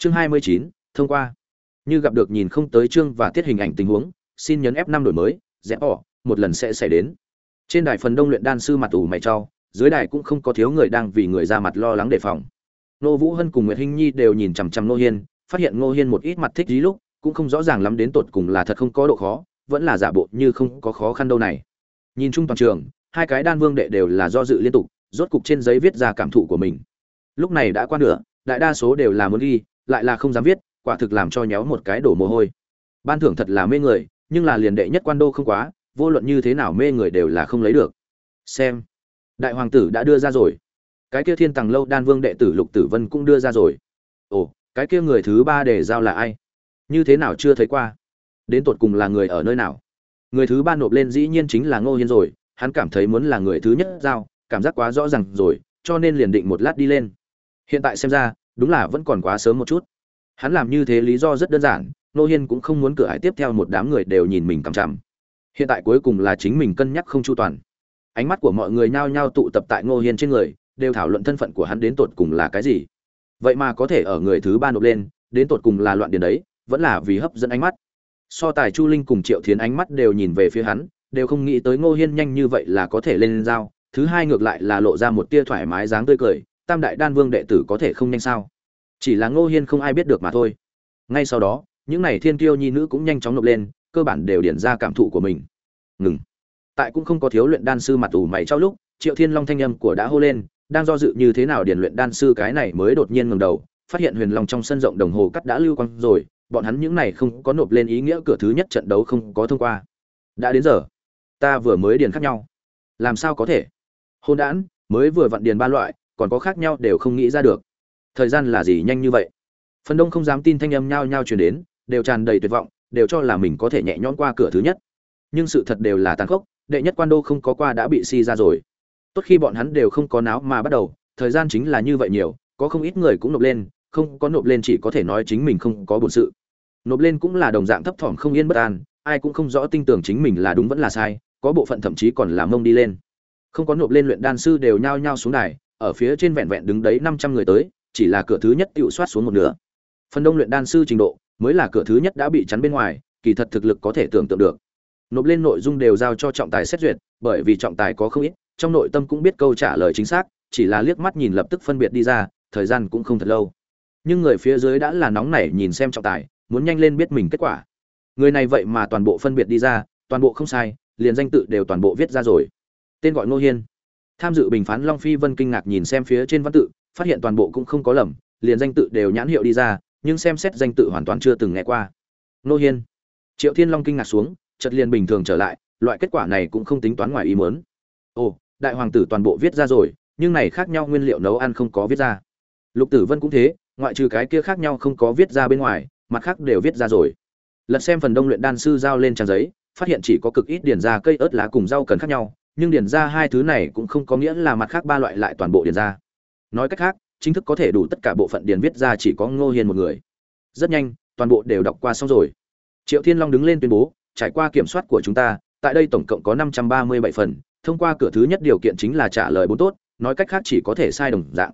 chương hai mươi chín, thông qua. Như gặp được nhìn không tới chương và tiết hình ảnh tình huống, xin nhấn f năm đổi mới rẽ bỏ, một lần sẽ xảy đến. Trên đài phần đông luyện đan sư mặt ủ mày trao dưới đài cũng không có thiếu người đang vì người ra mặt lo lắng đề phòng. Nô vũ hân cùng nguyệt hinh nhi đều nhìn chằm chằm nô hiên, phát hiện ngô hiên một ít mặt thích lý lúc, cũng không rõ ràng lắm đến tột cùng là thật không có độ khó, vẫn là giả bộ như không có khó khăn đâu này. Nhìn chung toàn trường, hai cái đan vương đệ đều là do dự liên tục, rốt cục trên giấy viết ra cảm thụ của mình. Lúc này đã qua nửa, đại đa số đều là muốn ghi lại là không dám viết, quả thực làm cho nhéo một cái đổ mồ hôi. Ban thưởng thật là mê người, nhưng là liền đệ nhất quan đô không quá, vô luận như thế nào mê người đều là không lấy được. Xem, đại hoàng tử đã đưa ra rồi. Cái kia thiên tàng lâu đan vương đệ tử lục tử vân cũng đưa ra rồi. Ồ, cái kia người thứ ba để giao là ai? Như thế nào chưa thấy qua? Đến tột cùng là người ở nơi nào? Người thứ ba nộp lên dĩ nhiên chính là ngô hiên rồi, hắn cảm thấy muốn là người thứ nhất giao, cảm giác quá rõ ràng rồi, cho nên liền định một lát đi lên. Hiện tại xem ra đúng là vẫn còn quá sớm một chút. Hắn làm như thế lý do rất đơn giản ngô hiên cũng không muốn cửa ải tiếp theo một đám người đều nhìn mình cằm chằm. Hiện tại cuối cùng là chính mình cân nhắc không chu toàn. Ánh mắt của mọi người nhao nhao tụ tập tại ngô hiên trên người, đều thảo luận thân phận của hắn đến tột cùng là cái gì. Vậy mà có thể ở người thứ ba nộp lên, đến tột cùng là loạn điền đấy, vẫn là vì hấp dẫn ánh mắt. So tài chu linh cùng triệu thiến ánh mắt đều nhìn về phía hắn, đều không nghĩ tới ngô hiên nhanh như vậy là có thể lên giao, thứ hai ngược lại là lộ ra một tia thoải mái dáng tươi cười tam đại đan vương đệ tử có thể không nhanh sao? Chỉ là ngô hiên không ai biết được mà thôi. Ngay sau đó, những n à y thiên kiêu nhi nữ cũng nhanh chóng nộp lên, cơ bản đều điển ra cảm thụ của mình. Ngừng. Tại cũng không có thiếu luyện đan sư mặt ủ mày trong lúc, triệu thiên long thanh âm của đã hô lên, đang do dự như thế nào điển luyện đan sư cái này mới đột nhiên ngừng đầu, phát hiện huyền long trong sân rộng đồng hồ cắt đã lưu quang rồi, bọn hắn những này không có nộp lên ý nghĩa cửa thứ nhất trận đấu không có thông qua. Đã đến giờ, ta vừa mới điền khác nhau. Làm sao có thể? Hôn đản, mới vừa vặn điền ba loại còn có khác nhau đều không nghĩ ra được. Thời gian là gì nhanh như vậy? Phần đông không dám tin thanh âm nhao nhao truyền đến, đều tràn đầy tuyệt vọng, đều cho là mình có thể nhẹ nhõm qua cửa thứ nhất. Nhưng sự thật đều là tàn khốc, đệ nhất quan đô không có qua đã bị si ra rồi. Tốt khi bọn hắn đều không có náo mà bắt đầu, thời gian chính là như vậy nhiều, có không ít người cũng nộp lên, không có nộp lên chỉ có thể nói chính mình không có bổn sự. Nộp lên cũng là đồng dạng thấp thỏm không yên bất an, ai cũng không rõ tin tưởng chính mình là đúng vẫn là sai, có bộ phận thậm chí còn làm mông đi lên. Không có nộp lên luyện đan sư đều nhao nhao xuống đài ở phía trên vẹn vẹn đứng đấy năm trăm người tới, chỉ là cửa thứ nhất tiểu soát xuống một nửa. Phần đông luyện đan sư trình độ, mới là cửa thứ nhất đã bị chắn bên ngoài, kỳ thật thực lực có thể tưởng tượng được. Nộp lên nội dung đều giao cho trọng tài xét duyệt, bởi vì trọng tài có không ít, trong nội tâm cũng biết câu trả lời chính xác, chỉ là liếc mắt nhìn lập tức phân biệt đi ra, thời gian cũng không thật lâu. Nhưng người phía dưới đã là nóng nảy nhìn xem trọng tài, muốn nhanh lên biết mình kết quả. Người này vậy mà toàn bộ phân biệt đi ra, toàn bộ không sai, liền danh tự đều toàn bộ viết ra rồi. Tên gọi ngô hiên tham dự bình phán long phi vân kinh ngạc nhìn xem phía trên văn tự, phát hiện toàn bộ cũng không có lầm, liền danh tự đều nhãn hiệu đi ra, nhưng xem xét danh tự hoàn toàn chưa từng nghe qua. Nô hiên. Triệu thiên long kinh ngạc xuống, chợt liền bình thường trở lại, loại kết quả này cũng không tính toán ngoài ý muốn. Ồ, đại hoàng tử toàn bộ viết ra rồi, nhưng này khác nhau nguyên liệu nấu ăn không có viết ra. Lục tử vân cũng thế, ngoại trừ cái kia khác nhau không có viết ra bên ngoài, mặt khác đều viết ra rồi. Lật xem phần đông luyện đan sư giao lên trang giấy, phát hiện chỉ có cực ít điền ra cây ớt lá cùng rau cần khác nhau nhưng điền ra hai thứ này cũng không có nghĩa là mặt khác ba loại lại toàn bộ điền ra. Nói cách khác, chính thức có thể đủ tất cả bộ phận điền viết ra chỉ có ngô hiền một người. Rất nhanh, toàn bộ đều đọc qua xong rồi. Triệu thiên long đứng lên tuyên bố, trải qua kiểm soát của chúng ta, tại đây tổng cộng có năm trăm ba mươi bảy phần, thông qua cửa thứ nhất điều kiện chính là trả lời bốn tốt, nói cách khác chỉ có thể sai đồng dạng.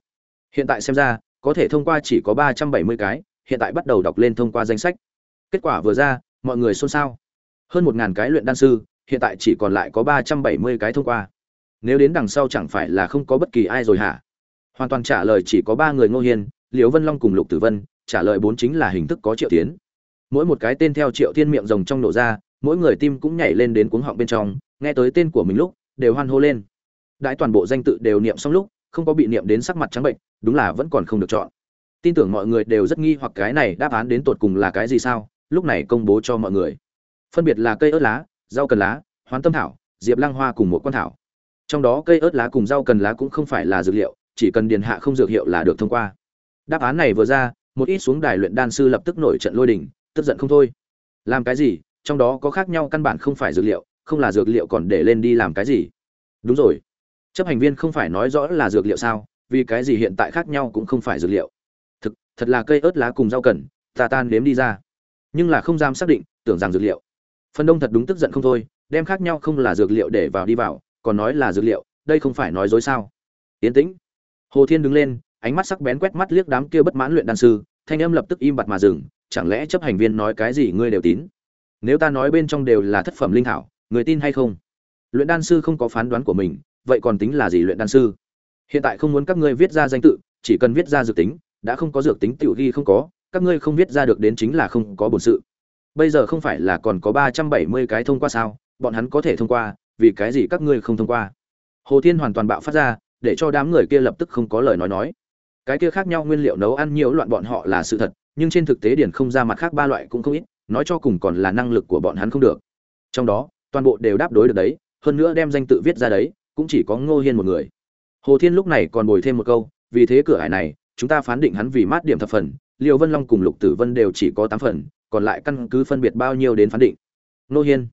Hiện tại xem ra, có thể thông qua chỉ có ba trăm bảy mươi cái, hiện tại bắt đầu đọc lên thông qua danh sách. Kết quả vừa ra, mọi người xôn xao. Hơn một ngàn cái luyện đan sư hiện tại chỉ còn lại có ba trăm bảy mươi cái thông qua. Nếu đến đằng sau chẳng phải là không có bất kỳ ai rồi hả? Hoàn toàn trả lời chỉ có ba người ngô hiên, liễu vân long cùng lục tử vân, trả lời bốn chính là hình thức có triệu tiến. Mỗi một cái tên theo triệu thiên miệng rồng trong nổ ra, mỗi người tim cũng nhảy lên đến cuống họng bên trong, nghe tới tên của mình lúc, đều hoan hô lên. Đại toàn bộ danh tự đều niệm xong lúc, không có bị niệm đến sắc mặt trắng bệnh, đúng là vẫn còn không được chọn. Tin tưởng mọi người đều rất nghi hoặc cái này đáp án đến tột cùng là cái gì sao, lúc này công bố cho mọi người. Phân biệt là cây ớt lá rau cần lá, hoán tâm thảo, diệp lăng hoa cùng một con thảo. Trong đó cây ớt lá cùng rau cần lá cũng không phải là dược liệu, chỉ cần điền hạ không dược hiệu là được thông qua. Đáp án này vừa ra, một ít xuống đài luyện đan sư lập tức nổi trận lôi đình, tức giận không thôi. Làm cái gì? Trong đó có khác nhau căn bản không phải dược liệu, không là dược liệu còn để lên đi làm cái gì? Đúng rồi. Chấp hành viên không phải nói rõ là dược liệu sao, vì cái gì hiện tại khác nhau cũng không phải dược liệu. Thực, thật là cây ớt lá cùng rau cần, ta tan nếm đi ra. Nhưng là không dám xác định, tưởng rằng dược liệu phần đông thật đúng tức giận không thôi, đem khác nhau không là dược liệu để vào đi vào, còn nói là dược liệu, đây không phải nói dối sao? Yến tĩnh. Hồ thiên đứng lên, ánh mắt sắc bén quét mắt liếc đám kia bất mãn luyện đan sư, thanh âm lập tức im bặt mà dừng, chẳng lẽ chấp hành viên nói cái gì ngươi đều tín? Nếu ta nói bên trong đều là thất phẩm linh thảo, người tin hay không? Luyện đan sư không có phán đoán của mình, vậy còn tính là gì luyện đan sư? Hiện tại không muốn các ngươi viết ra danh tự, chỉ cần viết ra dược tính, đã không có dược tính tiểu ghi không có, các ngươi không viết ra được đến chính là không có bổn sự bây giờ không phải là còn có ba trăm bảy mươi cái thông qua sao? Bọn hắn có thể thông qua, vì cái gì các ngươi không thông qua? Hồ thiên hoàn toàn bạo phát ra, để cho đám người kia lập tức không có lời nói nói. Cái kia khác nhau nguyên liệu nấu ăn nhiều loạn bọn họ là sự thật, nhưng trên thực tế điển không ra mặt khác ba loại cũng không ít, nói cho cùng còn là năng lực của bọn hắn không được. Trong đó, toàn bộ đều đáp đối được đấy, hơn nữa đem danh tự viết ra đấy, cũng chỉ có ngô hiên một người. Hồ thiên lúc này còn bồi thêm một câu, vì thế cửa hải này, chúng ta phán định hắn vì mát điểm thập phần liệu vân long cùng lục tử vân đều chỉ có tám phần còn lại căn cứ phân biệt bao nhiêu đến phán định. Nô hiên.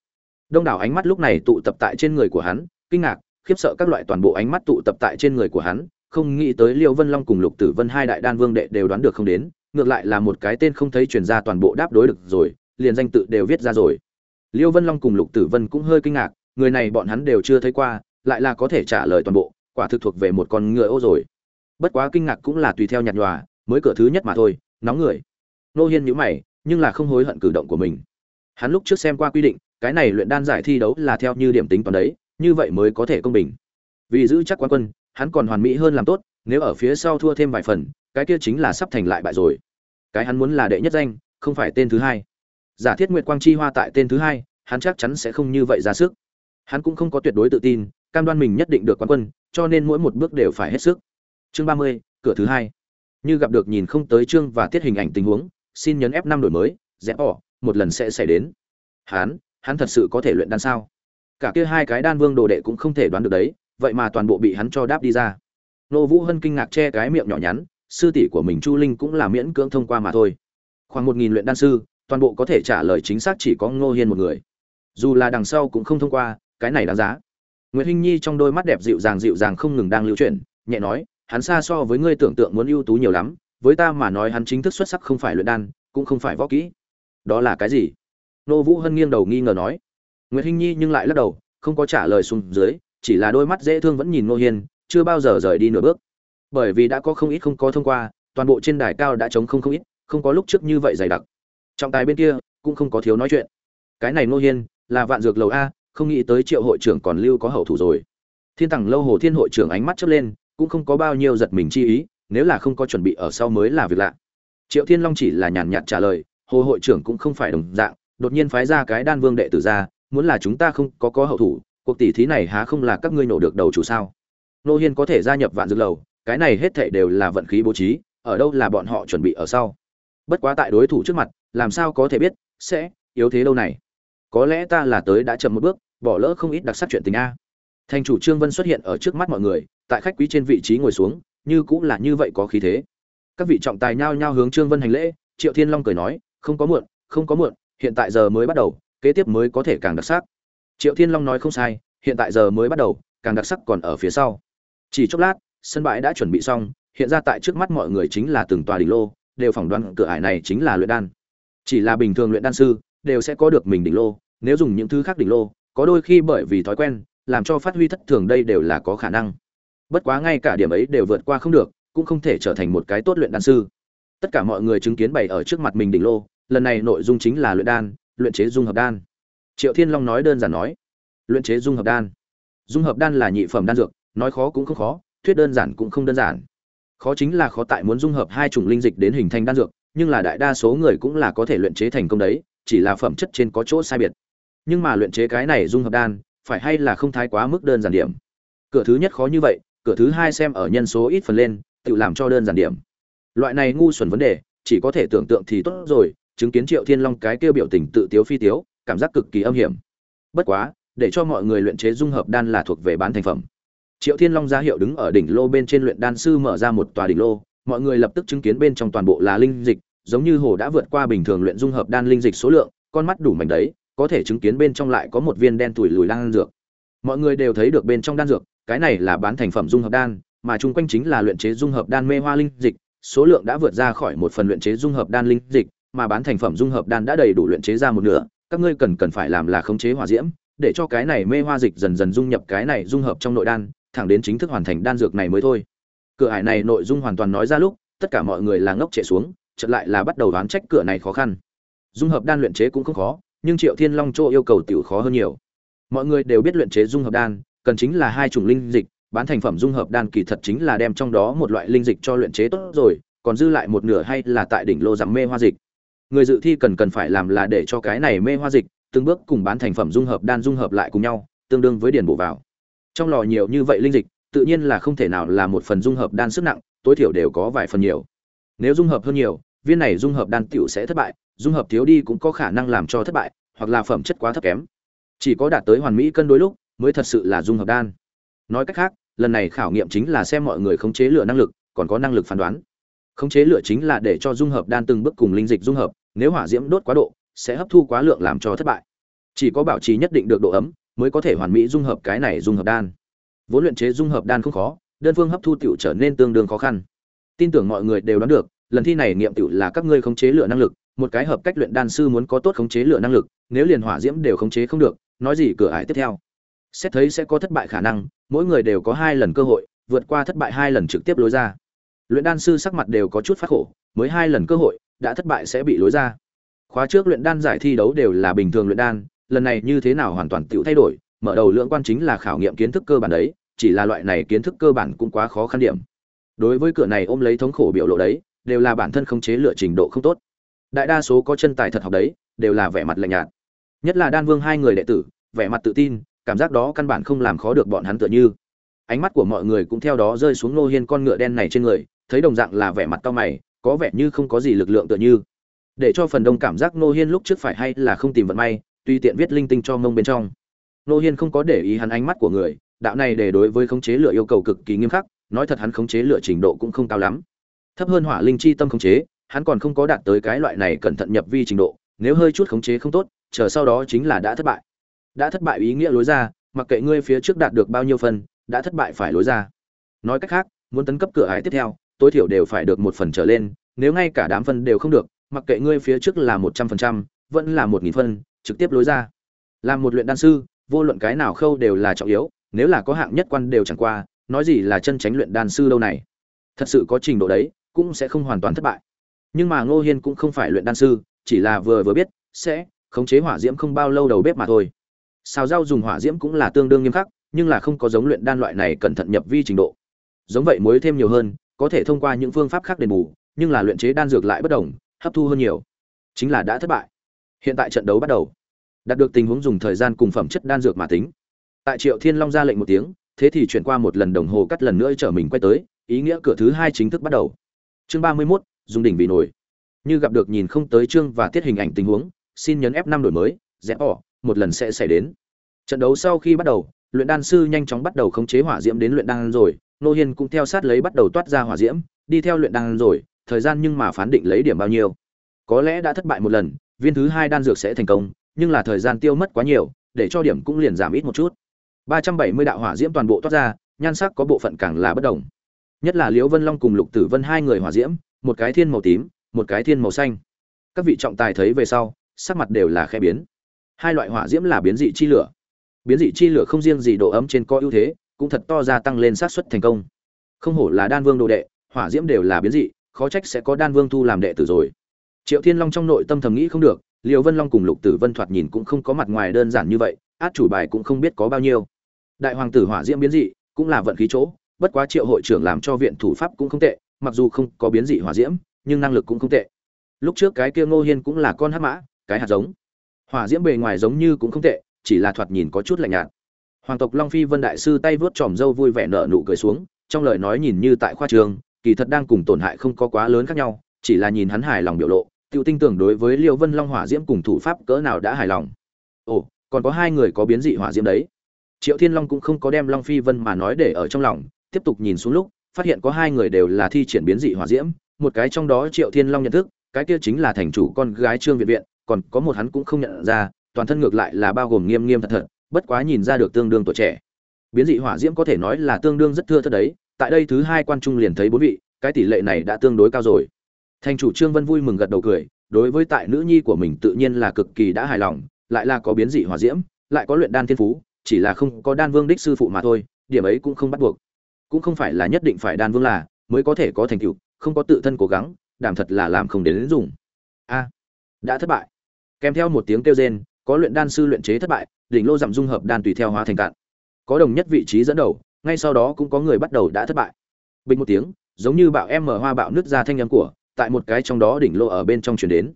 Đông đảo ánh mắt lúc này tụ tập tại trên người của hắn, kinh ngạc, khiếp sợ các loại toàn bộ ánh mắt tụ tập tại trên người của hắn, không nghĩ tới liêu vân long cùng lục tử vân hai đại đan vương đệ đều đoán được không đến, ngược lại là một cái tên không thấy truyền ra toàn bộ đáp đối được rồi, liền danh tự đều viết ra rồi. Liêu vân long cùng lục tử vân cũng hơi kinh ngạc, người này bọn hắn đều chưa thấy qua, lại là có thể trả lời toàn bộ, quả thực thuộc về một con ngựa ô rồi. Bất quá kinh ngạc cũng là tùy theo nhạt nhòa, mới cửa thứ nhất mà thôi, nóng người. Nô hiên nhíu mày nhưng là không hối hận cử động của mình. Hắn lúc trước xem qua quy định, cái này luyện đan giải thi đấu là theo như điểm tính toán đấy, như vậy mới có thể công bình. Vì giữ chắc quán quân, hắn còn hoàn mỹ hơn làm tốt, nếu ở phía sau thua thêm vài phần, cái kia chính là sắp thành lại bại rồi. Cái hắn muốn là đệ nhất danh, không phải tên thứ hai. Giả thiết nguyệt quang chi hoa tại tên thứ hai, hắn chắc chắn sẽ không như vậy ra sức. Hắn cũng không có tuyệt đối tự tin, cam đoan mình nhất định được quán quân, cho nên mỗi một bước đều phải hết sức. Chương ba mươi, cửa thứ hai. Như gặp được nhìn không tới chương và tiết hình ảnh tình huống xin nhấn f năm đổi mới rẽ bỏ, một lần sẽ xảy đến. Hắn hắn thật sự có thể luyện đan sao? Cả kia hai cái đan vương đồ đệ cũng không thể đoán được đấy, vậy mà toàn bộ bị hắn cho đáp đi ra. Nô vũ hân kinh ngạc che cái miệng nhỏ nhắn, sư tỷ của mình chu linh cũng là miễn cưỡng thông qua mà thôi. Khoảng một nghìn luyện đan sư, toàn bộ có thể trả lời chính xác chỉ có ngô hiên một người. Dù là đằng sau cũng không thông qua, cái này đáng giá. Nguyễn hinh nhi trong đôi mắt đẹp dịu dàng dịu dàng không ngừng đang lưu chuyển, nhẹ nói, hắn xa so với ngươi tưởng tượng muốn ưu tú nhiều lắm với ta mà nói hắn chính thức xuất sắc không phải luyện đan, cũng không phải võ kỹ. Đó là cái gì? Nô vũ hân nghiêng đầu nghi ngờ nói. Nguyễn hinh nhi nhưng lại lắc đầu, không có trả lời xuống dưới, chỉ là đôi mắt dễ thương vẫn nhìn nô hiên, chưa bao giờ rời đi nửa bước. Bởi vì đã có không ít không có thông qua, toàn bộ trên đài cao đã chống không không ít, không có lúc trước như vậy dày đặc. Trọng tài bên kia cũng không có thiếu nói chuyện. Cái này nô hiên là vạn dược lầu a, không nghĩ tới triệu hội trưởng còn lưu có hậu thủ rồi. Thiên tằng lâu hồ thiên hội trưởng ánh mắt chớp lên, cũng không có bao nhiêu giật mình chi ý nếu là không có chuẩn bị ở sau mới là việc lạ. Triệu thiên long chỉ là nhàn nhạt trả lời, hồ hội trưởng cũng không phải đồng dạng, đột nhiên phái ra cái đan vương đệ tử ra, muốn là chúng ta không có có hậu thủ, cuộc tỷ thí này há không là các ngươi nổ được đầu chủ sao? Nô hiên có thể gia nhập vạn dược lầu, cái này hết thảy đều là vận khí bố trí, ở đâu là bọn họ chuẩn bị ở sau? Bất quá tại đối thủ trước mặt, làm sao có thể biết, sẽ yếu thế đâu này. Có lẽ ta là tới đã chậm một bước, bỏ lỡ không ít đặc sắc chuyện tình a. Thành chủ trương vân xuất hiện ở trước mắt mọi người, tại khách quý trên vị trí ngồi xuống như cũng là như vậy có khí thế. Các vị trọng tài nhao nhao hướng trương vân hành lễ, triệu thiên long cười nói, không có muộn, không có muộn, hiện tại giờ mới bắt đầu, kế tiếp mới có thể càng đặc sắc. Triệu thiên long nói không sai, hiện tại giờ mới bắt đầu, càng đặc sắc còn ở phía sau. Chỉ chốc lát, sân bãi đã chuẩn bị xong, hiện ra tại trước mắt mọi người chính là từng tòa đỉnh lô, đều phỏng đoán cửa ải này chính là luyện đan. Chỉ là bình thường luyện đan sư, đều sẽ có được mình đỉnh lô, nếu dùng những thứ khác đỉnh lô, có đôi khi bởi vì thói quen, làm cho phát huy thất thường đây đều là có khả năng bất quá ngay cả điểm ấy đều vượt qua không được, cũng không thể trở thành một cái tốt luyện đan sư. Tất cả mọi người chứng kiến bày ở trước mặt mình đỉnh lô, lần này nội dung chính là luyện đan, luyện chế dung hợp đan. Triệu thiên long nói đơn giản nói, luyện chế dung hợp đan. Dung hợp đan là nhị phẩm đan dược, nói khó cũng không khó, thuyết đơn giản cũng không đơn giản. Khó chính là khó tại muốn dung hợp hai chủng linh dịch đến hình thành đan dược, nhưng là đại đa số người cũng là có thể luyện chế thành công đấy, chỉ là phẩm chất trên có chỗ sai biệt. Nhưng mà luyện chế cái này dung hợp đan, phải hay là không thái quá mức đơn giản điểm. Cửa thứ nhất khó như vậy cửa thứ hai xem ở nhân số ít phần lên, tự làm cho đơn giản điểm. Loại này ngu xuẩn vấn đề, chỉ có thể tưởng tượng thì tốt rồi, chứng kiến triệu thiên long cái kêu biểu tình tự tiếu phi tiếu, cảm giác cực kỳ âm hiểm. Bất quá, để cho mọi người luyện chế dung hợp đan là thuộc về bán thành phẩm. Triệu thiên long ra hiệu đứng ở đỉnh lô bên trên luyện đan sư mở ra một tòa đỉnh lô, mọi người lập tức chứng kiến bên trong toàn bộ là linh dịch, giống như hồ đã vượt qua bình thường luyện dung hợp đan linh dịch số lượng, con mắt đủ mảnh đấy, có thể chứng kiến bên trong lại có một viên đen tủi lùi đan dược. Mọi người đều thấy được bên trong đan dược cái này là bán thành phẩm dung hợp đan, mà chung quanh chính là luyện chế dung hợp đan mê hoa linh dịch, số lượng đã vượt ra khỏi một phần luyện chế dung hợp đan linh dịch, mà bán thành phẩm dung hợp đan đã đầy đủ luyện chế ra một nửa, các ngươi cần cần phải làm là khống chế hỏa diễm, để cho cái này mê hoa dịch dần dần dung nhập cái này dung hợp trong nội đan, thẳng đến chính thức hoàn thành đan dược này mới thôi. Cửa ải này nội dung hoàn toàn nói ra lúc, tất cả mọi người là ngốc trệ xuống, chợt lại là bắt đầu đoán trách cửa này khó khăn. Dung hợp đan luyện chế cũng không khó, nhưng triệu thiên long chỗ yêu cầu tiểu khó hơn nhiều. Mọi người đều biết luyện chế dung hợp đan cần chính là hai chủng linh dịch, bán thành phẩm dung hợp đan kỳ thật chính là đem trong đó một loại linh dịch cho luyện chế tốt rồi, còn dư lại một nửa hay là tại đỉnh lô giảm mê hoa dịch. Người dự thi cần cần phải làm là để cho cái này mê hoa dịch, từng bước cùng bán thành phẩm dung hợp đan dung hợp lại cùng nhau, tương đương với điền bổ vào. Trong lò nhiều như vậy linh dịch, tự nhiên là không thể nào là một phần dung hợp đan sức nặng, tối thiểu đều có vài phần nhiều. Nếu dung hợp hơn nhiều, viên này dung hợp đan tiểu sẽ thất bại, dung hợp thiếu đi cũng có khả năng làm cho thất bại, hoặc là phẩm chất quá thấp kém. Chỉ có đạt tới hoàn mỹ cân đối lúc mới thật sự là dung hợp đan. Nói cách khác, lần này khảo nghiệm chính là xem mọi người khống chế lửa năng lực, còn có năng lực phán đoán. Khống chế lửa chính là để cho dung hợp đan từng bước cùng linh dịch dung hợp, nếu hỏa diễm đốt quá độ, sẽ hấp thu quá lượng làm cho thất bại. Chỉ có bảo trì nhất định được độ ấm, mới có thể hoàn mỹ dung hợp cái này dung hợp đan. Vốn luyện chế dung hợp đan không khó, đơn phương hấp thu tiểu trở nên tương đương khó khăn. Tin tưởng mọi người đều đoán được, lần thi này nghiệm tiểu là các ngươi khống chế lửa năng lực, một cái hợp cách luyện đan sư muốn có tốt khống chế lửa năng lực, nếu liền hỏa diễm đều khống chế không được, nói gì cửa ải tiếp theo xét thấy sẽ có thất bại khả năng, mỗi người đều có hai lần cơ hội, vượt qua thất bại hai lần trực tiếp lối ra. Luyện đan sư sắc mặt đều có chút phát khổ, mới hai lần cơ hội, đã thất bại sẽ bị lối ra. Khóa trước luyện đan giải thi đấu đều là bình thường luyện đan, lần này như thế nào hoàn toàn tự thay đổi, mở đầu lượng quan chính là khảo nghiệm kiến thức cơ bản đấy, chỉ là loại này kiến thức cơ bản cũng quá khó khăn điểm. Đối với cửa này ôm lấy thống khổ biểu lộ đấy, đều là bản thân khống chế lựa trình độ không tốt. Đại đa số có chân tài thật học đấy, đều là vẻ mặt lạnh nhạt. Nhất là đan vương hai người đệ tử, vẻ mặt tự tin cảm giác đó căn bản không làm khó được bọn hắn tựa như. Ánh mắt của mọi người cũng theo đó rơi xuống nô hiên con ngựa đen này trên người, thấy đồng dạng là vẻ mặt to mày, có vẻ như không có gì lực lượng tựa như. Để cho phần đông cảm giác nô hiên lúc trước phải hay là không tìm vận may tùy tiện viết linh tinh cho mông bên trong. Nô hiên không có để ý hắn ánh mắt của người, đạo này để đối với khống chế lửa yêu cầu cực kỳ nghiêm khắc, nói thật hắn khống chế lửa trình độ cũng không cao lắm. Thấp hơn hỏa linh chi tâm khống chế, hắn còn không có đạt tới cái loại này cẩn thận nhập vi trình độ, nếu hơi chút khống chế không tốt, chờ sau đó chính là đã thất bại đã thất bại ý nghĩa lối ra, mặc kệ ngươi phía trước đạt được bao nhiêu phần, đã thất bại phải lối ra. Nói cách khác, muốn tấn cấp cửa ải tiếp theo, tối thiểu đều phải được một phần trở lên, nếu ngay cả đám phân đều không được, mặc kệ ngươi phía trước là một trăm phần trăm, vẫn là một nghìn phân trực tiếp lối ra. Làm một luyện đan sư, vô luận cái nào khâu đều là trọng yếu, nếu là có hạng nhất quan đều chẳng qua, nói gì là chân tránh luyện đan sư đâu này. Thật sự có trình độ đấy, cũng sẽ không hoàn toàn thất bại. Nhưng mà ngô hiên cũng không phải luyện đan sư, chỉ là vừa vừa biết, sẽ khống chế hỏa diễm không bao lâu đầu bếp mà thôi xào rau dùng hỏa diễm cũng là tương đương nghiêm khắc, nhưng là không có giống luyện đan loại này cẩn thận nhập vi trình độ. Giống vậy muối thêm nhiều hơn, có thể thông qua những phương pháp khác đền bù, nhưng là luyện chế đan dược lại bất đồng, hấp thu hơn nhiều. Chính là đã thất bại. Hiện tại trận đấu bắt đầu. Đạt được tình huống dùng thời gian cùng phẩm chất đan dược mà tính. Tại triệu thiên long ra lệnh một tiếng, thế thì chuyển qua một lần đồng hồ cắt lần nữa chở mình quay tới, ý nghĩa cửa thứ hai chính thức bắt đầu. Chương ba mươi mốt, dùng đỉnh vì nổi. Như gặp được nhìn không tới chương và tiết hình ảnh tình huống, xin nhấn f năm đổi mới rẽ bỏ một lần sẽ xảy đến. Trận đấu sau khi bắt đầu, luyện đan sư nhanh chóng bắt đầu khống chế hỏa diễm đến luyện đan rồi nô hiên cũng theo sát lấy bắt đầu toát ra hỏa diễm, đi theo luyện đan rồi, thời gian nhưng mà phán định lấy điểm bao nhiêu. Có lẽ đã thất bại một lần, viên thứ hai đan dược sẽ thành công, nhưng là thời gian tiêu mất quá nhiều, để cho điểm cũng liền giảm ít một chút. Ba trăm bảy mươi đạo hỏa diễm toàn bộ toát ra, nhan sắc có bộ phận càng là bất đồng. Nhất là liễu vân long cùng lục tử vân hai người hỏa diễm, một cái thiên màu tím, một cái thiên màu xanh. Các vị trọng tài thấy về sau, sắc mặt đều là khe biến hai loại hỏa diễm là biến dị chi lửa. Biến dị chi lửa không riêng gì độ ấm trên có ưu thế, cũng thật to gia tăng lên xác suất thành công. Không hổ là đan vương đồ đệ, hỏa diễm đều là biến dị, khó trách sẽ có đan vương thu làm đệ tử rồi. Triệu thiên long trong nội tâm thầm nghĩ không được liều vân long cùng lục tử vân thoạt nhìn cũng không có mặt ngoài đơn giản như vậy, át chủ bài cũng không biết có bao nhiêu. Đại hoàng tử hỏa diễm biến dị, cũng là vận khí chỗ, bất quá triệu hội trưởng làm cho viện thủ pháp cũng không tệ, mặc dù không có biến dị hỏa diễm, nhưng năng lực cũng không tệ. Lúc trước cái kia ngô hiên cũng là con hắc mã, cái hạt giống hỏa diễm bề ngoài giống như cũng không tệ, chỉ là thoạt nhìn có chút lạnh nhạt. Hoàng tộc long phi vân đại sư tay vớt tròm râu vui vẻ nở nụ cười xuống, trong lời nói nhìn như tại khoa trường, kỳ thật đang cùng tổn hại không có quá lớn khác nhau, chỉ là nhìn hắn hài lòng biểu lộ tiêu tinh tưởng đối với liêu vân long hỏa diễm cùng thủ pháp cỡ nào đã hài lòng. Ồ, còn có hai người có biến dị hỏa diễm đấy. Triệu thiên long cũng không có đem long phi vân mà nói để ở trong lòng, tiếp tục nhìn xuống lúc, phát hiện có hai người đều là thi triển biến dị hỏa diễm, một cái trong đó triệu thiên long nhận thức, cái kia chính là thành chủ con gái trương viện viện còn có một hắn cũng không nhận ra toàn thân ngược lại là bao gồm nghiêm nghiêm thật thật bất quá nhìn ra được tương đương tuổi trẻ. Biến dị hỏa diễm có thể nói là tương đương rất thưa thớt đấy tại đây thứ hai quan trung liền thấy bốn vị cái tỷ lệ này đã tương đối cao rồi. Thành chủ trương vân vui mừng gật đầu cười đối với tại nữ nhi của mình tự nhiên là cực kỳ đã hài lòng lại là có biến dị hỏa diễm lại có luyện đan thiên phú chỉ là không có đan vương đích sư phụ mà thôi điểm ấy cũng không bắt buộc. Cũng không phải là nhất định phải đan vương là mới có thể có thành tựu không có tự thân cố gắng đảm thật là làm không đến, đến dùng a đã thất bại kèm theo một tiếng kêu rên, có luyện đan sư luyện chế thất bại, đỉnh lô giảm dung hợp đan tùy theo hóa thành cạn. Có đồng nhất vị trí dẫn đầu, ngay sau đó cũng có người bắt đầu đã thất bại. Bình một tiếng, giống như bạo em mở hoa bạo nứt ra thanh âm của, tại một cái trong đó đỉnh lô ở bên trong chuyển đến.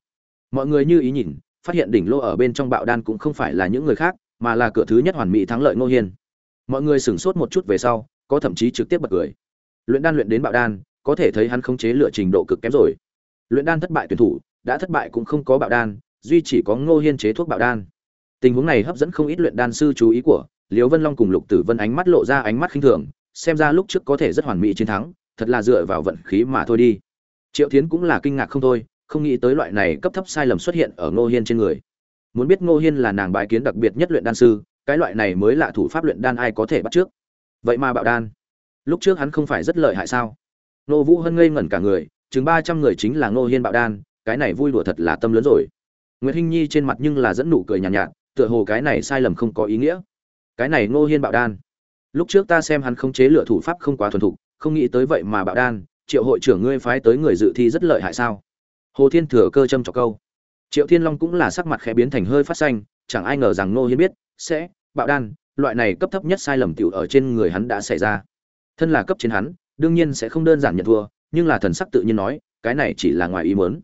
Mọi người như ý nhìn, phát hiện đỉnh lô ở bên trong bạo đan cũng không phải là những người khác, mà là cửa thứ nhất hoàn mỹ thắng lợi ngô hiên. Mọi người sửng sốt một chút về sau, có thậm chí trực tiếp bật cười. Luyện đan luyện đến bạo đan, có thể thấy hắn khống chế lựa trình độ cực kém rồi. Luyện đan thất bại tuyển thủ, đã thất bại cũng không có bạo đan duy chỉ có ngô hiên chế thuốc bạo đan. Tình huống này hấp dẫn không ít luyện đan sư chú ý của liễu vân long cùng lục tử vân ánh mắt lộ ra ánh mắt khinh thường, xem ra lúc trước có thể rất hoàn mỹ chiến thắng, thật là dựa vào vận khí mà thôi đi. Triệu tiến cũng là kinh ngạc không thôi, không nghĩ tới loại này cấp thấp sai lầm xuất hiện ở ngô hiên trên người. Muốn biết ngô hiên là nàng bái kiến đặc biệt nhất luyện đan sư, cái loại này mới là thủ pháp luyện đan ai có thể bắt trước? Vậy mà bạo đan. Lúc trước hắn không phải rất lợi hại sao? Nô vũ hân ngây ngẩn cả người, chừng ba trăm người chính là ngô hiên bạo đan, cái này vui đùa thật là tâm lớn rồi. Nguyệt hinh nhi trên mặt nhưng là dẫn nụ cười nhàn nhạt, nhạt tựa hồ cái này sai lầm không có ý nghĩa. Cái này ngô hiên bạo đan. Lúc trước ta xem hắn không chế lựa thủ pháp không quá thuần thục không nghĩ tới vậy mà bạo đan triệu hội trưởng ngươi phái tới người dự thi rất lợi hại sao? Hồ thiên thừa cơ châm chọc câu. Triệu thiên long cũng là sắc mặt khẽ biến thành hơi phát xanh chẳng ai ngờ rằng ngô hiên biết sẽ bạo đan loại này cấp thấp nhất sai lầm tiểu ở trên người hắn đã xảy ra. Thân là cấp trên hắn đương nhiên sẽ không đơn giản nhận thua nhưng là thần sắc tự nhiên nói cái này chỉ là ngoài ý muốn.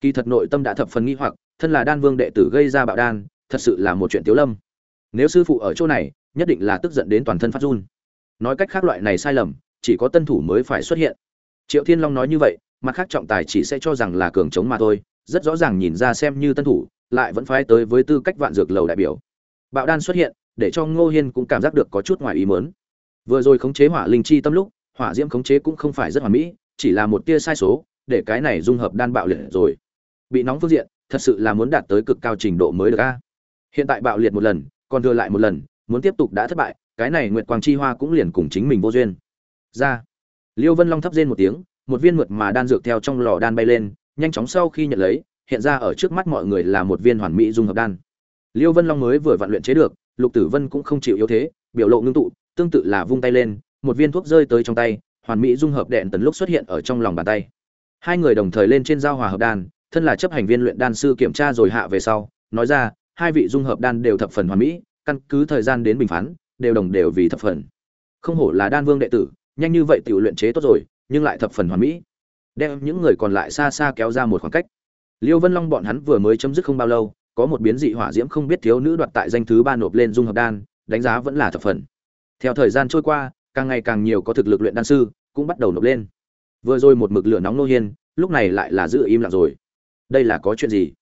Kỳ thật nội tâm đã thập phần nghi hoặc thân là đan vương đệ tử gây ra bạo đan, thật sự là một chuyện tiếu lâm. Nếu sư phụ ở chỗ này, nhất định là tức giận đến toàn thân phát run. Nói cách khác loại này sai lầm, chỉ có tân thủ mới phải xuất hiện. Triệu thiên long nói như vậy, mặt khác trọng tài chỉ sẽ cho rằng là cường chống mà thôi, rất rõ ràng nhìn ra xem như tân thủ, lại vẫn phái tới với tư cách vạn dược lầu đại biểu. Bạo đan xuất hiện, để cho ngô hiên cũng cảm giác được có chút ngoài ý mớn vừa rồi khống chế hỏa linh chi tâm lúc, hỏa diễm khống chế cũng không phải rất hoàn mỹ, chỉ là một tia sai số, để cái này dung hợp đan bạo liệt rồi. Bị nóng phương diện thật sự là muốn đạt tới cực cao trình độ mới được a. Hiện tại bạo liệt một lần, còn thừa lại một lần, muốn tiếp tục đã thất bại, cái này nguyệt quang chi hoa cũng liền cùng chính mình vô duyên. Ra. Liêu vân long thấp rên một tiếng, một viên mượt mà đan dược theo trong lò đan bay lên, nhanh chóng sau khi nhận lấy, hiện ra ở trước mắt mọi người là một viên hoàn mỹ dung hợp đan. Liêu vân long mới vừa vận luyện chế được, lục tử vân cũng không chịu yếu thế, biểu lộ ngưng tụ, tương tự là vung tay lên, một viên thuốc rơi tới trong tay, hoàn mỹ dung hợp đèn tần lúc xuất hiện ở trong lòng bàn tay. Hai người đồng thời lên trên giao hòa hợp đan thân là chấp hành viên luyện đan sư kiểm tra rồi hạ về sau, nói ra, hai vị dung hợp đan đều thập phần hoàn mỹ, căn cứ thời gian đến bình phán, đều đồng đều vì thập phần. Không hổ là đan vương đệ tử, nhanh như vậy tiểu luyện chế tốt rồi, nhưng lại thập phần hoàn mỹ. Đem những người còn lại xa xa kéo ra một khoảng cách. Liêu vân long bọn hắn vừa mới chấm dứt không bao lâu, có một biến dị hỏa diễm không biết thiếu nữ đoạt tại danh thứ ba nộp lên dung hợp đan, đánh giá vẫn là thập phần. Theo thời gian trôi qua, càng ngày càng nhiều có thực lực luyện đan sư cũng bắt đầu nộp lên. Vừa rồi một mực lửa nóng nô hiên, lúc này lại là giữ im lặng rồi đây là có chuyện gì?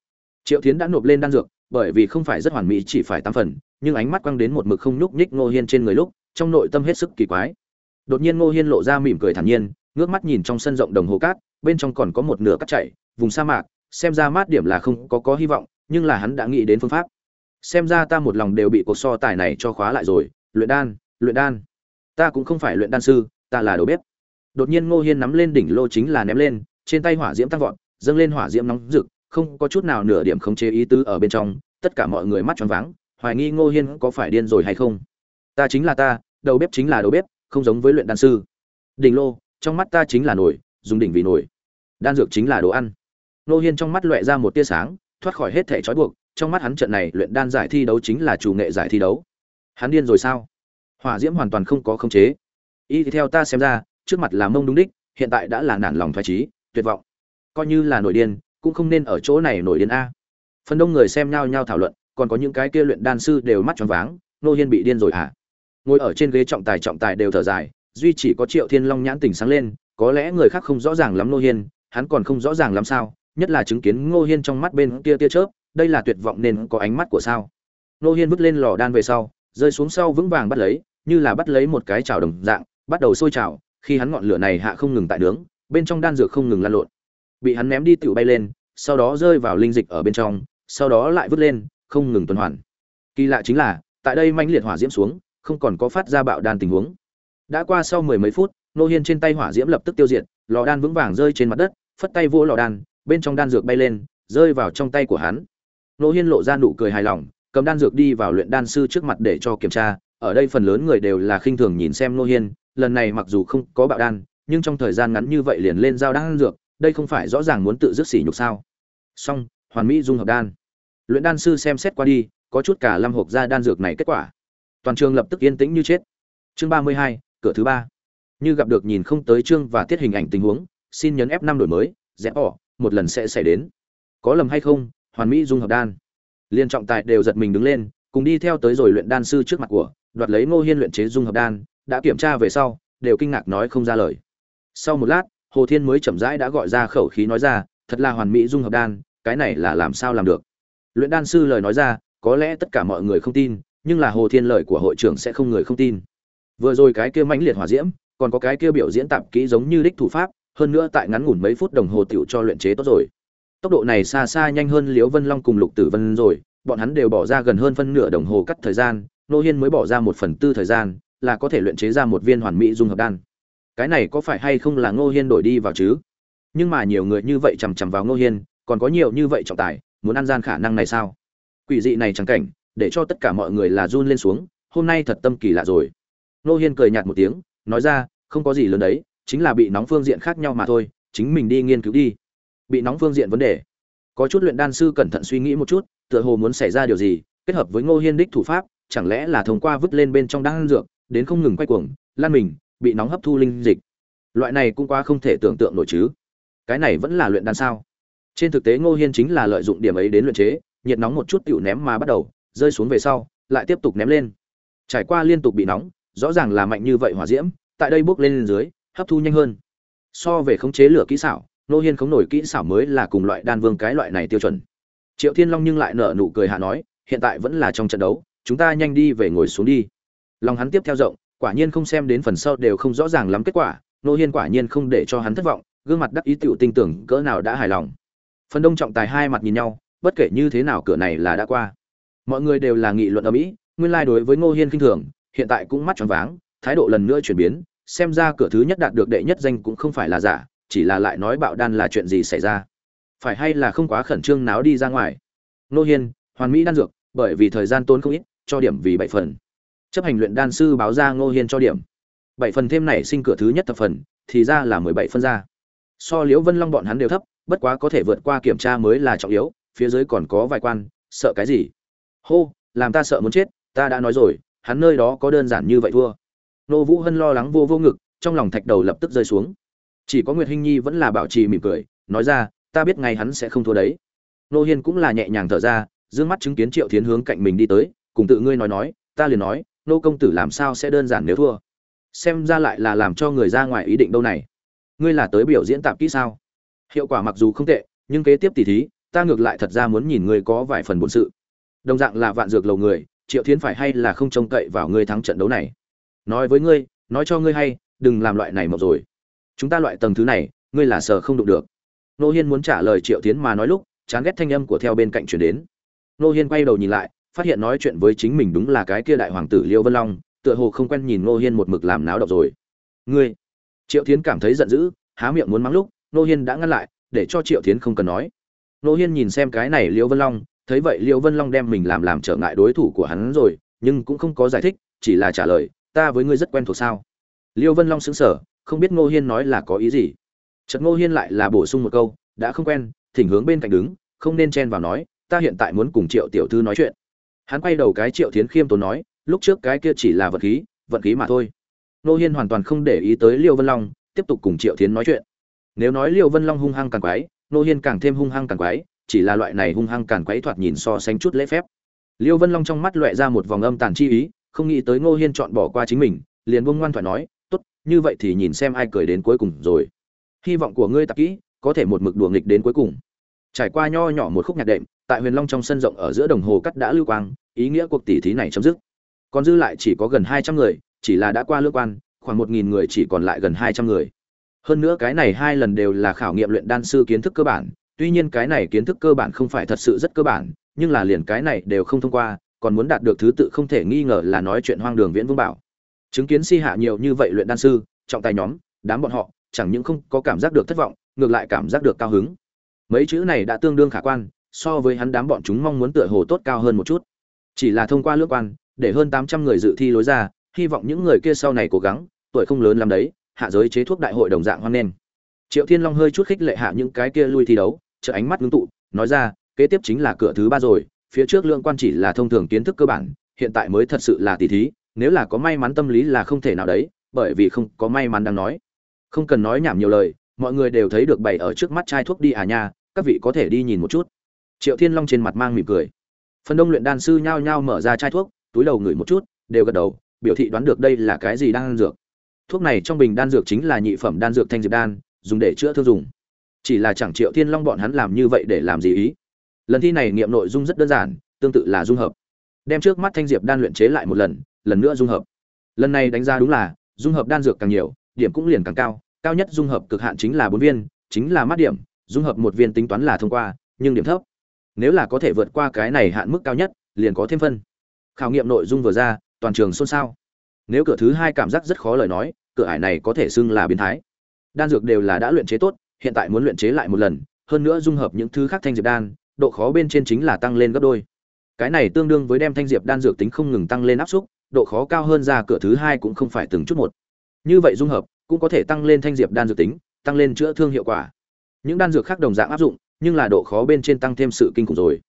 Triệu tiến đã nộp lên đan dược, bởi vì không phải rất hoàn mỹ, chỉ phải tám phần, nhưng ánh mắt quăng đến một mực không nhúc nhích ngô hiên trên người lúc, trong nội tâm hết sức kỳ quái. Đột nhiên ngô hiên lộ ra mỉm cười thản nhiên, ngước mắt nhìn trong sân rộng đồng hồ cát, bên trong còn có một nửa cắt chảy vùng sa mạc, xem ra mát điểm là không có có hy vọng, nhưng là hắn đã nghĩ đến phương pháp. Xem ra ta một lòng đều bị cuộc so tài này cho khóa lại rồi, luyện đan luyện đan. Ta cũng không phải luyện đan sư, ta là đầu bếp. Đột nhiên ngô hiên nắm lên đỉnh lô chính là ném lên, trên tay hỏa diễm tăng vọt dâng lên hỏa diễm nóng rực, không có chút nào nửa điểm khống chế ý tứ ở bên trong, tất cả mọi người mắt tròn váng, hoài nghi ngô hiên có phải điên rồi hay không. Ta chính là ta, đầu bếp chính là đầu bếp, không giống với luyện đan sư. Đỉnh lô, trong mắt ta chính là nổi, dùng đỉnh vì nổi. Đan dược chính là đồ ăn. Ngô hiên trong mắt lóe ra một tia sáng, thoát khỏi hết thể trói buộc, trong mắt hắn trận này luyện đan giải thi đấu chính là chủ nghệ giải thi đấu. Hắn điên rồi sao? Hỏa diễm hoàn toàn không có khống chế. Y theo ta xem ra, trước mặt là mông đúng đích, hiện tại đã là nản lòng thoái trí tuyệt vọng coi như là nổi điên, cũng không nên ở chỗ này nổi điên a. Phần đông người xem nhau nhau thảo luận, còn có những cái kia luyện đan sư đều mắt tròn váng, nô hiên bị điên rồi à ngồi ở trên ghế trọng tài trọng tài đều thở dài, duy chỉ có triệu thiên long nhãn tỉnh sáng lên, có lẽ người khác không rõ ràng lắm nô hiên, hắn còn không rõ ràng lắm sao, nhất là chứng kiến ngô hiên trong mắt bên kia tia chớp, đây là tuyệt vọng nên có ánh mắt của sao. Nô hiên vứt lên lò đan về sau, rơi xuống sau vững vàng bắt lấy, như là bắt lấy một cái chảo đồng dạng, bắt đầu sôi chảo. khi hắn ngọn lửa này hạ không ngừng tại nướng, bên trong đan dược không ngừng lan lộn bị hắn ném đi tựu bay lên, sau đó rơi vào linh dịch ở bên trong, sau đó lại vứt lên, không ngừng tuần hoàn. Kỳ lạ chính là, tại đây manh liệt hỏa diễm xuống, không còn có phát ra bạo đan tình huống. Đã qua sau mười mấy phút, nô hiên trên tay hỏa diễm lập tức tiêu diệt, lò đan vững vàng rơi trên mặt đất, phất tay vỗ lò đan, bên trong đan dược bay lên, rơi vào trong tay của hắn. Nô hiên lộ ra nụ cười hài lòng, cầm đan dược đi vào luyện đan sư trước mặt để cho kiểm tra, ở đây phần lớn người đều là khinh thường nhìn xem nô hiên, lần này mặc dù không có bạo đan, nhưng trong thời gian ngắn như vậy liền lên giao đan dược đây không phải rõ ràng muốn tự dứt sỉ nhục sao? Song hoàn mỹ dung hợp đan. Luyện đan sư xem xét qua đi, có chút cả lâm hộp ra đan dược này kết quả. Toàn trường lập tức yên tĩnh như chết. Chương ba mươi hai, cửa thứ ba. Như gặp được nhìn không tới chương và tiết hình ảnh tình huống, xin nhấn f năm đổi mới rẽ bỏ, một lần sẽ xảy đến. Có lầm hay không, hoàn mỹ dung hợp đan. Liên trọng tài đều giật mình đứng lên, cùng đi theo tới rồi luyện đan sư trước mặt của, đoạt lấy ngô hiên luyện chế dung hợp đan, đã kiểm tra về sau, đều kinh ngạc nói không ra lời. Sau một lát hồ thiên mới chậm rãi đã gọi ra khẩu khí nói ra, thật là hoàn mỹ dung hợp đan, cái này là làm sao làm được? Luyện đan sư lời nói ra, có lẽ tất cả mọi người không tin, nhưng là hồ thiên lời của hội trưởng sẽ không người không tin. Vừa rồi cái kia mãnh liệt hỏa diễm, còn có cái kia biểu diễn tạp kỹ giống như đích thủ pháp, hơn nữa tại ngắn ngủn mấy phút đồng hồ tiểu cho luyện chế tốt rồi. Tốc độ này xa xa nhanh hơn liễu vân long cùng lục tử vân rồi, bọn hắn đều bỏ ra gần hơn phân nửa đồng hồ cắt thời gian, nô hiên mới bỏ ra một phần tư thời gian, là có thể luyện chế ra một viên hoàn mỹ dung hợp đan cái này có phải hay không là ngô hiên đổi đi vào chứ? Nhưng mà nhiều người như vậy chằm chằm vào ngô hiên, còn có nhiều như vậy trọng tài, muốn ăn gian khả năng này sao? Quỷ dị này chẳng cảnh, để cho tất cả mọi người là run lên xuống, hôm nay thật tâm kỳ lạ rồi. Ngô hiên cười nhạt một tiếng, nói ra, không có gì lớn đấy, chính là bị nóng phương diện khác nhau mà thôi, chính mình đi nghiên cứu đi. Bị nóng phương diện vấn đề. Có chút luyện đan sư cẩn thận suy nghĩ một chút, tựa hồ muốn xảy ra điều gì, kết hợp với ngô hiên đích thủ pháp, chẳng lẽ là thông qua vứt lên bên trong đan dược, đến không ngừng quay cuồng, lan mình bị nóng hấp thu linh dịch. Loại này cũng quá không thể tưởng tượng nổi chứ. Cái này vẫn là luyện đan sao? Trên thực tế ngô hiên chính là lợi dụng điểm ấy đến luyện chế, nhiệt nóng một chút tựu ném mà bắt đầu, rơi xuống về sau, lại tiếp tục ném lên. Trải qua liên tục bị nóng, rõ ràng là mạnh như vậy hỏa diễm, tại đây bước lên dưới, hấp thu nhanh hơn. So về khống chế lửa kỹ xảo, ngô hiên khống nổi kỹ xảo mới là cùng loại đan vương cái loại này tiêu chuẩn. Triệu thiên long nhưng lại nở nụ cười hạ nói, hiện tại vẫn là trong trận đấu, chúng ta nhanh đi về ngồi xuống đi. Lòng hắn tiếp theo rộng quả nhiên không xem đến phần sau đều không rõ ràng lắm kết quả, nô hiên quả nhiên không để cho hắn thất vọng, gương mặt đắc ý tựu tin tưởng cỡ nào đã hài lòng. Phần đông trọng tài hai mặt nhìn nhau, bất kể như thế nào cửa này là đã qua. Mọi người đều là nghị luận ở mỹ nguyên lai đối với ngô hiên kinh thường, hiện tại cũng mắt tròn váng, thái độ lần nữa chuyển biến, xem ra cửa thứ nhất đạt được đệ nhất danh cũng không phải là giả, chỉ là lại nói bạo đan là chuyện gì xảy ra. Phải hay là không quá khẩn trương náo đi ra ngoài? Ngô hiên, hoàn mỹ đan dược, bởi vì thời gian tốn không ít, cho điểm vì bảy phần chấp hành luyện đan sư báo ra ngô hiên cho điểm. Bảy phần thêm này sinh cửa thứ nhất thập phần, thì ra là mười bảy phân ra. So liễu vân long bọn hắn đều thấp, bất quá có thể vượt qua kiểm tra mới là trọng yếu, phía dưới còn có vài quan, sợ cái gì? Hô, làm ta sợ muốn chết, ta đã nói rồi, hắn nơi đó có đơn giản như vậy thua. Nô vũ hân lo lắng vô vô ngực, trong lòng thạch đầu lập tức rơi xuống. Chỉ có nguyệt hinh nhi vẫn là bảo trì mỉm cười, nói ra, ta biết ngay hắn sẽ không thua đấy. Nô hiên cũng là nhẹ nhàng thở ra d ư ơ n g mắt chứng kiến triệu tiến hướng cạnh mình đi tới, cùng tự ngươi nói nói, ta liền nói nô công tử làm sao sẽ đơn giản nếu thua? Xem ra lại là làm cho người ra ngoài ý định đâu này. Ngươi là tới biểu diễn tạp kỹ sao? Hiệu quả mặc dù không tệ, nhưng kế tiếp tỉ thí, ta ngược lại thật ra muốn nhìn ngươi có vài phần bổn sự. Đồng dạng là vạn dược lầu người, triệu thiến phải hay là không trông cậy vào ngươi thắng trận đấu này? Nói với ngươi, nói cho ngươi hay, đừng làm loại này mộng rồi. Chúng ta loại tầng thứ này, ngươi là sợ không đụng được. Nô hiên muốn trả lời triệu tiến mà nói lúc, chán ghét thanh âm của theo bên cạnh chuyển đến. Nô hiên quay đầu nhìn lại phát hiện nói chuyện với chính mình đúng là cái kia đại hoàng tử liêu vân long tựa hồ không quen nhìn Ngô Hiên một mực làm náo động rồi. "Ngươi?" Triệu tiến cảm thấy giận dữ, há miệng muốn mắng lúc, Ngô Hiên đã ngăn lại, để cho Triệu tiến không cần nói. Ngô Hiên nhìn xem cái này liêu Vân Long, thấy vậy liêu Vân Long đem mình làm làm trở ngại đối thủ của hắn rồi, nhưng cũng không có giải thích, chỉ là trả lời, "Ta với ngươi rất quen thuộc sao?" liêu Vân Long sững sờ, không biết Ngô Hiên nói là có ý gì. Chợt Ngô Hiên lại là bổ sung một câu, "Đã không quen, thỉnh hướng bên cạnh đứng, không nên chen vào nói, ta hiện tại muốn cùng Triệu tiểu thư nói chuyện." Hắn quay đầu cái Triệu Thiến khiêm tốn nói, lúc trước cái kia chỉ là vật khí vận khí mà thôi. Nô hiên hoàn toàn không để ý tới liêu vân long tiếp tục cùng triệu Thiến nói chuyện. Nếu nói liêu vân long hung hăng càng quái nô hiên càng thêm hung hăng càng quái chỉ là loại này hung hăng càng quái thoạt nhìn so sánh chút lễ phép. Liêu vân long trong mắt loẹ ra một vòng âm tàn chi ý không nghĩ tới ngô hiên chọn bỏ qua chính mình liền buông ngoan thoại nói tốt như vậy thì nhìn xem ai cười đến cuối cùng rồi. Hy vọng của ngươi tạp kỹ có thể một mực đùa nghịch đến cuối cùng. Trải qua nho nhỏ một khúc nhạc đệm tại huyền long trong sân rộng ở giữa đồng hồ cắt đã lưu quang, ý nghĩa cuộc tỷ thí này chấm dứt. Còn dư lại chỉ có gần hai trăm người, chỉ là đã qua lương quan, khoảng một nghìn người chỉ còn lại gần hai trăm người. Hơn nữa cái này hai lần đều là khảo nghiệm luyện đan sư kiến thức cơ bản, tuy nhiên cái này kiến thức cơ bản không phải thật sự rất cơ bản, nhưng là liền cái này đều không thông qua, còn muốn đạt được thứ tự không thể nghi ngờ là nói chuyện hoang đường viễn vương bảo. Chứng kiến si hạ nhiều như vậy luyện đan sư, trọng tài nhóm, đám bọn họ, chẳng những không có cảm giác được thất vọng, ngược lại cảm giác được cao hứng. Mấy chữ này đã tương đương khả quan so với hắn đám bọn chúng mong muốn tựa hồ tốt cao hơn một chút. Chỉ là thông qua lướt quan để hơn tám trăm người dự thi lối ra, hy vọng những người kia sau này cố gắng, tuổi không lớn lắm đấy, hạ giới chế thuốc đại hội đồng dạng hoan nghênh. triệu thiên long hơi chút khích lệ hạ những cái kia lui thi đấu chợ ánh mắt ngưng tụ nói ra kế tiếp chính là cửa thứ ba rồi phía trước lượng quan chỉ là thông thường kiến thức cơ bản hiện tại mới thật sự là tỷ thí nếu là có may mắn tâm lý là không thể nào đấy bởi vì không có may mắn đang nói. Không cần nói nhảm nhiều lời mọi người đều thấy được bày ở trước mắt chai thuốc đi à nha các vị có thể đi nhìn một chút triệu thiên long trên mặt mang mỉm cười. Phần đông luyện đan sư nhao nhao mở ra chai thuốc, túi đầu ngửi một chút, đều gật đầu, biểu thị đoán được đây là cái gì đang dược. Thuốc này trong bình đan dược chính là nhị phẩm đan dược thanh diệp đan, dùng để chữa thương dùng. Chỉ là chẳng triệu thiên long bọn hắn làm như vậy để làm gì ý. Lần thi này nghiệm nội dung rất đơn giản, tương tự là dung hợp. Đem trước mắt thanh diệp đan luyện chế lại một lần lần nữa dung hợp. Lần này đánh giá đúng là, dung hợp đan dược càng nhiều, điểm cũng liền càng cao cao nhất dung hợp cực hạn chính là bốn viên, chính là mát điểm, dung hợp một viên tính toán là thông qua, nhưng điểm thấp nếu là có thể vượt qua cái này hạn mức cao nhất, liền có thêm phân. Khảo nghiệm nội dung vừa ra, toàn trường xôn xao. Nếu cửa thứ hai cảm giác rất khó lời nói, cửa ải này có thể xưng là biến thái. Đan dược đều là đã luyện chế tốt, hiện tại muốn luyện chế lại một lần, hơn nữa dung hợp những thứ khác thanh diệp đan, độ khó bên trên chính là tăng lên gấp đôi. Cái này tương đương với đem thanh diệp đan dược tính không ngừng tăng lên áp xúc độ khó cao hơn ra cửa thứ hai cũng không phải từng chút một. Như vậy dung hợp, cũng có thể tăng lên thanh diệp đan dược tính, tăng lên chữa thương hiệu quả. Những đan dược khác đồng dạng áp dụng nhưng là độ khó bên trên tăng thêm sự kinh khủng rồi.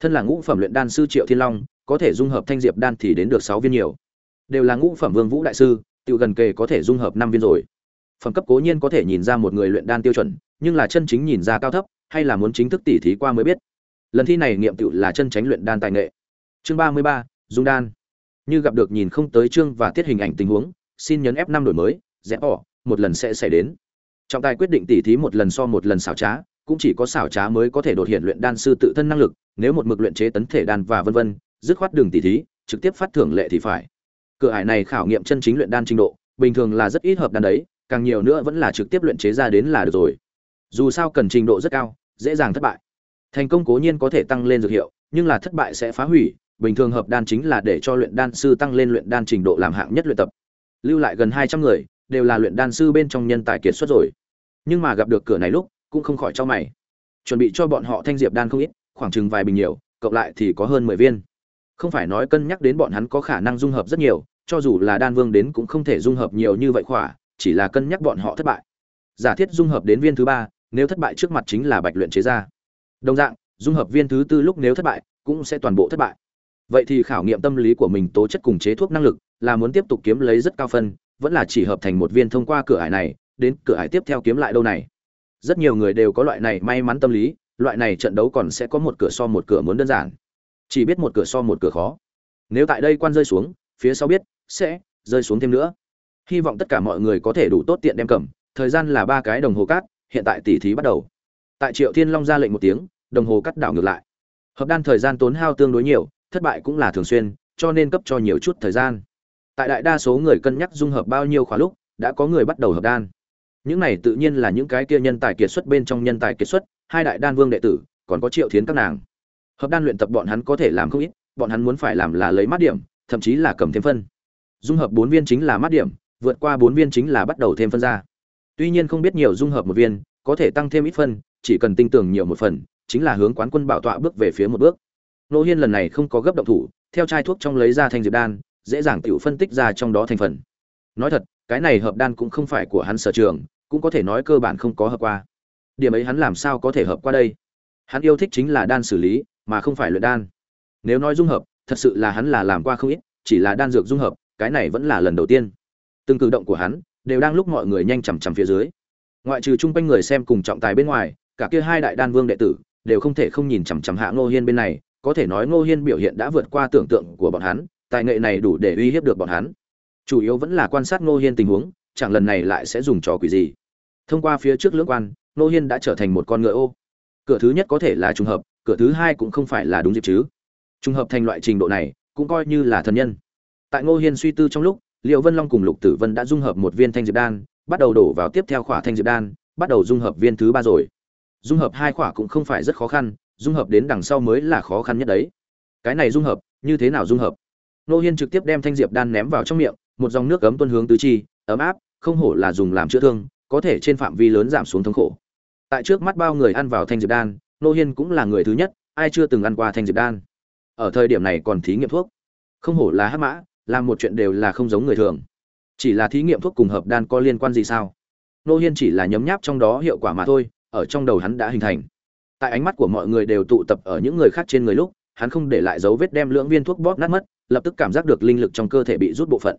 Thân là ngũ phẩm luyện đan sư triệu thiên long, có thể dung hợp thanh diệp đan thì đến được sáu viên nhiều. Đều là ngũ phẩm vương vũ đại sư tự gần kề có thể dung hợp năm viên rồi. Phẩm cấp cố nhiên có thể nhìn ra một người luyện đan tiêu chuẩn, nhưng là chân chính nhìn ra cao thấp, hay là muốn chính thức tỉ thí qua mới biết. Lần thi này nghiệm tự là chân tránh luyện đan tài nghệ. Chương ba mươi ba, dung đan. Như gặp được nhìn không tới chương và tiết hình ảnh tình huống, xin nhấn f năm đổi mới rẽ bỏ một lần sẽ xảy đến. Trọng tài quyết định tỉ thí một lần so một lần xảo trá cũng chỉ có xảo trá mới có thể đột hiện luyện đan sư tự thân năng lực, nếu một mực luyện chế tấn thể đan và vân vân, dứt khoát đường tỉ thí, trực tiếp phát thưởng lệ thì phải. Cửa ải này khảo nghiệm chân chính luyện đan trình độ, bình thường là rất ít hợp đan đấy, càng nhiều nữa vẫn là trực tiếp luyện chế ra đến là được rồi. Dù sao cần trình độ rất cao, dễ dàng thất bại. Thành công cố nhiên có thể tăng lên dược hiệu, nhưng là thất bại sẽ phá hủy, bình thường hợp đan chính là để cho luyện đan sư tăng lên luyện đan trình độ làm hạng nhất luyện tập. Lưu lại gần hai trăm người, đều là luyện đan sư bên trong nhân tài kiệt xuất rồi. Nhưng mà gặp được cửa này lúc cũng không khỏi cho mày. Chuẩn bị cho bọn họ thanh diệp đan không ít, khoảng chừng vài bình nhiều, cộng lại thì có hơn mười viên. Không phải nói cân nhắc đến bọn hắn có khả năng dung hợp rất nhiều, cho dù là đan vương đến cũng không thể dung hợp nhiều như vậy khỏa, chỉ là cân nhắc bọn họ thất bại. Giả thiết dung hợp đến viên thứ ba, nếu thất bại trước mặt chính là bạch luyện chế ra đồng dạng, dung hợp viên thứ tư lúc nếu thất bại, cũng sẽ toàn bộ thất bại. Vậy thì khảo nghiệm tâm lý của mình tố chất cùng chế thuốc năng lực, là muốn tiếp tục kiếm lấy rất cao phân, vẫn là chỉ hợp thành một viên thông qua cửa ải này, đến cửa ải tiếp theo kiếm lại đâu này? Rất nhiều người đều có loại này may mắn tâm lý, loại này trận đấu còn sẽ có một cửa so một cửa muốn đơn giản. Chỉ biết một cửa so một cửa khó. Nếu tại đây quan rơi xuống, phía sau biết, sẽ rơi xuống thêm nữa. Hy vọng tất cả mọi người có thể đủ tốt tiện đem cầm, thời gian là ba cái đồng hồ cát, hiện tại tỉ thí bắt đầu. Tại triệu thiên long ra lệnh một tiếng, đồng hồ cắt đảo ngược lại. Hợp đan thời gian tốn hao tương đối nhiều, thất bại cũng là thường xuyên, cho nên cấp cho nhiều chút thời gian. Tại đại đa số người cân nhắc dung hợp bao nhiêu khóa lúc, đã có người bắt đầu hợp đan những này tự nhiên là những cái kia nhân tài kiệt xuất bên trong nhân tài kiệt xuất, hai đại đan vương đệ tử, còn có triệu thiến các nàng. Hợp đan luyện tập bọn hắn có thể làm không ít, bọn hắn muốn phải làm là lấy mát điểm, thậm chí là cầm thêm phân. Dung hợp bốn viên chính là mát điểm, vượt qua bốn viên chính là bắt đầu thêm phân ra. Tuy nhiên không biết nhiều dung hợp một viên, có thể tăng thêm ít phân, chỉ cần tinh tưởng nhiều một phần, chính là hướng quán quân bảo tọa bước về phía một bước. Nô hiên lần này không có gấp động thủ, theo chai thuốc trong lấy ra thanh diệp đan, dễ dàng tiểu phân tích ra trong đó thành phần. Nói thật, cái này hợp đan cũng không phải của hắn sở trường cũng có thể nói cơ bản không có hợp qua. Điểm ấy hắn làm sao có thể hợp qua đây? Hắn yêu thích chính là đan xử lý, mà không phải luyện đan. Nếu nói dung hợp, thật sự là hắn là làm qua không ít, chỉ là đan dược dung hợp, cái này vẫn là lần đầu tiên. Từng cử động của hắn đều đang lúc mọi người nhanh chằm chằm phía dưới. Ngoại trừ chung quanh người xem cùng trọng tài bên ngoài, cả kia hai đại đan vương đệ tử đều không thể không nhìn chằm chằm hạ ngô hiên bên này, có thể nói ngô hiên biểu hiện đã vượt qua tưởng tượng của bọn hắn, tài nghệ này đủ để uy hiếp được bọn hắn. Chủ yếu vẫn là quan sát ngô hiên tình huống chẳng lần này lại sẽ dùng trò quỷ gì. Thông qua phía trước lưỡng quan, ngô hiên đã trở thành một con ngựa ô. Cửa thứ nhất có thể là trùng hợp, cửa thứ hai cũng không phải là đúng dịp chứ. Trùng hợp thành loại trình độ này, cũng coi như là thần nhân. Tại ngô hiên suy tư trong lúc liệu vân long cùng lục tử vân đã dung hợp một viên thanh diệp đan, bắt đầu đổ vào tiếp theo khỏa thanh diệp đan, bắt đầu dung hợp viên thứ ba rồi. Dung hợp hai khỏa cũng không phải rất khó khăn, dung hợp đến đằng sau mới là khó khăn nhất đấy. Cái này dung hợp, như thế nào dung hợp? Nô hiên trực tiếp đem thanh diệp đan ném vào trong miệng, một dòng nước cấm tuân hướng tứ chi ấm áp, không hổ là dùng làm chữa thương, có thể trên phạm vi lớn giảm xuống thống khổ. Tại trước mắt bao người ăn vào thanh diệp đan, nô hiên cũng là người thứ nhất, ai chưa từng ăn qua thanh diệp đan. Ở thời điểm này còn thí nghiệm thuốc. Không hổ là hát mã, làm một chuyện đều là không giống người thường. Chỉ là thí nghiệm thuốc cùng hợp đan có liên quan gì sao? Nô hiên chỉ là nhấm nháp trong đó hiệu quả mà thôi, ở trong đầu hắn đã hình thành. Tại ánh mắt của mọi người đều tụ tập ở những người khác trên người lúc, hắn không để lại dấu vết đem lưỡng viên thuốc bóp nát mất, lập tức cảm giác được linh lực trong cơ thể bị rút bộ phận.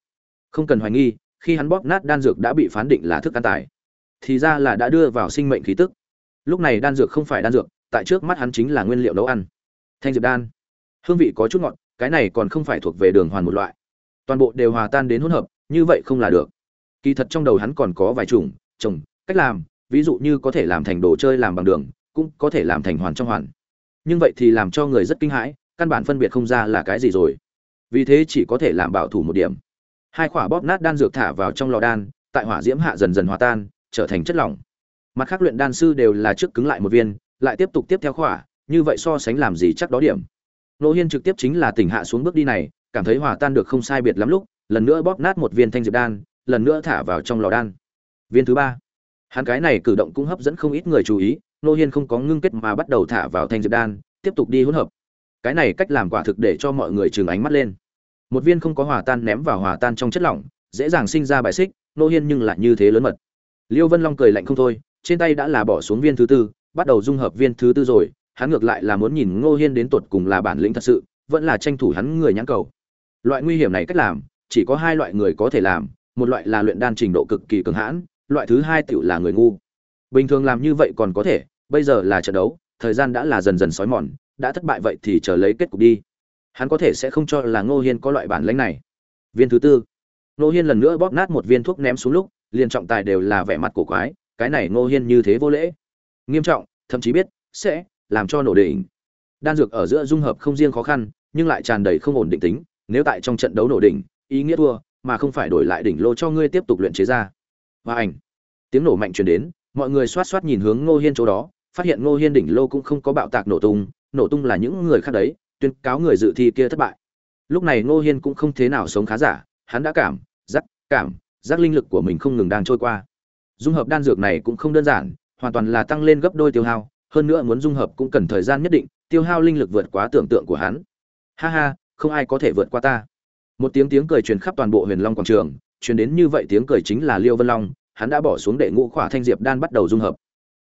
Không cần hoài nghi khi hắn bóp nát đan dược đã bị phán định là thức ăn tài, thì ra là đã đưa vào sinh mệnh khí tức. Lúc này đan dược không phải đan dược, tại trước mắt hắn chính là nguyên liệu nấu ăn. Thanh diệp đan. Hương vị có chút ngọt, cái này còn không phải thuộc về đường hoàn một loại. Toàn bộ đều hòa tan đến hỗn hợp, như vậy không là được. Kỳ thật trong đầu hắn còn có vài chủng trồng cách làm, ví dụ như có thể làm thành đồ chơi làm bằng đường, cũng có thể làm thành hoàn trong hoàn. Nhưng vậy thì làm cho người rất kinh hãi, căn bản phân biệt không ra là cái gì rồi. Vì thế chỉ có thể làm bảo thủ một điểm hai quả bóp nát đan dược thả vào trong lò đan, tại hỏa diễm hạ dần dần hòa tan, trở thành chất lỏng. Mặt khác luyện đan sư đều là trước cứng lại một viên, lại tiếp tục tiếp theo khỏa, như vậy so sánh làm gì chắc đó điểm. Nô hiên trực tiếp chính là tỉnh hạ xuống bước đi này, cảm thấy hòa tan được không sai biệt lắm lúc, lần nữa bóp nát một viên thanh diệp đan, lần nữa thả vào trong lò đan. Viên thứ ba. Hắn cái này cử động cũng hấp dẫn không ít người chú ý nô hiên không có ngưng kết mà bắt đầu thả vào thanh diệp đan, tiếp tục đi hỗn hợp. Cái này cách làm quả thực để cho mọi người chừng ánh mắt lên một viên không có hòa tan ném vào hòa tan trong chất lỏng, dễ dàng sinh ra bài xích, nô hiên nhưng lại như thế lớn mật. Liêu vân long cười lạnh không thôi, trên tay đã là bỏ xuống viên thứ tư, bắt đầu dung hợp viên thứ tư rồi, hắn ngược lại là muốn nhìn ngô hiên đến tột cùng là bản lĩnh thật sự, vẫn là tranh thủ hắn người nhãn cầu. Loại nguy hiểm này cách làm, chỉ có hai loại người có thể làm, một loại là luyện đan trình độ cực kỳ cường hãn, loại thứ hai tựu là người ngu. Bình thường làm như vậy còn có thể, bây giờ là trận đấu, thời gian đã là dần dần sói mòn, đã thất bại vậy thì chờ lấy kết cục đi hắn có thể sẽ không cho là ngô hiên có loại bản lãnh này. Viên thứ tư. Ngô hiên lần nữa bóp nát một viên thuốc ném xuống lúc, liền trọng tài đều là vẻ mặt cổ quái, cái này ngô hiên như thế vô lễ. Nghiêm trọng, thậm chí biết, sẽ làm cho nổ đỉnh đan dược ở giữa dung hợp không riêng khó khăn, nhưng lại tràn đầy không ổn định tính, nếu tại trong trận đấu nổ đỉnh, ý nghĩa thua, mà không phải đổi lại đỉnh lô cho ngươi tiếp tục luyện chế ra. Và ảnh. Tiếng nổ mạnh truyền đến, mọi người xoát xoát nhìn hướng ngô hiên chỗ đó, phát hiện ngô hiên đỉnh lô cũng không có bạo tạc nổ tung nổ tung là những người khác đấy tuyên cáo người dự thi kia thất bại. Lúc này ngô hiên cũng không thế nào sống khá giả, hắn đã cảm, giác cảm, giác linh lực của mình không ngừng đang trôi qua. Dung hợp đan dược này cũng không đơn giản, hoàn toàn là tăng lên gấp đôi tiêu hao, hơn nữa muốn dung hợp cũng cần thời gian nhất định, tiêu hao linh lực vượt quá tưởng tượng của hắn. Ha ha, không ai có thể vượt qua ta. Một tiếng tiếng cười truyền khắp toàn bộ huyền long quảng trường, truyền đến như vậy tiếng cười chính là liêu vân long, hắn đã bỏ xuống đệ ngũ khỏa thanh diệp đan bắt đầu dung hợp.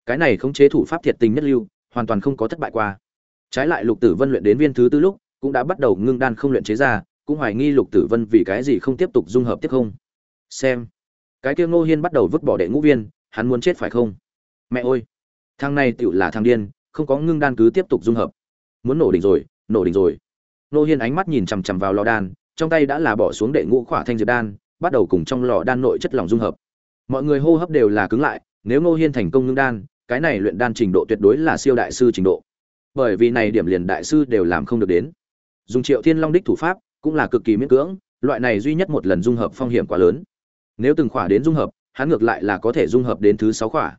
Cái này khống chế thủ pháp thiệt tình nhất lưu, hoàn toàn không có thất bại qua trái lại lục tử vân luyện đến viên thứ tư lúc, cũng đã bắt đầu ngưng đan không luyện chế ra, cũng hoài nghi lục tử vân vì cái gì không tiếp tục dung hợp tiếp không. Xem, cái kia ngô hiên bắt đầu vứt bỏ đệ ngũ viên, hắn muốn chết phải không? Mẹ ơi, thằng này tựu là thằng điên, không có ngưng đan cứ tiếp tục dung hợp. Muốn nổ đỉnh rồi, nổ đỉnh rồi. Ngô hiên ánh mắt nhìn chằm chằm vào lò đan, trong tay đã là bỏ xuống đệ ngũ khỏa thanh diệp đan, bắt đầu cùng trong lò đan nội chất lỏng dung hợp. Mọi người hô hấp đều là cứng lại, nếu ngô hiên thành công ngưng đan, cái này luyện đan trình độ tuyệt đối là siêu đại sư trình độ bởi vì này điểm liền đại sư đều làm không được đến. Dùng triệu thiên long đích thủ pháp cũng là cực kỳ miễn cưỡng loại này duy nhất một lần dung hợp phong hiểm quá lớn. Nếu từng khỏa đến dung hợp hắn ngược lại là có thể dung hợp đến thứ sáu khỏa.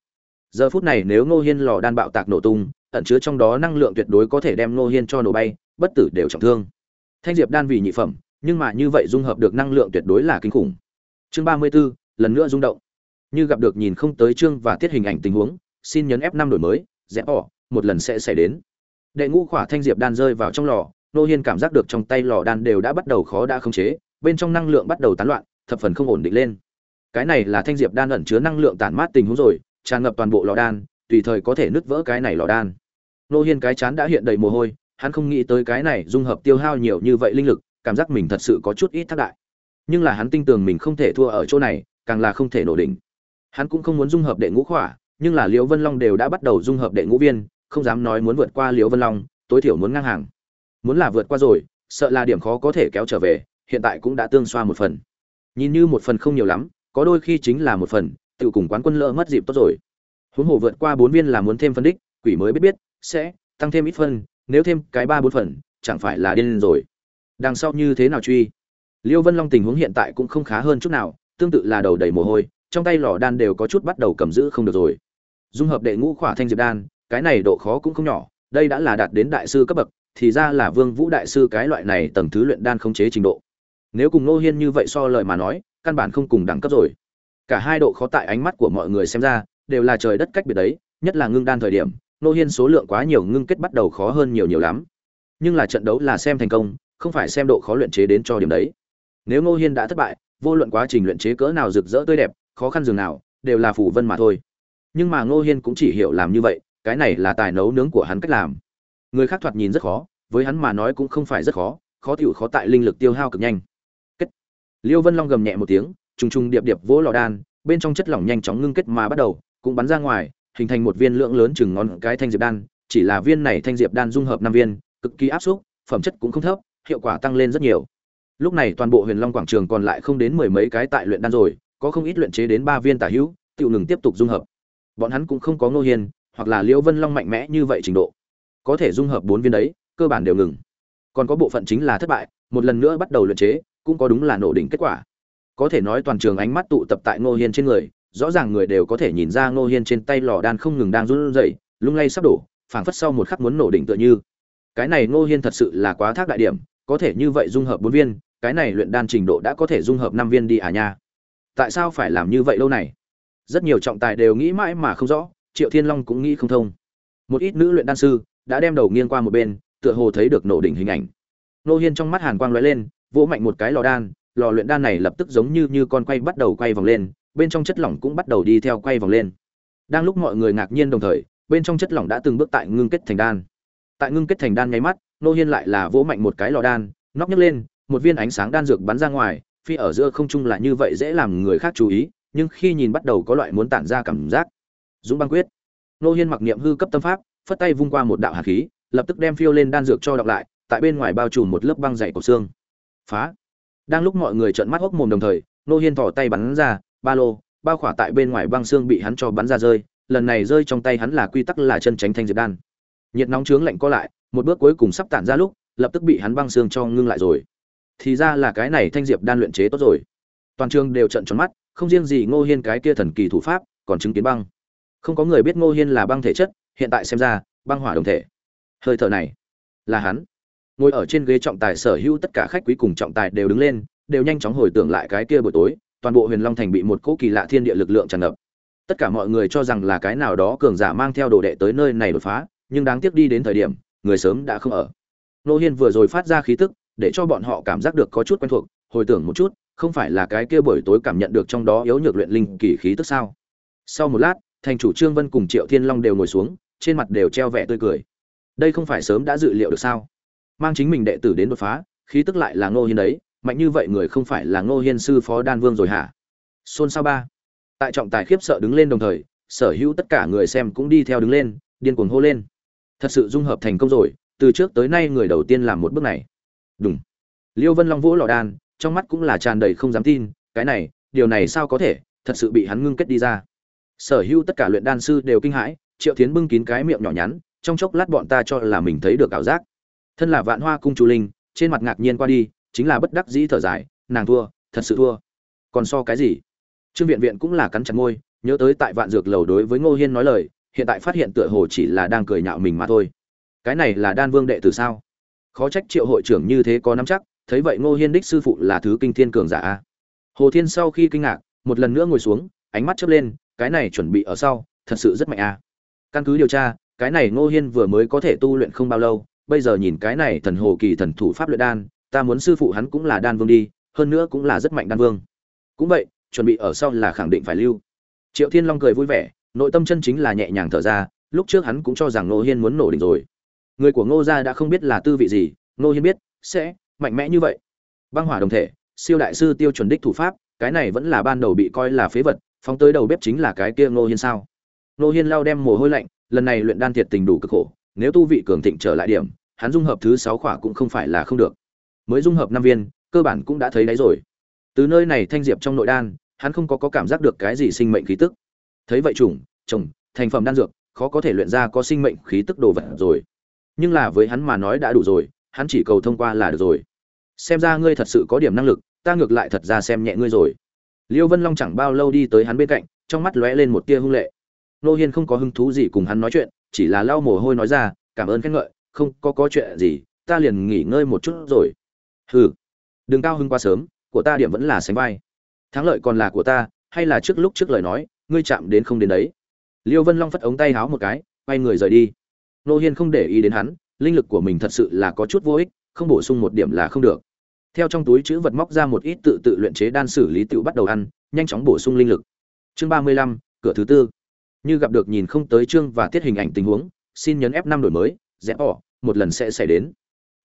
Giờ phút này nếu ngô hiên lò đan bạo tạc nổ tung ẩn chứa trong đó năng lượng tuyệt đối có thể đem ngô hiên cho nổ bay bất tử đều trọng thương. Thanh diệp đan vì nhị phẩm nhưng mà như vậy dung hợp được năng lượng tuyệt đối là kinh khủng. Chương ba mươi 34, lần nữa rung động. Như gặp được nhìn không tới chương và tiết hình ảnh tình huống xin nhấn f năm đổi mới rẽ bỏ một lần sẽ xảy đến đệ ngũ khỏa thanh diệp đan rơi vào trong lò, nô hiên cảm giác được trong tay lò đan đều đã bắt đầu khó đã khống chế, bên trong năng lượng bắt đầu tán loạn, thập phần không ổn định lên. Cái này là thanh diệp đan ẩn chứa năng lượng tản mát tình huống rồi, tràn ngập toàn bộ lò đan, tùy thời có thể nứt vỡ cái này lò đan. Nô hiên cái chán đã hiện đầy mồ hôi, hắn không nghĩ tới cái này dung hợp tiêu hao nhiều như vậy linh lực, cảm giác mình thật sự có chút ít thất đại nhưng là hắn tin tưởng mình không thể thua ở chỗ này, càng là không thể nổ đỉnh. Hắn cũng không muốn dung hợp đệ ngũ khỏa, nhưng là liễu vân long đều đã bắt đầu dung hợp đệ ngũ viên không dám nói muốn vượt qua liễu vân long, tối thiểu muốn ngang hàng. Muốn là vượt qua rồi, sợ là điểm khó có thể kéo trở về, hiện tại cũng đã tương xoa một phần. Nhìn như một phần không nhiều lắm, có đôi khi chính là một phần, tự cùng quán quân lỡ mất dịp tốt rồi. Huống hồ vượt qua bốn viên là muốn thêm phân đích, quỷ mới biết biết, sẽ tăng thêm ít phân, nếu thêm cái ba bốn phần, chẳng phải là điên rồi. Đằng sau như thế nào truy? Liêu vân long tình huống hiện tại cũng không khá hơn chút nào, tương tự là đầu đầy mồ hôi, trong tay lò đan đều có chút bắt đầu cầm giữ không được rồi. Dung hợp đệ ngũ khỏa thanh diệp đan cái này độ khó cũng không nhỏ, đây đã là đạt đến đại sư cấp bậc, thì ra là vương vũ đại sư cái loại này tầng thứ luyện đan không chế trình độ. Nếu cùng nô hiên như vậy so lời mà nói, căn bản không cùng đẳng cấp rồi. Cả hai độ khó tại ánh mắt của mọi người xem ra, đều là trời đất cách biệt đấy, nhất là ngưng đan thời điểm nô hiên số lượng quá nhiều ngưng kết bắt đầu khó hơn nhiều nhiều lắm. Nhưng là trận đấu là xem thành công, không phải xem độ khó luyện chế đến cho điểm đấy. Nếu nô hiên đã thất bại, vô luận quá trình luyện chế cỡ nào rực rỡ tươi đẹp, khó khăn dường nào, đều là phủ vân mà thôi. Nhưng mà ngô hiên cũng chỉ hiểu làm như vậy cái này là tài nấu nướng của hắn cách làm. Người khác thoạt nhìn rất khó, với hắn mà nói cũng không phải rất khó khó tiểu khó tại linh lực tiêu hao cực nhanh. Kết. Liêu vân long gầm nhẹ một tiếng, trùng trùng điệp điệp vỗ lò đan, bên trong chất lỏng nhanh chóng ngưng kết mà bắt đầu, cũng bắn ra ngoài, hình thành một viên lượng lớn chừng ngón cái thanh diệp đan, chỉ là viên này thanh diệp đan dung hợp năm viên, cực kỳ áp xúc phẩm chất cũng không thấp, hiệu quả tăng lên rất nhiều. Lúc này toàn bộ huyền long quảng trường còn lại không đến mười mấy cái tại luyện đan rồi, có không ít luyện chế đến ba viên tả hữu tự ngừng tiếp tục dung hợp. Bọn hắn cũng không có ngô hiền hoặc là liễu vân long mạnh mẽ như vậy trình độ, có thể dung hợp bốn viên đấy, cơ bản đều ngừng. Còn có bộ phận chính là thất bại, một lần nữa bắt đầu luyện chế, cũng có đúng là nổ đỉnh kết quả. Có thể nói toàn trường ánh mắt tụ tập tại ngô hiên trên người, rõ ràng người đều có thể nhìn ra ngô hiên trên tay lò đan không ngừng đang run rẩy, lung lay sắp đổ, phảng phất sau một khắc muốn nổ đỉnh tựa như. Cái này ngô hiên thật sự là quá thác đại điểm, có thể như vậy dung hợp bốn viên, cái này luyện đan trình độ đã có thể dung hợp năm viên đi à nha. Tại sao phải làm như vậy lâu này? Rất nhiều trọng tài đều nghĩ mãi mà không rõ triệu thiên long cũng nghĩ không thông. Một ít nữ luyện đan sư đã đem đầu nghiêng qua một bên, tựa hồ thấy được nổ đỉnh hình ảnh. Nô hiên trong mắt hàn quang lóe lên, vỗ mạnh một cái lò đan, lò luyện đan này lập tức giống như như con quay bắt đầu quay vòng lên, bên trong chất lỏng cũng bắt đầu đi theo quay vòng lên. Đang lúc mọi người ngạc nhiên đồng thời, bên trong chất lỏng đã từng bước tại ngưng kết thành đan. Tại ngưng kết thành đan nháy mắt, nô hiên lại là vỗ mạnh một cái lò đan, nóc nhấc lên, một viên ánh sáng đan dược bắn ra ngoài, phi ở giữa không trung là như vậy dễ làm người khác chú ý, nhưng khi nhìn bắt đầu có loại muốn tản ra cảm giác dũng băng quyết. Nô hiên mặc niệm hư cấp tâm pháp, phất tay vung qua một đạo hạt khí, lập tức đem phiêu lên đan dược cho đọc lại, tại bên ngoài bao trùm một lớp băng dày của xương. Phá. Đang lúc mọi người trợn mắt hốc mồm đồng thời, nô hiên thỏ tay bắn ra, ba lô bao khỏa tại bên ngoài băng xương bị hắn cho bắn ra rơi, lần này rơi trong tay hắn là quy tắc là chân tránh thanh diệt đan. Nhiệt nóng trướng lạnh co lại, một bước cuối cùng sắp tản ra lúc, lập tức bị hắn băng xương cho ngưng lại rồi. Thì ra là cái này thanh diệp đan luyện chế tốt rồi. Toàn trường đều trận tròn mắt, không riêng gì ngô hiên cái kia thần kỳ thủ pháp, còn chứng kiến băng không có người biết ngô hiên là băng thể chất, hiện tại xem ra, băng hỏa đồng thể. Hơi thở này, là hắn. Ngồi ở trên ghế trọng tài sở hữu tất cả khách quý cùng trọng tài đều đứng lên, đều nhanh chóng hồi tưởng lại cái kia buổi tối, toàn bộ huyền long thành bị một cỗ kỳ lạ thiên địa lực lượng tràn ngập. Tất cả mọi người cho rằng là cái nào đó cường giả mang theo đồ đệ tới nơi này đột phá, nhưng đáng tiếc đi đến thời điểm, người sớm đã không ở. Nô hiên vừa rồi phát ra khí tức, để cho bọn họ cảm giác được có chút quen thuộc, hồi tưởng một chút, không phải là cái kia buổi tối cảm nhận được trong đó yếu nhược luyện linh kỳ khí tức sao? Sau một lát thành chủ trương vân cùng triệu thiên long đều ngồi xuống, trên mặt đều treo vẻ tươi cười. Đây không phải sớm đã dự liệu được sao? Mang chính mình đệ tử đến đột phá, khí tức lại là ngô hiên đấy, mạnh như vậy người không phải là ngô hiên sư phó đan vương rồi hả? Xôn xao ba. Tại trọng tài khiếp sợ đứng lên đồng thời, sở hữu tất cả người xem cũng đi theo đứng lên, điên cuồng hô lên. Thật sự dung hợp thành công rồi, từ trước tới nay người đầu tiên làm một bước này. Đúng liêu vân long vỗ lò đan, trong mắt cũng là tràn đầy không dám tin, cái này, điều này sao có thể, thật sự bị hắn ngưng kết đi ra sở hữu tất cả luyện đan sư đều kinh hãi, triệu tiến bưng kín cái miệng nhỏ nhắn, trong chốc lát bọn ta cho là mình thấy được ảo giác. Thân là vạn hoa cung chủ linh, trên mặt ngạc nhiên qua đi, chính là bất đắc dĩ thở dài, nàng thua, thật sự thua. Còn so cái gì? Trương viện viện cũng là cắn chặt môi, nhớ tới tại vạn dược lầu đối với ngô hiên nói lời, hiện tại phát hiện tựa hồ chỉ là đang cười nhạo mình mà thôi. Cái này là đan vương đệ từ sao? Khó trách triệu hội trưởng như thế có nắm chắc, thấy vậy ngô hiên đích sư phụ là thứ kinh thiên cường giả a. Hồ thiên sau khi kinh ngạc, một lần nữa ngồi xuống, ánh mắt chớp lên cái này chuẩn bị ở sau, thật sự rất mạnh a căn cứ điều tra, cái này ngô hiên vừa mới có thể tu luyện không bao lâu, bây giờ nhìn cái này thần hồ kỳ thần thủ pháp luyện đan, ta muốn sư phụ hắn cũng là đan vương đi, hơn nữa cũng là rất mạnh đan vương. Cũng vậy, chuẩn bị ở sau là khẳng định phải lưu. Triệu thiên long cười vui vẻ, nội tâm chân chính là nhẹ nhàng thở ra, lúc trước hắn cũng cho rằng ngô hiên muốn nổ đỉnh rồi. Người của ngô gia đã không biết là tư vị gì, ngô hiên biết, sẽ mạnh mẽ như vậy. Băng hỏa đồng thể, siêu đại sư tiêu chuẩn đích thủ pháp, cái này vẫn là ban đầu bị coi là phế vật phóng tới đầu bếp chính là cái kia ngô hiên sao? Ngô hiên lao đem mồ hôi lạnh lần này luyện đan thiệt tình đủ cực khổ nếu tu vị cường thịnh trở lại điểm hắn dung hợp thứ sáu khỏa cũng không phải là không được. Mới dung hợp năm viên cơ bản cũng đã thấy đấy rồi. Từ nơi này thanh diệp trong nội đan hắn không có, có cảm giác được cái gì sinh mệnh khí tức. Thấy vậy chủng trồng thành phẩm đan dược khó có thể luyện ra có sinh mệnh khí tức đồ vật rồi. Nhưng là với hắn mà nói đã đủ rồi hắn chỉ cầu thông qua là được rồi. Xem ra ngươi thật sự có điểm năng lực ta ngược lại thật ra xem nhẹ ngươi rồi liêu vân long chẳng bao lâu đi tới hắn bên cạnh, trong mắt lóe lên một tia hung lệ. Nô hiên không có hứng thú gì cùng hắn nói chuyện, chỉ là lau mồ hôi nói ra, cảm ơn khen ngợi, không có có chuyện gì, ta liền nghỉ ngơi một chút rồi. Hừ, đừng cao hưng quá sớm, của ta điểm vẫn là sánh vai. Thắng lợi còn là của ta, hay là trước lúc trước lời nói, ngươi chạm đến không đến đấy. Liêu vân long phất ống tay háo một cái, quay người rời đi. Nô hiên không để ý đến hắn, linh lực của mình thật sự là có chút vô ích, không bổ sung một điểm là không được theo trong túi chữ vật móc ra một ít tự tự luyện chế đan xử lý tiểu bắt đầu ăn, nhanh chóng bổ sung linh lực. Chương ba mươi lăm, cửa thứ tư. Như gặp được nhìn không tới chương và tiết hình ảnh tình huống, xin nhấn f năm đổi mới rẽ bỏ, một lần sẽ xảy đến.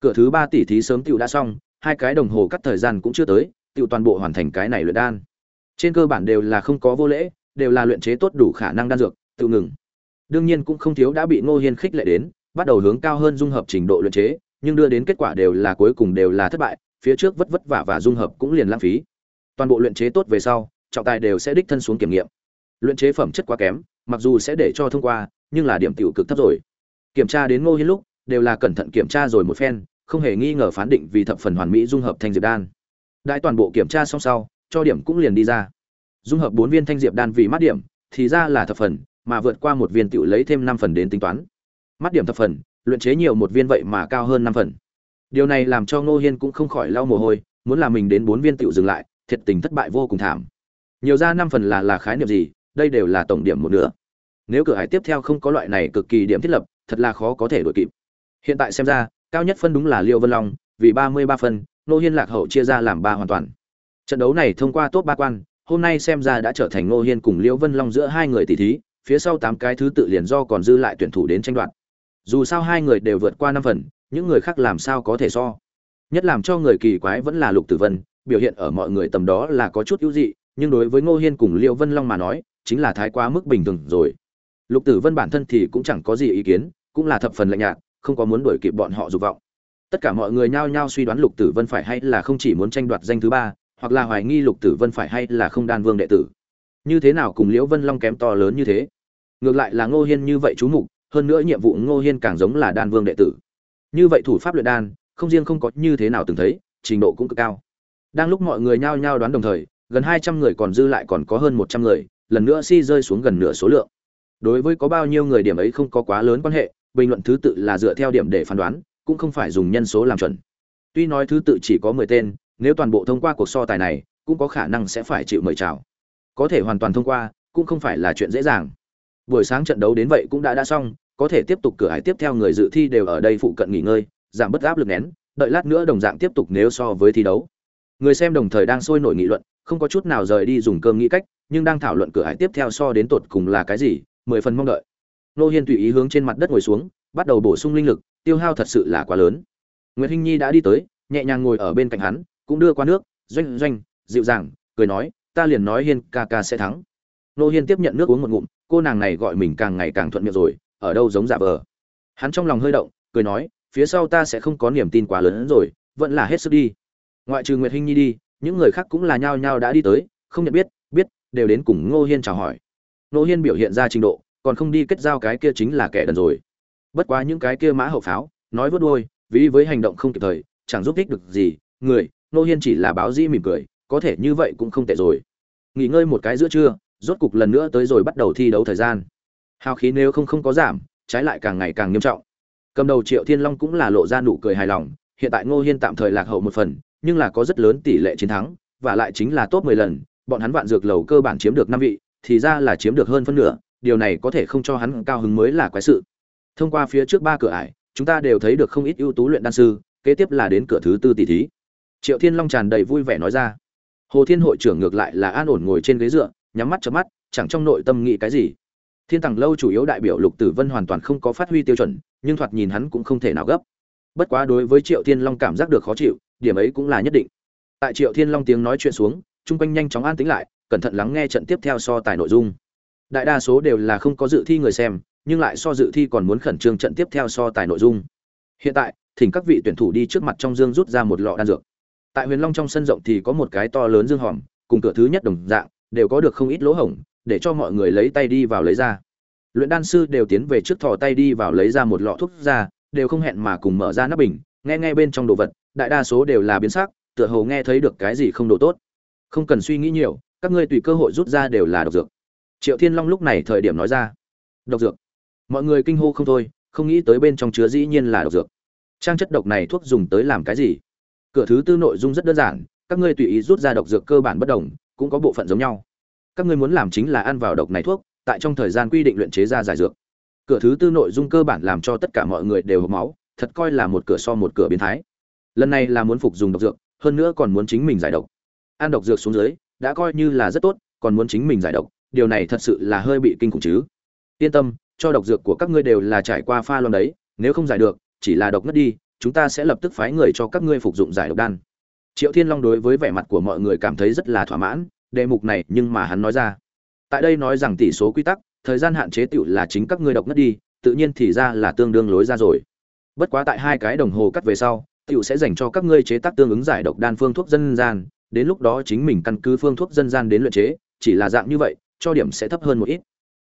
Cửa thứ ba tỷ thí sớm tựu đã xong, hai cái đồng hồ cắt thời gian cũng chưa tới tựu toàn bộ hoàn thành cái này luyện đan. Trên cơ bản đều là không có vô lễ, đều là luyện chế tốt đủ khả năng đan dược tự ngừng. Đương nhiên cũng không thiếu đã bị ngô hiên khích lệ đến, bắt đầu hướng cao hơn dung hợp trình độ luyện chế, nhưng đưa đến kết quả đều là cuối cùng đều là thất bại phía trước vất vất vả và dung hợp cũng liền lãng phí. Toàn bộ luyện chế tốt về sau, trọng tài đều sẽ đích thân xuống kiểm nghiệm. Luyện chế phẩm chất quá kém, mặc dù sẽ để cho thông qua, nhưng là điểm tiểu cực thấp rồi. Kiểm tra đến ngô hiên lúc, đều là cẩn thận kiểm tra rồi một phen, không hề nghi ngờ phán định vì thập phần hoàn mỹ dung hợp thanh diệp đan. Đại toàn bộ kiểm tra xong sau, cho điểm cũng liền đi ra. Dung hợp bốn viên thanh diệp đan vì mắt điểm, thì ra là thập phần, mà vượt qua một viên tiểu lấy thêm năm phần đến tính toán. Mắt điểm thập phần, luyện chế nhiều một viên vậy mà cao hơn năm phần điều này làm cho ngô hiên cũng không khỏi lau mồ hôi, muốn làm mình đến bốn viên tiểu dừng lại, thiệt tình thất bại vô cùng thảm. Nhiều ra năm phần là là khái niệm gì, đây đều là tổng điểm một nửa. Nếu cửa hải tiếp theo không có loại này cực kỳ điểm thiết lập, thật là khó có thể đổi kịp. Hiện tại xem ra, cao nhất phân đúng là liêu vân long, vì ba mươi ba phân nô hiên lạc hậu chia ra làm ba hoàn toàn. Trận đấu này thông qua top ba quan, hôm nay xem ra đã trở thành nô hiên cùng liêu vân long giữa hai người tỷ thí, phía sau tám cái thứ tự liền do còn dư lại tuyển thủ đến tranh đoạt. Dù sao hai người đều vượt qua năm phần những người khác làm sao có thể so? Nhất làm cho người kỳ quái vẫn là lục tử vân, biểu hiện ở mọi người tầm đó là có chút ưu dị, nhưng đối với ngô hiên cùng liêu vân long mà nói, chính là thái quá mức bình thường rồi. Lục tử vân bản thân thì cũng chẳng có gì ý kiến, cũng là thập phần lạnh nhạt, không có muốn đuổi kịp bọn họ dục vọng. Tất cả mọi người nhao nhao suy đoán lục tử vân phải hay là không chỉ muốn tranh đoạt danh thứ ba, hoặc là hoài nghi lục tử vân phải hay là không đan vương đệ tử. Như thế nào cùng liễu vân long kém to lớn như thế? Ngược lại là ngô hiên như vậy chú mục, hơn nữa nhiệm vụ ngô hiên càng giống là đan vương đệ tử như vậy thủ pháp luyện đan, không riêng không có như thế nào từng thấy, trình độ cũng cực cao. Đang lúc mọi người nhao nhao đoán đồng thời, gần hai trăm người còn dư lại còn có hơn một trăm người, lần nữa si rơi xuống gần nửa số lượng. Đối với có bao nhiêu người điểm ấy không có quá lớn quan hệ, bình luận thứ tự là dựa theo điểm để phán đoán, cũng không phải dùng nhân số làm chuẩn. Tuy nói thứ tự chỉ có mười tên, nếu toàn bộ thông qua cuộc so tài này, cũng có khả năng sẽ phải chịu mời chào. Có thể hoàn toàn thông qua, cũng không phải là chuyện dễ dàng. Buổi sáng trận đấu đến vậy cũng đã đã xong có thể tiếp tục cửa hải tiếp theo người dự thi đều ở đây phụ cận nghỉ ngơi, giảm bớt áp lực nén, đợi lát nữa đồng dạng tiếp tục nếu so với thi đấu. Người xem đồng thời đang sôi nổi nghị luận, không có chút nào rời đi dùng cơm nghĩ cách, nhưng đang thảo luận cửa hải tiếp theo so đến tột cùng là cái gì, mười phần mong đợi. Nô hiên tùy ý hướng trên mặt đất ngồi xuống, bắt đầu bổ sung linh lực, tiêu hao thật sự là quá lớn. Nguyễn hinh nhi đã đi tới, nhẹ nhàng ngồi ở bên cạnh hắn, cũng đưa qua nước, doanh doanh, dịu dàng, cười nói, ta liền nói hiên ca ca sẽ thắng. Nô hiên tiếp nhận nước uống một ngụm, cô nàng này gọi mình càng ngày càng thuận miệng rồi ở đâu giống giả vờ. Hắn trong lòng hơi động, cười nói, phía sau ta sẽ không có niềm tin quá lớn hơn rồi, vẫn là hết sức đi. Ngoại trừ nguyệt hinh nhi đi, những người khác cũng là nhao nhao đã đi tới, không nhận biết biết, đều đến cùng ngô hiên chào hỏi. Ngô hiên biểu hiện ra trình độ, còn không đi kết giao cái kia chính là kẻ đần rồi. Bất quá những cái kia mã hậu pháo, nói vớt đôi vì với hành động không kịp thời, chẳng giúp ích được gì, người, ngô hiên chỉ là báo dĩ mỉm cười, có thể như vậy cũng không tệ rồi. Nghỉ ngơi một cái giữa trưa, rốt cục lần nữa tới rồi bắt đầu thi đấu thời gian hào khí nếu không không có giảm, trái lại càng ngày càng nghiêm trọng. Cầm đầu triệu thiên long cũng là lộ ra nụ cười hài lòng, hiện tại ngô hiên tạm thời lạc hậu một phần, nhưng là có rất lớn tỷ lệ chiến thắng, và lại chính là top 10 lần, bọn hắn vạn dược lầu cơ bản chiếm được năm vị, thì ra là chiếm được hơn phân nửa, điều này có thể không cho hắn cao hứng mới là quái sự. Thông qua phía trước ba cửa ải, chúng ta đều thấy được không ít ưu tú luyện đan sư, kế tiếp là đến cửa thứ tư tỷ thí. Triệu thiên long tràn đầy vui vẻ nói ra. Hồ thiên hội trưởng ngược lại là an ổn ngồi trên ghế dựa, nhắm mắt chớp mắt, chẳng trong nội tâm nghĩ cái gì thiên tàng lâu chủ yếu đại biểu lục tử vân hoàn toàn không có phát huy tiêu chuẩn, nhưng thoạt nhìn hắn cũng không thể nào gấp. Bất quá đối với triệu thiên long cảm giác được khó chịu, điểm ấy cũng là nhất định. Tại triệu thiên long tiếng nói chuyện xuống, chung quanh nhanh chóng an tĩnh lại, cẩn thận lắng nghe trận tiếp theo so tài nội dung. Đại đa số đều là không có dự thi người xem, nhưng lại so dự thi còn muốn khẩn trương trận tiếp theo so tài nội dung. Hiện tại, thỉnh các vị tuyển thủ đi trước mặt trong dương rút ra một lọ đan dược. Tại huyền long trong sân rộng thì có một cái to lớn dương hòm, cùng cửa thứ nhất đồng dạng, đều có được không ít lỗ hổng để cho mọi người lấy tay đi vào lấy ra. Luyện đan sư đều tiến về trước thò tay đi vào lấy ra một lọ thuốc ra, đều không hẹn mà cùng mở ra nắp bình, nghe nghe bên trong đồ vật, đại đa số đều là biến sắc, tựa hồ nghe thấy được cái gì không đồ tốt. Không cần suy nghĩ nhiều, các ngươi tùy cơ hội rút ra đều là độc dược. Triệu thiên long lúc này thời điểm nói ra, độc dược. Mọi người kinh hô không thôi, không nghĩ tới bên trong chứa dĩ nhiên là độc dược. Trang chất độc này thuốc dùng tới làm cái gì? Cửa thứ tư nội dung rất đơn giản, các ngươi tùy ý rút ra độc dược cơ bản bất đồng, cũng có bộ phận giống nhau các ngươi muốn làm chính là ăn vào độc này thuốc, tại trong thời gian quy định luyện chế ra giải dược. Cửa thứ tư nội dung cơ bản làm cho tất cả mọi người đều hộp máu, thật coi là một cửa so một cửa biến thái. Lần này là muốn phục dùng độc dược, hơn nữa còn muốn chính mình giải độc. Ăn độc dược xuống dưới, đã coi như là rất tốt, còn muốn chính mình giải độc, điều này thật sự là hơi bị kinh khủng chứ. Yên tâm, cho độc dược của các ngươi đều là trải qua pha loan đấy, nếu không giải được, chỉ là độc ngất đi, chúng ta sẽ lập tức phái người cho các ngươi phục dụng giải độc đan. Triệu thiên long đối với vẻ mặt của mọi người cảm thấy rất là thỏa mãn đề mục này nhưng mà hắn nói ra. Tại đây nói rằng tỷ số quy tắc, thời gian hạn chế tựu là chính các ngươi độc ngất đi, tự nhiên thì ra là tương đương lối ra rồi. Bất quá tại hai cái đồng hồ cắt về sau, tựu sẽ dành cho các ngươi chế tác tương ứng giải độc đan phương thuốc dân gian, đến lúc đó chính mình căn cứ phương thuốc dân gian đến luyện chế, chỉ là dạng như vậy, cho điểm sẽ thấp hơn một ít.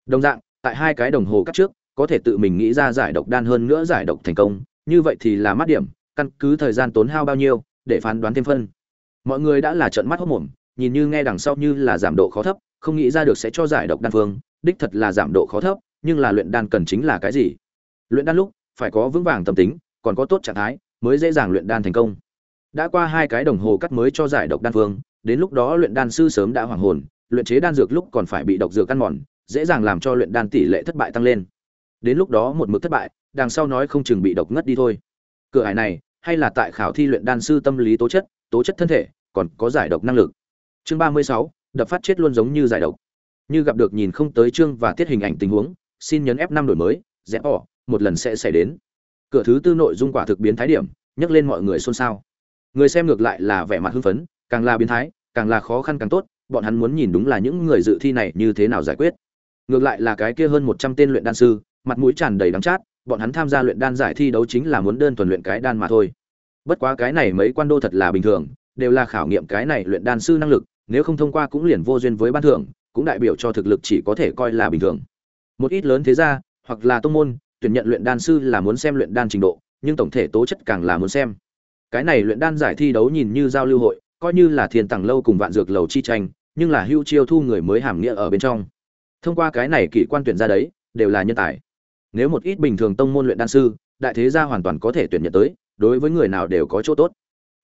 Đồng dạng, tại hai cái đồng hồ cắt trước, có thể tự mình nghĩ ra giải độc đan hơn nữa giải độc thành công, như vậy thì là mát điểm, căn cứ thời gian tốn hao bao nhiêu, để phán đoán thêm phân. Mọi người đã là trận mắt hốc mồm nhìn như nghe đằng sau như là giảm độ khó thấp, không nghĩ ra được sẽ cho giải độc đan phương, đích thật là giảm độ khó thấp, nhưng là luyện đan cần chính là cái gì? Luyện đan lúc, phải có vững vàng tâm tính, còn có tốt trạng thái, mới dễ dàng luyện đan thành công. Đã qua hai cái đồng hồ cắt mới cho giải độc đan phương, đến lúc đó luyện đan sư sớm đã hoàng hồn, luyện chế đan dược lúc còn phải bị độc dược ăn mòn, dễ dàng làm cho luyện đan tỷ lệ thất bại tăng lên. Đến lúc đó một mực thất bại, đằng sau nói không chừng bị độc ngất đi thôi. Cửa hải này, hay là tại khảo thi luyện đan sư tâm lý tố chất tố chất thân thể, còn có giải độc năng lực chương ba mươi sáu, đập phát chết luôn giống như giải độc. Như gặp được nhìn không tới chương và tiết hình ảnh tình huống, xin nhấn f năm đổi mới rẽ bỏ, một lần sẽ xảy đến. Cửa thứ tư nội dung quả thực biến thái điểm, nhắc lên mọi người xôn xao. Người xem ngược lại là vẻ mặt hưng phấn, càng là biến thái, càng là khó khăn càng tốt, bọn hắn muốn nhìn đúng là những người dự thi này như thế nào giải quyết. Ngược lại là cái kia hơn một trăm tên luyện đan sư, mặt mũi tràn đầy đắng chát, bọn hắn tham gia luyện đan giải thi đấu chính là muốn đơn thuần luyện cái đan mà thôi. Bất quá cái này mấy quan đô thật là bình thường, đều là khảo nghiệm cái này luyện đan sư năng lực nếu không thông qua cũng liền vô duyên với ban thưởng, cũng đại biểu cho thực lực chỉ có thể coi là bình thường. Một ít lớn thế gia, hoặc là tông môn, tuyển nhận luyện đan sư là muốn xem luyện đan trình độ, nhưng tổng thể tố chất càng là muốn xem. Cái này luyện đan giải thi đấu nhìn như giao lưu hội, coi như là thiên tàng lâu cùng vạn dược lầu chi tranh, nhưng là hưu chiêu thu người mới hàm nghĩa ở bên trong. Thông qua cái này kỷ quan tuyển ra đấy, đều là nhân tài. Nếu một ít bình thường tông môn luyện đan sư, đại thế gia hoàn toàn có thể tuyển nhận tới, đối với người nào đều có chỗ tốt.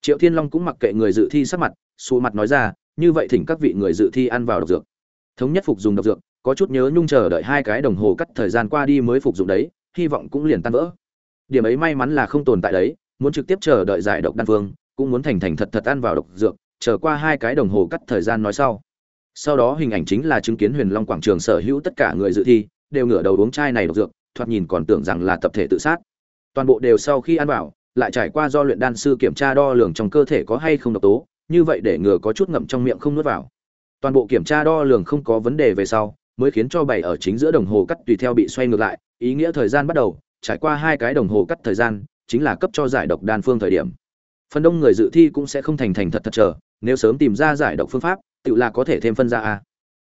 Triệu thiên long cũng mặc kệ người dự thi sắc mặt xù mặt nói ra như vậy thỉnh các vị người dự thi ăn vào độc dược. Thống nhất phục dùng độc dược, có chút nhớ nhung chờ đợi hai cái đồng hồ cắt thời gian qua đi mới phục dụng đấy, hy vọng cũng liền tan vỡ. Điểm ấy may mắn là không tồn tại đấy, muốn trực tiếp chờ đợi giải độc đan phương, cũng muốn thành thành thật thật ăn vào độc dược, chờ qua hai cái đồng hồ cắt thời gian nói sau. Sau đó hình ảnh chính là chứng kiến huyền long quảng trường sở hữu tất cả người dự thi, đều ngửa đầu uống chai này độc dược, thoạt nhìn còn tưởng rằng là tập thể tự sát. Toàn bộ đều sau khi ăn vào, lại trải qua do luyện đan sư kiểm tra đo lường trong cơ thể có hay không độc tố như vậy để ngừa có chút ngậm trong miệng không nuốt vào. Toàn bộ kiểm tra đo lường không có vấn đề về sau, mới khiến cho bảy ở chính giữa đồng hồ cắt tùy theo bị xoay ngược lại, ý nghĩa thời gian bắt đầu, trải qua hai cái đồng hồ cắt thời gian, chính là cấp cho giải độc đan phương thời điểm. Phần đông người dự thi cũng sẽ không thành thành thật thật chờ, nếu sớm tìm ra giải độc phương pháp, tự là có thể thêm phân ra a.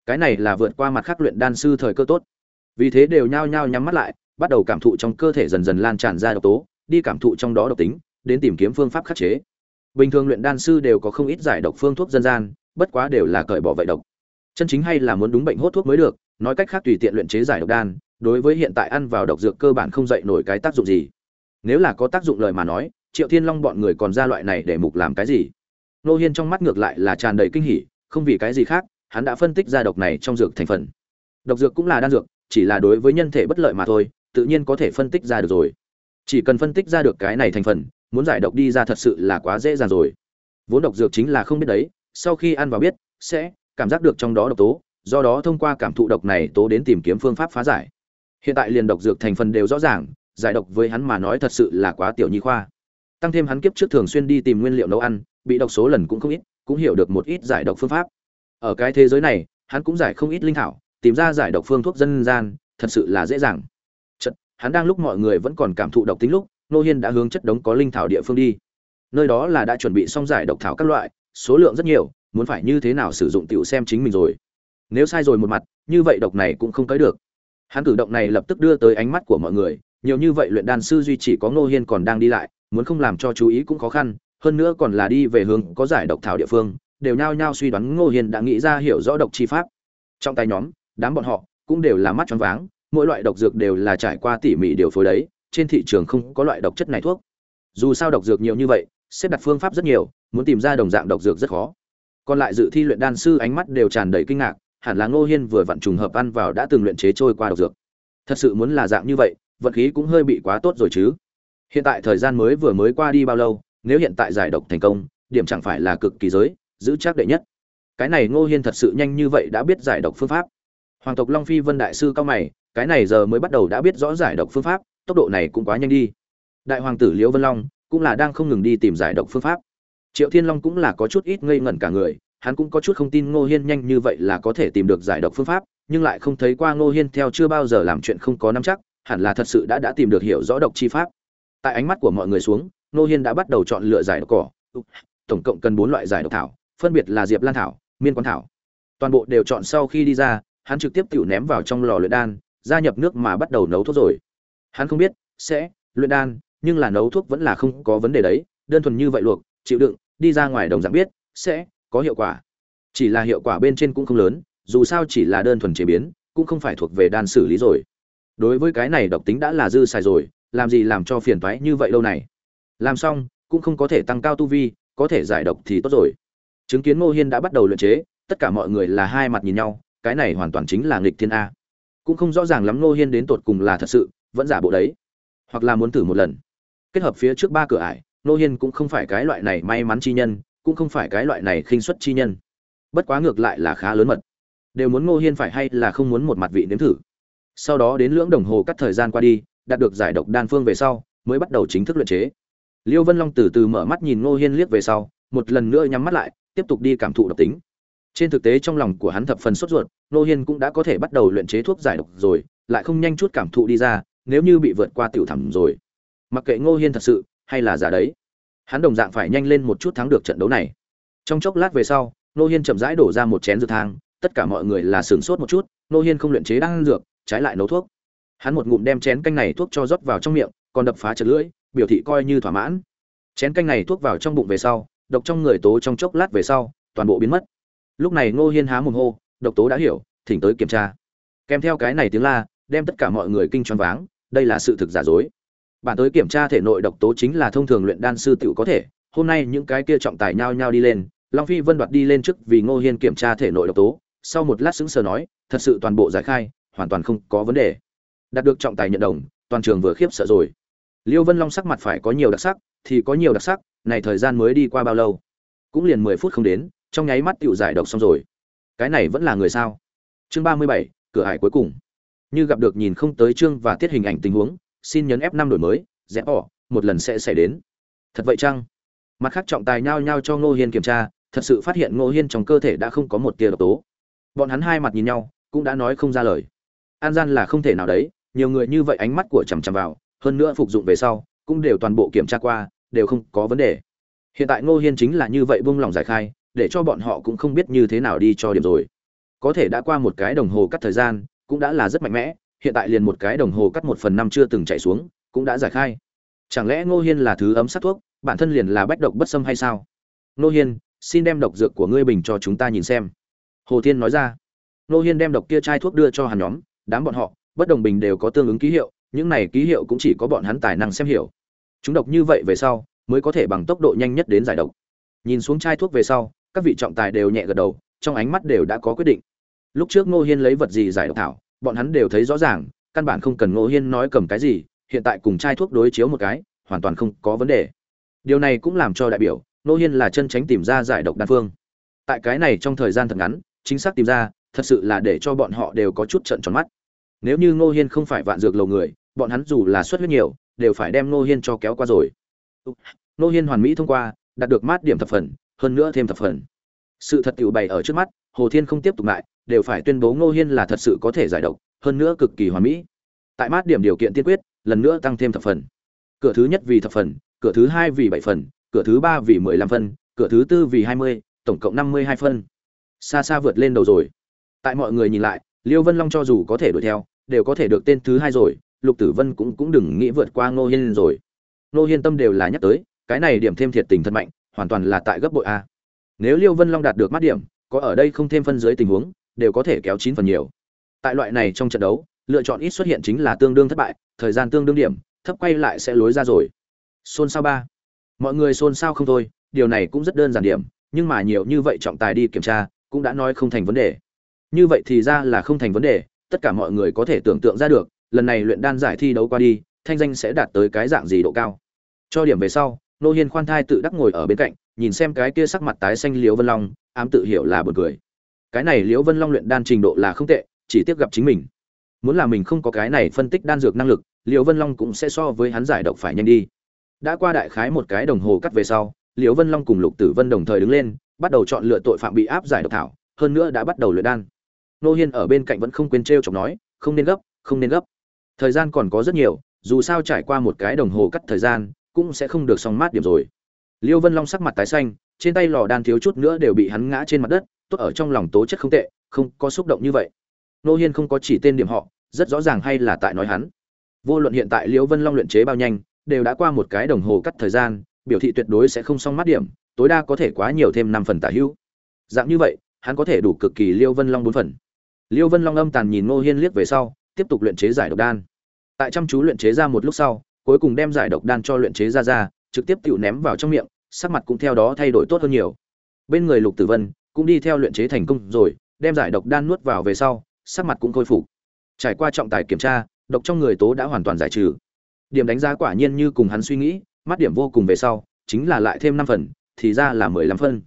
Cái này là vượt qua mặt khắc luyện đan sư thời cơ tốt. Vì thế đều nhao nhao nhắm mắt lại, bắt đầu cảm thụ trong cơ thể dần dần lan tràn ra độc tố, đi cảm thụ trong đó độc tính, đến tìm kiếm phương pháp khắc chế bình thường luyện đan sư đều có không ít giải độc phương thuốc dân gian, bất quá đều là cởi bỏ vậy độc. Chân chính hay là muốn đúng bệnh hốt thuốc mới được, nói cách khác tùy tiện luyện chế giải độc đan, đối với hiện tại ăn vào độc dược cơ bản không dậy nổi cái tác dụng gì. Nếu là có tác dụng lời mà nói, triệu thiên long bọn người còn ra loại này để mục làm cái gì? Nô hiên trong mắt ngược lại là tràn đầy kinh hỉ, không vì cái gì khác, hắn đã phân tích ra độc này trong dược thành phần. Độc dược cũng là đan dược, chỉ là đối với nhân thể bất lợi mà thôi, tự nhiên có thể phân tích ra được rồi. Chỉ cần phân tích ra được cái này thành phần muốn giải độc đi ra thật sự là quá dễ dàng rồi. Vốn độc dược chính là không biết đấy sau khi ăn vào biết sẽ cảm giác được trong đó độc tố do đó thông qua cảm thụ độc này tố đến tìm kiếm phương pháp phá giải. Hiện tại liền độc dược thành phần đều rõ ràng giải độc với hắn mà nói thật sự là quá tiểu nhi khoa. Tăng thêm hắn kiếp trước thường xuyên đi tìm nguyên liệu nấu ăn bị độc số lần cũng không ít cũng hiểu được một ít giải độc phương pháp. Ở cái thế giới này hắn cũng giải không ít linh thảo tìm ra giải độc phương thuốc dân gian thật sự là dễ dàng. Chật, hắn đang lúc mọi người vẫn còn cảm thụ độc tính lúc nô hiên đã hướng chất đống có linh thảo địa phương đi. Nơi đó là đã chuẩn bị xong giải độc thảo các loại, số lượng rất nhiều, muốn phải như thế nào sử dụng tiểu xem chính mình rồi. Nếu sai rồi một mặt, như vậy độc này cũng không tới được. Hắn cử động này lập tức đưa tới ánh mắt của mọi người, nhiều như vậy luyện đan sư duy chỉ có ngô hiên còn đang đi lại, muốn không làm cho chú ý cũng khó khăn, hơn nữa còn là đi về hướng có giải độc thảo địa phương, đều nhao nhao suy đoán ngô hiên đã nghĩ ra hiểu rõ độc chi pháp. Trong tay nhóm, đám bọn họ cũng đều là mắt choáng váng, mỗi loại độc dược đều là trải qua tỉ mỉ điều phối đấy trên thị trường không có loại độc chất này thuốc. Dù sao độc dược nhiều như vậy, xếp đặt phương pháp rất nhiều, muốn tìm ra đồng dạng độc dược rất khó. Còn lại dự thi luyện đan sư ánh mắt đều tràn đầy kinh ngạc, hẳn là ngô hiên vừa vặn trùng hợp ăn vào đã từng luyện chế trôi qua độc dược. Thật sự muốn là dạng như vậy, vận khí cũng hơi bị quá tốt rồi chứ. Hiện tại thời gian mới vừa mới qua đi bao lâu, nếu hiện tại giải độc thành công, điểm chẳng phải là cực kỳ giới, giữ chắc đệ nhất. Cái này ngô hiên thật sự nhanh như vậy đã biết giải độc phương pháp. Hoàng tộc long phi vân đại sư cao mày, cái này giờ mới bắt đầu đã biết rõ giải độc phương pháp tốc độ này cũng quá nhanh đi. Đại hoàng tử liễu vân long cũng là đang không ngừng đi tìm giải độc phương pháp. Triệu thiên long cũng là có chút ít ngây ngẩn cả người, hắn cũng có chút không tin ngô hiên nhanh như vậy là có thể tìm được giải độc phương pháp, nhưng lại không thấy qua ngô hiên theo chưa bao giờ làm chuyện không có nắm chắc, hẳn là thật sự đã đã tìm được hiểu rõ độc chi pháp. Tại ánh mắt của mọi người xuống, ngô hiên đã bắt đầu chọn lựa giải độc cỏ. Tổng cộng cần bốn loại giải độc thảo, phân biệt là diệp lan thảo, miên quán thảo. Toàn bộ đều chọn sau khi đi ra, hắn trực tiếp tự ném vào trong lò luyện đan, gia nhập nước mà bắt đầu nấu thuốc rồi hắn không biết, sẽ, luyện đan, nhưng là nấu thuốc vẫn là không có vấn đề đấy, đơn thuần như vậy luộc, chịu đựng, đi ra ngoài đồng dạng biết, sẽ, có hiệu quả. Chỉ là hiệu quả bên trên cũng không lớn, dù sao chỉ là đơn thuần chế biến, cũng không phải thuộc về đan xử lý rồi. Đối với cái này độc tính đã là dư xài rồi, làm gì làm cho phiền toái như vậy lâu này? Làm xong, cũng không có thể tăng cao tu vi, có thể giải độc thì tốt rồi. Chứng kiến ngô hiên đã bắt đầu luyện chế, tất cả mọi người là hai mặt nhìn nhau, cái này hoàn toàn chính là nghịch thiên a. Cũng không rõ ràng lắm ngô hiên đến tột cùng là thật sự vẫn giả bộ đấy. Hoặc là muốn thử một lần. Kết hợp phía trước ba cửa ải ngô hiên cũng không phải cái loại này may mắn chi nhân, cũng không phải cái loại này khinh suất chi nhân. Bất quá ngược lại là khá lớn mật. Đều muốn ngô hiên phải hay là không muốn một mặt vị nếm thử. Sau đó đến lưỡng đồng hồ cắt thời gian qua đi, đạt được giải độc đan phương về sau, mới bắt đầu chính thức luyện chế. Liêu vân long từ từ mở mắt nhìn ngô hiên liếc về sau, một lần nữa nhắm mắt lại, tiếp tục đi cảm thụ độc tính. Trên thực tế trong lòng của hắn thập phần sốt ruột ngô hiên cũng đã có thể bắt đầu luyện chế thuốc giải độc rồi, lại không nhanh chút cảm thụ đi ra nếu như bị vượt qua tiểu thẳm rồi. Mặc kệ ngô hiên thật sự hay là giả đấy, hắn đồng dạng phải nhanh lên một chút thắng được trận đấu này. Trong chốc lát về sau, ngô hiên chậm rãi đổ ra một chén dược thang, tất cả mọi người là sửng sốt một chút, ngô hiên không luyện chế đang dược, trái lại nấu thuốc. Hắn một ngụm đem chén canh này thuốc cho rót vào trong miệng, còn đập phá chật lưỡi, biểu thị coi như thỏa mãn. Chén canh này thuốc vào trong bụng về sau, độc trong người tố trong chốc lát về sau, toàn bộ biến mất. Lúc này ngô hiên há mồm hô, độc tố đã hiểu, thỉnh tới kiểm tra. Kèm theo cái này tiếng la, đem tất cả mọi người kinh choáng váng đây là sự thực giả dối. Bản tới kiểm tra thể nội độc tố chính là thông thường luyện đan sư tiểu có thể, hôm nay những cái kia trọng tài nhao nhao đi lên, long phi vân đoạt đi lên trước vì ngô hiên kiểm tra thể nội độc tố, sau một lát sững sờ nói, thật sự toàn bộ giải khai, hoàn toàn không có vấn đề. Đạt được trọng tài nhận đồng, toàn trường vừa khiếp sợ rồi. Liêu vân long sắc mặt phải có nhiều đặc sắc, thì có nhiều đặc sắc, này thời gian mới đi qua bao lâu? Cũng liền mười phút không đến, trong nháy mắt tiểu giải độc xong rồi. Cái này vẫn là người sao? Chương ba mươi bảy, cửa hải cuối cùng như gặp được nhìn không tới chương và tiết hình ảnh tình huống, xin nhấn f năm đổi mới rẽ bỏ, một lần sẽ xảy đến. Thật vậy chăng? Mặt khác trọng tài nhao nhao cho ngô hiên kiểm tra, thật sự phát hiện ngô hiên trong cơ thể đã không có một tia độc tố. Bọn hắn hai mặt nhìn nhau, cũng đã nói không ra lời. An gian là không thể nào đấy, nhiều người như vậy ánh mắt của chằm chằm vào, hơn nữa phục dụng về sau, cũng đều toàn bộ kiểm tra qua, đều không có vấn đề. Hiện tại ngô hiên chính là như vậy buông lòng giải khai, để cho bọn họ cũng không biết như thế nào đi cho điểm rồi. Có thể đã qua một cái đồng hồ cắt thời gian cũng đã là rất mạnh mẽ, hiện tại liền một cái đồng hồ cắt một phần năm chưa từng chạy xuống, cũng đã giải khai. Chẳng lẽ ngô hiên là thứ ấm sát thuốc, bản thân liền là bách độc bất xâm hay sao? Ngô hiên, xin đem độc dược của ngươi bình cho chúng ta nhìn xem. Hồ thiên nói ra. Ngô hiên đem độc kia chai thuốc đưa cho hàn nhóm, đám bọn họ, bất đồng bình đều có tương ứng ký hiệu, những này ký hiệu cũng chỉ có bọn hắn tài năng xem hiểu. Chúng độc như vậy về sau, mới có thể bằng tốc độ nhanh nhất đến giải độc. Nhìn xuống chai thuốc về sau, các vị trọng tài đều nhẹ gật đầu, trong ánh mắt đều đã có quyết định lúc trước ngô hiên lấy vật gì giải độc thảo, bọn hắn đều thấy rõ ràng, căn bản không cần ngô hiên nói cầm cái gì, hiện tại cùng chai thuốc đối chiếu một cái, hoàn toàn không có vấn đề. Điều này cũng làm cho đại biểu, ngô hiên là chân tránh tìm ra giải độc đan phương. Tại cái này trong thời gian thật ngắn, chính xác tìm ra, thật sự là để cho bọn họ đều có chút trận tròn mắt. Nếu như ngô hiên không phải vạn dược lầu người, bọn hắn dù là xuất huyết nhiều, đều phải đem ngô hiên cho kéo qua rồi. Ngô hiên hoàn mỹ thông qua, đạt được mát điểm thập phần, hơn nữa thêm thập phần. Sự thật tiểu bày ở trước mắt, hồ thiên không tiếp tục lại đều phải tuyên bố ngô hiên là thật sự có thể giải độc, hơn nữa cực kỳ hoàn mỹ. Tại mát điểm điều kiện tiên quyết, lần nữa tăng thêm thập phần. Cửa thứ nhất vì thập phần, cửa thứ hai vì bảy phần, cửa thứ ba vì mười lăm phân, cửa thứ tư vì hai mươi, tổng cộng năm mươi hai phân. Xa xa vượt lên đầu rồi. Tại mọi người nhìn lại, liêu vân long cho dù có thể đuổi theo, đều có thể được tên thứ hai rồi, lục tử vân cũng cũng đừng nghĩ vượt qua ngô hiên rồi. Ngô hiên tâm đều là nhắc tới, cái này điểm thêm thiệt tình thật mạnh, hoàn toàn là tại gấp bội a. Nếu liêu vân long đạt được mắt điểm, có ở đây không thêm phân dưới tình huống đều có thể kéo chín phần nhiều. Tại loại này trong trận đấu, lựa chọn ít xuất hiện chính là tương đương thất bại, thời gian tương đương điểm, thấp quay lại sẽ lối ra rồi. Xôn xao ba. Mọi người xôn xao không thôi, điều này cũng rất đơn giản điểm, nhưng mà nhiều như vậy trọng tài đi kiểm tra, cũng đã nói không thành vấn đề. Như vậy thì ra là không thành vấn đề, tất cả mọi người có thể tưởng tượng ra được, lần này luyện đan giải thi đấu qua đi, thanh danh sẽ đạt tới cái dạng gì độ cao. Cho điểm về sau, nô hiên khoan thai tự đắc ngồi ở bên cạnh, nhìn xem cái kia sắc mặt tái xanh liễu vân long, ám tự hiểu là buồn cười cái này liễu vân long luyện đan trình độ là không tệ, chỉ tiếc gặp chính mình. Muốn là mình không có cái này phân tích đan dược năng lực, liễu vân long cũng sẽ so với hắn giải độc phải nhanh đi. Đã qua đại khái một cái đồng hồ cắt về sau, liễu vân long cùng lục tử vân đồng thời đứng lên, bắt đầu chọn lựa tội phạm bị áp giải độc thảo, hơn nữa đã bắt đầu luyện đan. Nô hiên ở bên cạnh vẫn không quên t chọc nói, không nên gấp, không nên gấp. Thời gian còn có rất nhiều, dù sao trải qua một cái đồng hồ cắt thời gian, cũng sẽ không được xong mát điểm rồi. Liêu vân long sắc mặt tái xanh, trên tay lò đan thiếu chút nữa đều bị hắn ngã trên mặt đất tốt ở trong lòng tố chất không tệ, không có xúc động như vậy. Nô hiên không có chỉ tên điểm họ, rất rõ ràng hay là tại nói hắn. Vô luận hiện tại liêu vân long luyện chế bao nhanh, đều đã qua một cái đồng hồ cắt thời gian, biểu thị tuyệt đối sẽ không xong mắt điểm, tối đa có thể quá nhiều thêm năm phần tả hữu. Dạng như vậy, hắn có thể đủ cực kỳ liêu vân long bốn phần. Liêu vân long âm tàn nhìn ngô hiên liếc về sau, tiếp tục luyện chế giải độc đan. Tại chăm chú luyện chế ra một lúc sau, cuối cùng đem giải độc đan cho luyện chế ra ra, trực tiếp tự ném vào trong miệng, sắc mặt cũng theo đó thay đổi tốt hơn nhiều. Bên người lục tử vân cũng đi theo luyện chế thành công rồi, đem giải độc đan nuốt vào về sau, sắc mặt cũng khôi phục. Trải qua trọng tài kiểm tra, độc trong người tố đã hoàn toàn giải trừ. Điểm đánh giá quả nhiên như cùng hắn suy nghĩ, mắt điểm vô cùng về sau, chính là lại thêm năm phần, thì ra là mười lăm phân.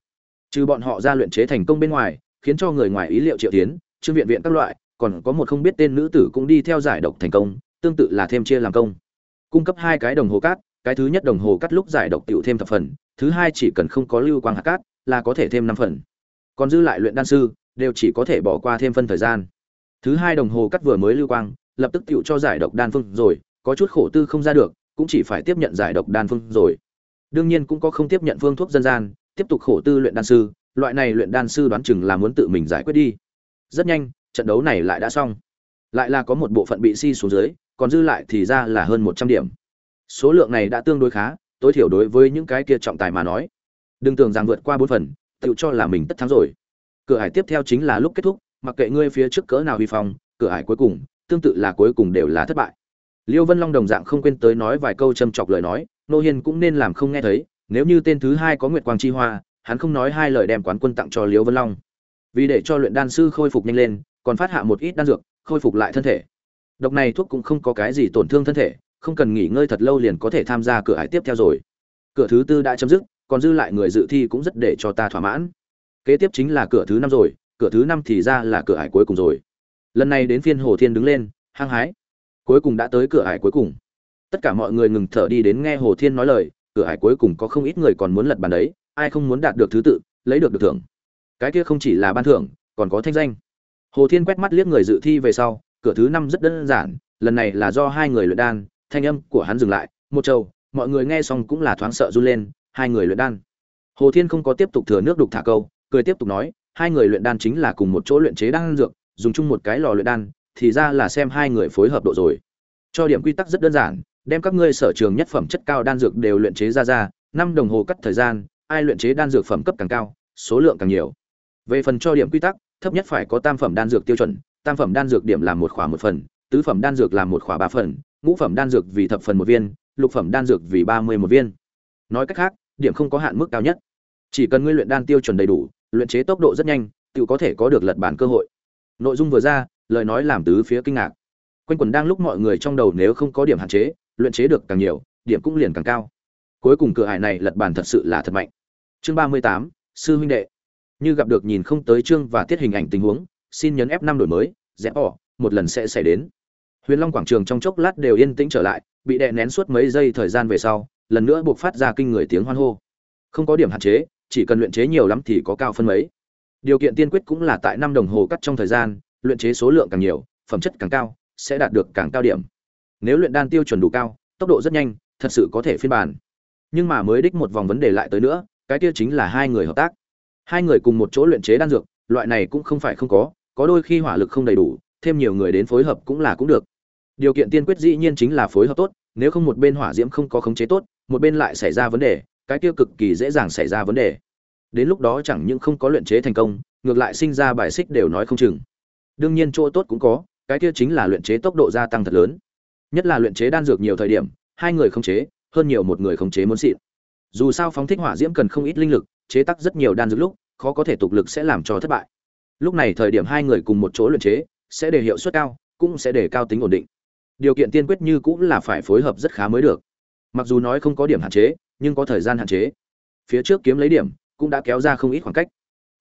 Trừ bọn họ ra luyện chế thành công bên ngoài, khiến cho người ngoài ý liệu triệu tiến, trương viện viện các loại, còn có một không biết tên nữ tử cũng đi theo giải độc thành công, tương tự là thêm chia làm công. Cung cấp hai cái đồng hồ cát, cái thứ nhất đồng hồ cắt lúc giải độc tiểu thêm thập phần, thứ hai chỉ cần không có lưu quang hạt cát, là có thể thêm năm phần còn dư lại luyện đan sư, đều chỉ có thể bỏ qua thêm phân thời gian. Thứ hai đồng hồ cắt vừa mới lưu quang, lập tức tựu cho giải độc đan phương rồi, có chút khổ tư không ra được, cũng chỉ phải tiếp nhận giải độc đan phương rồi. Đương nhiên cũng có không tiếp nhận phương thuốc dân gian, tiếp tục khổ tư luyện đan sư, loại này luyện đan sư đoán chừng là muốn tự mình giải quyết đi. Rất nhanh, trận đấu này lại đã xong. Lại là có một bộ phận bị si xuống dưới, còn dư lại thì ra là hơn một trăm điểm. Số lượng này đã tương đối khá, tối thiểu đối với những cái kia trọng tài mà nói. Đừng tưởng rằng vượt qua bốn phần tự cho là mình tất thắng rồi. Cửa ải tiếp theo chính là lúc kết thúc, mặc kệ ngươi phía trước cỡ nào vi phong, cửa ải cuối cùng, tương tự là cuối cùng đều là thất bại. Liêu vân long đồng dạng không quên tới nói vài câu châm chọc lời nói, nô hiên cũng nên làm không nghe thấy, nếu như tên thứ hai có nguyệt quang chi hoa, hắn không nói hai lời đem quán quân tặng cho liêu vân long. Vì để cho luyện đan sư khôi phục nhanh lên, còn phát hạ một ít đan dược, khôi phục lại thân thể. Độc này thuốc cũng không có cái gì tổn thương thân thể, không cần nghỉ ngơi thật lâu liền có thể tham gia cửa hải tiếp theo rồi. Cửa thứ tư đã chấm dứt còn dư lại người dự thi cũng rất để cho ta thỏa mãn. Kế tiếp chính là cửa thứ năm rồi, cửa thứ năm thì ra là cửa hải cuối cùng rồi. Lần này đến phiên hồ thiên đứng lên, hăng hái. Cuối cùng đã tới cửa hải cuối cùng. Tất cả mọi người ngừng thở đi đến nghe hồ thiên nói lời, cửa hải cuối cùng có không ít người còn muốn lật bàn đấy, ai không muốn đạt được thứ tự, lấy được được thưởng. Cái kia không chỉ là ban thưởng, còn có thanh danh. Hồ thiên quét mắt liếc người dự thi về sau, cửa thứ năm rất đơn giản, lần này là do hai người luyện đan, thanh âm của hắn dừng lại, một trâu mọi người nghe xong cũng là thoáng sợ run lên hai người luyện đan. Hồ thiên không có tiếp tục thừa nước đục thả câu, cười tiếp tục nói, hai người luyện đan chính là cùng một chỗ luyện chế đan dược, dùng chung một cái lò luyện đan, thì ra là xem hai người phối hợp độ rồi. Cho điểm quy tắc rất đơn giản, đem các ngươi sở trường nhất phẩm chất cao đan dược đều luyện chế ra ra, năm đồng hồ cắt thời gian, ai luyện chế đan dược phẩm cấp càng cao, số lượng càng nhiều. Về phần cho điểm quy tắc, thấp nhất phải có tam phẩm đan dược tiêu chuẩn, tam phẩm đan dược điểm làm một khỏa một phần, tứ phẩm đan dược làm một khỏa ba phần, ngũ phẩm đan dược vì thập phần một viên, lục phẩm đan dược vì ba mươi một viên nói cách khác, điểm không có hạn mức cao nhất. Chỉ cần ngươi luyện đan tiêu chuẩn đầy đủ, luyện chế tốc độ rất nhanh, tự có thể có được lật bản cơ hội. Nội dung vừa ra, lời nói làm tứ phía kinh ngạc. Quanh quần đang lúc mọi người trong đầu nếu không có điểm hạn chế, luyện chế được càng nhiều, điểm cũng liền càng cao. Cuối cùng cửa hải này lật bản thật sự là thật mạnh. Chương ba mươi tám, sư huynh đệ. Như gặp được nhìn không tới chương và tiết hình ảnh tình huống, xin nhấn f năm đổi mới rẽ bỏ, một lần sẽ xảy đến. Huyền long quảng trường trong chốc lát đều yên tĩnh trở lại, bị đè nén suốt mấy giây thời gian về sau lần nữa buộc phát ra kinh người tiếng hoan hô. Không có điểm hạn chế, chỉ cần luyện chế nhiều lắm thì có cao phân mấy. Điều kiện tiên quyết cũng là tại năm đồng hồ cắt trong thời gian, luyện chế số lượng càng nhiều, phẩm chất càng cao, sẽ đạt được càng cao điểm. Nếu luyện đan tiêu chuẩn đủ cao, tốc độ rất nhanh, thật sự có thể phiên bản. Nhưng mà mới đích một vòng vấn đề lại tới nữa, cái kia chính là hai người hợp tác. Hai người cùng một chỗ luyện chế đan dược, loại này cũng không phải không có có đôi khi hỏa lực không đầy đủ, thêm nhiều người đến phối hợp cũng là cũng được. Điều kiện tiên quyết dĩ nhiên chính là phối hợp tốt, nếu không một bên hỏa diễm không có khống chế tốt một bên lại xảy ra vấn đề, cái kia cực kỳ dễ dàng xảy ra vấn đề. Đến lúc đó chẳng những không có luyện chế thành công, ngược lại sinh ra bài xích đều nói không chừng. Đương nhiên chỗ tốt cũng có, cái kia chính là luyện chế tốc độ gia tăng thật lớn. Nhất là luyện chế đan dược nhiều thời điểm, hai người không chế, hơn nhiều một người không chế muốn xịn. Dù sao phóng thích hỏa diễm cần không ít linh lực, chế tác rất nhiều đan dược lúc, khó có thể tục lực sẽ làm cho thất bại. Lúc này thời điểm hai người cùng một chỗ luyện chế, sẽ để hiệu suất cao, cũng sẽ để cao tính ổn định. Điều kiện tiên quyết như cũng là phải phối hợp rất khá mới được mặc dù nói không có điểm hạn chế, nhưng có thời gian hạn chế. Phía trước kiếm lấy điểm, cũng đã kéo ra không ít khoảng cách.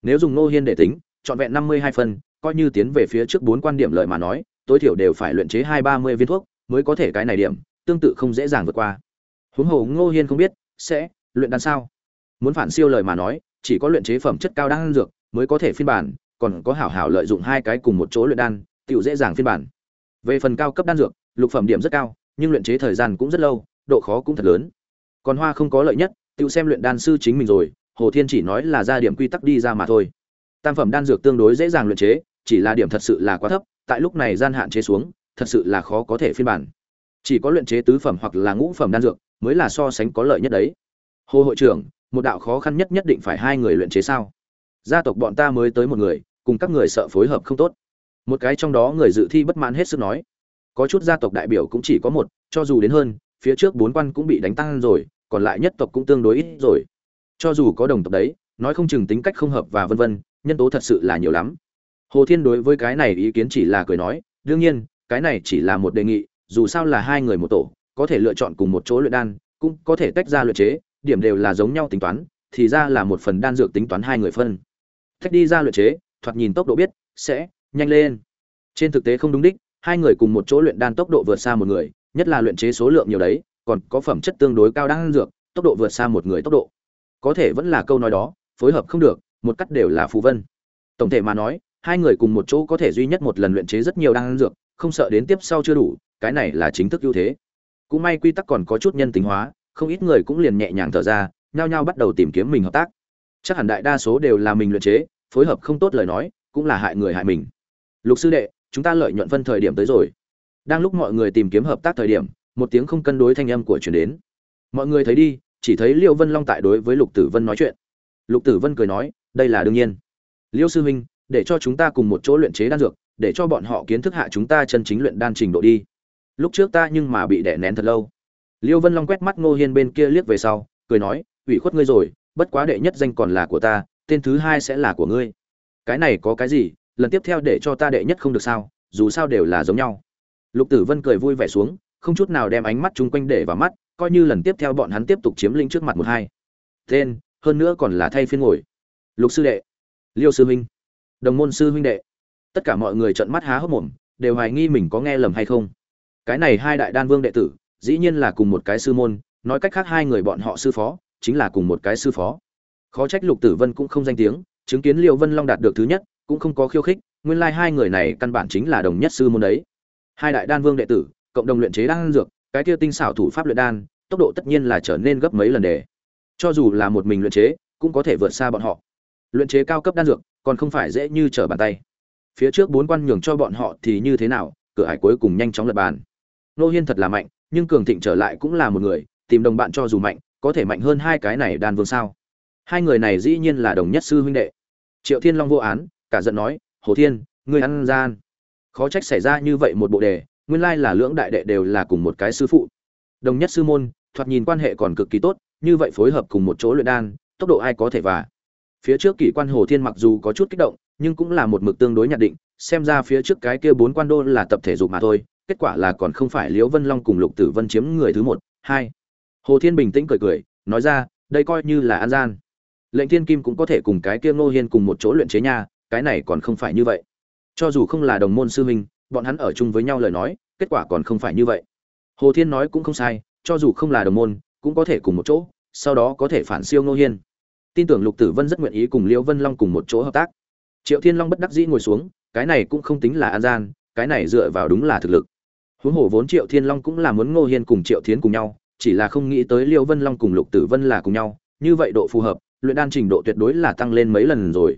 Nếu dùng nô hiên để tính, trọn vẹn năm mươi hai phân, coi như tiến về phía trước bốn quan điểm lợi mà nói, tối thiểu đều phải luyện chế hai ba mươi viên thuốc, mới có thể cái này điểm, tương tự không dễ dàng vượt qua. Huống hồ ngô hiên không biết, sẽ luyện đan sao? Muốn phản siêu lời mà nói, chỉ có luyện chế phẩm chất cao đan dược, mới có thể phiên bản, còn có hảo hảo lợi dụng hai cái cùng một chỗ luyện đan tựu dễ dàng phiên bản. Về phần cao cấp đan dược, lục phẩm điểm rất cao, nhưng luyện chế thời gian cũng rất lâu độ khó cũng thật lớn. Còn hoa không có lợi nhất, tự xem luyện đan sư chính mình rồi, hồ thiên chỉ nói là ra điểm quy tắc đi ra mà thôi. Tam phẩm đan dược tương đối dễ dàng luyện chế, chỉ là điểm thật sự là quá thấp, tại lúc này gian hạn chế xuống, thật sự là khó có thể phiên bản. Chỉ có luyện chế tứ phẩm hoặc là ngũ phẩm đan dược, mới là so sánh có lợi nhất đấy. Hồ hội trưởng, một đạo khó khăn nhất nhất định phải hai người luyện chế sao? Gia tộc bọn ta mới tới một người, cùng các người sợ phối hợp không tốt. Một cái trong đó người dự thi bất mãn hết sức nói. Có chút gia tộc đại biểu cũng chỉ có một, cho dù đến hơn phía trước bốn quan cũng bị đánh tăng rồi, còn lại nhất tộc cũng tương đối ít rồi. Cho dù có đồng tộc đấy, nói không chừng tính cách không hợp và vân vân, nhân tố thật sự là nhiều lắm. Hồ thiên đối với cái này ý kiến chỉ là cười nói, đương nhiên, cái này chỉ là một đề nghị, dù sao là hai người một tổ, có thể lựa chọn cùng một chỗ luyện đan, cũng có thể tách ra luyện chế, điểm đều là giống nhau tính toán, thì ra là một phần đan dược tính toán hai người phân. Tách đi ra luyện chế, thoạt nhìn tốc độ biết, sẽ nhanh lên. Trên thực tế không đúng đích, hai người cùng một chỗ luyện đan tốc độ vượt xa một người nhất là luyện chế số lượng nhiều đấy, còn có phẩm chất tương đối cao đang dược, tốc độ vượt xa một người tốc độ. Có thể vẫn là câu nói đó, phối hợp không được, một cách đều là phù vân. Tổng thể mà nói, hai người cùng một chỗ có thể duy nhất một lần luyện chế rất nhiều đan dược, không sợ đến tiếp sau chưa đủ, cái này là chính thức ưu thế. Cũng may quy tắc còn có chút nhân tính hóa, không ít người cũng liền nhẹ nhàng thở ra, nhao nhao bắt đầu tìm kiếm mình hợp tác. Chắc hẳn đại đa số đều là mình luyện chế, phối hợp không tốt lời nói, cũng là hại người hại mình. Lục sư đệ, chúng ta lợi nhuận phân thời điểm tới rồi đang lúc mọi người tìm kiếm hợp tác thời điểm, một tiếng không cân đối thanh âm của chuyển đến. Mọi người thấy đi, chỉ thấy liêu vân long tại đối với lục tử vân nói chuyện. Lục tử vân cười nói, đây là đương nhiên. Liêu sư huynh, để cho chúng ta cùng một chỗ luyện chế đan dược, để cho bọn họ kiến thức hạ chúng ta chân chính luyện đan trình độ đi. Lúc trước ta nhưng mà bị đè nén thật lâu. Liêu vân long quét mắt ngô hiên bên kia liếc về sau, cười nói, ủy khuất ngươi rồi, bất quá đệ nhất danh còn là của ta, tên thứ hai sẽ là của ngươi. Cái này có cái gì, lần tiếp theo để cho ta đệ nhất không được sao, dù sao đều là giống nhau lục tử vân cười vui vẻ xuống, không chút nào đem ánh mắt chung quanh để vào mắt, coi như lần tiếp theo bọn hắn tiếp tục chiếm lĩnh trước mặt một hai. Tên, hơn nữa còn là thay phiên ngồi. Lục sư đệ. Liêu sư huynh. Đồng môn sư huynh đệ. Tất cả mọi người trợn mắt há hốc mồm, đều hoài nghi mình có nghe lầm hay không. Cái này hai đại đan vương đệ tử, dĩ nhiên là cùng một cái sư môn, nói cách khác hai người bọn họ sư phó, chính là cùng một cái sư phó. Khó trách lục tử vân cũng không danh tiếng, chứng kiến liệu vân long đạt được thứ nhất, cũng không có khiêu khích, nguyên lai hai người này căn bản chính là đồng nhất sư môn đấy hai đại đan vương đệ tử, cộng đồng luyện chế đan dược, cái kia tinh xảo thủ pháp luyện đan, tốc độ tất nhiên là trở nên gấp mấy lần đề. Cho dù là một mình luyện chế, cũng có thể vượt xa bọn họ. Luyện chế cao cấp đan dược, còn không phải dễ như trở bàn tay. Phía trước bốn quan nhường cho bọn họ thì như thế nào, cửa hải cuối cùng nhanh chóng lật bàn. Nô hiên thật là mạnh, nhưng cường thịnh trở lại cũng là một người, tìm đồng bạn cho dù mạnh, có thể mạnh hơn hai cái này đan vương sao? Hai người này dĩ nhiên là đồng nhất sư huynh đệ. Triệu thiên long vô án, cả giận nói, hồ thiên, ngươi ăn gian khó trách xảy ra như vậy một bộ đề, nguyên lai là lưỡng đại đệ đều là cùng một cái sư phụ. Đồng nhất sư môn, thoạt nhìn quan hệ còn cực kỳ tốt, như vậy phối hợp cùng một chỗ luyện đan, tốc độ ai có thể và phía trước kỷ quan hồ thiên mặc dù có chút kích động, nhưng cũng là một mực tương đối nhận định, xem ra phía trước cái kia bốn quan đô là tập thể dục mà thôi, kết quả là còn không phải liễu vân long cùng lục tử vân chiếm người thứ một, hai. Hồ thiên bình tĩnh cười cười, nói ra, đây coi như là an gian. Lệnh thiên kim cũng có thể cùng cái kia ngô hiên cùng một chỗ luyện chế nha, cái này còn không phải như vậy cho dù không là đồng môn sư huynh, bọn hắn ở chung với nhau lời nói, kết quả còn không phải như vậy. Hồ thiên nói cũng không sai, cho dù không là đồng môn, cũng có thể cùng một chỗ, sau đó có thể phản siêu ngô hiên. Tin tưởng lục tử vân rất nguyện ý cùng liễu vân long cùng một chỗ hợp tác. Triệu thiên long bất đắc dĩ ngồi xuống, cái này cũng không tính là an gian, cái này dựa vào đúng là thực lực. Huống hồ vốn triệu thiên long cũng là muốn ngô hiên cùng triệu thiến cùng nhau, chỉ là không nghĩ tới liễu vân long cùng lục tử vân là cùng nhau, như vậy độ phù hợp, luyện đan trình độ tuyệt đối là tăng lên mấy lần rồi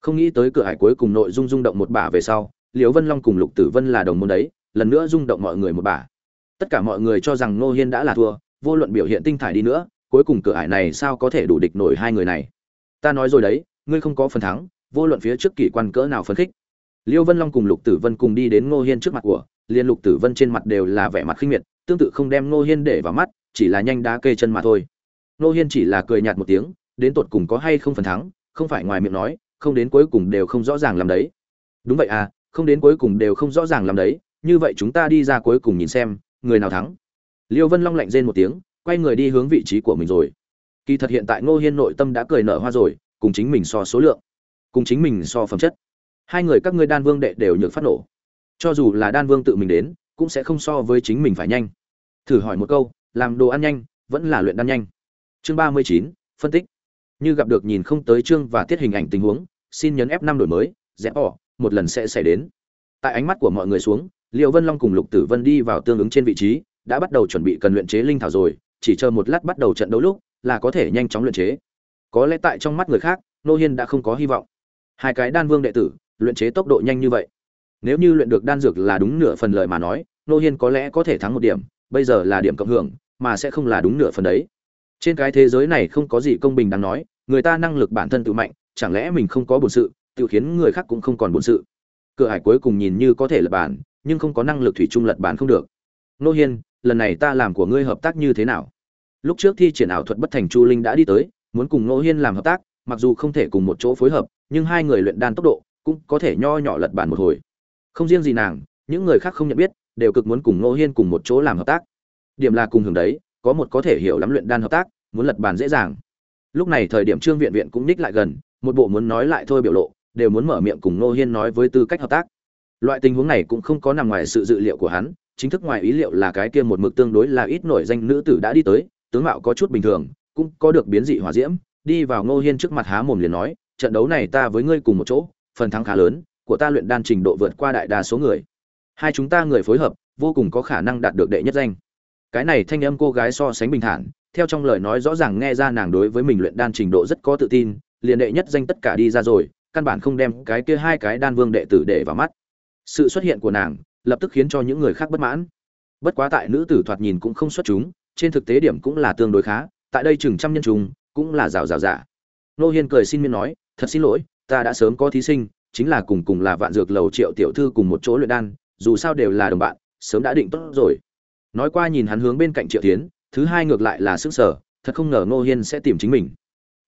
không nghĩ tới cửa hải cuối cùng nội dung rung động một bả về sau, liễu vân long cùng lục tử vân là đồng môn đấy, lần nữa rung động mọi người một bả. Tất cả mọi người cho rằng ngô hiên đã là thua, vô luận biểu hiện tinh thải đi nữa, cuối cùng cửa hải này sao có thể đủ địch nổi hai người này? Ta nói rồi đấy, ngươi không có phần thắng, vô luận phía trước kỷ quan cỡ nào phấn khích. Liêu vân long cùng lục tử vân cùng đi đến ngô hiên trước mặt của liên lục tử vân trên mặt đều là vẻ mặt khinh miệt, tương tự không đem ngô hiên để vào mắt, chỉ là nhanh đá kê chân mà thôi. Ngô hiên chỉ là cười nhạt một tiếng, đến tột cùng có hay không phần thắng, không phải ngoài miệng nói không đến cuối cùng đều không rõ ràng làm đấy. Đúng vậy à không đến cuối cùng đều không rõ ràng làm đấy, như vậy chúng ta đi ra cuối cùng nhìn xem, người nào thắng. Liêu vân long lạnh rên một tiếng, quay người đi hướng vị trí của mình rồi. Kỳ thật hiện tại ngô hiên nội tâm đã cười nở hoa rồi, cùng chính mình so số lượng, cùng chính mình so phẩm chất. Hai người các ngươi đan vương đệ đều nhược phát nổ. Cho dù là đan vương tự mình đến, cũng sẽ không so với chính mình phải nhanh. Thử hỏi một câu, làm đồ ăn nhanh, vẫn là luyện đan nhanh. Chương ba mươi chín, phân tích như gặp được nhìn không tới chương và tiết hình ảnh tình huống, xin nhấn f năm đổi mới rẽ bỏ, một lần sẽ xảy đến. Tại ánh mắt của mọi người xuống liệu vân long cùng lục tử vân đi vào tương ứng trên vị trí, đã bắt đầu chuẩn bị cần luyện chế linh thảo rồi, chỉ chờ một lát bắt đầu trận đấu lúc, là có thể nhanh chóng luyện chế. Có lẽ tại trong mắt người khác, nô hiên đã không có hy vọng. Hai cái đan vương đệ tử, luyện chế tốc độ nhanh như vậy. Nếu như luyện được đan dược là đúng nửa phần lời mà nói, nô hiên có lẽ có thể thắng một điểm, bây giờ là điểm cộng hưởng, mà sẽ không là đúng nửa phần đấy trên cái thế giới này không có gì công bình đáng nói, người ta năng lực bản thân tự mạnh, chẳng lẽ mình không có bổn sự, tự khiến người khác cũng không còn bổn sự? Cửa hải cuối cùng nhìn như có thể lật bản, nhưng không có năng lực thủy chung lật bản không được. Nô hiên, lần này ta làm của ngươi hợp tác như thế nào? Lúc trước thi triển ảo thuật bất thành chu linh đã đi tới, muốn cùng nô hiên làm hợp tác, mặc dù không thể cùng một chỗ phối hợp, nhưng hai người luyện đan tốc độ cũng có thể nho nhỏ lật bản một hồi. Không riêng gì nàng, những người khác không nhận biết, đều cực muốn cùng nô hiên cùng một chỗ làm hợp tác. Điểm là cùng hưởng đấy có một có thể hiểu lắm luyện đan hợp tác, muốn lật bàn dễ dàng. Lúc này thời điểm trương viện viện cũng ních lại gần, một bộ muốn nói lại thôi biểu lộ, đều muốn mở miệng cùng nô hiên nói với tư cách hợp tác. Loại tình huống này cũng không có nằm ngoài sự dự liệu của hắn, chính thức ngoài ý liệu là cái kia một mực tương đối là ít nổi danh nữ tử đã đi tới, tướng mạo có chút bình thường, cũng có được biến dị hỏa diễm, đi vào ngô hiên trước mặt há mồm liền nói, trận đấu này ta với ngươi cùng một chỗ, phần thắng khá lớn, của ta luyện đan trình độ vượt qua đại đa số người. Hai chúng ta người phối hợp, vô cùng có khả năng đạt được đệ nhất danh cái này thanh âm cô gái so sánh bình thản, theo trong lời nói rõ ràng nghe ra nàng đối với mình luyện đan trình độ rất có tự tin, liền đệ nhất danh tất cả đi ra rồi, căn bản không đem cái kia hai cái đan vương đệ tử để vào mắt. Sự xuất hiện của nàng, lập tức khiến cho những người khác bất mãn. Bất quá tại nữ tử thoạt nhìn cũng không xuất chúng, trên thực tế điểm cũng là tương đối khá, tại đây chừng trăm nhân trùng, cũng là rào rào giả nô hiên cười xin miên nói, thật xin lỗi, ta đã sớm có thí sinh, chính là cùng cùng là vạn dược lầu triệu tiểu thư cùng một chỗ luyện đan, dù sao đều là đồng bạn, sớm đã định tốt rồi nói qua nhìn hắn hướng bên cạnh triệu tiến thứ hai ngược lại là sức sở, thật không ngờ ngô hiên sẽ tìm chính mình.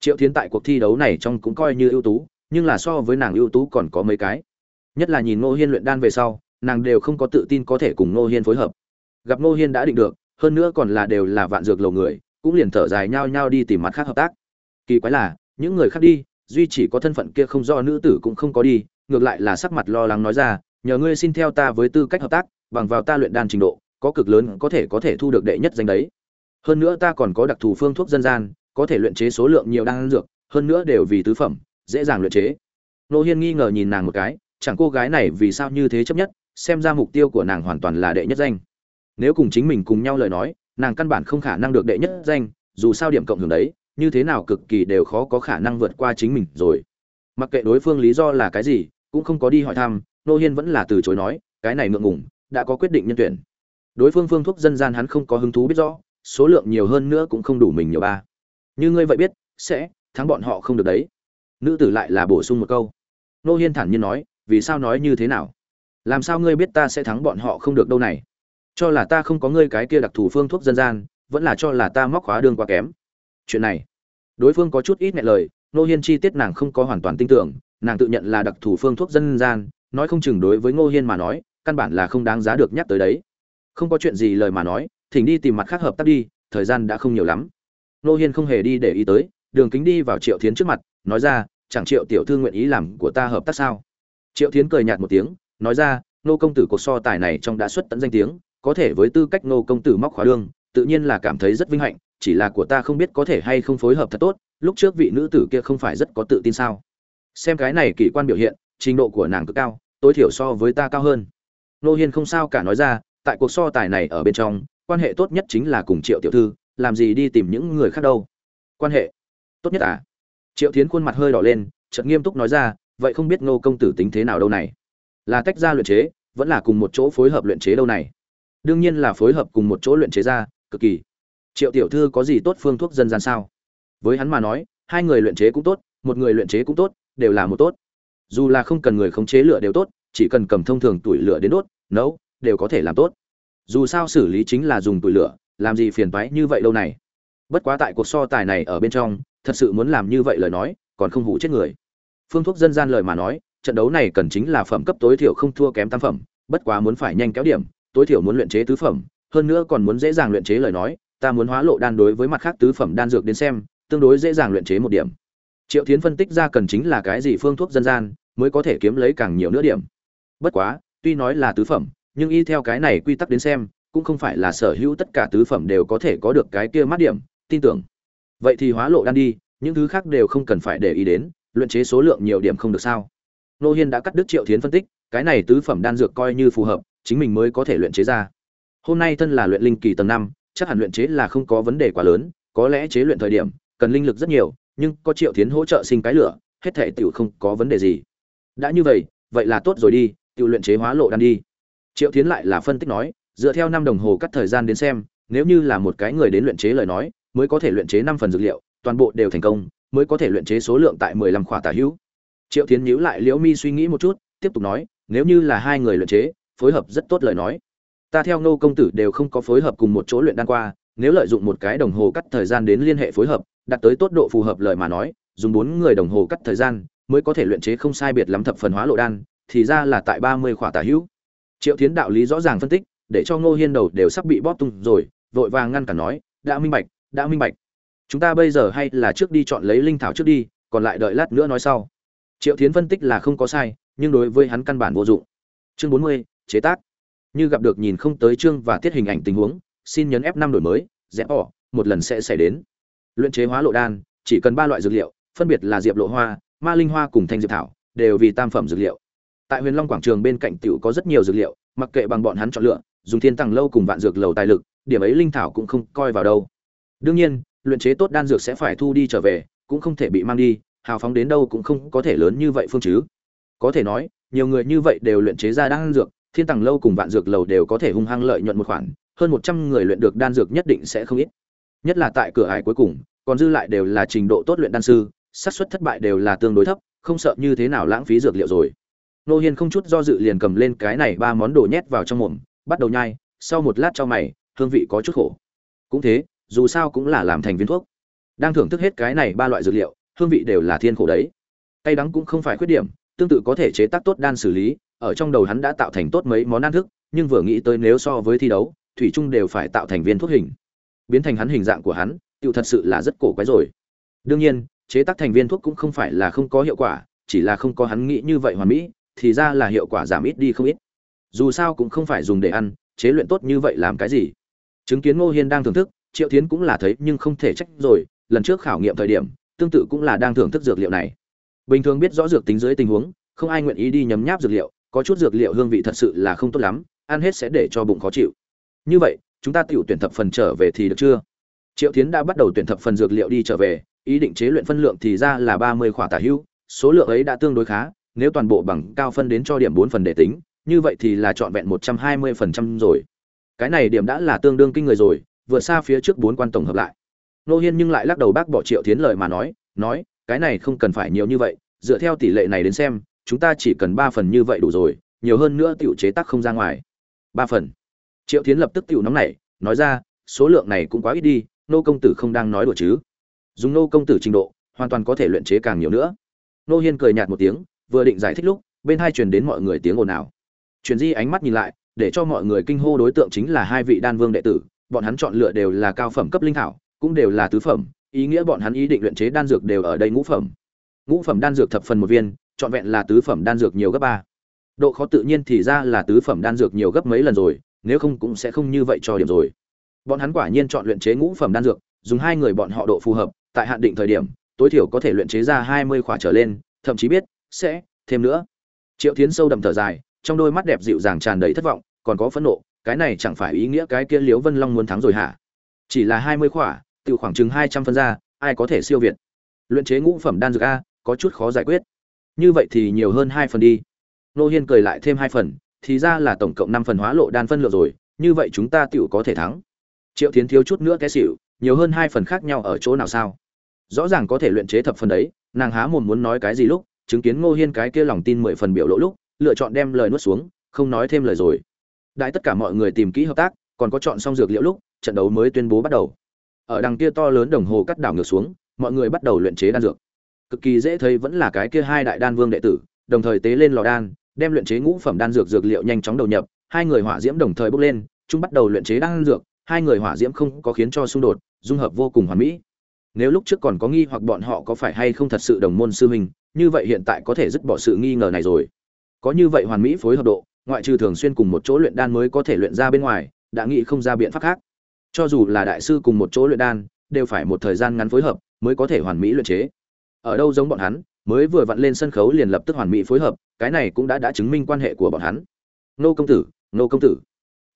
Triệu tiến tại cuộc thi đấu này trong cũng coi như ưu tú, nhưng là so với nàng ưu tú còn có mấy cái. Nhất là nhìn ngô hiên luyện đan về sau, nàng đều không có tự tin có thể cùng ngô hiên phối hợp. Gặp ngô hiên đã định được, hơn nữa còn là đều là vạn dược lầu người, cũng liền thở dài nhao nhao đi tìm mặt khác hợp tác. Kỳ quái là, những người khác đi, duy chỉ có thân phận kia không do nữ tử cũng không có đi, ngược lại là sắc mặt lo lắng nói ra, nhờ ngươi xin theo ta với tư cách hợp tác, bằng vào ta luyện đan trình độ có cực lớn có thể có thể thu được đệ nhất danh đấy. Hơn nữa ta còn có đặc thù phương thuốc dân gian, có thể luyện chế số lượng nhiều đan dược, hơn nữa đều vì tứ phẩm, dễ dàng luyện chế. Nô hiên nghi ngờ nhìn nàng một cái, chẳng cô gái này vì sao như thế chấp nhất, xem ra mục tiêu của nàng hoàn toàn là đệ nhất danh. Nếu cùng chính mình cùng nhau lời nói, nàng căn bản không khả năng được đệ nhất danh, dù sao điểm cộng hưởng đấy, như thế nào cực kỳ đều khó có khả năng vượt qua chính mình rồi. Mặc kệ đối phương lý do là cái gì, cũng không có đi hỏi thăm, nô hiên vẫn là từ chối nói, cái này ngượng ngùng, đã có quyết định nhân tuyển đối phương phương thuốc dân gian hắn không có hứng thú biết rõ, số lượng nhiều hơn nữa cũng không đủ mình nhiều ba. Như ngươi vậy biết, sẽ thắng bọn họ không được đấy. Nữ tử lại là bổ sung một câu. Nô hiên thản nhiên nói, vì sao nói như thế nào? Làm sao ngươi biết ta sẽ thắng bọn họ không được đâu này? Cho là ta không có ngươi cái kia đặc thù phương thuốc dân gian, vẫn là cho là ta móc khóa đường quá kém. Chuyện này, đối phương có chút ít ngại lời, nô hiên chi tiết nàng không có hoàn toàn tin tưởng, nàng tự nhận là đặc thù phương thuốc dân gian, nói không chừng đối với ngô hiên mà nói, căn bản là không đáng giá được nhắc tới đấy không có chuyện gì lời mà nói, thỉnh đi tìm mặt khác hợp tác đi, thời gian đã không nhiều lắm. Nô hiên không hề đi để ý tới, đường kính đi vào triệu thiến trước mặt, nói ra, chẳng triệu tiểu thư nguyện ý làm của ta hợp tác sao? Triệu thiến cười nhạt một tiếng, nói ra, nô công tử cuộc so tài này trong đã xuất tận danh tiếng, có thể với tư cách nô công tử móc khóa đương tự nhiên là cảm thấy rất vinh hạnh, chỉ là của ta không biết có thể hay không phối hợp thật tốt, lúc trước vị nữ tử kia không phải rất có tự tin sao? Xem cái này kỳ quan biểu hiện, trình độ của nàng cực cao, tối thiểu so với ta cao hơn. Nô hiên không sao cả nói ra tại cuộc so tài này ở bên trong, quan hệ tốt nhất chính là cùng triệu tiểu thư, làm gì đi tìm những người khác đâu. Quan hệ tốt nhất à? Triệu tiến khuôn mặt hơi đỏ lên, chợt nghiêm túc nói ra, vậy không biết ngô công tử tính thế nào đâu này? Là tách ra luyện chế, vẫn là cùng một chỗ phối hợp luyện chế đâu này? Đương nhiên là phối hợp cùng một chỗ luyện chế ra, cực kỳ. Triệu tiểu thư có gì tốt phương thuốc dân gian sao? Với hắn mà nói, hai người luyện chế cũng tốt, một người luyện chế cũng tốt, đều là một tốt. Dù là không cần người khống chế lửa đều tốt, chỉ cần cầm thông thường tuổi lửa đến đốt, nấu, đều có thể làm tốt dù sao xử lý chính là dùng tuổi lửa, làm gì phiền toái như vậy lâu này. Bất quá tại cuộc so tài này ở bên trong, thật sự muốn làm như vậy lời nói, còn không hủ chết người. Phương thuốc dân gian lời mà nói, trận đấu này cần chính là phẩm cấp tối thiểu không thua kém tam phẩm, bất quá muốn phải nhanh kéo điểm, tối thiểu muốn luyện chế tứ phẩm, hơn nữa còn muốn dễ dàng luyện chế lời nói, ta muốn hóa lộ đan đối với mặt khác tứ phẩm đan dược đến xem, tương đối dễ dàng luyện chế một điểm. Triệu thiến phân tích ra cần chính là cái gì phương thuốc dân gian mới có thể kiếm lấy càng nhiều nữa điểm. Bất quá, tuy nói là tứ phẩm nhưng y theo cái này quy tắc đến xem, cũng không phải là sở hữu tất cả tứ phẩm đều có thể có được cái kia mát điểm, tin tưởng. Vậy thì hóa lộ đan đi, những thứ khác đều không cần phải để ý đến, luyện chế số lượng nhiều điểm không được sao? Nô hiên đã cắt đứt triệu thiến phân tích, cái này tứ phẩm đan dược coi như phù hợp, chính mình mới có thể luyện chế ra. Hôm nay thân là luyện linh kỳ tầng năm, chắc hẳn luyện chế là không có vấn đề quá lớn, có lẽ chế luyện thời điểm, cần linh lực rất nhiều, nhưng có triệu thiến hỗ trợ sinh cái lửa, hết thể tiểu không có vấn đề gì. Đã như vậy vậy là tốt rồi đi, tiểu luyện chế hóa lộ đan đi triệu thiến lại là phân tích nói, dựa theo năm đồng hồ cắt thời gian đến xem, nếu như là một cái người đến luyện chế lời nói, mới có thể luyện chế năm phần dược liệu, toàn bộ đều thành công, mới có thể luyện chế số lượng tại mười lăm khỏa tả hữu. Triệu thiến nhíu lại liễu mi suy nghĩ một chút, tiếp tục nói, nếu như là hai người luyện chế, phối hợp rất tốt lời nói. Ta theo nô công tử đều không có phối hợp cùng một chỗ luyện đan qua, nếu lợi dụng một cái đồng hồ cắt thời gian đến liên hệ phối hợp, đạt tới tốt độ phù hợp lời mà nói, dùng bốn người đồng hồ cắt thời gian, mới có thể luyện chế không sai biệt lắm thập phần hóa lộ đan, thì ra là tại ba mươi khỏa tả hữu triệu tiến đạo lý rõ ràng phân tích, để cho ngô hiên đầu đều sắp bị bóp tung rồi, vội vàng ngăn cản nói, đã minh bạch, đã minh bạch. Chúng ta bây giờ hay là trước đi chọn lấy linh thảo trước đi, còn lại đợi lát nữa nói sau. Triệu tiến phân tích là không có sai, nhưng đối với hắn căn bản vô dụng. Chương bốn mươi, chế tác. Như gặp được nhìn không tới chương và tiết hình ảnh tình huống, xin nhấn f năm đổi mới rẽ bỏ, một lần sẽ xảy đến. Luyện chế hóa lộ đan, chỉ cần ba loại dược liệu, phân biệt là diệp lộ hoa, ma linh hoa cùng thanh diệp thảo, đều vì tam phẩm dược liệu tại huyền long quảng trường bên cạnh tiểu có rất nhiều dược liệu, mặc kệ bằng bọn hắn chọn lựa, dùng thiên tàng lâu cùng vạn dược lầu tài lực, điểm ấy linh thảo cũng không coi vào đâu. Đương nhiên, luyện chế tốt đan dược sẽ phải thu đi trở về, cũng không thể bị mang đi, hào phóng đến đâu cũng không có thể lớn như vậy phương chứ. Có thể nói, nhiều người như vậy đều luyện chế ra đan dược, thiên tàng lâu cùng vạn dược lầu đều có thể hung hăng lợi nhuận một khoản, hơn một trăm người luyện được đan dược nhất định sẽ không ít. Nhất là tại cửa hải cuối cùng, còn dư lại đều là trình độ tốt luyện đan sư, xác suất thất bại đều là tương đối thấp, không sợ như thế nào lãng phí dược liệu rồi nô hiên không chút do dự liền cầm lên cái này ba món đồ nhét vào trong mồm, bắt đầu nhai, sau một lát cho mày, hương vị có chút khổ. Cũng thế, dù sao cũng là làm thành viên thuốc. Đang thưởng thức hết cái này ba loại dược liệu, hương vị đều là thiên khổ đấy. Cay đắng cũng không phải khuyết điểm, tương tự có thể chế tác tốt đan xử lý, ở trong đầu hắn đã tạo thành tốt mấy món ăn thức, nhưng vừa nghĩ tới nếu so với thi đấu, thủy trung đều phải tạo thành viên thuốc hình. Biến thành hắn hình dạng của hắn tự thật sự là rất cổ quái rồi. Đương nhiên, chế tác thành viên thuốc cũng không phải là không có hiệu quả, chỉ là không có hắn nghĩ như vậy hoàn mỹ thì ra là hiệu quả giảm ít đi không ít. Dù sao cũng không phải dùng để ăn, chế luyện tốt như vậy làm cái gì? Chứng kiến ngô hiên đang thưởng thức, triệu tiến cũng là thấy nhưng không thể trách rồi, lần trước khảo nghiệm thời điểm, tương tự cũng là đang thưởng thức dược liệu này. Bình thường biết rõ dược tính dưới tình huống, không ai nguyện ý đi nhấm nháp dược liệu, có chút dược liệu hương vị thật sự là không tốt lắm, ăn hết sẽ để cho bụng khó chịu. Như vậy, chúng ta tự tuyển thập phần trở về thì được chưa? Triệu tiến đã bắt đầu tuyển thập phần dược liệu đi trở về, ý định chế luyện phân lượng thì ra là ba mươi khỏa tả hữu số lượng ấy đã tương đối khá nếu toàn bộ bằng cao phân đến cho điểm bốn phần để tính, như vậy thì là trọn vẹn một trăm hai mươi phần trăm rồi. Cái này điểm đã là tương đương kinh người rồi, vượt xa phía trước bốn quan tổng hợp lại. Nô hiên nhưng lại lắc đầu bác bỏ triệu tiến lời mà nói nói, cái này không cần phải nhiều như vậy, dựa theo tỷ lệ này đến xem, chúng ta chỉ cần ba phần như vậy đủ rồi, nhiều hơn nữa tiểu chế tác không ra ngoài. Ba phần. Triệu tiến lập tức tiểu nóng nảy, nói ra, số lượng này cũng quá ít đi, nô công tử không đang nói đùa chứ. Dùng nô công tử trình độ, hoàn toàn có thể luyện chế càng nhiều nữa. Nô hiên cười nhạt một tiếng vừa định giải thích lúc, bên hai truyền đến mọi người tiếng ồn ào. Truyền di ánh mắt nhìn lại, để cho mọi người kinh hô đối tượng chính là hai vị đan vương đệ tử, bọn hắn chọn lựa đều là cao phẩm cấp linh thảo, cũng đều là tứ phẩm, ý nghĩa bọn hắn ý định luyện chế đan dược đều ở đây ngũ phẩm. Ngũ phẩm đan dược thập phần một viên, trọn vẹn là tứ phẩm đan dược nhiều gấp ba. Độ khó tự nhiên thì ra là tứ phẩm đan dược nhiều gấp mấy lần rồi, nếu không cũng sẽ không như vậy cho điểm rồi. Bọn hắn quả nhiên chọn luyện chế ngũ phẩm đan dược, dùng hai người bọn họ độ phù hợp, tại hạn định thời điểm, tối thiểu có thể luyện chế ra hai mươi khỏa trở lên, thậm chí biết sẽ, thêm nữa. Triệu tiến sâu đậm thở dài, trong đôi mắt đẹp dịu dàng tràn đầy thất vọng, còn có phẫn nộ, cái này chẳng phải ý nghĩa cái kia liếu vân long muốn thắng rồi hả? Chỉ là hai mươi khỏa tự khoảng chừng hai trăm phân ra, ai có thể siêu việt? Luyện chế ngũ phẩm đan dược a, có chút khó giải quyết. Như vậy thì nhiều hơn hai phần đi. Nô hiên cười lại thêm hai phần, thì ra là tổng cộng năm phần hóa lộ đan phân lượng rồi, như vậy chúng ta tựu có thể thắng. Triệu tiến thiếu chút nữa té xịu nhiều hơn hai phần khác nhau ở chỗ nào sao? Rõ ràng có thể luyện chế thập phần đấy, nàng há mồm muốn nói cái gì lúc chứng kiến ngô hiên cái kia lòng tin mười phần biểu lộ lúc, lựa chọn đem lời nuốt xuống, không nói thêm lời rồi. Đại tất cả mọi người tìm kỹ hợp tác, còn có chọn xong dược liệu lúc, trận đấu mới tuyên bố bắt đầu. Ở đằng kia to lớn đồng hồ cắt đảo ngược xuống, mọi người bắt đầu luyện chế đan dược. Cực kỳ dễ thấy vẫn là cái kia hai đại đan vương đệ tử, đồng thời tế lên lò đan, đem luyện chế ngũ phẩm đan dược dược liệu nhanh chóng đầu nhập, hai người hỏa diễm đồng thời bốc lên, chúng bắt đầu luyện chế đan dược, hai người hỏa diễm không có khiến cho xung đột, dung hợp vô cùng hoàn mỹ. Nếu lúc trước còn có nghi hoặc bọn họ có phải hay không thật sự đồng môn sư huynh như vậy hiện tại có thể dứt bỏ sự nghi ngờ này rồi. Có như vậy hoàn mỹ phối hợp độ, ngoại trừ thường xuyên cùng một chỗ luyện đan mới có thể luyện ra bên ngoài, đã nghĩ không ra biện pháp khác. Cho dù là đại sư cùng một chỗ luyện đan, đều phải một thời gian ngắn phối hợp mới có thể hoàn mỹ luyện chế. Ở đâu giống bọn hắn, mới vừa vặn lên sân khấu liền lập tức hoàn mỹ phối hợp, cái này cũng đã đã chứng minh quan hệ của bọn hắn. Nô công tử, nô công tử.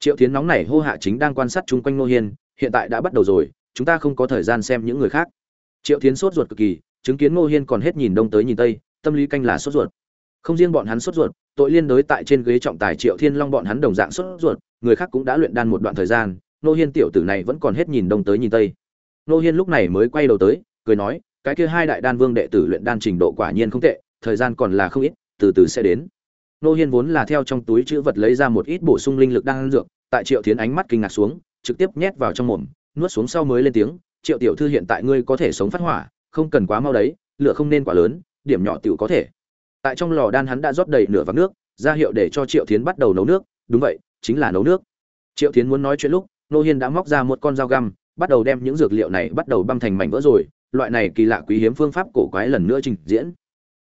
Triệu tiến nóng này hô hạ chính đang quan sát chung quanh nô hiên, hiện tại đã bắt đầu rồi, chúng ta không có thời gian xem những người khác. Triệu tiến sốt ruột cực kỳ chứng kiến nô hiên còn hết nhìn đông tới nhìn tây, tâm lý canh là sốt ruột. Không riêng bọn hắn sốt ruột, tội liên đối tại trên ghế trọng tài triệu thiên long bọn hắn đồng dạng sốt ruột, người khác cũng đã luyện đan một đoạn thời gian nô hiên tiểu tử này vẫn còn hết nhìn đông tới nhìn tây. Nô hiên lúc này mới quay đầu tới, cười nói, cái kia hai đại đan vương đệ tử luyện đan trình độ quả nhiên không tệ, thời gian còn là không ít, từ từ sẽ đến. Nô hiên vốn là theo trong túi chữ vật lấy ra một ít bổ sung linh lực đan dược, tại triệu thiên ánh mắt kinh ngạc xuống, trực tiếp nhét vào trong mồm, nuốt xuống sau mới lên tiếng, triệu tiểu thư hiện tại ngươi có thể sống phát hỏa không cần quá mau đấy, lửa không nên quá lớn, điểm nhỏ tiểu có thể. Tại trong lò đan hắn đã rót đầy nửa vạc nước, ra hiệu để cho triệu tiến bắt đầu nấu nước. Đúng vậy, chính là nấu nước. Triệu tiến muốn nói chuyện lúc, nô hiên đã móc ra một con dao găm, bắt đầu đem những dược liệu này bắt đầu băm thành mảnh vỡ rồi. Loại này kỳ lạ quý hiếm phương pháp cổ quái lần nữa trình diễn.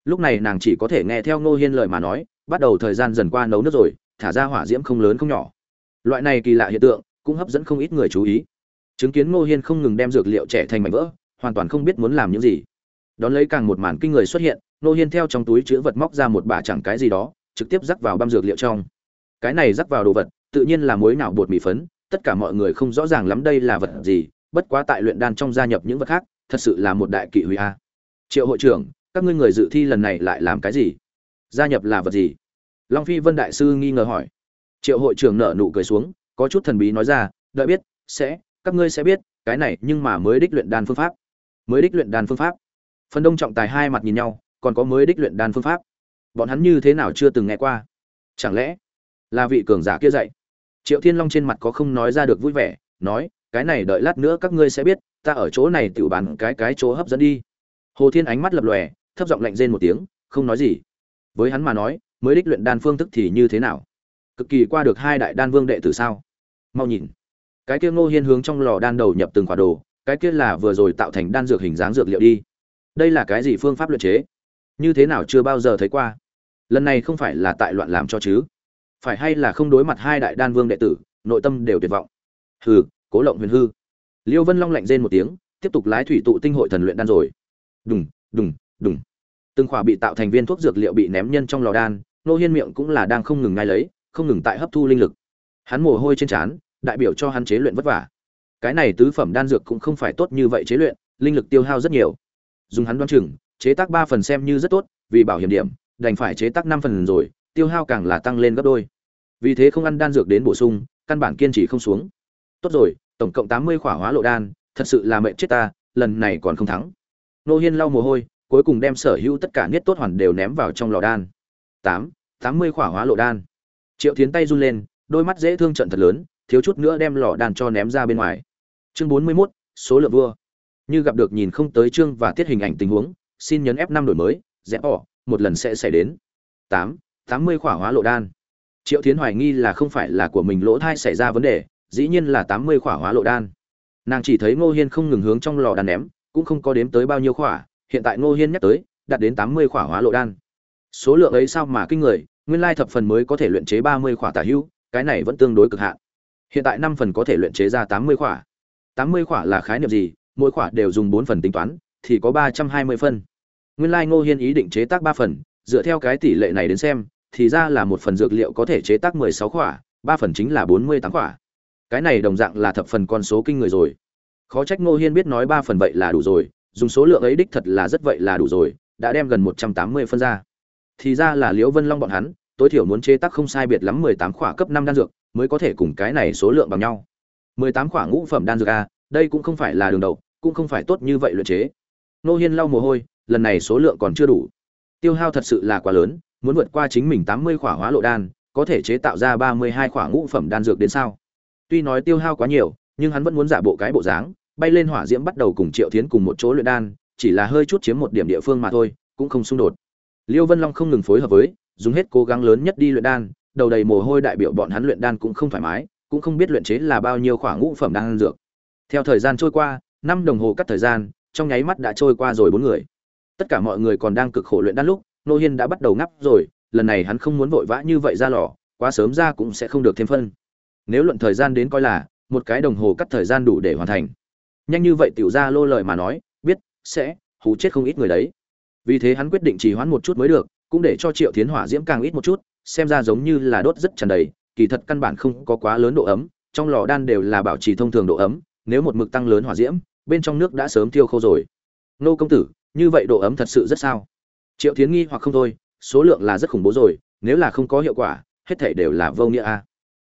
Lúc này nàng chỉ có thể nghe theo nô hiên lời mà nói, bắt đầu thời gian dần qua nấu nước rồi, thả ra hỏa diễm không lớn không nhỏ. Loại này kỳ lạ hiện tượng cũng hấp dẫn không ít người chú ý. Chứng kiến ngô hiên không ngừng đem dược liệu trẻ thành mảnh vỡ hoàn toàn không biết muốn làm những gì. Đón lấy càng một màn kinh người xuất hiện, Nô hiên theo trong túi chứa vật móc ra một bả chẳng cái gì đó, trực tiếp rắc vào băm dược liệu trong. Cái này rắc vào đồ vật, tự nhiên là muối nào bột mì phấn, tất cả mọi người không rõ ràng lắm đây là vật gì, bất quá tại luyện đan trong gia nhập những vật khác, thật sự là một đại kỵ hủy a. Triệu hội trưởng, các ngươi người dự thi lần này lại làm cái gì? Gia nhập là vật gì? Long phi vân đại sư nghi ngờ hỏi. Triệu hội trưởng nở nụ cười xuống, có chút thần bí nói ra, đợi biết, sẽ, các ngươi sẽ biết, cái này nhưng mà mới đích luyện đan phương pháp mới đích luyện đan phương pháp. Phần đông trọng tài hai mặt nhìn nhau, còn có mới đích luyện đan phương pháp. Bọn hắn như thế nào chưa từng nghe qua? Chẳng lẽ là vị cường giả kia dạy? Triệu thiên long trên mặt có không nói ra được vui vẻ, nói, cái này đợi lát nữa các ngươi sẽ biết, ta ở chỗ này tự bàn cái cái chỗ hấp dẫn đi. Hồ thiên ánh mắt lập lòe, thấp giọng lạnh rên một tiếng, không nói gì. Với hắn mà nói, mới đích luyện đan phương thức thì như thế nào? Cực kỳ qua được hai đại đan vương đệ tử sao? Mau nhìn. Cái kia ngô hiên hướng trong lò đan đầu nhập từng quả đồ cái kia là vừa rồi tạo thành đan dược hình dáng dược liệu đi. Đây là cái gì phương pháp luyện chế? Như thế nào chưa bao giờ thấy qua? Lần này không phải là tại loạn làm cho chứ? Phải hay là không đối mặt hai đại đan vương đệ tử, nội tâm đều tuyệt vọng? Hừ, cố lộng huyền hư. Liêu vân long lạnh rên một tiếng, tiếp tục lái thủy tụ tinh hội thần luyện đan rồi. Đùng đùng đùng. Từng khỏa bị tạo thành viên thuốc dược liệu bị ném nhân trong lò đan, nô hiên miệng cũng là đang không ngừng ngay lấy, không ngừng tại hấp thu linh lực. Hắn mồ hôi trên trán, đại biểu cho hắn chế luyện vất vả cái này tứ phẩm đan dược cũng không phải tốt như vậy chế luyện, linh lực tiêu hao rất nhiều. Dùng hắn đoán chừng, chế tác ba phần xem như rất tốt, vì bảo hiểm điểm, đành phải chế tác năm phần rồi, tiêu hao càng là tăng lên gấp đôi. Vì thế không ăn đan dược đến bổ sung, căn bản kiên trì không xuống. Tốt rồi, tổng cộng tám mươi khỏa hóa lộ đan, thật sự là mệnh chết ta, lần này còn không thắng. Nô hiên lau mồ hôi, cuối cùng đem sở hữu tất cả niết tốt hoàn đều ném vào trong lò đan. Tám tám mươi khỏa hóa lộ đan. Triệu tiến tay run lên, đôi mắt dễ thương trận thật lớn, thiếu chút nữa đem lò đan cho ném ra bên ngoài chương bốn mươi 41, số lượng vua. Như gặp được nhìn không tới chương và tiết hình ảnh tình huống xin nhấn f năm đổi mới rẽ bỏ một lần sẽ xảy đến. Tám tám mươi khỏa hóa lộ đan. Triệu tiến hoài nghi là không phải là của mình lỗ thai xảy ra vấn đề dĩ nhiên là tám mươi khỏa hóa lộ đan. Nàng chỉ thấy ngô hiên không ngừng hướng trong lò đan ném cũng không có đếm tới bao nhiêu khỏa hiện tại ngô hiên nhắc tới đạt đến tám mươi khỏa hóa lộ đan. Số lượng ấy sao mà kinh người nguyên lai thập phần mới có thể luyện chế ba mươi khỏa tả hữu cái này vẫn tương đối cực hạn. Hiện tại năm phần có thể luyện chế ra tám mươi khỏa tám mươi khỏa là khái niệm gì, mỗi khỏa đều dùng bốn phần tính toán, thì có ba trăm hai mươi phân. Nguyên lai ngô hiên ý định chế tác ba phần, dựa theo cái tỷ lệ này đến xem, thì ra là một phần dược liệu có thể chế tác mười sáu khỏa, ba phần chính là bốn mươi tám khỏa. Cái này đồng dạng là thập phần con số kinh người rồi. Khó trách ngô hiên biết nói ba phần vậy là đủ rồi, dùng số lượng ấy đích thật là rất vậy là đủ rồi, đã đem gần một trăm tám mươi phân ra. Thì ra là liễu vân long bọn hắn, tối thiểu muốn chế tác không sai biệt lắm mười tám khỏa cấp năm đan dược, mới có thể cùng cái này số lượng bằng nhau mười tám khỏa ngũ phẩm đan dược a, đây cũng không phải là đường đầu, cũng không phải tốt như vậy luyện chế. Nô hiên lau mồ hôi, lần này số lượng còn chưa đủ. Tiêu hao thật sự là quá lớn, muốn vượt qua chính mình tám mươi khỏa hóa lộ đan, có thể chế tạo ra ba mươi hai khỏa ngũ phẩm đan dược đến sao? Tuy nói tiêu hao quá nhiều, nhưng hắn vẫn muốn giả bộ cái bộ dáng, bay lên hỏa diễm bắt đầu cùng triệu thiến cùng một chỗ luyện đan, chỉ là hơi chút chiếm một điểm địa phương mà thôi, cũng không xung đột. Liêu vân long không ngừng phối hợp với, dùng hết cố gắng lớn nhất đi luyện đan, đầu đầy mồ hôi đại biểu bọn hắn luyện đan cũng không thoải mái cũng không biết luyện chế là bao nhiêu khoảng ngũ phẩm đan dược. Theo thời gian trôi qua, năm đồng hồ cắt thời gian, trong nháy mắt đã trôi qua rồi bốn người. Tất cả mọi người còn đang cực khổ luyện đan lúc, nô hiên đã bắt đầu ngắp rồi, lần này hắn không muốn vội vã như vậy ra lò, quá sớm ra cũng sẽ không được thêm phân. Nếu luận thời gian đến coi là, một cái đồng hồ cắt thời gian đủ để hoàn thành. Nhanh như vậy tiểu ra lô lời mà nói, biết, sẽ, hú chết không ít người đấy. Vì thế hắn quyết định trì hoãn một chút mới được, cũng để cho triệu Thiến hỏa diễm càng ít một chút, xem ra giống như là đốt rất tràn đầy kỳ thật căn bản không có quá lớn độ ấm, trong lò đan đều là bảo trì thông thường độ ấm, nếu một mực tăng lớn hỏa diễm, bên trong nước đã sớm tiêu khô rồi. Nô công tử, như vậy độ ấm thật sự rất sao? Triệu tiến nghi hoặc không thôi, số lượng là rất khủng bố rồi, nếu là không có hiệu quả, hết thảy đều là vô nghĩa a.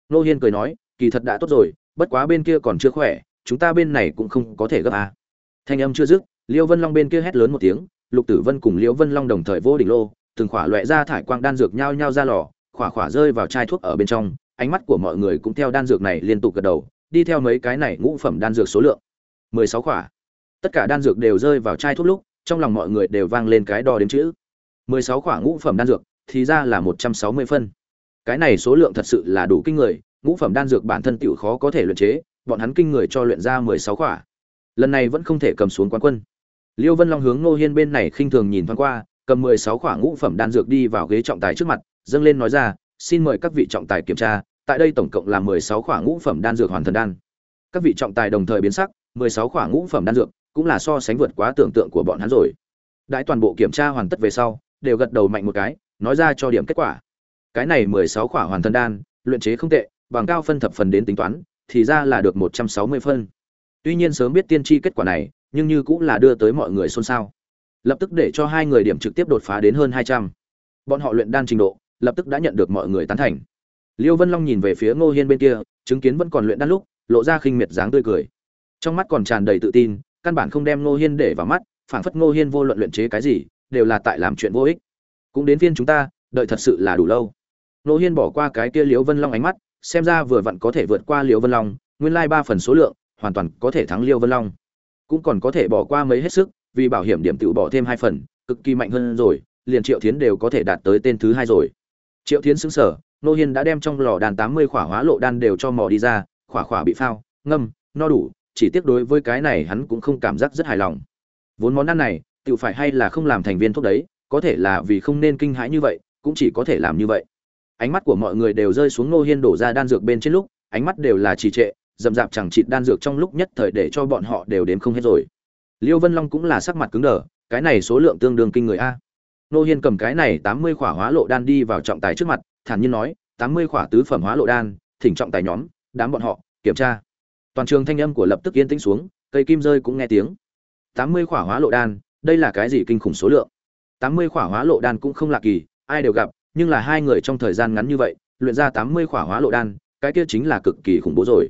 Nô hiên cười nói, kỳ thật đã tốt rồi, bất quá bên kia còn chưa khỏe, chúng ta bên này cũng không có thể gấp a. Thanh âm chưa dứt, liêu vân long bên kia hét lớn một tiếng, lục tử vân cùng liêu vân long đồng thời vô đỉnh lô, từng khỏa loại ra thải quang đan dược nhau nhau ra lò khỏa khỏa rơi vào chai thuốc ở bên trong, ánh mắt của mọi người cũng theo đan dược này liên tục gật đầu, đi theo mấy cái này ngũ phẩm đan dược số lượng. Mười sáu khỏa. Tất cả đan dược đều rơi vào chai thuốc lúc, trong lòng mọi người đều vang lên cái đo đếm chữ. Mười sáu khỏa ngũ phẩm đan dược, thì ra là một trăm sáu mươi phân. Cái này số lượng thật sự là đủ kinh người, ngũ phẩm đan dược bản thân tiểu khó có thể luyện chế, bọn hắn kinh người cho luyện ra mười sáu khỏa. Lần này vẫn không thể cầm xuống quán quân. Liêu vân long hướng ngô hiên bên này khinh thường nhìn thoáng qua, cầm mười sáu khỏa ngũ phẩm đan dược đi vào ghế trọng tài trước mặt dâng lên nói ra, xin mời các vị trọng tài kiểm tra, tại đây tổng cộng là mười sáu khỏa ngũ phẩm đan dược hoàn thần đan. Các vị trọng tài đồng thời biến sắc, mười sáu khỏa ngũ phẩm đan dược cũng là so sánh vượt quá tưởng tượng của bọn hắn rồi. Đãi toàn bộ kiểm tra hoàn tất về sau, đều gật đầu mạnh một cái, nói ra cho điểm kết quả. Cái này mười sáu khỏa hoàn thần đan, luyện chế không tệ, bằng cao phân thập phần đến tính toán, thì ra là được một trăm sáu mươi phân. Tuy nhiên sớm biết tiên tri kết quả này, nhưng như cũng là đưa tới mọi người xôn xao. Lập tức để cho hai người điểm trực tiếp đột phá đến hơn hai trăm. Bọn họ luyện đan trình độ lập tức đã nhận được mọi người tán thành. Liêu vân long nhìn về phía ngô hiên bên kia, chứng kiến vẫn còn luyện đan lúc, lộ ra khinh miệt dáng tươi cười. Trong mắt còn tràn đầy tự tin, căn bản không đem ngô hiên để vào mắt, phảng phất ngô hiên vô luận luyện chế cái gì, đều là tại làm chuyện vô ích. Cũng đến phiên chúng ta, đợi thật sự là đủ lâu. Ngô hiên bỏ qua cái kia liêu vân long ánh mắt, xem ra vừa vặn có thể vượt qua liêu vân long, nguyên lai ba phần số lượng, hoàn toàn có thể thắng liêu vân long. Cũng còn có thể bỏ qua mấy hết sức, vì bảo hiểm điểm tự bỏ thêm hai phần, cực kỳ mạnh hơn rồi, liền triệu thiến đều có thể đạt tới tên thứ hai rồi triệu thiến xứng sở nô hiên đã đem trong lò đàn tám mươi khỏa hóa lộ đan đều cho mò đi ra, khỏa khỏa bị phao, ngâm, no đủ, chỉ tiếc đối với cái này hắn cũng không cảm giác rất hài lòng. Vốn món ăn này tự phải hay là không làm thành viên thuốc đấy, có thể là vì không nên kinh hãi như vậy, cũng chỉ có thể làm như vậy. Ánh mắt của mọi người đều rơi xuống nô hiên đổ ra đan dược bên trên lúc, ánh mắt đều là trì trệ dậm dạp chẳng chịt đan dược trong lúc nhất thời để cho bọn họ đều đếm không hết rồi. Liêu vân long cũng là sắc mặt cứng đờ, cái này số lượng tương đương kinh người a nô hiên cầm cái này tám mươi khỏa hóa lộ đan đi vào trọng tài trước mặt, thản nhiên nói, tám mươi khỏa tứ phẩm hóa lộ đan, thỉnh trọng tài nhóm, đám bọn họ, kiểm tra. Toàn trường thanh âm của lập tức yên tĩnh xuống, cây kim rơi cũng nghe tiếng. Tám mươi khỏa hóa lộ đan, đây là cái gì kinh khủng số lượng? Tám mươi khỏa hóa lộ đan cũng không lạ kỳ, ai đều gặp, nhưng là hai người trong thời gian ngắn như vậy, luyện ra tám mươi khỏa hóa lộ đan, cái kia chính là cực kỳ khủng bố rồi.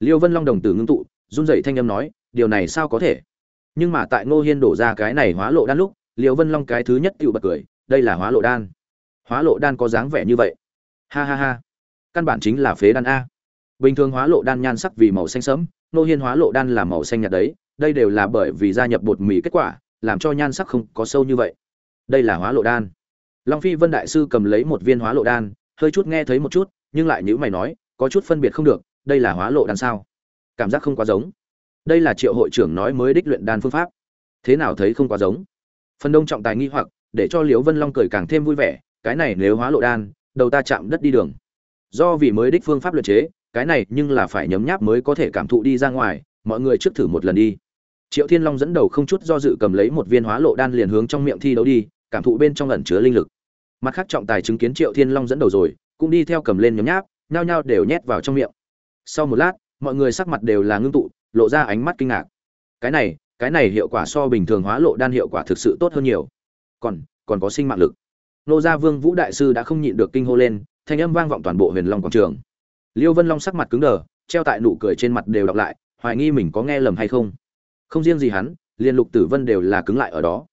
Liêu vân long đồng tử ngưng tụ, run rẩy thanh âm nói, điều này sao có thể? Nhưng mà tại ngô hiên đổ ra cái này hóa lộ đan lúc Liễu vân long cái thứ nhất tự bật cười, đây là hóa lộ đan. Hóa lộ đan có dáng vẻ như vậy. Ha ha ha. Căn bản chính là phế đan a. Bình thường hóa lộ đan nhan sắc vì màu xanh sẫm, Nô hiên hóa lộ đan là màu xanh nhạt đấy, đây đều là bởi vì gia nhập bột mì kết quả, làm cho nhan sắc không có sâu như vậy. Đây là hóa lộ đan. Long phi vân đại sư cầm lấy một viên hóa lộ đan, hơi chút nghe thấy một chút, nhưng lại nhữ mày nói, có chút phân biệt không được, đây là hóa lộ đan sao? Cảm giác không quá giống. Đây là triệu hội trưởng nói mới đích luyện đan phương pháp. Thế nào thấy không quá giống? Phần đông trọng tài nghi hoặc, để cho liễu vân long cười càng thêm vui vẻ, cái này nếu hóa lộ đan, đầu ta chạm đất đi đường. Do vì mới đích phương pháp luyện chế, cái này nhưng là phải nhấm nháp mới có thể cảm thụ đi ra ngoài, mọi người trước thử một lần đi. Triệu thiên long dẫn đầu không chút do dự cầm lấy một viên hóa lộ đan liền hướng trong miệng thi đấu đi, cảm thụ bên trong ẩn chứa linh lực. Mặt khác trọng tài chứng kiến triệu thiên long dẫn đầu rồi, cũng đi theo cầm lên nhấm nháp, nhao nhao đều nhét vào trong miệng. Sau một lát, mọi người sắc mặt đều là ngưng tụ, lộ ra ánh mắt kinh ngạc. Cái này cái này hiệu quả so bình thường hóa lộ đan hiệu quả thực sự tốt hơn nhiều. Còn còn có sinh mạng lực. Nô gia vương vũ đại sư đã không nhịn được kinh hô lên, thanh âm vang vọng toàn bộ huyền long quảng trường. Liêu vân long sắc mặt cứng đờ, treo tại nụ cười trên mặt đều đọc lại, hoài nghi mình có nghe lầm hay không. Không riêng gì hắn liên lục tử vân đều là cứng lại ở đó.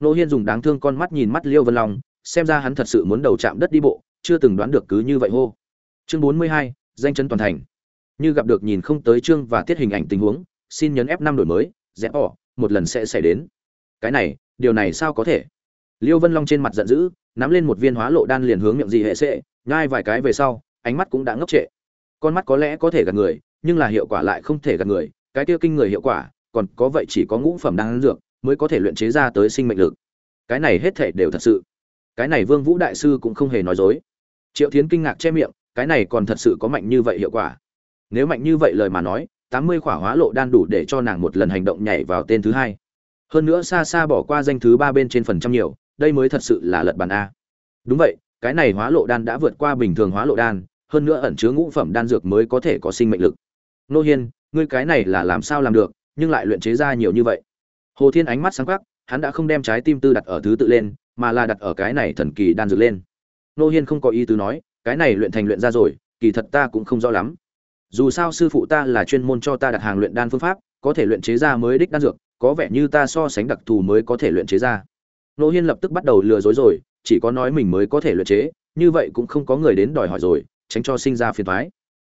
Nô hiên dùng đáng thương con mắt nhìn mắt liêu vân long, xem ra hắn thật sự muốn đầu chạm đất đi bộ, chưa từng đoán được cứ như vậy hô. Chương bốn mươi hai, danh chân toàn thành. Như gặp được nhìn không tới chương và tiết hình ảnh tình huống, xin nhấn f năm đổi mới rẽ bỏ, một lần sẽ xảy đến. Cái này, điều này sao có thể? Liêu vân long trên mặt giận dữ, nắm lên một viên hóa lộ đan liền hướng miệng gì hệ sệ, nhai vài cái về sau, ánh mắt cũng đã ngốc trệ. Con mắt có lẽ có thể gạt người, nhưng là hiệu quả lại không thể gạt người, cái tiêu kinh người hiệu quả, còn có vậy chỉ có ngũ phẩm đan dược mới có thể luyện chế ra tới sinh mệnh lực. Cái này hết thể đều thật sự. Cái này vương vũ đại sư cũng không hề nói dối. Triệu thiến kinh ngạc che miệng, cái này còn thật sự có mạnh như vậy hiệu quả. Nếu mạnh như vậy lời mà nói tám mươi khỏa hóa lộ đan đủ để cho nàng một lần hành động nhảy vào tên thứ hai. Hơn nữa xa xa bỏ qua danh thứ ba bên trên phần trăm nhiều, đây mới thật sự là lật bàn a. Đúng vậy, cái này hóa lộ đan đã vượt qua bình thường hóa lộ đan, hơn nữa ẩn chứa ngũ phẩm đan dược mới có thể có sinh mệnh lực. Nô hiên, ngươi cái này là làm sao làm được, nhưng lại luyện chế ra nhiều như vậy. Hồ thiên ánh mắt sáng quắc, hắn đã không đem trái tim tư đặt ở thứ tự lên, mà là đặt ở cái này thần kỳ đan dược lên. Nô hiên không có ý tứ nói, cái này luyện thành luyện ra rồi, kỳ thật ta cũng không rõ lắm dù sao sư phụ ta là chuyên môn cho ta đặt hàng luyện đan phương pháp, có thể luyện chế ra mới đích đan dược, có vẻ như ta so sánh đặc thù mới có thể luyện chế ra. Nô hiên lập tức bắt đầu lừa dối rồi, chỉ có nói mình mới có thể luyện chế, như vậy cũng không có người đến đòi hỏi rồi, tránh cho sinh ra phiền thoái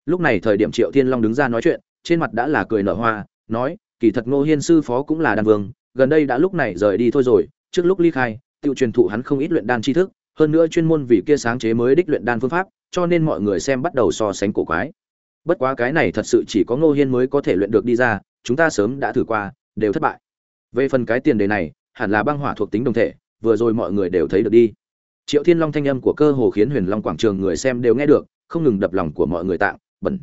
lúc này thời điểm triệu thiên long đứng ra nói chuyện, trên mặt đã là cười nở hoa, nói, kỳ thật ngô hiên sư phó cũng là đan vương, gần đây đã lúc này rời đi thôi rồi, trước lúc ly khai, tiêu truyền thụ hắn không ít luyện đan tri thức, hơn nữa chuyên môn vì kia sáng chế mới đích luyện đan phương pháp, cho nên mọi người xem bắt đầu so sánh cổ quái bất quá cái này thật sự chỉ có ngô hiên mới có thể luyện được đi ra, chúng ta sớm đã thử qua, đều thất bại. Về phần cái tiền đề này, hẳn là băng hỏa thuộc tính đồng thể, vừa rồi mọi người đều thấy được đi. Triệu thiên long thanh âm của cơ hồ khiến huyền long quảng trường người xem đều nghe được, không ngừng đập lòng của mọi người tạng, bẩn.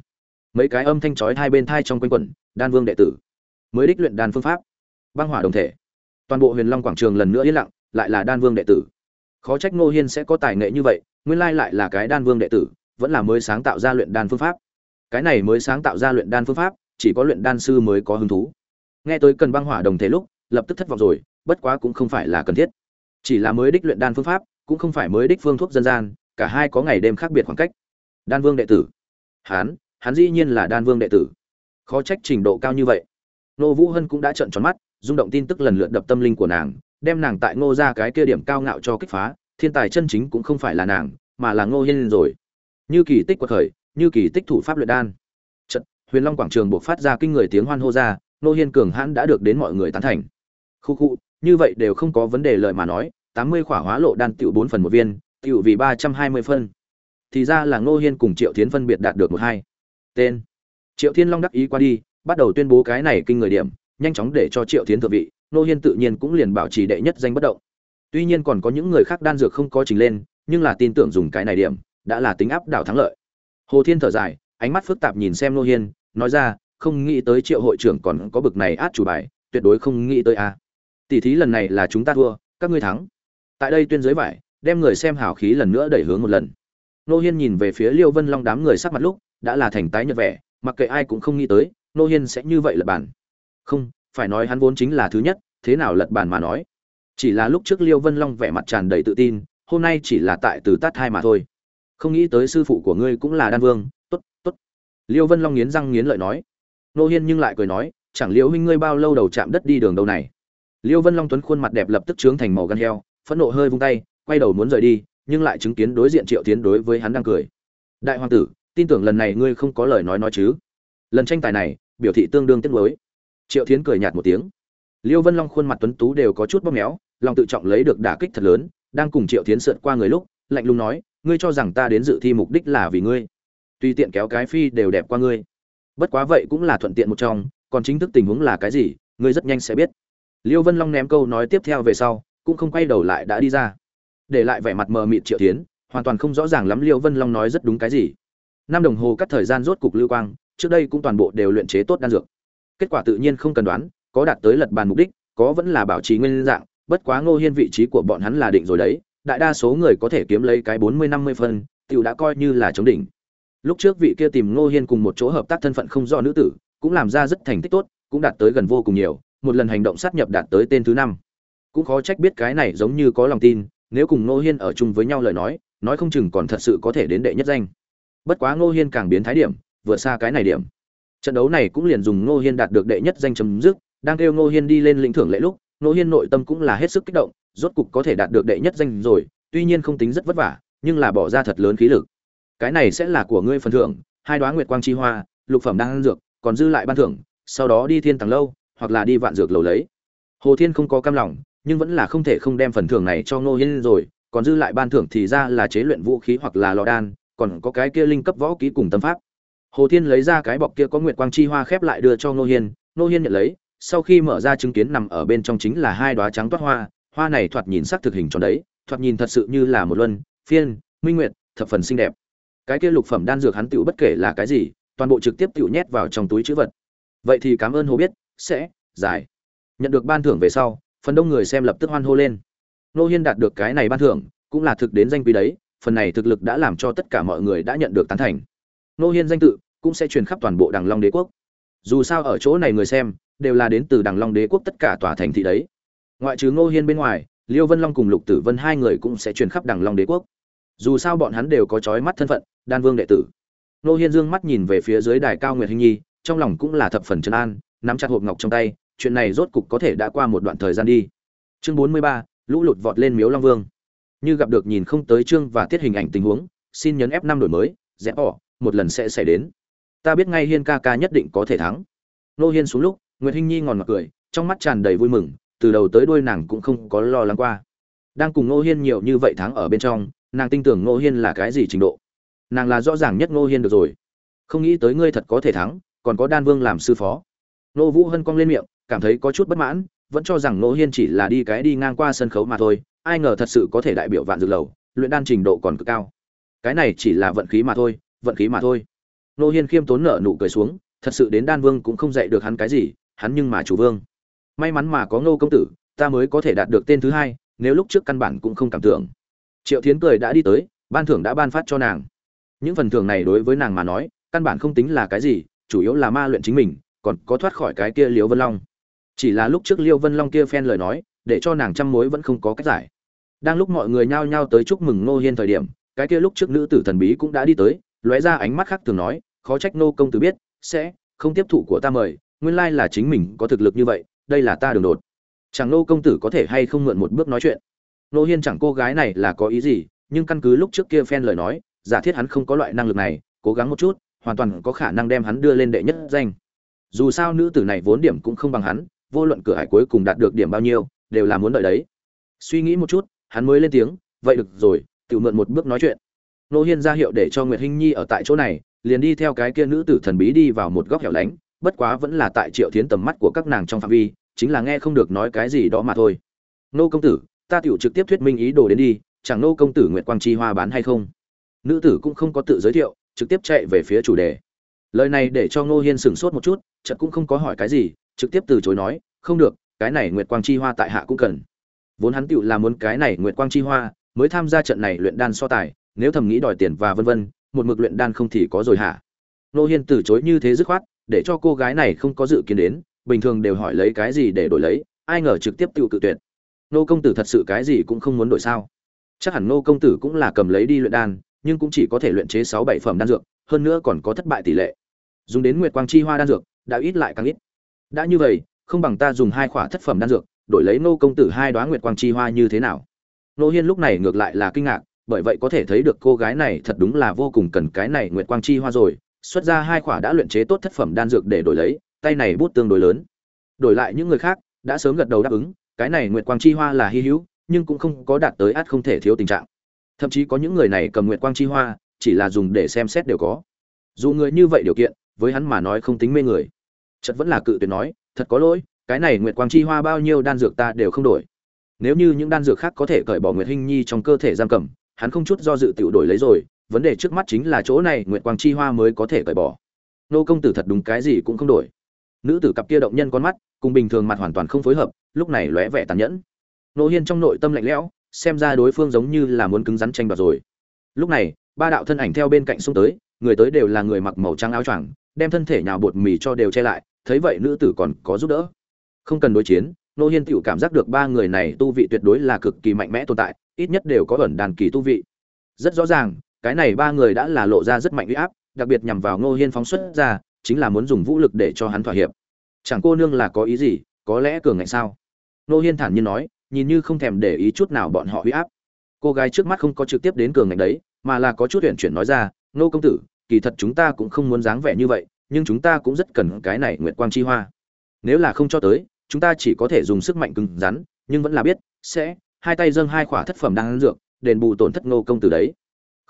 Mấy cái âm thanh chói hai bên thai trong quanh quẩn, đan vương đệ tử. Mới đích luyện đan phương pháp. Băng hỏa đồng thể. Toàn bộ huyền long quảng trường lần nữa yên lặng, lại là đan vương đệ tử. Khó trách ngô hiên sẽ có tài nghệ như vậy, nguyên lai lại là cái đan vương đệ tử, vẫn là mới sáng tạo ra luyện đan phương pháp cái này mới sáng tạo ra luyện đan phương pháp, chỉ có luyện đan sư mới có hứng thú. Nghe tới cần băng hỏa đồng thể lúc, lập tức thất vọng rồi, bất quá cũng không phải là cần thiết. Chỉ là mới đích luyện đan phương pháp, cũng không phải mới đích phương thuốc dân gian, cả hai có ngày đêm khác biệt khoảng cách. Đan vương đệ tử. Hán, hắn dĩ nhiên là đan vương đệ tử. Khó trách trình độ cao như vậy. Nô vũ hân cũng đã trợn tròn mắt, rung động tin tức lần lượt đập tâm linh của nàng, đem nàng tại ngô ra cái kia điểm cao ngạo cho kích phá, thiên tài chân chính cũng không phải là nàng, mà là ngô hiên rồi. Như kỳ tích quật khởi như kỳ tích thủ pháp luyện đan. Trận huyền long quảng trường buộc phát ra kinh người tiếng hoan hô ra, Nô hiên cường hãn đã được đến mọi người tán thành. Khu khu, như vậy đều không có vấn đề lời mà nói, tám mươi khỏa hóa lộ đan tiểu bốn phần một viên, tiểu vì ba trăm hai mươi phân. Thì ra là ngô hiên cùng triệu tiến phân biệt đạt được một hai. Tên. Triệu thiên long đắc ý qua đi, bắt đầu tuyên bố cái này kinh người điểm, nhanh chóng để cho triệu tiến thượng vị ngô hiên tự nhiên cũng liền bảo trì đệ nhất danh bất động. Tuy nhiên còn có những người khác đan dược không có trình lên, nhưng là tin tưởng dùng cái này điểm, đã là tính áp đảo thắng lợi hồ thiên thở dài, ánh mắt phức tạp nhìn xem Nô hiên, nói ra, không nghĩ tới triệu hội trưởng còn có bực này át chủ bài, tuyệt đối không nghĩ tới a. Tỷ thí lần này là chúng ta thua, các ngươi thắng. Tại đây tuyên giới vải, đem người xem hào khí lần nữa đẩy hướng một lần. Nô hiên nhìn về phía liêu vân long đám người sắc mặt lúc, đã là thành tái nhợt vẻ, mặc kệ ai cũng không nghĩ tới nô hiên sẽ như vậy lật bản. không, phải nói hắn vốn chính là thứ nhất, thế nào lật bản mà nói. Chỉ là lúc trước liêu vân long vẻ mặt tràn đầy tự tin, hôm nay chỉ là tại từ tát hai mà thôi không nghĩ tới sư phụ của ngươi cũng là đan vương t ố t t ố t liêu vân long nghiến răng nghiến lợi nói. Nô hiên nhưng lại cười nói, chẳng liêu huynh ngươi bao lâu đầu chạm đất đi đường đâu này. Liêu vân long tuấn khuôn mặt đẹp lập tức trướng thành màu gan heo, phẫn nộ hơi vung tay, quay đầu muốn rời đi, nhưng lại chứng kiến đối diện triệu tiến đối với hắn đang cười. Đại hoàng tử, tin tưởng lần này ngươi không có lời nói nói chứ. Lần tranh tài này, biểu thị tương đương tiếc nuối. Triệu tiến cười nhạt một tiếng. Liêu vân long khuôn mặt tuấn tú đều có chút bóp méo, lòng tự trọng lấy được đả kích thật lớn, đang cùng triệu tiến sượt qua người lúc, lạnh lùng nói ngươi cho rằng ta đến dự thi mục đích là vì ngươi. Tuy tiện kéo cái phi đều đẹp qua ngươi. Bất quá vậy cũng là thuận tiện một trong, còn chính thức tình huống là cái gì, ngươi rất nhanh sẽ biết. Liêu vân long ném câu nói tiếp theo về sau, cũng không quay đầu lại đã đi ra. Để lại vẻ mặt mờ mịt triệu tiến hoàn toàn không rõ ràng lắm liêu vân long nói rất đúng cái gì. Năm đồng hồ cắt thời gian rốt cục lưu quang, trước đây cũng toàn bộ đều luyện chế tốt đan dược. Kết quả tự nhiên không cần đoán, có đạt tới lật bàn mục đích, có vẫn là bảo trì nguyên dạng, bất quá ngô hiên vị trí của bọn hắn là định rồi đấy đại đa số người có thể kiếm lấy cái bốn mươi năm mươi phân tiểu đã coi như là chống đỉnh lúc trước vị kia tìm ngô hiên cùng một chỗ hợp tác thân phận không do nữ tử cũng làm ra rất thành tích tốt cũng đạt tới gần vô cùng nhiều một lần hành động sát nhập đạt tới tên thứ năm cũng khó trách biết cái này giống như có lòng tin nếu cùng Ngô Hiên ở chung với nhau lời nói, nói không chừng còn thật sự có thể đến đệ nhất danh. Bất quá Ngô Hiên càng biến thái điểm, vượt xa cái này điểm. Trận đấu này cũng liền dùng Ngô Hiên đạt được đệ nhất danh chấm dứt, đang kêu Ngô Hiên đi lên lĩnh thưởng lễ lúc, Ngô Hiên nội tâm cũng là hết sức kích động, rốt cục có thể đạt được đệ nhất danh rồi, tuy nhiên không tính rất vất vả, nhưng là bỏ ra thật lớn khí lực. Cái này sẽ là của ngươi phần thưởng, hai đóa nguyệt quang chi hoa, lục phẩm đang dược, còn dư lại ban thưởng, sau đó đi thiên tầng lâu, hoặc là đi vạn dược lầu lấy. Hồ Thiên không có cam lòng, nhưng vẫn là không thể không đem phần thưởng này cho Ngô Hiên rồi, còn dư lại ban thưởng thì ra là chế luyện vũ khí hoặc là lò đan, còn có cái kia linh cấp võ kỹ cùng tâm pháp. Hồ Thiên lấy ra cái bọc kia có nguyệt quang chi hoa khép lại đưa cho Ngô Hiên, Ngô Hiên nhận lấy, sau khi mở ra chứng kiến nằm ở bên trong chính là hai đóa trắng toát hoa, hoa này thoạt nhìn sắc thực hình tròn đấy, thoạt nhìn thật sự như là một luân, phiên, minh nguyệt, thập phần xinh đẹp. Cái kia lục phẩm đan dược hắn tiểu bất kể là cái gì, toàn bộ trực tiếp tiểu nhét vào trong túi chữ vật. Vậy thì cảm ơn hồ biết, sẽ, giải. Nhận được ban thưởng về sau, phần đông người xem lập tức hoan hô lên. Nô hiên đạt được cái này ban thưởng, cũng là thực đến danh quý đấy, phần này thực lực đã làm cho tất cả mọi người đã nhận được tán thành. Nô hiên danh tự cũng sẽ truyền khắp toàn bộ đằng long đế quốc. Dù sao ở chỗ này người xem, đều là đến từ đằng long đế quốc tất cả tòa thành thị đấy ngoại trừ ngô hiên bên ngoài, liêu vân long cùng lục tử vân hai người cũng sẽ truyền khắp đằng long đế quốc. Dù sao bọn hắn đều có trói mắt thân phận, đan vương đệ tử. Nô hiên dương mắt nhìn về phía dưới đài cao nguyệt hình nhi, trong lòng cũng là thập phần trấn an, nắm chặt hộp ngọc trong tay, chuyện này rốt cục có thể đã qua một đoạn thời gian đi. Chương bốn mươi ba, lũ lụt vọt lên miếu long vương. Như gặp được nhìn không tới chương và tiết hình ảnh tình huống, xin nhấn f năm đổi mới rẽ bỏ, một lần sẽ xảy đến. Ta biết ngay hiên ca ca nhất định có thể thắng. Nô hiên xuống lúc, nguyệt hinh nhi ngòn ngọt cười, trong mắt tràn đầy vui mừng từ đầu tới đuôi nàng cũng không có lo lắng qua. Đang cùng Ngô hiên nhiều như vậy tháng ở bên trong, nàng tin tưởng Ngô hiên là cái gì trình độ? Nàng là rõ ràng nhất Ngô hiên được rồi. Không nghĩ tới ngươi thật có thể thắng, còn có đan vương làm sư phó. Ngô vũ hân cong lên miệng, cảm thấy có chút bất mãn, vẫn cho rằng Ngô hiên chỉ là đi cái đi ngang qua sân khấu mà thôi, ai ngờ thật sự có thể đại biểu vạn dược lầu, luyện đan trình độ còn cực cao. Cái này chỉ là vận khí mà thôi, vận khí mà thôi. Ngô hiên khiêm tốn nở nụ cười xuống, thật sự đến đan vương cũng không dạy được hắn cái gì, hắn nhưng mà chủ vương may mắn mà có ngô công tử, ta mới có thể đạt được tên thứ hai, nếu lúc trước căn bản cũng không cảm tưởng. Triệu thiến cười đã đi tới, ban thưởng đã ban phát cho nàng. Những phần thưởng này đối với nàng mà nói, căn bản không tính là cái gì, chủ yếu là ma luyện chính mình, còn có thoát khỏi cái kia liêu vân long. Chỉ là lúc trước liêu vân long kia phen lời nói, để cho nàng trăm mối vẫn không có cách giải. Đang lúc mọi người nhao nhao tới chúc mừng ngô hiên thời điểm, cái kia lúc trước nữ tử thần bí cũng đã đi tới, lóe ra ánh mắt khác thường nói, khó trách nô công tử biết, sẽ không tiếp thụ của ta mời, nguyên lai là chính mình có thực lực như vậy đây là ta đường đột. Chẳng nô công tử có thể hay không mượn một bước nói chuyện? Nô hiên chẳng cô gái này là có ý gì, nhưng căn cứ lúc trước kia phen lời nói, giả thiết hắn không có loại năng lực này, cố gắng một chút, hoàn toàn có khả năng đem hắn đưa lên đệ nhất danh. Dù sao nữ tử này vốn điểm cũng không bằng hắn, vô luận cửa hải cuối cùng đạt được điểm bao nhiêu, đều là muốn đợi đấy. Suy nghĩ một chút, hắn mới lên tiếng, vậy được rồi, tự mượn một bước nói chuyện. Nô hiên ra hiệu để cho nguyệt hinh nhi ở tại chỗ này, liền đi theo cái kia nữ tử thần bí đi vào một góc hẻo lánh bất quá vẫn là tại triệu thiến tầm mắt của các nàng trong phạm vi, chính là nghe không được nói cái gì đó mà thôi. Nô công tử, ta tiểu trực tiếp thuyết minh ý đồ đến đi, chẳng nô công tử nguyệt quang chi hoa bán hay không? Nữ tử cũng không có tự giới thiệu, trực tiếp chạy về phía chủ đề. Lời này để cho ngô hiên sửng sốt một chút, chợt cũng không có hỏi cái gì, trực tiếp từ chối nói, không được, cái này nguyệt quang chi hoa tại hạ cũng cần. Vốn hắn tựu là muốn cái này nguyệt quang chi hoa, mới tham gia trận này luyện đan so tài, nếu thầm nghĩ đòi tiền và vân vân, một mực luyện đan không thì có rồi hả? Nô hiên từ chối như thế dứt khoát để cho cô gái này không có dự kiến đến, bình thường đều hỏi lấy cái gì để đổi lấy, ai ngờ trực tiếp tự cự tuyệt. Nô công tử thật sự cái gì cũng không muốn đổi sao? Chắc hẳn nô công tử cũng là cầm lấy đi luyện đan, nhưng cũng chỉ có thể luyện chế sáu bảy phẩm đan dược, hơn nữa còn có thất bại tỷ lệ. Dùng đến nguyệt quang chi hoa đan dược, đã ít lại càng ít. Đã như vậy, không bằng ta dùng hai khỏa thất phẩm đan dược, đổi lấy nô công tử hai đoá nguyệt quang chi hoa như thế nào? Nô hiên lúc này ngược lại là kinh ngạc, bởi vậy có thể thấy được cô gái này thật đúng là vô cùng cần cái này nguyệt quang chi hoa rồi xuất ra hai khỏa đã luyện chế tốt thất phẩm đan dược để đổi lấy, tay này bút tương đối lớn. Đổi lại những người khác, đã sớm gật đầu đáp ứng, cái này nguyệt quang chi hoa là hy hữu, nhưng cũng không có đạt tới át không thể thiếu tình trạng. Thậm chí có những người này cầm nguyệt quang chi hoa, chỉ là dùng để xem xét đều có. Dù người như vậy điều kiện, với hắn mà nói không tính mê người. Chật vẫn là cự tuyệt nói, thật có lỗi, cái này nguyệt quang chi hoa bao nhiêu đan dược ta đều không đổi. Nếu như những đan dược khác có thể cởi bỏ nguyệt hinh nhi trong cơ thể giam cầm, hắn không chút do dự tiểu đổi lấy rồi vấn đề trước mắt chính là chỗ này nguyệt quang chi hoa mới có thể cởi bỏ. Nô công tử thật đúng cái gì cũng không đổi. Nữ tử cặp kia động nhân con mắt, cùng bình thường mặt hoàn toàn không phối hợp, lúc này lóe vẻ tàn nhẫn. Nô hiên trong nội tâm lạnh lẽo, xem ra đối phương giống như là muốn cứng rắn tranh đoạt rồi. Lúc này, ba đạo thân ảnh theo bên cạnh xung tới, người tới đều là người mặc màu trắng áo choàng, đem thân thể nhào bột mì cho đều che lại, thấy vậy nữ tử còn có giúp đỡ. Không cần đối chiến, nô hiên tựu cảm giác được ba người này tu vị tuyệt đối là cực kỳ mạnh mẽ tồn tại, ít nhất đều có ẩn đàn kỳ tu vị. Rất rõ ràng cái này ba người đã là lộ ra rất mạnh uy áp, đặc biệt nhằm vào ngô hiên phóng xuất ra, chính là muốn dùng vũ lực để cho hắn thỏa hiệp. Chẳng cô nương là có ý gì, có lẽ cường ngạnh sao? Ngô hiên thản nhiên nói, nhìn như không thèm để ý chút nào bọn họ uy áp. Cô gái trước mắt không có trực tiếp đến cường ngạnh đấy, mà là có chút huyền chuyển nói ra, Ngô công tử, kỳ thật chúng ta cũng không muốn dáng vẻ như vậy, nhưng chúng ta cũng rất cần cái này nguyệt quang chi hoa. Nếu là không cho tới, chúng ta chỉ có thể dùng sức mạnh cứng rắn, nhưng vẫn là biết, sẽ, hai tay dâng hai khỏa thất phẩm đang dược, đền bù tổn thất Ngô công tử đấy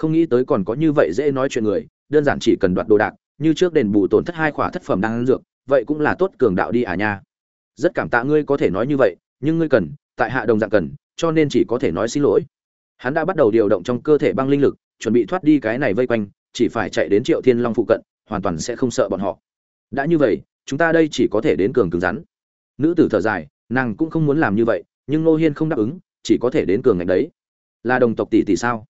không nghĩ tới còn có như vậy dễ nói chuyện người, đơn giản chỉ cần đoạt đồ đạc, như trước đền bù tổn thất hai khỏa thất phẩm đang ăn dược, vậy cũng là tốt cường đạo đi à nha. Rất cảm tạ ngươi có thể nói như vậy, nhưng ngươi cần, tại hạ đồng dạng cần, cho nên chỉ có thể nói xin lỗi. Hắn đã bắt đầu điều động trong cơ thể băng linh lực, chuẩn bị thoát đi cái này vây quanh, chỉ phải chạy đến triệu thiên long phụ cận, hoàn toàn sẽ không sợ bọn họ. Đã như vậy, chúng ta đây chỉ có thể đến cường cứng rắn. Nữ tử thở dài, nàng cũng không muốn làm như vậy, nhưng nô hiên không đáp ứng, chỉ có thể đến cường ngạch đấy. Là đồng tộc tỷ tỷ sao?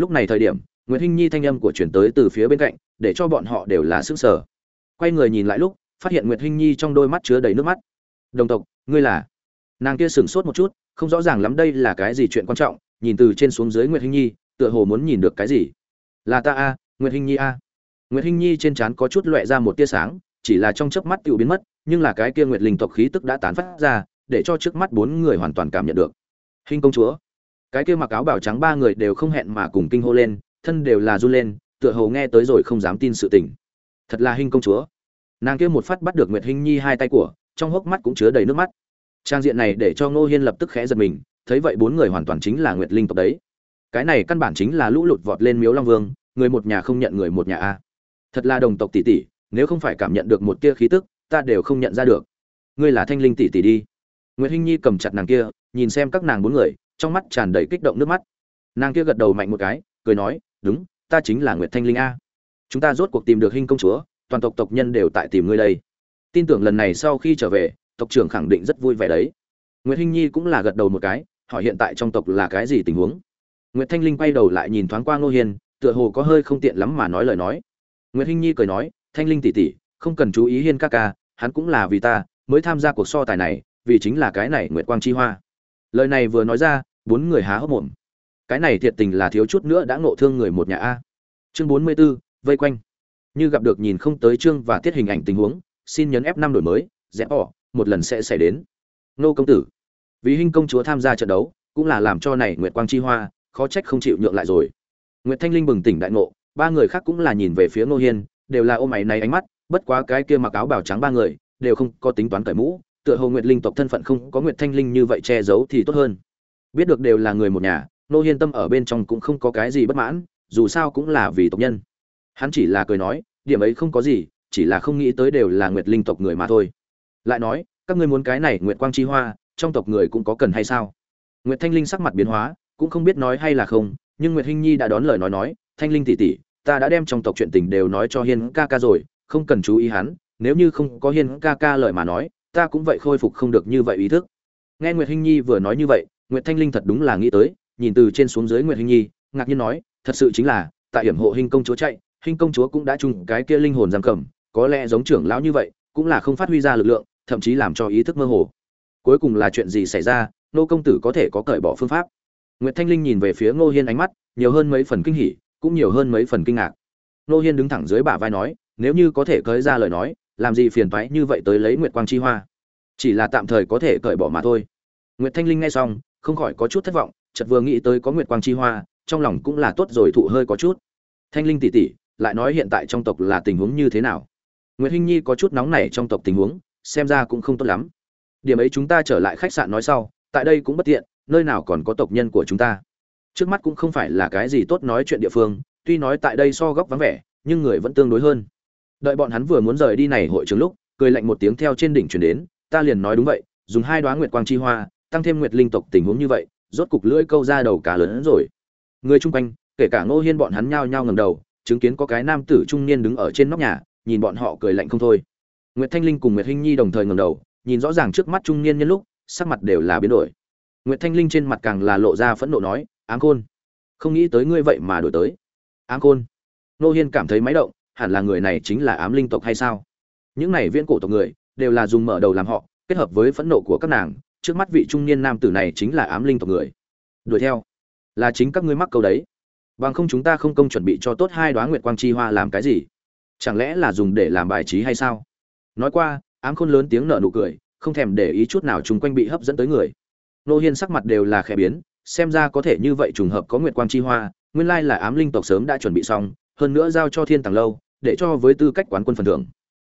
Lúc này thời điểm nguyễn hinh nhi thanh âm của chuyển tới từ phía bên cạnh, để cho bọn họ đều là sức sở quay người nhìn lại lúc, phát hiện nguyệt hinh nhi trong đôi mắt chứa đầy nước mắt. Đồng tộc, ngươi là? Nàng kia sửng sốt một chút, không rõ ràng lắm đây là cái gì chuyện quan trọng, nhìn từ trên xuống dưới nguyệt hinh nhi, tựa hồ muốn nhìn được cái gì. Là ta a, nguyệt hinh nhi a. Nguyệt hinh nhi trên trán có chút loẹ ra một tia sáng, chỉ là trong chớp mắt tự biến mất, nhưng là cái kia nguyệt linh tộc khí tức đã tán phát ra, để cho trước mắt bốn người hoàn toàn cảm nhận được. Hình công chúa cái kia mặc áo bảo trắng ba người đều không hẹn mà cùng kinh hô lên, thân đều là run lên, tựa hồ nghe tới rồi không dám tin sự tình. Thật là hình công chúa. Nàng kia một phát bắt được nguyệt hinh nhi hai tay của, trong hốc mắt cũng chứa đầy nước mắt. Trang diện này để cho ngô hiên lập tức khẽ giật mình, thấy vậy bốn người hoàn toàn chính là nguyệt linh tộc đấy. Cái này căn bản chính là lũ lụt vọt lên miếu long vương, người một nhà không nhận người một nhà a. Thật là đồng tộc tỷ tỷ, nếu không phải cảm nhận được một tia khí tức, ta đều không nhận ra được. Ngươi là thanh linh tỷ tỷ đi. Nguyệt hinh nhi cầm chặt nàng kia, nhìn xem các nàng bốn người trong mắt tràn đầy kích động nước mắt. Nàng kia gật đầu mạnh một cái, cười nói, đúng, ta chính là nguyệt thanh linh a. Chúng ta rốt cuộc tìm được hình công chúa, toàn tộc tộc nhân đều tại tìm ngươi đây. Tin tưởng lần này sau khi trở về, tộc trưởng khẳng định rất vui vẻ đấy. Nguyệt hinh nhi cũng là gật đầu một cái, hỏi hiện tại trong tộc là cái gì tình huống. Nguyệt thanh linh quay đầu lại nhìn thoáng qua ngô hiên, tựa hồ có hơi không tiện lắm mà nói lời nói. Nguyệt hinh nhi cười nói, thanh linh tỷ tỷ, không cần chú ý hiên ca ca, hắn cũng là vì ta, mới tham gia cuộc so tài này, vì chính là cái này nguyệt quang chi hoa. Lời này vừa nói ra bốn người há hốc mồm. Cái này thiệt tình là thiếu chút nữa đã ngộ thương người một nhà a. Chương bốn mươi 44, vây quanh. Như gặp được nhìn không tới chương và tiết hình ảnh tình huống xin nhấn f năm đổi mới rẽ bỏ một lần sẽ xảy đến. Nô công tử. Vì hình công chúa tham gia trận đấu cũng là làm cho này nguyệt quang chi hoa khó trách không chịu nhượng lại rồi. Nguyệt thanh linh bừng tỉnh đại ngộ ba người khác cũng là nhìn về phía ngô hiên đều là ôm máy này ánh mắt bất quá cái kia mặc áo bào trắng ba người đều không có tính toán cởi mũ tựa hồ nguyệt linh tộc thân phận không có nguyệt thanh linh như vậy che giấu thì tốt hơn biết được đều là người một nhà, nô hiên tâm ở bên trong cũng không có cái gì bất mãn, dù sao cũng là vì tộc nhân. Hắn chỉ là cười nói, điểm ấy không có gì, chỉ là không nghĩ tới đều là nguyệt linh tộc người mà thôi. Lại nói, các ngươi muốn cái này nguyệt quang chi hoa, trong tộc người cũng có cần hay sao? Nguyệt thanh linh sắc mặt biến hóa, cũng không biết nói hay là không, nhưng nguyệt hinh nhi đã đón lời nói nói, thanh linh tỷ tỷ, ta đã đem trong tộc chuyện tình đều nói cho hiên ca ca rồi, không cần chú ý hắn, nếu như không có hiên ca ca lời mà nói, ta cũng vậy khôi phục không được như vậy ý thức. Nghe nguyệt hinh nhi vừa nói như vậy nguyệt thanh linh thật đúng là nghĩ tới, nhìn từ trên xuống dưới nguyệt hinh nhi, ngạc nhiên nói, thật sự chính là, tại hiểm hộ Hinh công chúa chạy, Hinh công chúa cũng đã chung cái kia linh hồn giam cầm, có lẽ giống trưởng lão như vậy, cũng là không phát huy ra lực lượng, thậm chí làm cho ý thức mơ hồ. Cuối cùng là chuyện gì xảy ra, nô công tử có thể có cởi bỏ phương pháp? Nguyệt thanh linh nhìn về phía ngô hiên ánh mắt, nhiều hơn mấy phần kinh hỉ, cũng nhiều hơn mấy phần kinh ngạc. Ngô hiên đứng thẳng dưới bả vai nói, nếu như có thể cởi ra lời nói, làm gì phiền toái như vậy tới lấy nguyệt quang chi hoa? Chỉ là tạm thời có thể cởi bỏ mà thôi. Nguyệt thanh linh nghe xong không khỏi có chút thất vọng, chợt vừa nghĩ tới có nguyệt quang chi hoa, trong lòng cũng là tốt rồi, thụ hơi có chút. Thanh linh tỷ tỷ, lại nói hiện tại trong tộc là tình huống như thế nào? Nguyệt hinh nhi có chút nóng nảy trong tộc tình huống, xem ra cũng không tốt lắm. Điểm ấy chúng ta trở lại khách sạn nói sau, tại đây cũng bất tiện, nơi nào còn có tộc nhân của chúng ta. Trước mắt cũng không phải là cái gì tốt nói chuyện địa phương, tuy nói tại đây so góc vắng vẻ, nhưng người vẫn tương đối hơn. Đợi bọn hắn vừa muốn rời đi này hội trường lúc, cười lạnh một tiếng theo trên đỉnh truyền đến, ta liền nói đúng vậy, dùng hai đoá nguyệt quang chi hoa tăng thêm nguyệt linh tộc tình huống như vậy, rốt cục lưỡi câu ra đầu cá lớn hơn rồi. Người chung quanh, kể cả ngô hiên bọn hắn nhao nhao ngầm đầu, chứng kiến có cái nam tử trung niên đứng ở trên nóc nhà, nhìn bọn họ cười lạnh không thôi. Nguyệt thanh linh cùng nguyệt hinh nhi đồng thời ngầm đầu, nhìn rõ ràng trước mắt trung niên nhân lúc, sắc mặt đều là biến đổi. Nguyệt thanh linh trên mặt càng là lộ ra phẫn nộ nói, ám khôn, không nghĩ tới ngươi vậy mà đổi tới. Ám khôn? Nô hiên cảm thấy máy động, hẳn là người này chính là ám linh tộc hay sao? Những này viễn cổ tộc người, đều là dùng mở đầu làm họ, kết hợp với phẫn nộ của các nàng trước mắt vị trung niên nam tử này chính là ám linh tộc người. Đuổi theo. Là chính các ngươi mắc câu đấy. Bằng không chúng ta không công chuẩn bị cho tốt hai đoá nguyệt quang chi hoa làm cái gì? Chẳng lẽ là dùng để làm bài trí hay sao? Nói qua, ám khôn lớn tiếng nở nụ cười, không thèm để ý chút nào chung quanh bị hấp dẫn tới người. Nô hiên sắc mặt đều là khẽ biến, xem ra có thể như vậy trùng hợp có nguyệt quang chi hoa, nguyên lai là ám linh tộc sớm đã chuẩn bị xong, hơn nữa giao cho thiên tàng lâu, để cho với tư cách quán quân phần thưởng.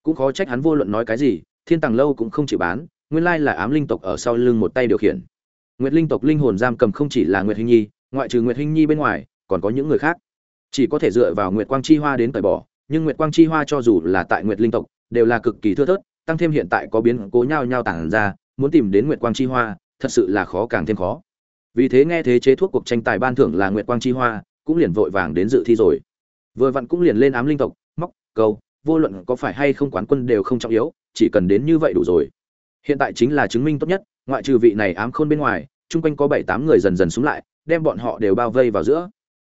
Cũng khó trách hắn vô luận nói cái gì, thiên tàng lâu cũng không chịu bán nguyên lai là ám linh tộc ở sau lưng một tay điều khiển. Nguyệt linh tộc linh hồn giam cầm không chỉ là nguyệt hình nhi, ngoại trừ nguyệt hình nhi bên ngoài, còn có những người khác. Chỉ có thể dựa vào nguyệt quang chi hoa đến tẩy bỏ, nhưng nguyệt quang chi hoa cho dù là tại nguyệt linh tộc, đều là cực kỳ thưa thớt, tăng thêm hiện tại có biến cố nhau nhau tản ra, muốn tìm đến nguyệt quang chi hoa, thật sự là khó càng thêm khó. Vì thế nghe thế chế thuốc cuộc tranh tài ban thưởng là nguyệt quang chi hoa, cũng liền vội vàng đến dự thi rồi. Vừa vặn cũng liền lên ám linh tộc, móc, câu, vô luận có phải hay không quán quân đều không trọng yếu, chỉ cần đến như vậy đủ rồi hiện tại chính là chứng minh tốt nhất, ngoại trừ vị này ám khôn bên ngoài, chung quanh có bảy tám người dần dần xuống lại, đem bọn họ đều bao vây vào giữa.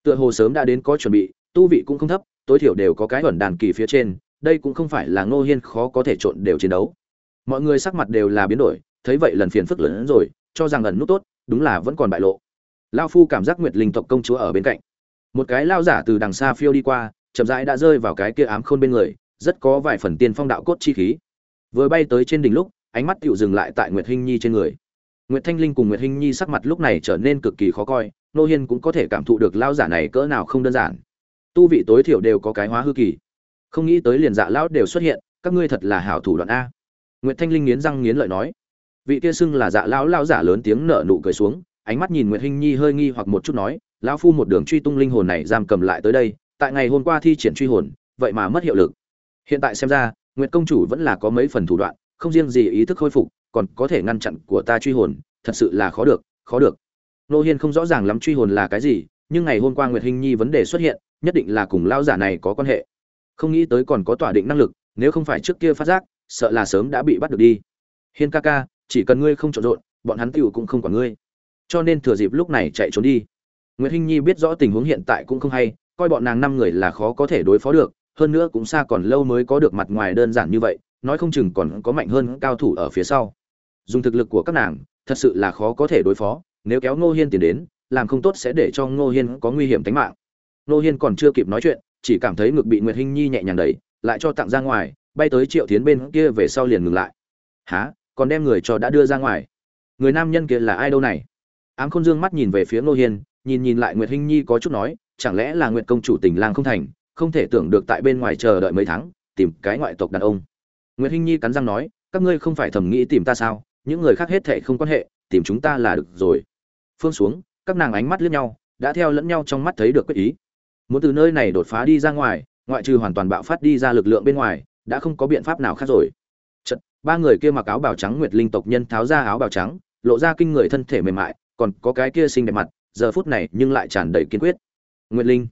Tựa hồ sớm đã đến có chuẩn bị, tu vị cũng không thấp, tối thiểu đều có cái ẩn đàn kỳ phía trên, đây cũng không phải là ngô hiên khó có thể trộn đều chiến đấu. Mọi người sắc mặt đều là biến đổi, thấy vậy lần phiền phức lớn hơn rồi, cho rằng ẩn nút tốt, đúng là vẫn còn bại lộ. Lao phu cảm giác nguyệt linh tộc công chúa ở bên cạnh. Một cái lao giả từ đằng xa phiêu đi qua, chậm rãi đã rơi vào cái kia ám khôn bên người, rất có vài phần tiên phong đạo cốt chi khí. Vừa bay tới trên đỉnh lúc ánh mắt tựu dừng lại tại nguyệt hinh nhi trên người. Nguyệt thanh linh cùng nguyệt hinh nhi sắc mặt lúc này trở nên cực kỳ khó coi, nô hiên cũng có thể cảm thụ được lao giả này cỡ nào không đơn giản. Tu vị tối thiểu đều có cái hóa hư kỳ. Không nghĩ tới liền dạ lão đều xuất hiện, các ngươi thật là hảo thủ đoạn a. Nguyệt thanh linh nghiến răng nghiến lợi nói. Vị kia xưng là dạ lão lão giả lớn tiếng nở nụ cười xuống, ánh mắt nhìn nguyệt hinh nhi hơi nghi hoặc một chút nói, lão phu một đường truy tung linh hồn này giam cầm lại tới đây, tại ngày hôm qua thi triển truy hồn, vậy mà mất hiệu lực. Hiện tại xem ra, nguyệt công chủ vẫn là có mấy phần thủ đoạn không riêng gì ý thức khôi phục, còn có thể ngăn chặn của ta truy hồn, thật sự là khó được khó được. Nô hiên không rõ ràng lắm truy hồn là cái gì, nhưng ngày hôm qua nguyệt hinh nhi vấn đề xuất hiện, nhất định là cùng lao giả này có quan hệ. Không nghĩ tới còn có tỏa định năng lực, nếu không phải trước kia phát giác, sợ là sớm đã bị bắt được đi. Hiên ca ca, chỉ cần ngươi không trộn rộn, bọn hắn tựu cũng không quản ngươi. Cho nên thừa dịp lúc này chạy trốn đi. Nguyệt hinh nhi biết rõ tình huống hiện tại cũng không hay, coi bọn nàng năm người là khó có thể đối phó được, hơn nữa cũng xa còn lâu mới có được mặt ngoài đơn giản như vậy nói không chừng còn có mạnh hơn cao thủ ở phía sau. Dùng thực lực của các nàng, thật sự là khó có thể đối phó, nếu kéo ngô hiên tiền đến, làm không tốt sẽ để cho ngô hiên có nguy hiểm tính mạng. Ngô hiên còn chưa kịp nói chuyện, chỉ cảm thấy ngực bị nguyệt hinh nhi nhẹ nhàng đẩy, lại cho tặng ra ngoài, bay tới triệu tiến bên kia về sau liền ngừng lại. Há còn đem người cho đã đưa ra ngoài? Người nam nhân kia là ai đâu này? Ám khôn dương mắt nhìn về phía ngô hiên, nhìn nhìn lại nguyệt hinh nhi có chút nói, chẳng lẽ là nguyệt công chủ tình lang không thành, không thể tưởng được tại bên ngoài chờ đợi mấy tháng, tìm cái ngoại tộc đàn ông nguyệt hinh nhi cắn răng nói các ngươi không phải thầm nghĩ tìm ta sao? Những người khác hết thề không quan hệ tìm chúng ta là được rồi. Phương xuống các nàng ánh mắt liếc nhau đã theo lẫn nhau trong mắt thấy được quyết ý. Muốn từ nơi này đột phá đi ra ngoài ngoại trừ hoàn toàn bạo phát đi ra lực lượng bên ngoài đã không có biện pháp nào khác rồi. Chậm, ba người kia mặc áo bào trắng nguyệt linh tộc nhân tháo ra áo bào trắng lộ ra kinh người thân thể mềm mại còn có cái kia xinh đẹp mặt giờ phút này nhưng lại tràn đầy kiên quyết. Nguyệt linh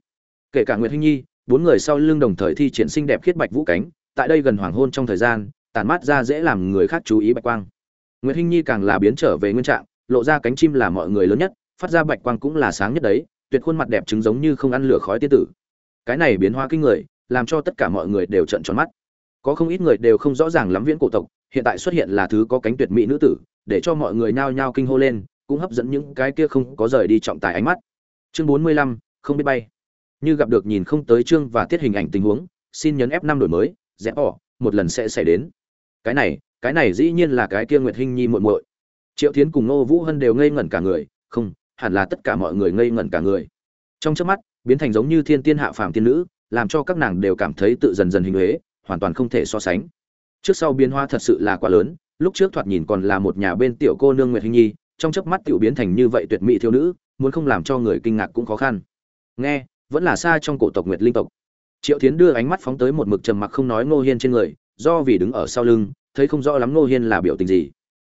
kể cả nguyệt hinh nhi bốn người sau lưng đồng thời thi triển xinh đẹp khiết bạch vũ cánh tại đây gần hoàng hôn trong thời gian, tản mát ra dễ làm người khác chú ý bạch quang. Nguyễn hinh nhi càng là biến trở về nguyên trạng, lộ ra cánh chim là mọi người lớn nhất, phát ra bạch quang cũng là sáng nhất đấy, tuyệt khuôn mặt đẹp trứng giống như không ăn lửa khói tiên tử. Cái này biến hóa kinh người, làm cho tất cả mọi người đều trợn tròn mắt. Có không ít người đều không rõ ràng lắm viễn cổ tộc, hiện tại xuất hiện là thứ có cánh tuyệt mỹ nữ tử, để cho mọi người nhao nhao kinh hô lên, cũng hấp dẫn những cái kia không có rời đi trọng tài ánh mắt. Chương bốn mươi lăm, không biết bay. Như gặp được nhìn không tới chương và tiết hình ảnh tình huống, xin nhấn f năm đổi mới rẽ bỏ, một lần sẽ xảy đến. Cái này cái này dĩ nhiên là cái kia nguyệt hinh nhi muội muội. Triệu thiến cùng nô vũ hân đều ngây ngẩn cả người, không, hẳn là tất cả mọi người ngây ngẩn cả người. Trong chớp mắt, biến thành giống như thiên tiên hạ phàm tiên nữ, làm cho các nàng đều cảm thấy tự dần dần hình huế, hoàn toàn không thể so sánh. Trước sau biến hóa thật sự là quá lớn, lúc trước thoạt nhìn còn là một nhà bên tiểu cô nương nguyệt hinh nhi, trong chớp mắt tiểu biến thành như vậy tuyệt mỹ thiếu nữ, muốn không làm cho người kinh ngạc cũng khó khăn. Nghe, vẫn là xa trong cổ tộc nguyệt linh tộc triệu thiến đưa ánh mắt phóng tới một mực trầm mặc không nói ngô hiên trên người, do vì đứng ở sau lưng, thấy không rõ lắm ngô hiên là biểu tình gì.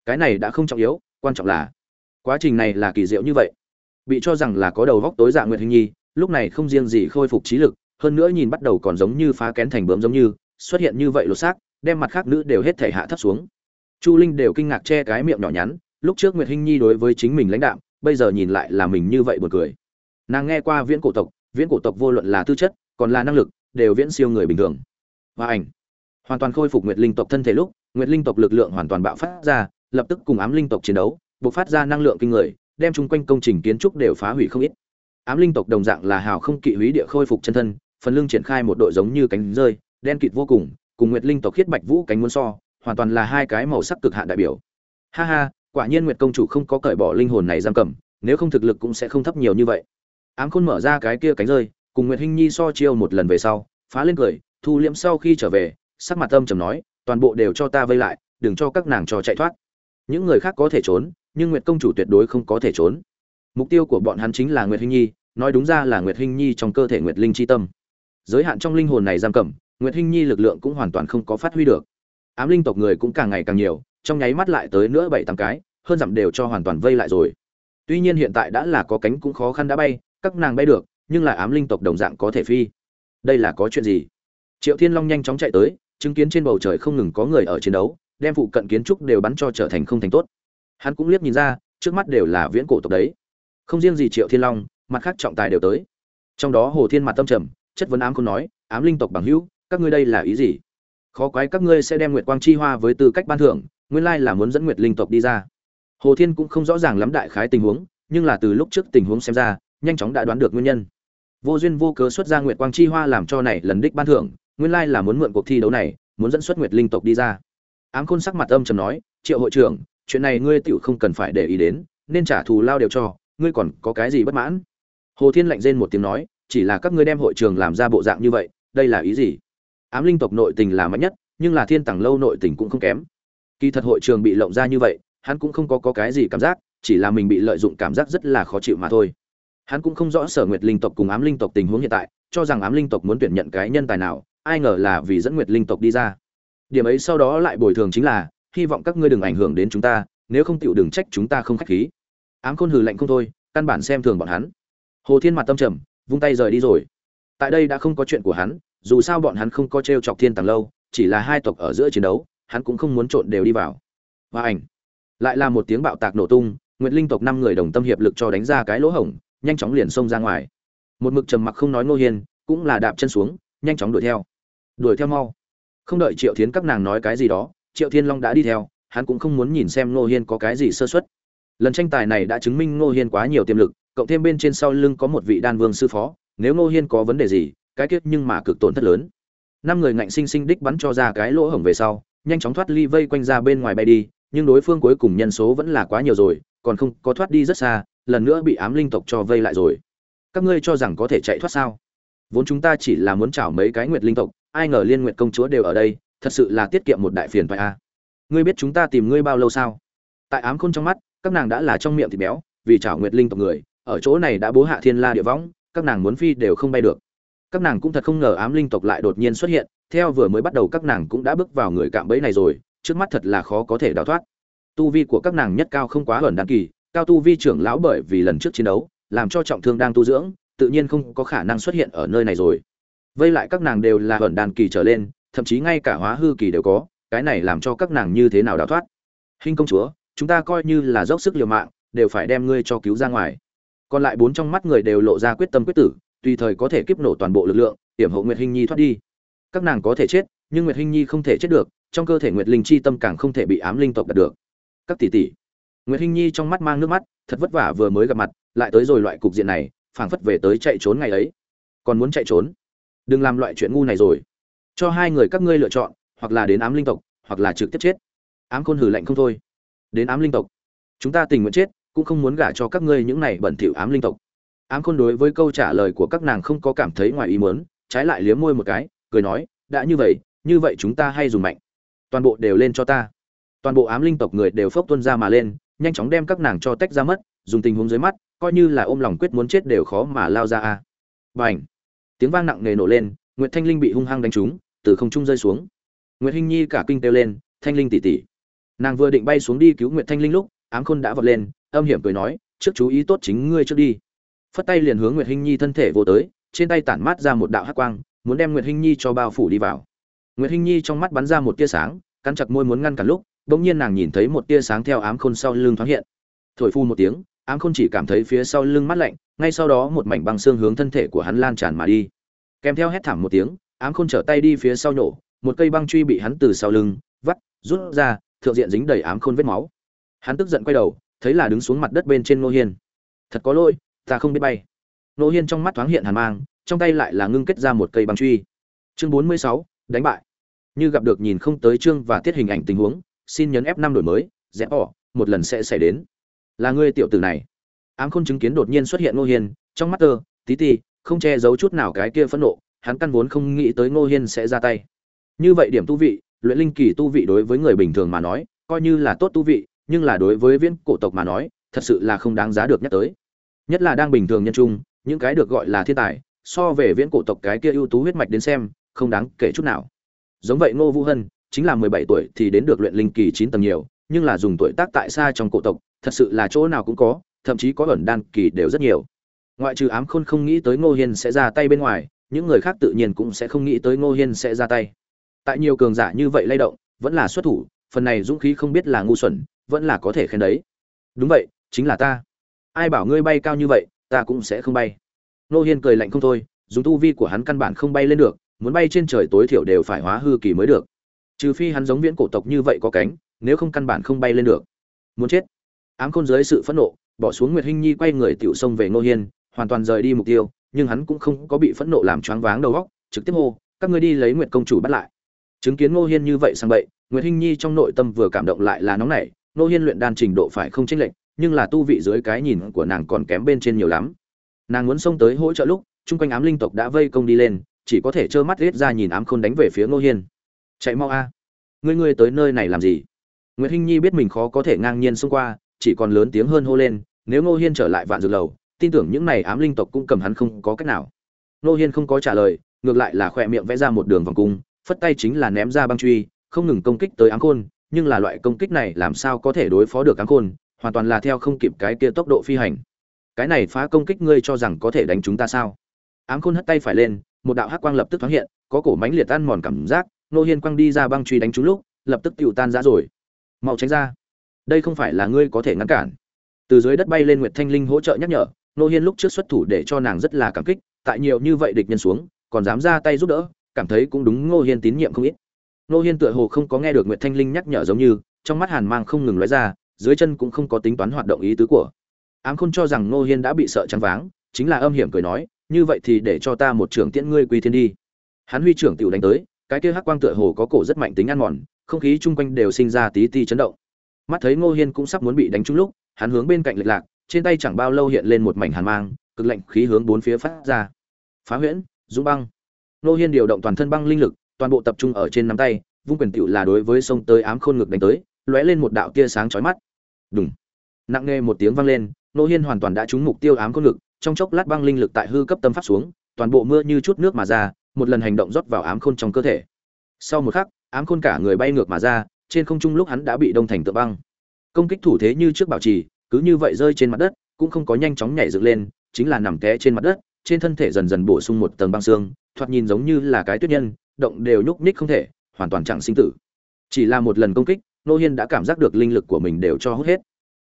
Cái này đã không trọng yếu, quan trọng là quá trình này là kỳ diệu như vậy. Bị cho rằng là có đầu góc tối dạng nguyệt hình nhi, lúc này không riêng gì khôi phục trí lực, hơn nữa nhìn bắt đầu còn giống như phá kén thành bướm giống như, xuất hiện như vậy lột xác, đem mặt khác nữ đều hết thể hạ thấp xuống. Chu linh đều kinh ngạc che cái miệng nhỏ nhắn, lúc trước nguyệt hinh nhi đối với chính mình lãnh đạm, bây giờ nhìn lại là mình như vậy buồn cười. Nàng nghe qua viễn cổ tộc, viễn cổ tộc vô luận là tư chất còn là năng lực, đều viễn siêu người bình thường. Và ảnh. Hoàn toàn khôi phục nguyệt linh tộc thân thể lúc, nguyệt linh tộc lực lượng hoàn toàn bạo phát ra, lập tức cùng ám linh tộc chiến đấu, bộc phát ra năng lượng kinh người, đem chung quanh công trình kiến trúc đều phá hủy không ít. Ám linh tộc đồng dạng là hào không kỵ húy địa khôi phục chân thân, phần lưng triển khai một đội giống như cánh rơi, đen kịt vô cùng cùng nguyệt linh tộc khiết bạch vũ cánh muốn so, hoàn toàn là hai cái màu sắc cực hạn đại biểu. Ha ha, quả nhiên nguyệt công chủ không có cởi bỏ linh hồn này giam cầm, nếu không thực lực cũng sẽ không thấp nhiều như vậy. Ám khôn mở ra cái kia cánh rơi cùng nguyệt hinh nhi so chiêu một lần về sau, phá lên cười, thu liễm sau khi trở về, sắc mặt âm trầm nói, toàn bộ đều cho ta vây lại, đừng cho các nàng trò chạy thoát. Những người khác có thể trốn, nhưng nguyệt công chủ tuyệt đối không có thể trốn. Mục tiêu của bọn hắn chính là nguyệt hinh nhi, nói đúng ra là nguyệt hinh nhi trong cơ thể nguyệt linh chi tâm. Giới hạn trong linh hồn này giam cầm, nguyệt hinh nhi lực lượng cũng hoàn toàn không có phát huy được. Ám linh tộc người cũng càng ngày càng nhiều, trong nháy mắt lại tới nữa bảy tám cái, hơn dặm đều cho hoàn toàn vây lại rồi. Tuy nhiên hiện tại đã là có cánh cũng khó khăn đã bay, các nàng bay được nhưng lại ám linh tộc đồng dạng có thể phi. Đây là có chuyện gì? Triệu thiên long nhanh chóng chạy tới, chứng kiến trên bầu trời không ngừng có người ở chiến đấu, đem phụ cận kiến trúc đều bắn cho trở thành không thành tốt. Hắn cũng liếc nhìn ra, trước mắt đều là viễn cổ tộc đấy. Không riêng gì triệu thiên long, mặt khác trọng tài đều tới. Trong đó hồ thiên mặt tâm trầm, chất vấn ám không nói, ám linh tộc bằng hữu, các ngươi đây là ý gì? Khó quái các ngươi sẽ đem nguyệt quang chi hoa với tư cách ban thưởng, nguyên lai là muốn dẫn nguyệt linh tộc đi ra. Hồ thiên cũng không rõ ràng lắm đại khái tình huống, nhưng là từ lúc trước tình huống xem ra nhanh chóng đã đoán được nguyên nhân. Vô duyên vô cớ xuất ra nguyệt quang chi hoa làm cho này lần đích ban thưởng nguyên lai là muốn mượn cuộc thi đấu này muốn dẫn xuất nguyệt linh tộc đi ra. Ám khôn sắc mặt âm trầm nói triệu hội trưởng chuyện này ngươi tựu không cần phải để ý đến nên trả thù lao đều cho ngươi còn có cái gì bất mãn? Hồ thiên lạnh rên một tiếng nói chỉ là các ngươi đem hội trường làm ra bộ dạng như vậy đây là ý gì? Ám linh tộc nội tình là mạnh nhất nhưng là thiên tàng lâu nội tình cũng không kém. Kỳ thật hội trường bị lộng ra như vậy hắn cũng không có, có cái gì cảm giác chỉ là mình bị lợi dụng cảm giác rất là khó chịu mà thôi hắn cũng không rõ sở nguyệt linh tộc cùng ám linh tộc tình huống hiện tại, cho rằng ám linh tộc muốn tuyển nhận cái nhân tài nào, ai ngờ là vì dẫn nguyệt linh tộc đi ra. Điểm ấy sau đó lại bồi thường chính là, hy vọng các ngươi đừng ảnh hưởng đến chúng ta, nếu không tựu đừng trách chúng ta không khách khí. Ám khôn hừ lạnh không thôi, căn bản xem thường bọn hắn. Hồ thiên mặt tâm trầm, vung tay rời đi rồi. Tại đây đã không có chuyện của hắn, dù sao bọn hắn không có t r e o chọc thiên tàng lâu, chỉ là hai tộc ở giữa chiến đấu, hắn cũng không muốn trộn đều đi vào. Và ảnh. Lại là một tiếng bạo tạc nổ tung, nguyệt linh tộc năm người đồng tâm hiệp lực cho đánh ra cái lỗ hổng nhanh chóng liền xông ra ngoài. Một mực trầm mặc không nói ngô hiên, cũng là đạp chân xuống, nhanh chóng đuổi theo. Đuổi theo mau. Không đợi triệu thiến các nàng nói cái gì đó, triệu thiên long đã đi theo, hắn cũng không muốn nhìn xem ngô hiên có cái gì sơ xuất lần tranh tài này đã chứng minh ngô hiên quá nhiều tiềm lực, cộng thêm bên trên sau lưng có một vị đan vương sư phó, nếu ngô hiên có vấn đề gì, cái kết nhưng mà cực tổn thất lớn. Năm người ngạnh sinh sinh đích bắn cho ra cái lỗ hổng về sau, nhanh chóng thoát ly vây quanh ra bên ngoài bay đi, nhưng đối phương cuối cùng nhân số vẫn là quá nhiều rồi, còn không có thoát đi rất xa lần nữa bị ám linh tộc cho vây lại rồi. Các ngươi cho rằng có thể chạy thoát sao? Vốn chúng ta chỉ là muốn chảo mấy cái nguyệt linh tộc, ai ngờ liên nguyệt công chúa đều ở đây, thật sự là tiết kiệm một đại phiền phải a. Ngươi biết chúng ta tìm ngươi bao lâu sao? Tại ám khôn trong mắt, các nàng đã là trong miệng thịt béo, vì chảo nguyệt linh tộc người, ở chỗ này đã bố hạ thiên la địa võng, các nàng muốn phi đều không bay được. Các nàng cũng thật không ngờ ám linh tộc lại đột nhiên xuất hiện, theo vừa mới bắt đầu các nàng cũng đã bước vào người cạm bẫy này rồi, trước mắt thật là khó có thể đào thoát. Tu vi của các nàng nhất cao không quá ẩn đăng kỳ cao tu vi trưởng lão bởi vì lần trước chiến đấu, làm cho trọng thương đang tu dưỡng, tự nhiên không có khả năng xuất hiện ở nơi này rồi. Vây lại các nàng đều là ẩn đàn kỳ trở lên, thậm chí ngay cả hóa hư kỳ đều có, cái này làm cho các nàng như thế nào đào thoát? Hình công chúa, chúng ta coi như là dốc sức liều mạng, đều phải đem ngươi cho cứu ra ngoài. Còn lại bốn trong mắt người đều lộ ra quyết tâm quyết tử, tùy thời có thể kiếp nổ toàn bộ lực lượng, hiểm hộ nguyệt hinh nhi thoát đi. Các nàng có thể chết, nhưng nguyệt hinh nhi không thể chết được, trong cơ thể nguyệt linh chi tâm càng không thể bị ám linh tộc đạt được. Các tỷ tỷ nguyệt hinh nhi trong mắt mang nước mắt, thật vất vả vừa mới gặp mặt, lại tới rồi loại cục diện này, phảng phất về tới chạy trốn ngày ấy. Còn muốn chạy trốn? Đừng làm loại chuyện ngu này rồi. Cho hai người các ngươi lựa chọn, hoặc là đến ám linh tộc, hoặc là trực tiếp chết. Ám khôn hừ lạnh không thôi. Đến ám linh tộc. Chúng ta tình nguyện chết, cũng không muốn gả cho các ngươi những này bẩn thỉu ám linh tộc. Ám khôn đối với câu trả lời của các nàng không có cảm thấy ngoài ý muốn, trái lại liếm môi một cái, cười nói, đã như vậy như vậy chúng ta hay dùng mạnh. Toàn bộ đều lên cho ta. Toàn bộ ám linh tộc người đều phốc tuân ra mà lên nhanh chóng đem các nàng cho tách ra mất dùng tình huống dưới mắt coi như là ôm lòng quyết muốn chết đều khó mà lao ra a à. tiếng vang nặng nề nổ lên Nguyệt Thanh Linh bị hung hăng đánh trúng, từ không trung rơi xuống. Nguyệt Hinh Nhi cả kinh kêu lên, "Thanh Linh tỷ tỷ!" Nàng vừa định bay xuống đi cứu Nguyệt Thanh Linh lúc, Ám Khôn đã vọt lên, âm hiểm cười nói, "Trước chú ý tốt chính ngươi trước đi." Phất tay liền hướng Nguyệt Hinh Nhi thân thể vô tới, trên tay tản mát ra một đạo hắc quang, muốn đem Nguyệt Hinh Nhi cho bao phủ đi vào. Nguyệt Hinh Nhi trong mắt bắn ra một tia sáng, cắn chặt môi muốn ngăn cả lúc, bỗng nhiên nàng nhìn thấy một tia sáng theo Ám Khôn sau lưng thoáng hiện. Thổi phu một tiếng, Ám Khôn chỉ cảm thấy phía sau lưng mát lạnh, ngay sau đó một mảnh băng xương hướng thân thể của hắn lan tràn mà đi. Kèm theo hét thảm một tiếng ám khôn trở tay đi phía sau nhổ, một cây băng truy bị hắn từ sau lưng vắt rút ra thượng diện dính đầy ám khôn vết máu. Hắn tức giận quay đầu thấy là đứng xuống mặt đất bên trên nô hiên. Thật có lỗi ta không biết bay. Nô hiên trong mắt thoáng hiện hàn mang trong tay lại là ngưng kết ra một cây băng truy. Chương bốn mươi sáu đánh bại. Như gặp được nhìn không tới chương và tiết hình ảnh tình huống xin nhấn f năm đổi mới rẽ bỏ một lần sẽ xảy đến là ngươi tiểu tử này ám khôn chứng kiến đột nhiên xuất hiện Ngô hiên trong mắt tơ tí ti không che giấu chút nào cái kia phẫn nộ, hắn căn vốn không nghĩ tới Ngô Hiên sẽ ra tay. Như vậy điểm tu vị, luyện linh kỳ tu vị đối với người bình thường mà nói, coi như là tốt tu vị, nhưng là đối với viên cổ tộc mà nói, thật sự là không đáng giá được nhắc tới. Nhất là đang bình thường nhân trung, những cái được gọi là thiên tài, so về viễn cổ tộc cái kia ưu tú huyết mạch đến xem, không đáng kể chút nào. Giống vậy Ngô Vũ Hân, chính là 17 tuổi thì đến được luyện linh kỳ 9 tầng nhiều, nhưng là dùng tuổi tác tại xa trong cổ tộc thật sự là chỗ nào cũng có thậm chí có ẩn đan kỳ đều rất nhiều. Ngoại trừ ám khôn không nghĩ tới ngô hiên sẽ ra tay bên ngoài những người khác tự nhiên cũng sẽ không nghĩ tới ngô hiên sẽ ra tay. Tại nhiều cường giả như vậy lay động vẫn là xuất thủ phần này dũng khí không biết là ngu xuẩn vẫn là có thể khen đấy. Đúng vậy chính là ta. Ai bảo ngươi bay cao như vậy ta cũng sẽ không bay. Ngô hiên cười lạnh không thôi dùng tu vi của hắn căn bản không bay lên được muốn bay trên trời tối thiểu đều phải hóa hư kỳ mới được trừ phi hắn giống viễn cổ tộc như vậy có cánh, nếu không căn bản không bay lên được. Muốn chết. Ám khôn dưới sự phẫn nộ, bỏ xuống nguyệt hinh nhi quay người tiểu sông về ngô hiên, hoàn toàn rời đi mục tiêu, nhưng hắn cũng không có bị phẫn nộ làm choáng váng đầu óc, trực tiếp hô, các ngươi đi lấy nguyệt công chủ bắt lại. Chứng kiến ngô hiên như vậy sang bậy, nguyệt hinh nhi trong nội tâm vừa cảm động lại là nóng nảy, ngô hiên luyện đan trình độ phải không chênh lệch, nhưng là tu vị dưới cái nhìn của nàng còn kém bên trên nhiều lắm. Nàng muốn xông tới hỗ trợ lúc, chung quanh ám linh tộc đã vây công đi lên, chỉ có thể trơ mắt riết ra nhìn ám khôn đánh về phía ngô hiên chạy mau a ngươi ngươi tới nơi này làm gì Nguyệt Hinh Nhi biết mình khó có thể ngang nhiên xông qua, chỉ còn lớn tiếng hơn hô lên, nếu Ngô Hiên trở lại vạn dược lầu, tin tưởng những này ám linh tộc cũng cầm hắn không có cách nào. Ngô Hiên không có trả lời, ngược lại là khỏe miệng vẽ ra một đường vòng cung, phất tay chính là ném ra băng truy, không ngừng công kích tới ám khôn, nhưng là loại công kích này làm sao có thể đối phó được ám khôn, hoàn toàn là theo không kịp cái kia tốc độ phi hành. Cái này phá công kích ngươi cho rằng có thể đánh chúng ta sao? Ám khôn hất tay phải lên, một đạo hắc quang lập tức thoáng hiện, có cổ mánh liệt tan mòn cảm giác, Nô Hiên quăng đi ra băng truy đánh trúng lúc, lập tức tiêu tan ra rồi. Mau tránh ra. Đây không phải là ngươi có thể ngăn cản. Từ dưới đất bay lên nguyệt thanh linh hỗ trợ nhắc nhở nô hiên lúc trước xuất thủ để cho nàng rất là cảm kích tại nhiều như vậy địch nhân xuống còn dám ra tay giúp đỡ cảm thấy cũng đúng ngô hiên tín nhiệm không ít. Nô hiên tựa hồ không có nghe được nguyệt thanh linh nhắc nhở giống như trong mắt hàn mang không ngừng lóe ra dưới chân cũng không có tính toán hoạt động ý tứ của. Ám khôn cho rằng nô hiên đã bị sợ trắng váng chính là âm hiểm cười nói như vậy thì để cho ta một trưởng tiễn ngươi quy thiên đi. Hắn huy trưởng tiểu đánh tới cái kia hắc quang tựa hồ có cổ rất mạnh tính ăn mòn, không khí chung quanh đều sinh ra tí ti chấn động. Mắt thấy ngô hiên cũng sắp muốn bị đánh trúng lúc, hắn hướng bên cạnh lệch lạc, trên tay chẳng bao lâu hiện lên một mảnh hàn mang, cực lạnh khí hướng bốn phía phát ra. Phá huyễn, dũng băng. Ngô hiên điều động toàn thân băng linh lực, toàn bộ tập trung ở trên nắm tay, vung quyền tựu là đối với sông tới ám khôn ngực đánh tới, lóe lên một đạo tia sáng chói mắt. Đúng nặng nghe một tiếng vang lên, ngô hiên hoàn toàn đã trúng mục tiêu ám khôn ngực, trong chốc lát băng linh lực tại hư cấp tâm pháp xuống, toàn bộ mưa như chút nước mà ra một lần hành động rót vào ám khôn trong cơ thể. Sau một khắc, ám khôn cả người bay ngược mà ra, trên không trung lúc hắn đã bị đông thành tượng băng. Công kích thủ thế như trước bảo trì, cứ như vậy rơi trên mặt đất, cũng không có nhanh chóng nhảy dựng lên, chính là nằm té trên mặt đất, trên thân thể dần dần bổ sung một tầng băng xương, thoạt nhìn giống như là cái tuyết nhân, động đều nhúc nhích không thể, hoàn toàn chẳng sinh tử. Chỉ là một lần công kích, nô hiên đã cảm giác được linh lực của mình đều cho hút hết.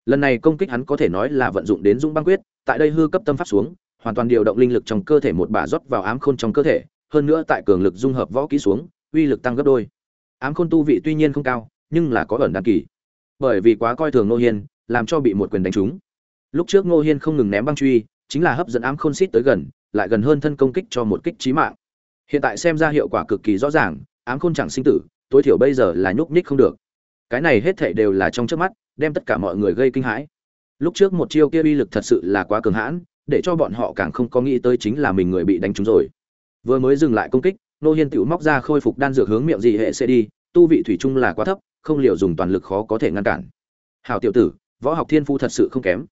Lần này công kích hắn có thể nói là vận dụng đến dũng băng quyết, tại đây hư cấp tâm pháp xuống, hoàn toàn điều động linh lực trong cơ thể một bà rót vào ám khôn trong cơ thể hơn nữa tại cường lực dung hợp võ kỹ xuống, uy lực tăng gấp đôi. Ám khôn tu vị tuy nhiên không cao, nhưng là có ẩn đan kỳ. Bởi vì quá coi thường ngô hiên, làm cho bị một quyền đánh trúng. Lúc trước ngô hiên không ngừng ném băng truy, chính là hấp dẫn ám khôn xít tới gần, lại gần hơn thân công kích cho một kích trí mạng. Hiện tại xem ra hiệu quả cực kỳ rõ ràng, ám khôn chẳng sinh tử, tối thiểu bây giờ là nhúc nhích không được. Cái này hết thảy đều là trong trước mắt, đem tất cả mọi người gây kinh hãi. Lúc trước một chiêu kia uy lực thật sự là quá cường hãn, để cho bọn họ càng không có nghĩ tới chính là mình người bị đánh trúng rồi vừa mới dừng lại công kích, nô hiên tự móc ra khôi phục đan dược hướng miệng dị hệ sẽ đi, tu vị thủy chung là quá thấp, không liệu dùng toàn lực khó có thể ngăn cản. Hảo tiểu tử, võ học thiên phu thật sự không kém.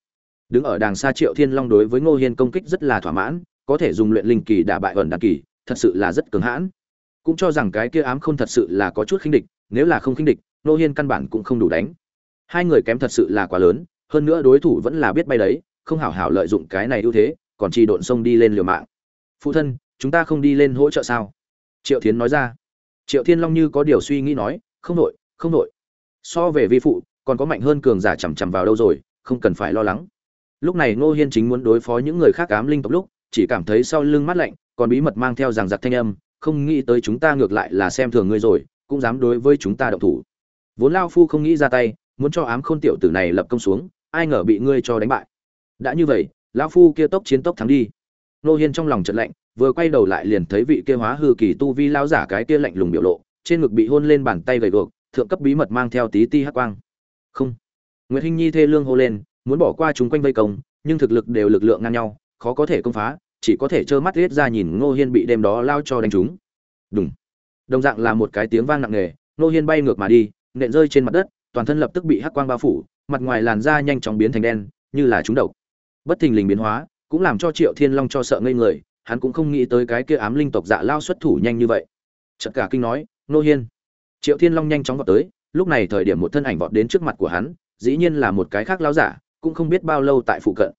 Đứng ở đàng xa triệu thiên long đối với ngô hiên công kích rất là thỏa mãn, có thể dùng luyện linh kỳ đả bại ẩn đàn kỳ, thật sự là rất cứng hãn. Cũng cho rằng cái kia ám không thật sự là có chút khinh địch, nếu là không khinh địch, ngô hiên căn bản cũng không đủ đánh. Hai người kém thật sự là quá lớn, hơn nữa đối thủ vẫn là biết bay đấy, không hảo hảo lợi dụng cái này ưu thế, còn chỉ độn sông đi lên liều mạng. Phụ thân chúng ta không đi lên hỗ trợ sao? Triệu thiến nói ra. Triệu thiên long như có điều suy nghĩ nói, không nội không nội so về vi phụ, còn có mạnh hơn cường giả chằm chằm vào đâu rồi, không cần phải lo lắng. Lúc này ngô hiên chính muốn đối phó những người khác ám linh tộc lúc, chỉ cảm thấy sau lưng mát lạnh, còn bí mật mang theo rằng giặc thanh âm, không nghĩ tới chúng ta ngược lại là xem thường ngươi rồi, cũng dám đối với chúng ta động thủ. Vốn lao phu không nghĩ ra tay, muốn cho ám khôn tiểu tử này lập công xuống, ai ngờ bị ngươi cho đánh bại. Đã như vậy lão phu kia tốc chiến tốc thắng đi. Ngô hiên trong lòng trận lạnh vừa quay đầu lại liền thấy vị kia hóa hư kỳ tu vi lao giả cái kia lạnh lùng biểu lộ, trên ngực bị hôn lên bàn tay gầy guộc, thượng cấp bí mật mang theo tí ti hắc quang. Không. Nguyệt hinh nhi thê lương hô lên, muốn bỏ qua chúng quanh vây công, nhưng thực lực đều lực lượng ngang nhau, khó có thể công phá, chỉ có thể trơ mắt riết ra nhìn ngô hiên bị đêm đó lao cho đánh trúng. Đúng đồng dạng là một cái tiếng vang nặng nề, ngô hiên bay ngược mà đi, nện rơi trên mặt đất, toàn thân lập tức bị hắc quang bao phủ, mặt ngoài làn da nhanh chóng biến thành đen, như là trúng độc. Bất thình lình biến hóa, cũng làm cho triệu thiên long cho sợ ngây người hắn cũng không nghĩ tới cái kia ám linh tộc dạ lao xuất thủ nhanh như vậy. Chợt cả kinh nói, nô hiên. Triệu thiên long nhanh chóng vọt tới, lúc này thời điểm một thân ảnh vọt đến trước mặt của hắn, dĩ nhiên là một cái khác lao giả, cũng không biết bao lâu tại phụ cận.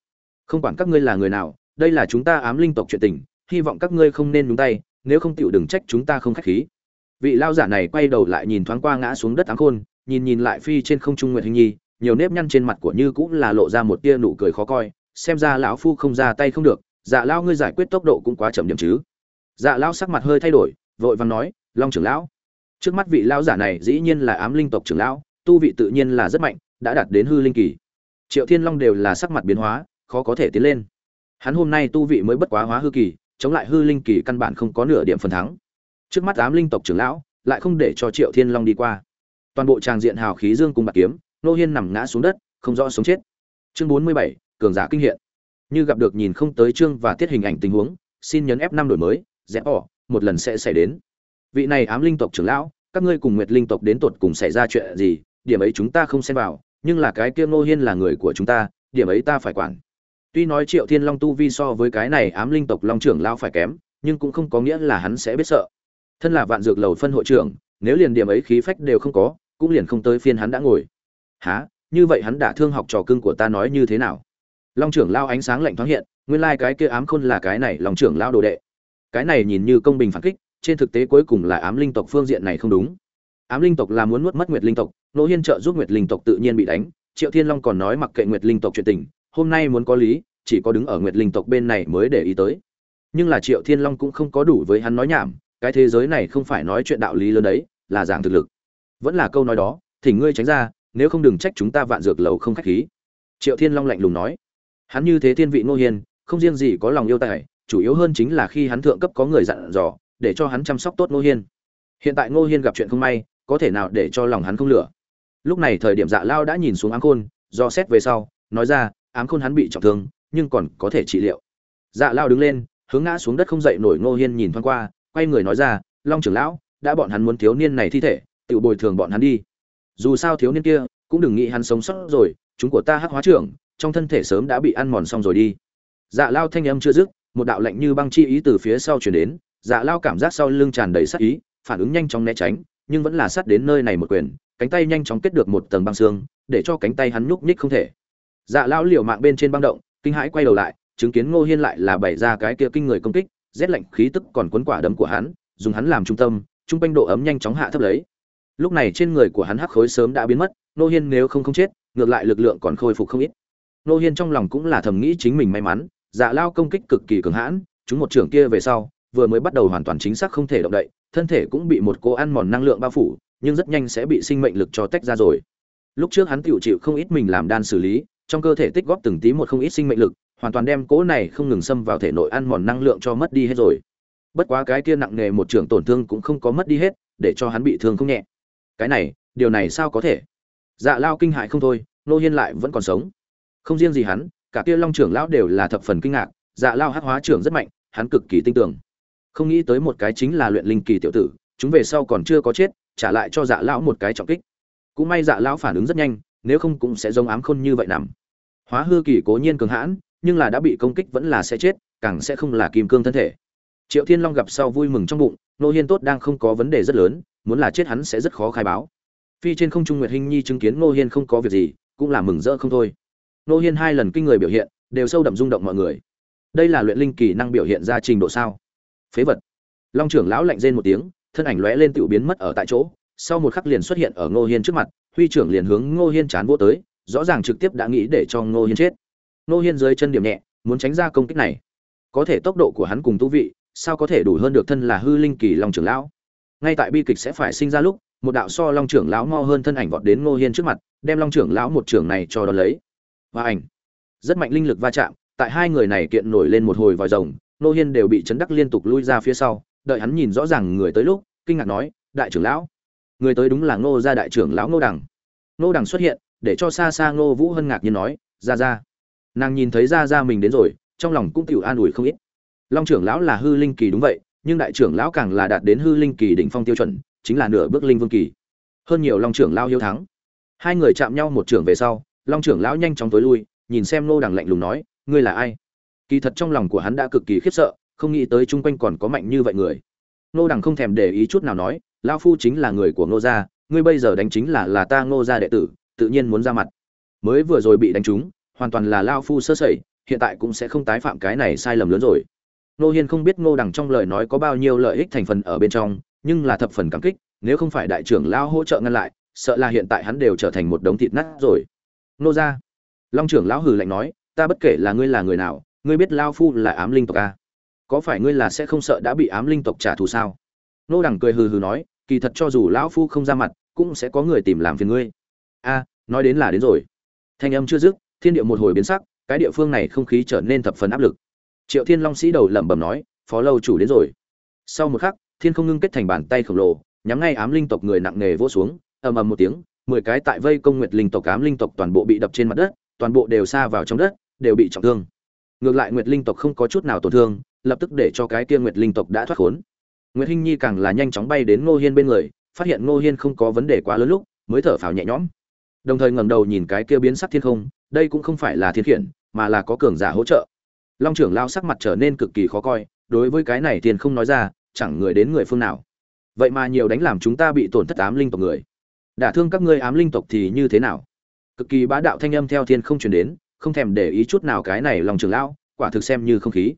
Không quản các ngươi là người nào, đây là chúng ta ám linh tộc chuyện tình, hy vọng các ngươi không nên nhúng tay, nếu không tựu đừng trách chúng ta không khách khí. Vị lao giả này quay đầu lại nhìn thoáng qua ngã xuống đất áng khôn, nhìn nhìn lại phi trên không trung nguyệt hình nhi, nhiều nếp nhăn trên mặt của như cũng là lộ ra một tia nụ cười khó coi, xem ra lão phu không ra tay không được dạ lao ngươi giải quyết tốc độ cũng quá chậm điểm chứ. Dạ lao sắc mặt hơi thay đổi, vội vàng nói, long trưởng lão. Trước mắt vị lão giả này dĩ nhiên là ám linh tộc trưởng lão, tu vị tự nhiên là rất mạnh, đã đạt đến hư linh kỳ. Triệu thiên long đều là sắc mặt biến hóa, khó có thể tiến lên. Hắn hôm nay tu vị mới bất quá hóa hư kỳ, chống lại hư linh kỳ căn bản không có nửa điểm phần thắng. Trước mắt ám linh tộc trưởng lão, lại không để cho triệu thiên long đi qua. Toàn bộ tràng diện hào khí dương cùng bạc kiếm, nô hiên nằm ngã xuống đất, không rõ sống chết. Chương bốn mươi bảy, cường giả kinh hiện như gặp được nhìn không tới chương và tiết hình ảnh tình huống, xin nhấn f năm đổi mới rẽ bỏ một lần sẽ xảy đến. Vị này ám linh tộc trưởng lão, các ngươi cùng nguyệt linh tộc đến tột cùng xảy ra chuyện gì, điểm ấy chúng ta không xem vào, nhưng là cái kia ngô hiên là người của chúng ta, điểm ấy ta phải quản. Tuy nói triệu thiên long tu vi so với cái này ám linh tộc long trưởng lão phải kém, nhưng cũng không có nghĩa là hắn sẽ biết sợ. Thân là vạn dược lầu phân hội trưởng, nếu liền điểm ấy khí phách đều không có, cũng liền không tới phiên hắn đã ngồi. Há như vậy hắn đã thương học trò cưng của ta nói như thế nào? Long trưởng lao ánh sáng lạnh thoáng hiện, nguyên lai cái kia ám khôn là cái này long trưởng lao đồ đệ. Cái này nhìn như công bình phản kích, trên thực tế cuối cùng là ám linh tộc phương diện này không đúng. Ám linh tộc là muốn nuốt mất nguyệt linh tộc nỗ hiên trợ giúp nguyệt linh tộc tự nhiên bị đánh, triệu thiên long còn nói mặc kệ nguyệt linh tộc chuyện tình, hôm nay muốn có lý, chỉ có đứng ở nguyệt linh tộc bên này mới để ý tới. Nhưng là triệu thiên long cũng không có đủ với hắn nói nhảm, cái thế giới này không phải nói chuyện đạo lý lớn đấy, là giảng thực lực. Vẫn là câu nói đó, thỉnh ngươi tránh ra, nếu không đừng trách chúng ta vạn dược lầu không khách khí. Triệu thiên long lạnh lùng nói hắn như thế thiên vị ngô hiên, không riêng gì có lòng yêu tài, chủ yếu hơn chính là khi hắn thượng cấp có người dặn dò, để cho hắn chăm sóc tốt ngô hiên. Hiện tại ngô hiên gặp chuyện không may, có thể nào để cho lòng hắn không lửa? Lúc này thời điểm dạ lao đã nhìn xuống ám khôn, do xét về sau, nói ra, ám khôn hắn bị trọng thương, nhưng còn có thể trị liệu. Dạ lao đứng lên, hướng ngã xuống đất không dậy nổi ngô hiên nhìn thoáng qua, quay người nói ra, long trưởng lão, đã bọn hắn muốn thiếu niên này thi thể tự bồi thường bọn hắn đi. Dù sao thiếu niên kia, cũng đừng nghĩ hắn sống sót rồi, chúng của ta hắc hóa trưởng trong thân thể sớm đã bị ăn mòn xong rồi đi. Dạ lao thanh âm chưa dứt, một đạo lạnh như băng chi ý từ phía sau chuyển đến. Dạ lao cảm giác sau lưng tràn đầy sát ý, phản ứng nhanh chóng né tránh, nhưng vẫn là sát đến nơi này một quyền, cánh tay nhanh chóng kết được một tầng băng xương, để cho cánh tay hắn nhúc nhích không thể. Dạ lao liều mạng bên trên băng động, kinh hãi quay đầu lại, chứng kiến ngô hiên lại là bày ra cái kia kinh người công kích, rét lạnh khí tức còn cuốn quả đấm của hắn, dùng hắn làm trung tâm, trung quanh độ ấm nhanh chóng hạ thấp lấy. Lúc này trên người của hắn hắc khối sớm đã biến mất, ngô hiên nếu không không chết, ngược lại lực lượng còn khôi phục không ít. Nô hiên trong lòng cũng là thầm nghĩ chính mình may mắn dạ lao công kích cực kỳ cường hãn, chúng một trưởng kia về sau, vừa mới bắt đầu hoàn toàn chính xác không thể động đậy, thân thể cũng bị một cô ăn mòn năng lượng bao phủ, nhưng rất nhanh sẽ bị sinh mệnh lực cho tách ra rồi. Lúc trước hắn tiểu chịu không ít mình làm đan xử lý, trong cơ thể tích góp từng tí một không ít sinh mệnh lực, hoàn toàn đem cỗ này không ngừng xâm vào thể nội ăn mòn năng lượng cho mất đi hết rồi. Bất quá cái kia nặng nề một trưởng tổn thương cũng không có mất đi hết, để cho hắn bị thương không nhẹ. Cái này, điều này sao có thể? Dạ lao kinh hại không thôi, nô hiên lại vẫn còn sống không riêng gì hắn, cả kia long trưởng lão đều là thập phần kinh ngạc dạ lao hắc hóa trưởng rất mạnh, hắn cực kỳ tin tưởng. Không nghĩ tới một cái chính là luyện linh kỳ tiểu tử, chúng về sau còn chưa có chết, trả lại cho dạ lão một cái trọng kích. Cũng may dạ lão phản ứng rất nhanh, nếu không cũng sẽ giống ám khôn như vậy nằm. Hóa hư kỳ cố nhiên cường hãn, nhưng là đã bị công kích vẫn là sẽ chết, càng sẽ không là kim cương thân thể. Triệu thiên long gặp sau vui mừng trong bụng, nô hiên tốt đang không có vấn đề rất lớn, muốn là chết hắn sẽ rất khó khai báo. Phi trên không trung nguyệt hinh nhi chứng kiến nô hiên không có việc gì, cũng là mừng rỡ không thôi nô hiên hai lần kinh người biểu hiện, đều sâu đậm rung động mọi người. Đây là luyện linh kỳ năng biểu hiện ra trình độ sao? Phế vật. Long trưởng lão lạnh rên một tiếng, thân ảnh lóe lên tự biến mất ở tại chỗ. Sau một khắc liền xuất hiện ở ngô hiên trước mặt, huy trưởng liền hướng ngô hiên chán vô tới, rõ ràng trực tiếp đã nghĩ để cho ngô hiên chết. Ngô hiên dưới chân điểm nhẹ, muốn tránh ra công kích này. Có thể tốc độ của hắn cùng tu vị, sao có thể đủ hơn được thân là hư linh kỳ long trưởng lão? Ngay tại bi kịch sẽ phải sinh ra lúc, một đạo so long trưởng lão mo hơn thân ảnh vọt đến ngô hiên trước mặt, đem long trưởng lão một trưởng này cho đón lấy và ảnh. Rất mạnh linh lực va chạm, tại hai người này kiện nổi lên một hồi vòi rồng nô hiên đều bị chấn đắc liên tục lui ra phía sau, đợi hắn nhìn rõ ràng người tới lúc, kinh ngạc nói, đại trưởng lão, người tới đúng là ngô gia đại trưởng lão ngô đằng. Ngô đằng xuất hiện, để cho xa xa ngô vũ hân ngạc nhiên nói ra ra nàng nhìn thấy ra ra mình đến rồi, trong lòng cũng tiểu an ủi không ít. Long trưởng lão là hư linh kỳ đúng vậy, nhưng đại trưởng lão càng là đạt đến hư linh kỳ đỉnh phong tiêu chuẩn, chính là nửa bước linh vương kỳ. Hơn nhiều long trưởng lão hiếu thắng. Hai người chạm nhau một trưởng về sau long trưởng lão nhanh chóng tối lui nhìn xem ngô đằng lạnh lùng nói ngươi là ai? Kỳ thật trong lòng của hắn đã cực kỳ khiếp sợ không nghĩ tới chung quanh còn có mạnh như vậy người. Nô đằng không thèm để ý chút nào nói lao phu chính là người của Ngô gia ngươi bây giờ đánh chính là là ta ngô gia đệ tử tự nhiên muốn ra mặt. Mới vừa rồi bị đánh trúng hoàn toàn là lao phu sơ sẩy hiện tại cũng sẽ không tái phạm cái này sai lầm lớn rồi. Ngô Hiên không biết Ngô Đằng trong lời nói có bao nhiêu lợi ích thành phần ở bên trong, nhưng là thập phần cảm kích, nếu không phải đại trưởng lão hỗ trợ ngăn lại, sợ là hiện tại hắn đều trở thành một đống thịt nát rồi. Nô gia. Long trưởng lão hừ lạnh nói, ta bất kể là ngươi là người nào, ngươi biết lão phu là ám linh tộc a? Có phải ngươi là sẽ không sợ đã bị ám linh tộc trả thù sao? Nô đẳng cười hừ hừ nói, kỳ thật cho dù lão phu không ra mặt, cũng sẽ có người tìm làm phiền ngươi. A, nói đến là đến rồi. Thanh âm chưa dứt, thiên địa một hồi biến sắc, cái địa phương này không khí trở nên thập phần áp lực triệu thiên long sĩ đầu lẩm bẩm nói phó lâu chủ đến rồi sau một khắc thiên không ngưng kết thành bàn tay khổng lồ nhắm ngay ám linh tộc người nặng nề vỗ xuống ầm ầm một tiếng mười cái tại vây công nguyệt linh tộc ám linh tộc toàn bộ bị đập trên mặt đất, toàn bộ đều xa vào trong đất, đều bị trọng thương. Ngược lại nguyệt linh tộc không có chút nào tổn thương, lập tức để cho cái kia nguyệt linh tộc đã thoát khốn. Nguyệt hinh nhi càng là nhanh chóng bay đến ngô hiên bên người, phát hiện ngô hiên không có vấn đề quá lớn lúc, mới thở phào nhẹ nhõm. Đồng thời ngẩng đầu nhìn cái kia biến sắc thiên không, đây cũng không phải là thiên khiển, mà là có cường giả hỗ trợ. Long trưởng lao sắc mặt trở nên cực kỳ khó coi, đối với cái này tiền không nói ra, chẳng người đến người phương nào. Vậy mà nhiều đánh làm chúng ta bị tổn thất ám linh tộc người đả thương các ngươi ám linh tộc thì như thế nào? Cực kỳ bá đạo thanh âm theo thiên không truyền đến, không thèm để ý chút nào cái này lòng trường lão, quả thực xem như không khí.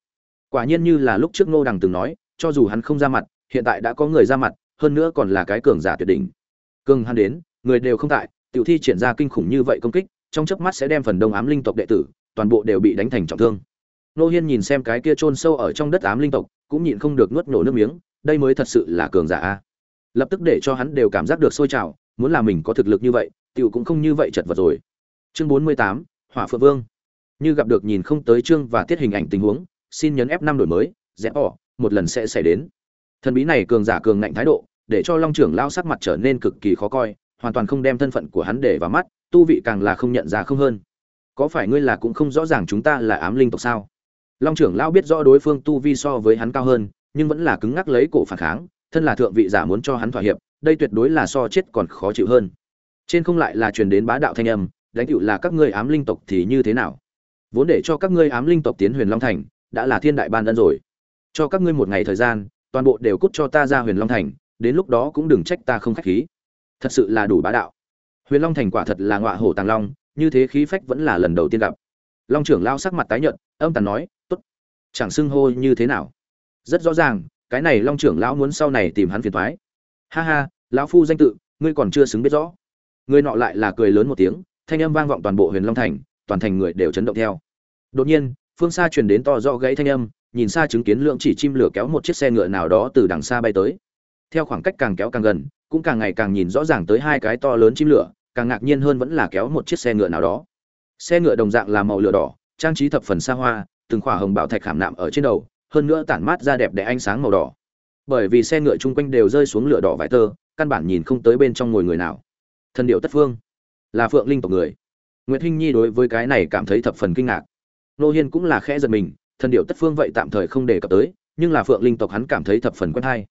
Quả nhiên như là lúc trước ngô đằng từng nói, cho dù hắn không ra mặt, hiện tại đã có người ra mặt, hơn nữa còn là cái cường giả tuyệt đỉnh. Cường hắn đến, người đều không tại, tiểu thi triển ra kinh khủng như vậy công kích, trong chớp mắt sẽ đem phần đông ám linh tộc đệ tử, toàn bộ đều bị đánh thành trọng thương. Nô hiên nhìn xem cái kia chôn sâu ở trong đất ám linh tộc, cũng nhịn không được nuốt nổ nước miếng, đây mới thật sự là cường giả a. Lập tức để cho hắn đều cảm giác được sôi trào muốn là mình có thực lực như vậy, tiểu cũng không như vậy chật vật rồi. Chương bốn mươi tám, hỏa phượng vương. Như gặp được nhìn không tới chương và tiết hình ảnh tình huống, xin nhấn f năm đổi mới rẽ bỏ, một lần sẽ xảy đến. Thần bí này cường giả cường ngạnh thái độ, để cho long trưởng lao sắc mặt trở nên cực kỳ khó coi, hoàn toàn không đem thân phận của hắn để vào mắt, tu vị càng là không nhận ra không hơn. Có phải ngươi là cũng không rõ ràng chúng ta là ám linh tộc sao? Long trưởng lão biết rõ đối phương tu vi so với hắn cao hơn, nhưng vẫn là cứng ngắc lấy cổ phản kháng, thân là thượng vị giả muốn cho hắn thỏa hiệp đây tuyệt đối là so chết còn khó chịu hơn. Trên không lại là truyền đến bá đạo thanh âm, đánh cựu là các ngươi ám linh tộc thì như thế nào? Vốn để cho các ngươi ám linh tộc tiến huyền long thành, đã là thiên đại ban ân rồi. Cho các ngươi một ngày thời gian, toàn bộ đều cút cho ta ra huyền long thành, đến lúc đó cũng đừng trách ta không khách khí. Thật sự là đủ bá đạo. Huyền long thành quả thật là ngọa hổ tàng long, như thế khí phách vẫn là lần đầu tiên gặp. Long trưởng lao sắc mặt tái nhợt, âm tàn nói, tốt. Chẳng xưng hô như thế nào? Rất rõ ràng, cái này long trưởng lão muốn sau này tìm hắn phiền thoái ha ha, lão phu danh tự, ngươi còn chưa xứng biết rõ. Người nọ lại là cười lớn một tiếng, thanh âm vang vọng toàn bộ huyền long thành, toàn thành người đều chấn động theo. Đột nhiên, phương xa truyền đến to do gãy thanh âm, nhìn xa chứng kiến lượng chỉ chim lửa kéo một chiếc xe ngựa nào đó từ đằng xa bay tới. Theo khoảng cách càng kéo càng gần, cũng càng ngày càng nhìn rõ ràng tới hai cái to lớn chim lửa, càng ngạc nhiên hơn vẫn là kéo một chiếc xe ngựa nào đó. Xe ngựa đồng dạng là màu lửa đỏ, trang trí thập phần xa hoa, từng khỏa hồng bảo thạch khảm nạm ở trên đầu, hơn nữa tản mát ra đẹp đẽ ánh sáng màu đỏ bởi vì xe ngựa chung quanh đều rơi xuống lửa đỏ vải tơ, căn bản nhìn không tới bên trong ngồi người nào. Thần điệu tất phương, là phượng linh tộc người. Nguyễn hinh nhi đối với cái này cảm thấy thập phần kinh ngạc. Nô hiên cũng là khẽ giật mình, thần điệu tất phương vậy tạm thời không đề cập tới, nhưng là phượng linh tộc hắn cảm thấy thập phần quen hay.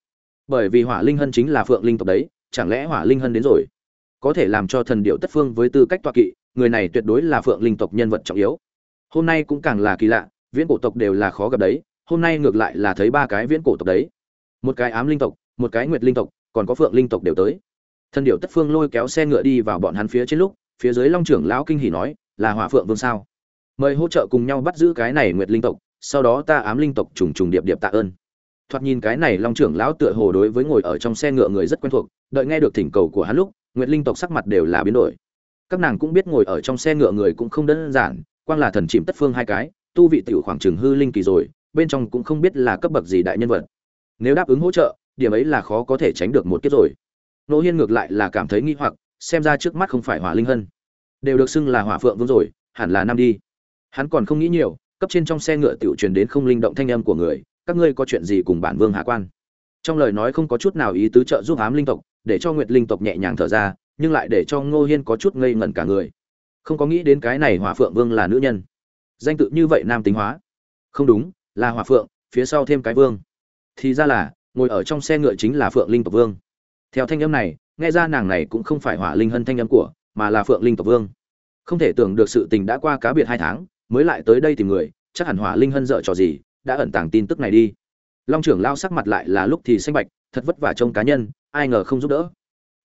Bởi vì hỏa linh hân chính là phượng linh tộc đấy, chẳng lẽ hỏa linh hân đến rồi? Có thể làm cho thần điệu tất phương với tư cách toa kỵ, người này tuyệt đối là phượng linh tộc nhân vật trọng yếu. Hôm nay cũng càng là kỳ lạ, viễn cổ tộc đều là khó gặp đấy, hôm nay ngược lại là thấy ba cái viễn cổ tộc đấy một cái ám linh tộc, một cái nguyệt linh tộc, còn có phượng linh tộc đều tới. Thần điệu tất phương lôi kéo xe ngựa đi vào bọn hắn phía trên lúc, phía dưới long trưởng lão kinh hỉ nói, là hỏa phượng vương sao? Mời hỗ trợ cùng nhau bắt giữ cái này nguyệt linh tộc, sau đó ta ám linh tộc trùng trùng điệp điệp tạ ơn. Thoạt nhìn cái này long trưởng lão tựa hồ đối với ngồi ở trong xe ngựa người rất quen thuộc, đợi nghe được thỉnh cầu của hắn lúc, nguyệt linh tộc sắc mặt đều là biến đổi. Các nàng cũng biết ngồi ở trong xe ngựa người cũng không đơn giản, quang là thần chìm tất phương hai cái, tu vị tiểu khoảng trường hư linh kỳ rồi, bên trong cũng không biết là cấp bậc gì đại nhân vật nếu đáp ứng hỗ trợ, điểm ấy là khó có thể tránh được một kiếp rồi. Nỗ hiên ngược lại là cảm thấy nghi hoặc, xem ra trước mắt không phải hỏa linh hân. Đều được xưng là hỏa phượng vương rồi, hẳn là năm đi. Hắn còn không nghĩ nhiều, cấp trên trong xe ngựa tiểu truyền đến không linh động thanh âm của người, các ngươi có chuyện gì cùng bản vương hạ quan? Trong lời nói không có chút nào ý tứ trợ giúp ám linh tộc, để cho nguyệt linh tộc nhẹ nhàng thở ra, nhưng lại để cho ngô hiên có chút ngây ngẩn cả người. Không có nghĩ đến cái này hỏa phượng vương là nữ nhân. Danh tự như vậy nam tính hóa. Không đúng, là hỏa phượng, phía sau thêm cái vương thì ra là, ngồi ở trong xe ngựa chính là phượng linh tộc vương. Theo thanh âm này, nghe ra nàng này cũng không phải hỏa linh hân thanh âm của, mà là phượng linh tộc vương. Không thể tưởng được sự tình đã qua cá biệt hai tháng, mới lại tới đây tìm người, chắc hẳn hỏa linh hân dợ trò gì, đã ẩn tàng tin tức này đi. Long trưởng lao sắc mặt lại là lúc thì xanh bạch, thật vất vả trông cá nhân, ai ngờ không giúp đỡ.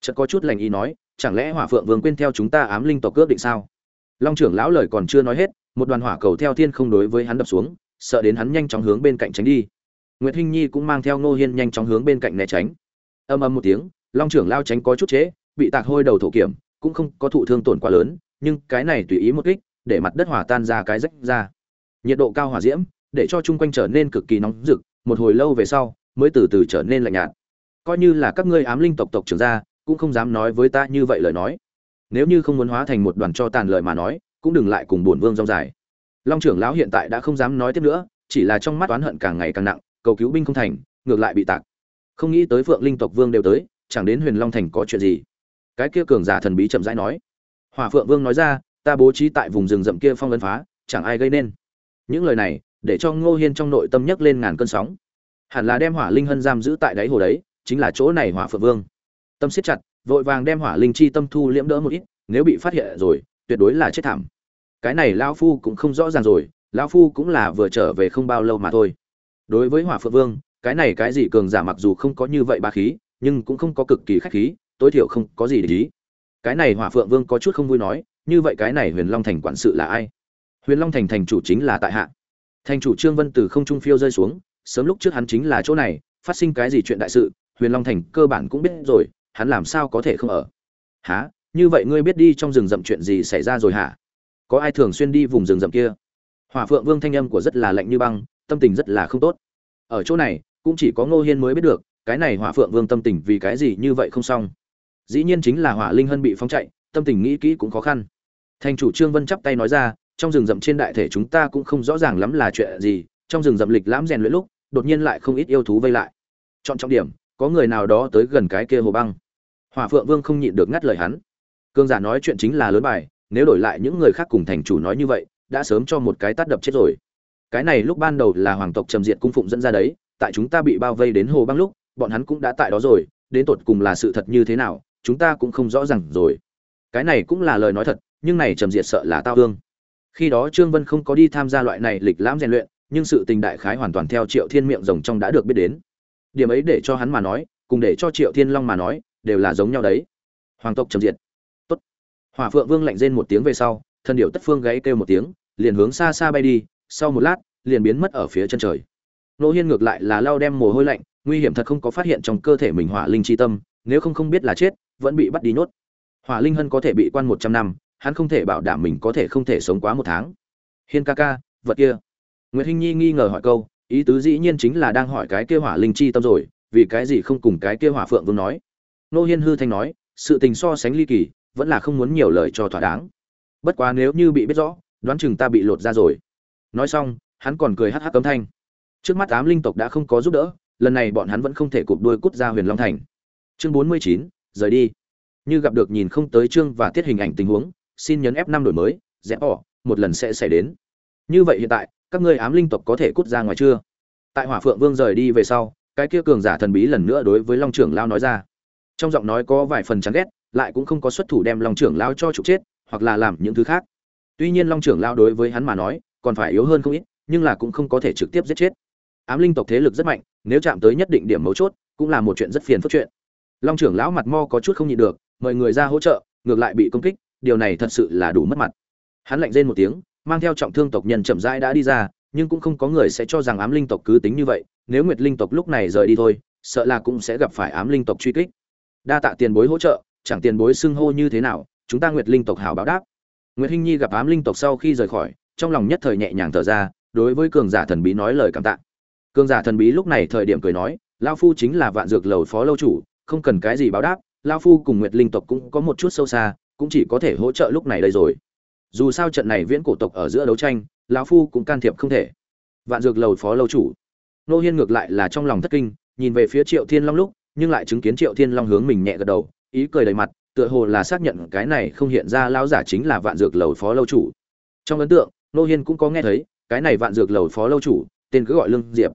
Chợt có chút lành ý nói, chẳng lẽ hỏa phượng vương quên theo chúng ta ám linh tộc cướp định sao? Long trưởng lão lời còn chưa nói hết, một đoàn hỏa cầu theo thiên không đối với hắn đập xuống, sợ đến hắn nhanh chóng hướng bên cạnh tránh đi nguyệt hinh nhi cũng mang theo ngô hiên nhanh chóng hướng bên cạnh né tránh. Âm ầm một tiếng, long trưởng lao tránh có chút chế, bị tạc hôi đầu thổ kiểm, cũng không có thụ thương tổn quá lớn, nhưng cái này tùy ý một kích, để mặt đất hòa tan ra cái rách ra. Nhiệt độ cao hỏa diễm, để cho chung quanh trở nên cực kỳ nóng rực, một hồi lâu về sau, mới từ từ trở nên lạnh nhạt. Coi như là các ngươi ám linh tộc tộc trưởng gia, cũng không dám nói với ta như vậy lời nói. Nếu như không muốn hóa thành một đoàn cho tàn lợi mà nói, cũng đừng lại cùng bổn vương rong dài. Long trưởng lão hiện tại đã không dám nói tiếp nữa, chỉ là trong mắt oán hận càng ngày càng nặng cầu cứu binh không thành, ngược lại bị tạc. Không nghĩ tới phượng linh tộc vương đều tới, chẳng đến huyền long thành có chuyện gì. Cái kia cường giả thần bí chậm rãi nói. Hỏa phượng vương nói ra, ta bố trí tại vùng rừng rậm kia phong ấn phá, chẳng ai gây nên. Những lời này, để cho ngô hiên trong nội tâm nhấc lên ngàn cơn sóng. Hẳn là đem hỏa linh hân giam giữ tại đáy hồ đấy, chính là chỗ này hỏa phượng vương. Tâm siết chặt, vội vàng đem hỏa linh chi tâm thu liễm đỡ một ít, nếu bị phát hiện rồi, tuyệt đối là chết thảm. Cái này lão phu cũng không rõ ràng rồi, lão phu cũng là vừa trở về không bao lâu mà thôi đối với hỏa phượng vương, cái này cái gì cường giả mặc dù không có như vậy ba khí, nhưng cũng không có cực kỳ khách khí, tối thiểu không có gì để ý. Cái này hỏa phượng vương có chút không vui nói, như vậy cái này huyền long thành quản sự là ai? Huyền long thành thành chủ chính là tại hạ. Thành chủ trương vân từ không trung phiêu rơi xuống, sớm lúc trước hắn chính là chỗ này, phát sinh cái gì chuyện đại sự, huyền long thành cơ bản cũng biết rồi, hắn làm sao có thể không ở? Há như vậy ngươi biết đi trong rừng rậm chuyện gì xảy ra rồi hả? Có ai thường xuyên đi vùng rừng rậm kia? Hỏa phượng vương thanh âm của rất là lạnh như băng tâm tình rất là không tốt. Ở chỗ này, cũng chỉ có ngô hiên mới biết được, cái này hỏa phượng vương tâm tình vì cái gì như vậy không xong. Dĩ nhiên chính là hỏa linh hân bị phóng chạy, tâm tình nghĩ kỹ cũng khó khăn. Thành chủ trương vân chắp tay nói ra, trong rừng rậm trên đại thể chúng ta cũng không rõ ràng lắm là chuyện gì, trong rừng rậm lịch lãm rèn luyện lúc, đột nhiên lại không ít yêu thú vây lại. Chọn trọng điểm, có người nào đó tới gần cái kia hồ băng. Hỏa phượng vương không nhịn được ngắt lời hắn. Cương giả nói chuyện chính là lớn bài, nếu đổi lại những người khác cùng thành chủ nói như vậy, đã sớm cho một cái tát đập chết rồi cái này lúc ban đầu là hoàng tộc trầm diệt cung phụng dẫn ra đấy, tại chúng ta bị bao vây đến hồ băng lúc, bọn hắn cũng đã tại đó rồi, đến tột cùng là sự thật như thế nào, chúng ta cũng không rõ ràng rồi. Cái này cũng là lời nói thật, nhưng này trầm diệt sợ là tao hương khi đó trương vân không có đi tham gia loại này lịch lãm rèn luyện, nhưng sự tình đại khái hoàn toàn theo triệu thiên miệng rồng trong đã được biết đến. Điểm ấy để cho hắn mà nói, cùng để cho triệu thiên long mà nói, đều là giống nhau đấy. Hoàng tộc trầm diệt. Tốt. Hỏa phượng vương lạnh rên một tiếng về sau, thân điệu tất phương gáy kêu một tiếng, liền hướng xa xa bay đi sau một lát, liền biến mất ở phía chân trời. Nô hiên ngược lại là lao đem mồ hôi lạnh, nguy hiểm thật không có phát hiện trong cơ thể mình hỏa linh chi tâm, nếu không không biết là chết, vẫn bị bắt đi nhốt. Hỏa linh hân có thể bị quan một trăm năm, hắn không thể bảo đảm mình có thể không thể sống quá một tháng. Hiên ca ca, vật kia. Nguyệt hinh nhi nghi ngờ hỏi câu, ý tứ dĩ nhiên chính là đang hỏi cái kia hỏa linh chi tâm rồi, vì cái gì không cùng cái kia hỏa phượng vương nói. Nô hiên hư thanh nói, sự tình so sánh ly kỳ, vẫn là không muốn nhiều lời cho thỏa đáng. Bất quá nếu như bị biết rõ, đoán chừng ta bị lột ra rồi nói xong, hắn còn cười hắc hắc cấm thanh. Trước mắt ám linh tộc đã không có giúp đỡ, lần này bọn hắn vẫn không thể cụp đuôi cút ra huyền long thành. Chương bốn mươi chín, rời đi. Như gặp được nhìn không tới chương và tiết hình ảnh tình huống, xin nhấn f năm đổi mới rẽ bỏ, một lần sẽ xảy đến. Như vậy hiện tại, các ngươi ám linh tộc có thể cút ra ngoài chưa? Tại hỏa phượng vương rời đi về sau, cái kia cường giả thần bí lần nữa đối với long trưởng lao nói ra. Trong giọng nói có vài phần chán ghét, lại cũng không có xuất thủ đem long trưởng lao cho trục chết, hoặc là làm những thứ khác. Tuy nhiên long trưởng lao đối với hắn mà nói còn phải yếu hơn không ít, nhưng là cũng không có thể trực tiếp giết chết. Ám linh tộc thế lực rất mạnh, nếu chạm tới nhất định điểm mấu chốt, cũng là một chuyện rất phiền phức chuyện. Long trưởng lão mặt mo có chút không nhịn được, mời người ra hỗ trợ, ngược lại bị công kích, điều này thật sự là đủ mất mặt. Hắn lạnh rên một tiếng, mang theo trọng thương tộc nhân chậm rãi đã đi ra, nhưng cũng không có người sẽ cho rằng ám linh tộc cứ tính như vậy, nếu nguyệt linh tộc lúc này rời đi thôi, sợ là cũng sẽ gặp phải ám linh tộc truy kích. Đa tạ tiền bối hỗ trợ, chẳng tiền bối xưng hô như thế nào, chúng ta nguyệt linh tộc hảo báo đáp. Nguyệt hinh nhi gặp ám linh tộc sau khi rời khỏi trong lòng nhất thời nhẹ nhàng thở ra, đối với cường giả thần bí nói lời cảm tạ. Cường giả thần bí lúc này thời điểm cười nói lao phu chính là vạn dược lầu phó lâu chủ, không cần cái gì báo đáp lao phu cùng nguyệt linh tộc cũng có một chút sâu xa, cũng chỉ có thể hỗ trợ lúc này đây rồi. Dù sao trận này viễn cổ tộc ở giữa đấu tranh, lão phu cũng can thiệp không thể. Vạn dược lầu phó lâu chủ. Nô hiên ngược lại là trong lòng thất kinh, nhìn về phía triệu thiên long lúc, nhưng lại chứng kiến triệu thiên long hướng mình nhẹ gật đầu, ý cười đầy mặt, tựa hồ là xác nhận cái này không hiện ra lão giả chính là vạn dược lầu phó lâu chủ. Trong ấn tượng nô hiên cũng có nghe thấy, cái này vạn dược lầu phó lâu chủ, tên cứ gọi lương diệp.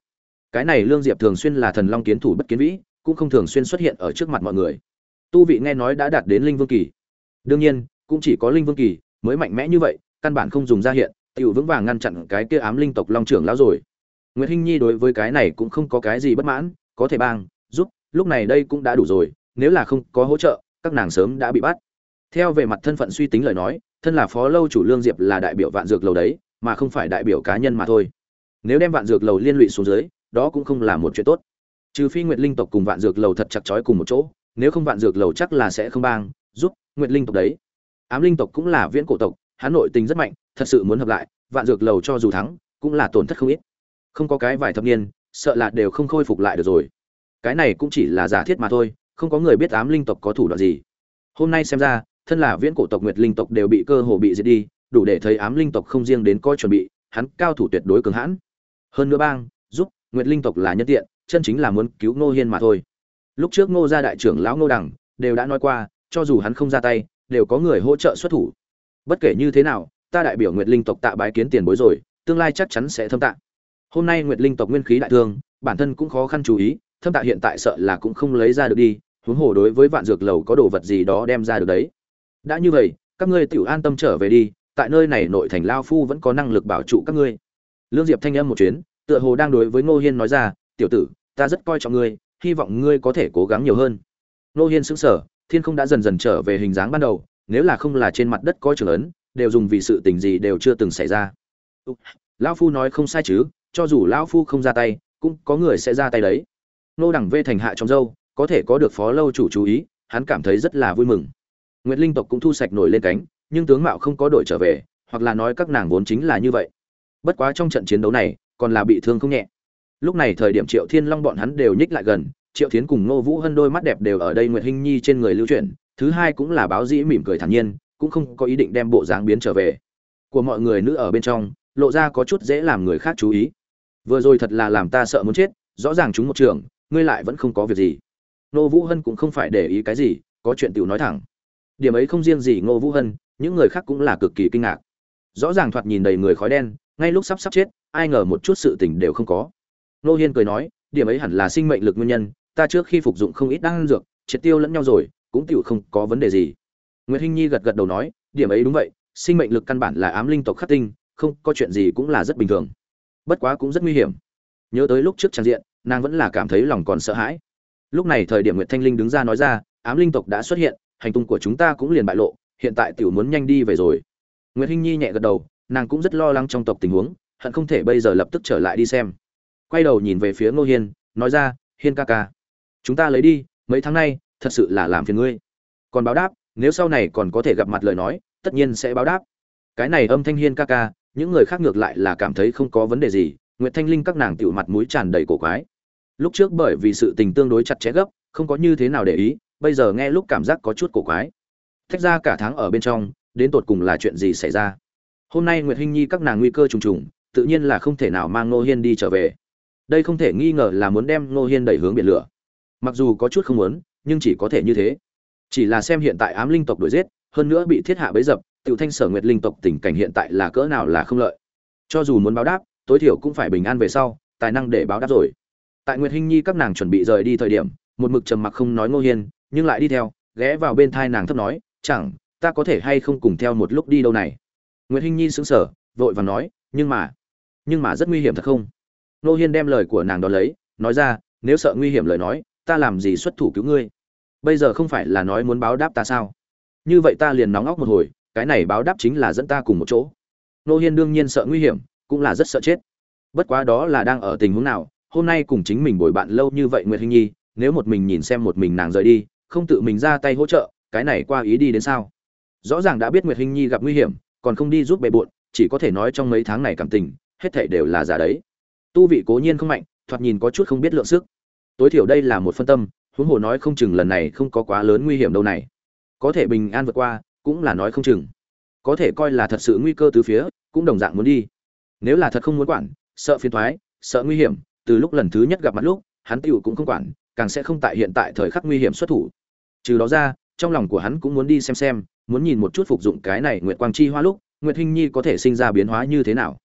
Cái này lương diệp thường xuyên là thần long kiến thủ bất kiến vĩ, cũng không thường xuyên xuất hiện ở trước mặt mọi người. Tu vị nghe nói đã đạt đến linh vương kỳ. Đương nhiên, cũng chỉ có linh vương kỳ mới mạnh mẽ như vậy, căn bản không dùng ra hiện, tiểu vững vàng ngăn chặn cái kia ám linh tộc long trưởng lão rồi. Nguyễn hinh nhi đối với cái này cũng không có cái gì bất mãn, có thể bang, giúp, lúc này đây cũng đã đủ rồi, nếu là không có hỗ trợ, các nàng sớm đã bị bắt. Theo về mặt thân phận suy tính lời nói thân là phó lâu chủ lương diệp là đại biểu vạn dược lầu đấy, mà không phải đại biểu cá nhân mà thôi. Nếu đem vạn dược lầu liên lụy xuống dưới, đó cũng không là một chuyện tốt. Trừ phi nguyệt linh tộc cùng vạn dược lầu thật chặt chói cùng một chỗ, nếu không vạn dược lầu chắc là sẽ không bang, giúp nguyệt linh tộc đấy. Ám linh tộc cũng là viễn cổ tộc hắn nội tình rất mạnh, thật sự muốn hợp lại, vạn dược lầu cho dù thắng, cũng là tổn thất không ít. Không có cái vài thập niên, sợ là đều không khôi phục lại được rồi. Cái này cũng chỉ là giả thiết mà thôi, không có người biết ám linh tộc có thủ đoạn gì. Hôm nay xem ra thân là viễn cổ tộc nguyệt linh tộc đều bị cơ hồ bị diệt đi, đủ để thấy ám linh tộc không riêng đến coi chuẩn bị, hắn cao thủ tuyệt đối cường hãn. Hơn nữa bang, giúp, nguyệt linh tộc là nhân tiện, chân chính là muốn cứu ngô hiên mà thôi. Lúc trước ngô gia đại trưởng lão ngô đằng đều đã nói qua, cho dù hắn không ra tay, đều có người hỗ trợ xuất thủ. Bất kể như thế nào, ta đại biểu nguyệt linh tộc tạ bái kiến tiền bối rồi, tương lai chắc chắn sẽ thâm tạ. Hôm nay nguyệt linh tộc nguyên khí đại thương, bản thân cũng khó khăn chú ý, thâm tạ hiện tại sợ là cũng không lấy ra được đi, huống hồ đối với vạn dược lầu có đồ vật gì đó đem ra được đấy đã như vậy, các ngươi tiểu an tâm trở về đi, tại nơi này nội thành lao phu vẫn có năng lực bảo trụ các ngươi. Lương diệp thanh âm một chuyến, tựa hồ đang đối với ngô hiên nói ra, tiểu tử, ta rất coi trọng ngươi, hy vọng ngươi có thể cố gắng nhiều hơn. Ngô hiên sững sờ, thiên không đã dần dần trở về hình dáng ban đầu, nếu là không là trên mặt đất có trường ấn, đều dùng vì sự tình gì đều chưa từng xảy ra. Lão phu nói không sai chứ, cho dù lão phu không ra tay, cũng có người sẽ ra tay đấy. Nô đẳng vê thành hạ trong dâu, có thể có được phó lâu chủ chú ý, hắn cảm thấy rất là vui mừng nguyệt linh tộc cũng thu sạch nổi lên cánh, nhưng tướng mạo không có đổi trở về, hoặc là nói các nàng vốn chính là như vậy. Bất quá trong trận chiến đấu này, còn là bị thương không nhẹ. Lúc này thời điểm triệu thiên long bọn hắn đều nhích lại gần, triệu thiến cùng ngô vũ hân đôi mắt đẹp đều ở đây nguyệt hinh nhi trên người lưu chuyển, thứ hai cũng là báo dĩ mỉm cười thản nhiên, cũng không có ý định đem bộ dáng biến trở về. Của mọi người nữ ở bên trong, lộ ra có chút dễ làm người khác chú ý. Vừa rồi thật là làm ta sợ muốn chết, rõ ràng chúng một trường, ngươi lại vẫn không có việc gì. Ngô vũ hân cũng không phải để ý cái gì, có chuyện tiểu nói thẳng điểm ấy không riêng gì ngô vũ hân, những người khác cũng là cực kỳ kinh ngạc. Rõ ràng thoạt nhìn đầy người khói đen, ngay lúc sắp sắp chết, ai ngờ một chút sự tình đều không có. Ngô hiên cười nói, điểm ấy hẳn là sinh mệnh lực nguyên nhân, ta trước khi phục dụng không ít đan dược, triệt tiêu lẫn nhau rồi, cũng tiểu không có vấn đề gì. Nguyễn hinh nhi gật gật đầu nói, điểm ấy đúng vậy, sinh mệnh lực căn bản là ám linh tộc khắc tinh, không có chuyện gì cũng là rất bình thường. Bất quá cũng rất nguy hiểm. Nhớ tới lúc trước trang diện, nàng vẫn là cảm thấy lòng còn sợ hãi. Lúc này thời điểm nguyệt thanh linh đứng ra nói ra, ám linh tộc đã xuất hiện hành tung của chúng ta cũng liền bại lộ, hiện tại tiểu muốn nhanh đi về rồi. Nguyệt hinh nhi nhẹ gật đầu, nàng cũng rất lo lắng trong tộc tình huống, hận không thể bây giờ lập tức trở lại đi xem. Quay đầu nhìn về phía ngô hiên, nói ra, hiên ca ca, chúng ta lấy đi, mấy tháng nay, thật sự là làm phiền ngươi. Còn báo đáp, nếu sau này còn có thể gặp mặt lời nói, tất nhiên sẽ báo đáp. Cái này âm thanh hiên ca ca, những người khác ngược lại là cảm thấy không có vấn đề gì, nguyệt thanh linh các nàng tựu mặt mũi tràn đầy cổ quái. Lúc trước bởi vì sự tình tương đối chặt chẽ gấp, không có như thế nào để ý bây giờ nghe lúc cảm giác có chút cổ quái. Thách ra cả tháng ở bên trong, đến tột cùng là chuyện gì xảy ra? Hôm nay nguyệt hinh nhi các nàng nguy cơ trùng trùng, tự nhiên là không thể nào mang ngô hiên đi trở về. Đây không thể nghi ngờ là muốn đem ngô hiên đẩy hướng biển lửa. Mặc dù có chút không muốn, nhưng chỉ có thể như thế. Chỉ là xem hiện tại ám linh tộc đuổi giết, hơn nữa bị thiết hạ bấy dập, tiểu thanh sở nguyệt linh tộc tình cảnh hiện tại là cỡ nào là không lợi. Cho dù muốn báo đáp, tối thiểu cũng phải bình an về sau, tài năng để báo đáp rồi. Tại nguyệt hinh nhi các nàng chuẩn bị rời đi thời điểm, một mực trầm mặc không nói ngô hiên nhưng lại đi theo, ghé vào bên thai nàng thấp nói, chẳng, ta có thể hay không cùng theo một lúc đi đâu này? Nguyệt hinh nhi sững sờ, vội và nói, nhưng mà nhưng mà rất nguy hiểm thật không? Nô hiên đem lời của nàng đón lấy, nói ra, nếu sợ nguy hiểm lời nói, ta làm gì xuất thủ cứu ngươi? Bây giờ không phải là nói muốn báo đáp ta sao? Như vậy ta liền nóng óc một hồi, cái này báo đáp chính là dẫn ta cùng một chỗ. Nô hiên đương nhiên sợ nguy hiểm, cũng là rất sợ chết. Bất quá đó là đang ở tình huống nào, hôm nay cùng chính mình bồi bạn lâu như vậy nguyệt hinh nhi, nếu một mình nhìn xem một mình nàng rời đi không tự mình ra tay hỗ trợ, cái này qua ý đi đến sao? Rõ ràng đã biết nguyệt hinh nhi gặp nguy hiểm, còn không đi giúp bề bộn, chỉ có thể nói trong mấy tháng này cảm tình, hết thảy đều là giả đấy. Tu vị cố nhiên không mạnh, thoạt nhìn có chút không biết lượng sức. Tối thiểu đây là một phân tâm, huống hồ nói không chừng lần này không có quá lớn nguy hiểm đâu này. Có thể bình an vượt qua, cũng là nói không chừng. Có thể coi là thật sự nguy cơ từ phía, cũng đồng dạng muốn đi. Nếu là thật không muốn quản, sợ phiền thoái sợ nguy hiểm, từ lúc lần thứ nhất gặp mặt lúc, hắn tựu cũng không quản càng sẽ không tại hiện tại thời khắc nguy hiểm xuất thủ. Trừ đó ra, trong lòng của hắn cũng muốn đi xem xem, muốn nhìn một chút phục dụng cái này nguyệt quang chi hoa lúc, nguyệt hinh nhi có thể sinh ra biến hóa như thế nào.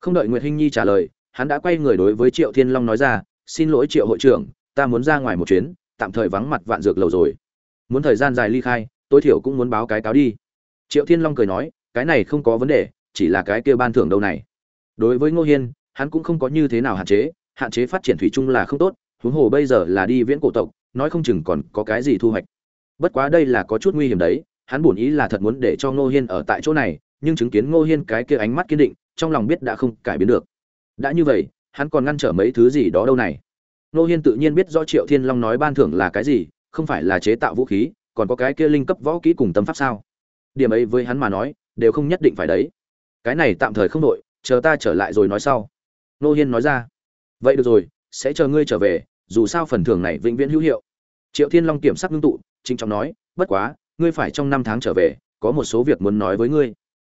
Không đợi nguyệt hinh nhi trả lời, hắn đã quay người đối với triệu thiên long nói ra, xin lỗi triệu hội trưởng, ta muốn ra ngoài một chuyến, tạm thời vắng mặt vạn dược lầu rồi. Muốn thời gian dài ly khai, tối thiểu cũng muốn báo cái cáo đi. Triệu thiên long cười nói, cái này không có vấn đề, chỉ là cái kia ban thưởng đâu này. Đối với ngô hiên, hắn cũng không có như thế nào hạn chế hạn chế phát triển thủy chung là không tốt huống hồ bây giờ là đi viễn cổ tộc, nói không chừng còn có cái gì thu hoạch. Bất quá đây là có chút nguy hiểm đấy, hắn buồn ý là thật muốn để cho ngô hiên ở tại chỗ này, nhưng chứng kiến ngô hiên cái kia ánh mắt kiên định, trong lòng biết đã không cải biến được. Đã như vậy, hắn còn ngăn trở mấy thứ gì đó đâu này? Ngô hiên tự nhiên biết rõ triệu thiên long nói ban thưởng là cái gì, không phải là chế tạo vũ khí, còn có cái kia linh cấp võ kỹ cùng tâm pháp sao? Điểm ấy với hắn mà nói, đều không nhất định phải đấy. Cái này tạm thời không đội chờ ta trở lại rồi nói sau. Nô hiên nói ra. Vậy được rồi, sẽ chờ ngươi trở về dù sao phần thưởng này vĩnh viễn hữu hiệu. Triệu thiên long kiểm sắc ngưng tụ chính trọng nói, bất quá, ngươi phải trong năm tháng trở về, có một số việc muốn nói với ngươi.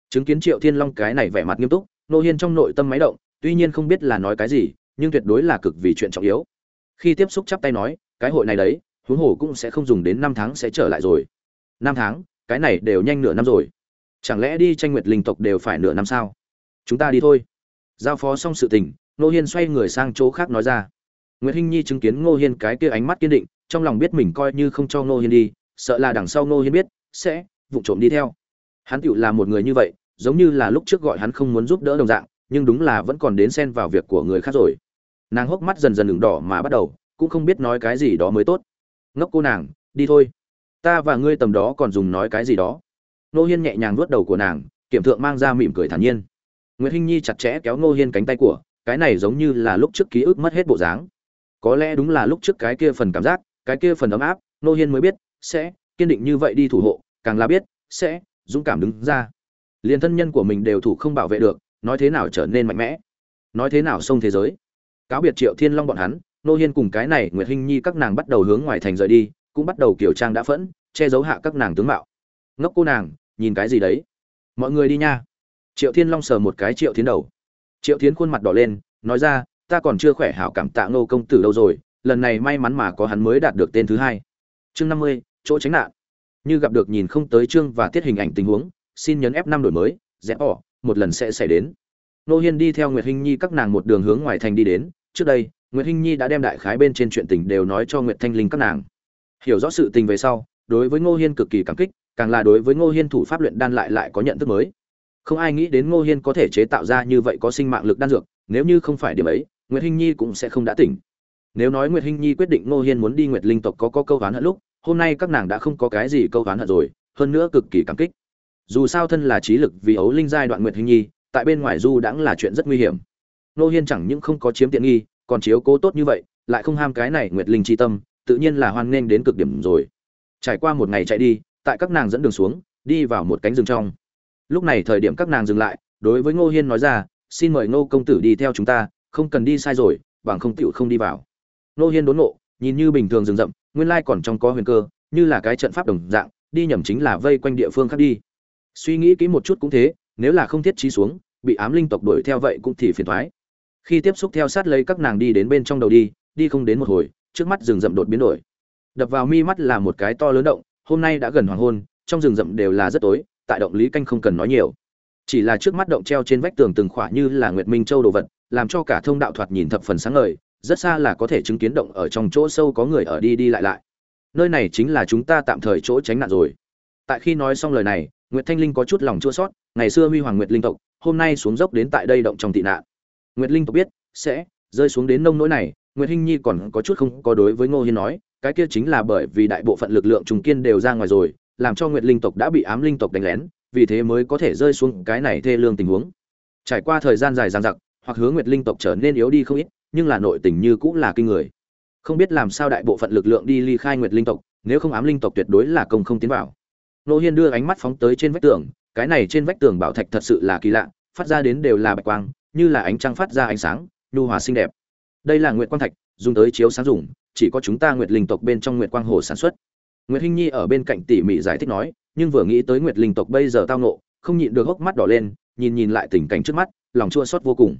Chứng kiến triệu thiên long cái này vẻ mặt nghiêm túc, nô hiên trong nội tâm máy động, tuy nhiên không biết là nói cái gì, nhưng tuyệt đối là cực vì chuyện trọng yếu. Khi tiếp xúc chắp tay nói, cái hội này đấy, huống hồ cũng sẽ không dùng đến năm tháng sẽ trở lại rồi. Năm tháng? Cái này đều nhanh nửa năm rồi. Chẳng lẽ đi tranh nguyệt linh tộc đều phải nửa năm sao? Chúng ta đi thôi. Giao phó xong sự tình, Nô hiên xoay người sang chỗ khác nói ra. Nguyệt hinh nhi chứng kiến ngô hiên cái kia ánh mắt kiên định, trong lòng biết mình coi như không cho ngô hiên đi, sợ là đằng sau ngô hiên biết, sẽ vụng trộm đi theo. Hắn tựu là một người như vậy, giống như là lúc trước gọi hắn không muốn giúp đỡ đồng dạng, nhưng đúng là vẫn còn đến xen vào việc của người khác rồi. Nàng hốc mắt dần dần ửng đỏ mà bắt đầu, cũng không biết nói cái gì đó mới tốt. Ngốc cô nàng, đi thôi. Ta và ngươi tầm đó còn dùng nói cái gì đó. Ngô hiên nhẹ nhàng vuốt đầu của nàng, kiểm thượng mang ra mỉm cười thản nhiên. Nguyệt hinh nhi chặt chẽ kéo Ngô hiên cánh tay của, cái này giống như là lúc trước ký ức mất hết bộ dáng có lẽ đúng là lúc trước cái kia phần cảm giác, cái kia phần ấm áp, nô hiên mới biết, sẽ, kiên định như vậy đi thủ hộ, càng là biết, sẽ, dũng cảm đứng ra. Liền thân nhân của mình đều thủ không bảo vệ được, nói thế nào trở nên mạnh mẽ? Nói thế nào xông thế giới? Cáo biệt triệu thiên long bọn hắn, nô hiên cùng cái này nguyệt hinh nhi các nàng bắt đầu hướng ngoài thành rời đi, cũng bắt đầu kiểu trang đã phẫn, che giấu hạ các nàng tướng mạo. Ngốc cô nàng, nhìn cái gì đấy? Mọi người đi nha. Triệu thiên long sờ một cái triệu tiến đầu. Triệu tiến khuôn mặt đỏ lên, nói ra ta còn chưa khỏe hảo cảm tạ ngô công tử đâu rồi, lần này may mắn mà có hắn mới đạt được tên thứ hai. Chương năm mươi, chỗ tránh nạn. Như gặp được nhìn không tới chương và tiết hình ảnh tình huống, xin nhấn f năm đổi mới rẽ bỏ, một lần sẽ xảy đến. Nô hiên đi theo nguyệt hinh nhi các nàng một đường hướng ngoài thành đi đến. Trước đây, nguyệt hinh nhi đã đem đại khái bên trên chuyện tình đều nói cho nguyệt thanh linh các nàng. Hiểu rõ sự tình về sau, đối với ngô hiên cực kỳ cảm kích, càng là đối với ngô hiên thủ pháp luyện đan lại lại có nhận thức mới. Không ai nghĩ đến ngô hiên có thể chế tạo ra như vậy có sinh mạng lực đan dược, nếu như không phải điểm ấy nguyệt hinh nhi cũng sẽ không đã tỉnh. Nếu nói nguyệt hinh nhi quyết định ngô hiên muốn đi nguyệt linh tộc có có câu ván hận lúc, hôm nay các nàng đã không có cái gì câu ván hận rồi, hơn nữa cực kỳ cảm kích. Dù sao thân là trí lực vì ấu linh giai đoạn nguyệt hinh nhi, tại bên ngoài du đãng là chuyện rất nguy hiểm. Ngô hiên chẳng những không có chiếm tiện nghi, còn chiếu cố tốt như vậy, lại không ham cái này nguyệt linh chi tâm, tự nhiên là hoan nghênh đến cực điểm rồi. Trải qua một ngày chạy đi, tại các nàng dẫn đường xuống, đi vào một cánh rừng trong. Lúc này thời điểm các nàng dừng lại, đối với ngô hiên nói ra, xin mời ngô công tử đi theo chúng ta không cần đi sai rồi, bằng không tựu không đi vào. Nô hiên đốn nộ nhìn như bình thường rừng rậm, nguyên lai còn trong có huyền cơ, như là cái trận pháp đồng dạng, đi nhầm chính là vây quanh địa phương khác đi. Suy nghĩ kỹ một chút cũng thế, nếu là không thiết trí xuống, bị ám linh tộc đuổi theo vậy cũng thì phiền thoái khi tiếp xúc theo sát lấy các nàng đi đến bên trong đầu đi đi không đến một hồi, trước mắt rừng rậm đột biến đổi. Đập vào mi mắt là một cái to lớn động, hôm nay đã gần hoàng hôn, trong rừng rậm đều là rất tối, tại động lý canh không cần nói nhiều. Chỉ là trước mắt động treo trên vách tường từng khỏa như là nguyệt minh châu đồ vật làm cho cả thông đạo thoạt nhìn thập phần sáng ngời rất xa là có thể chứng kiến động ở trong chỗ sâu có người ở đi đi lại lại. Nơi này chính là chúng ta tạm thời chỗ tránh nạn rồi. Tại khi nói xong lời này nguyệt thanh linh có chút lòng chua xót, ngày xưa huy hoàng nguyệt linh tộc hôm nay xuống dốc đến tại đây động trong tị nạn. Nguyệt linh tộc biết sẽ rơi xuống đến nông nỗi này nguyệt hinh nhi còn có chút không có đối với ngô hiên nói cái kia chính là bởi vì đại bộ phận lực lượng trùng kiên đều ra ngoài rồi làm cho nguyệt linh tộc đã bị ám linh tộc đánh lén vì thế mới có thể rơi xuống cái này thê lương tình huống. Trải qua thời gian dài dằng dặc hoặc hướng nguyệt linh tộc trở nên yếu đi không ít, nhưng là nội tình như cũng là kinh người. Không biết làm sao đại bộ phận lực lượng đi ly khai nguyệt linh tộc, nếu không ám linh tộc tuyệt đối là công không tiến vào. Nô hiên đưa ánh mắt phóng tới trên vách tường, cái này trên vách tường bảo thạch thật sự là kỳ lạ, phát ra đến đều là bạch quang, như là ánh trăng phát ra ánh sáng, nhu hòa xinh đẹp. Đây là nguyệt quang thạch, dùng tới chiếu sáng dùng, chỉ có chúng ta nguyệt linh tộc bên trong nguyệt quang hồ sản xuất. Nguyệt hinh nhi ở bên cạnh tỉ mỉ giải thích nói, nhưng vừa nghĩ tới nguyệt linh tộc bây giờ tao nộ không nhịn được hốc mắt đỏ lên, nhìn nhìn lại tình cảnh trước mắt, lòng chua xót vô cùng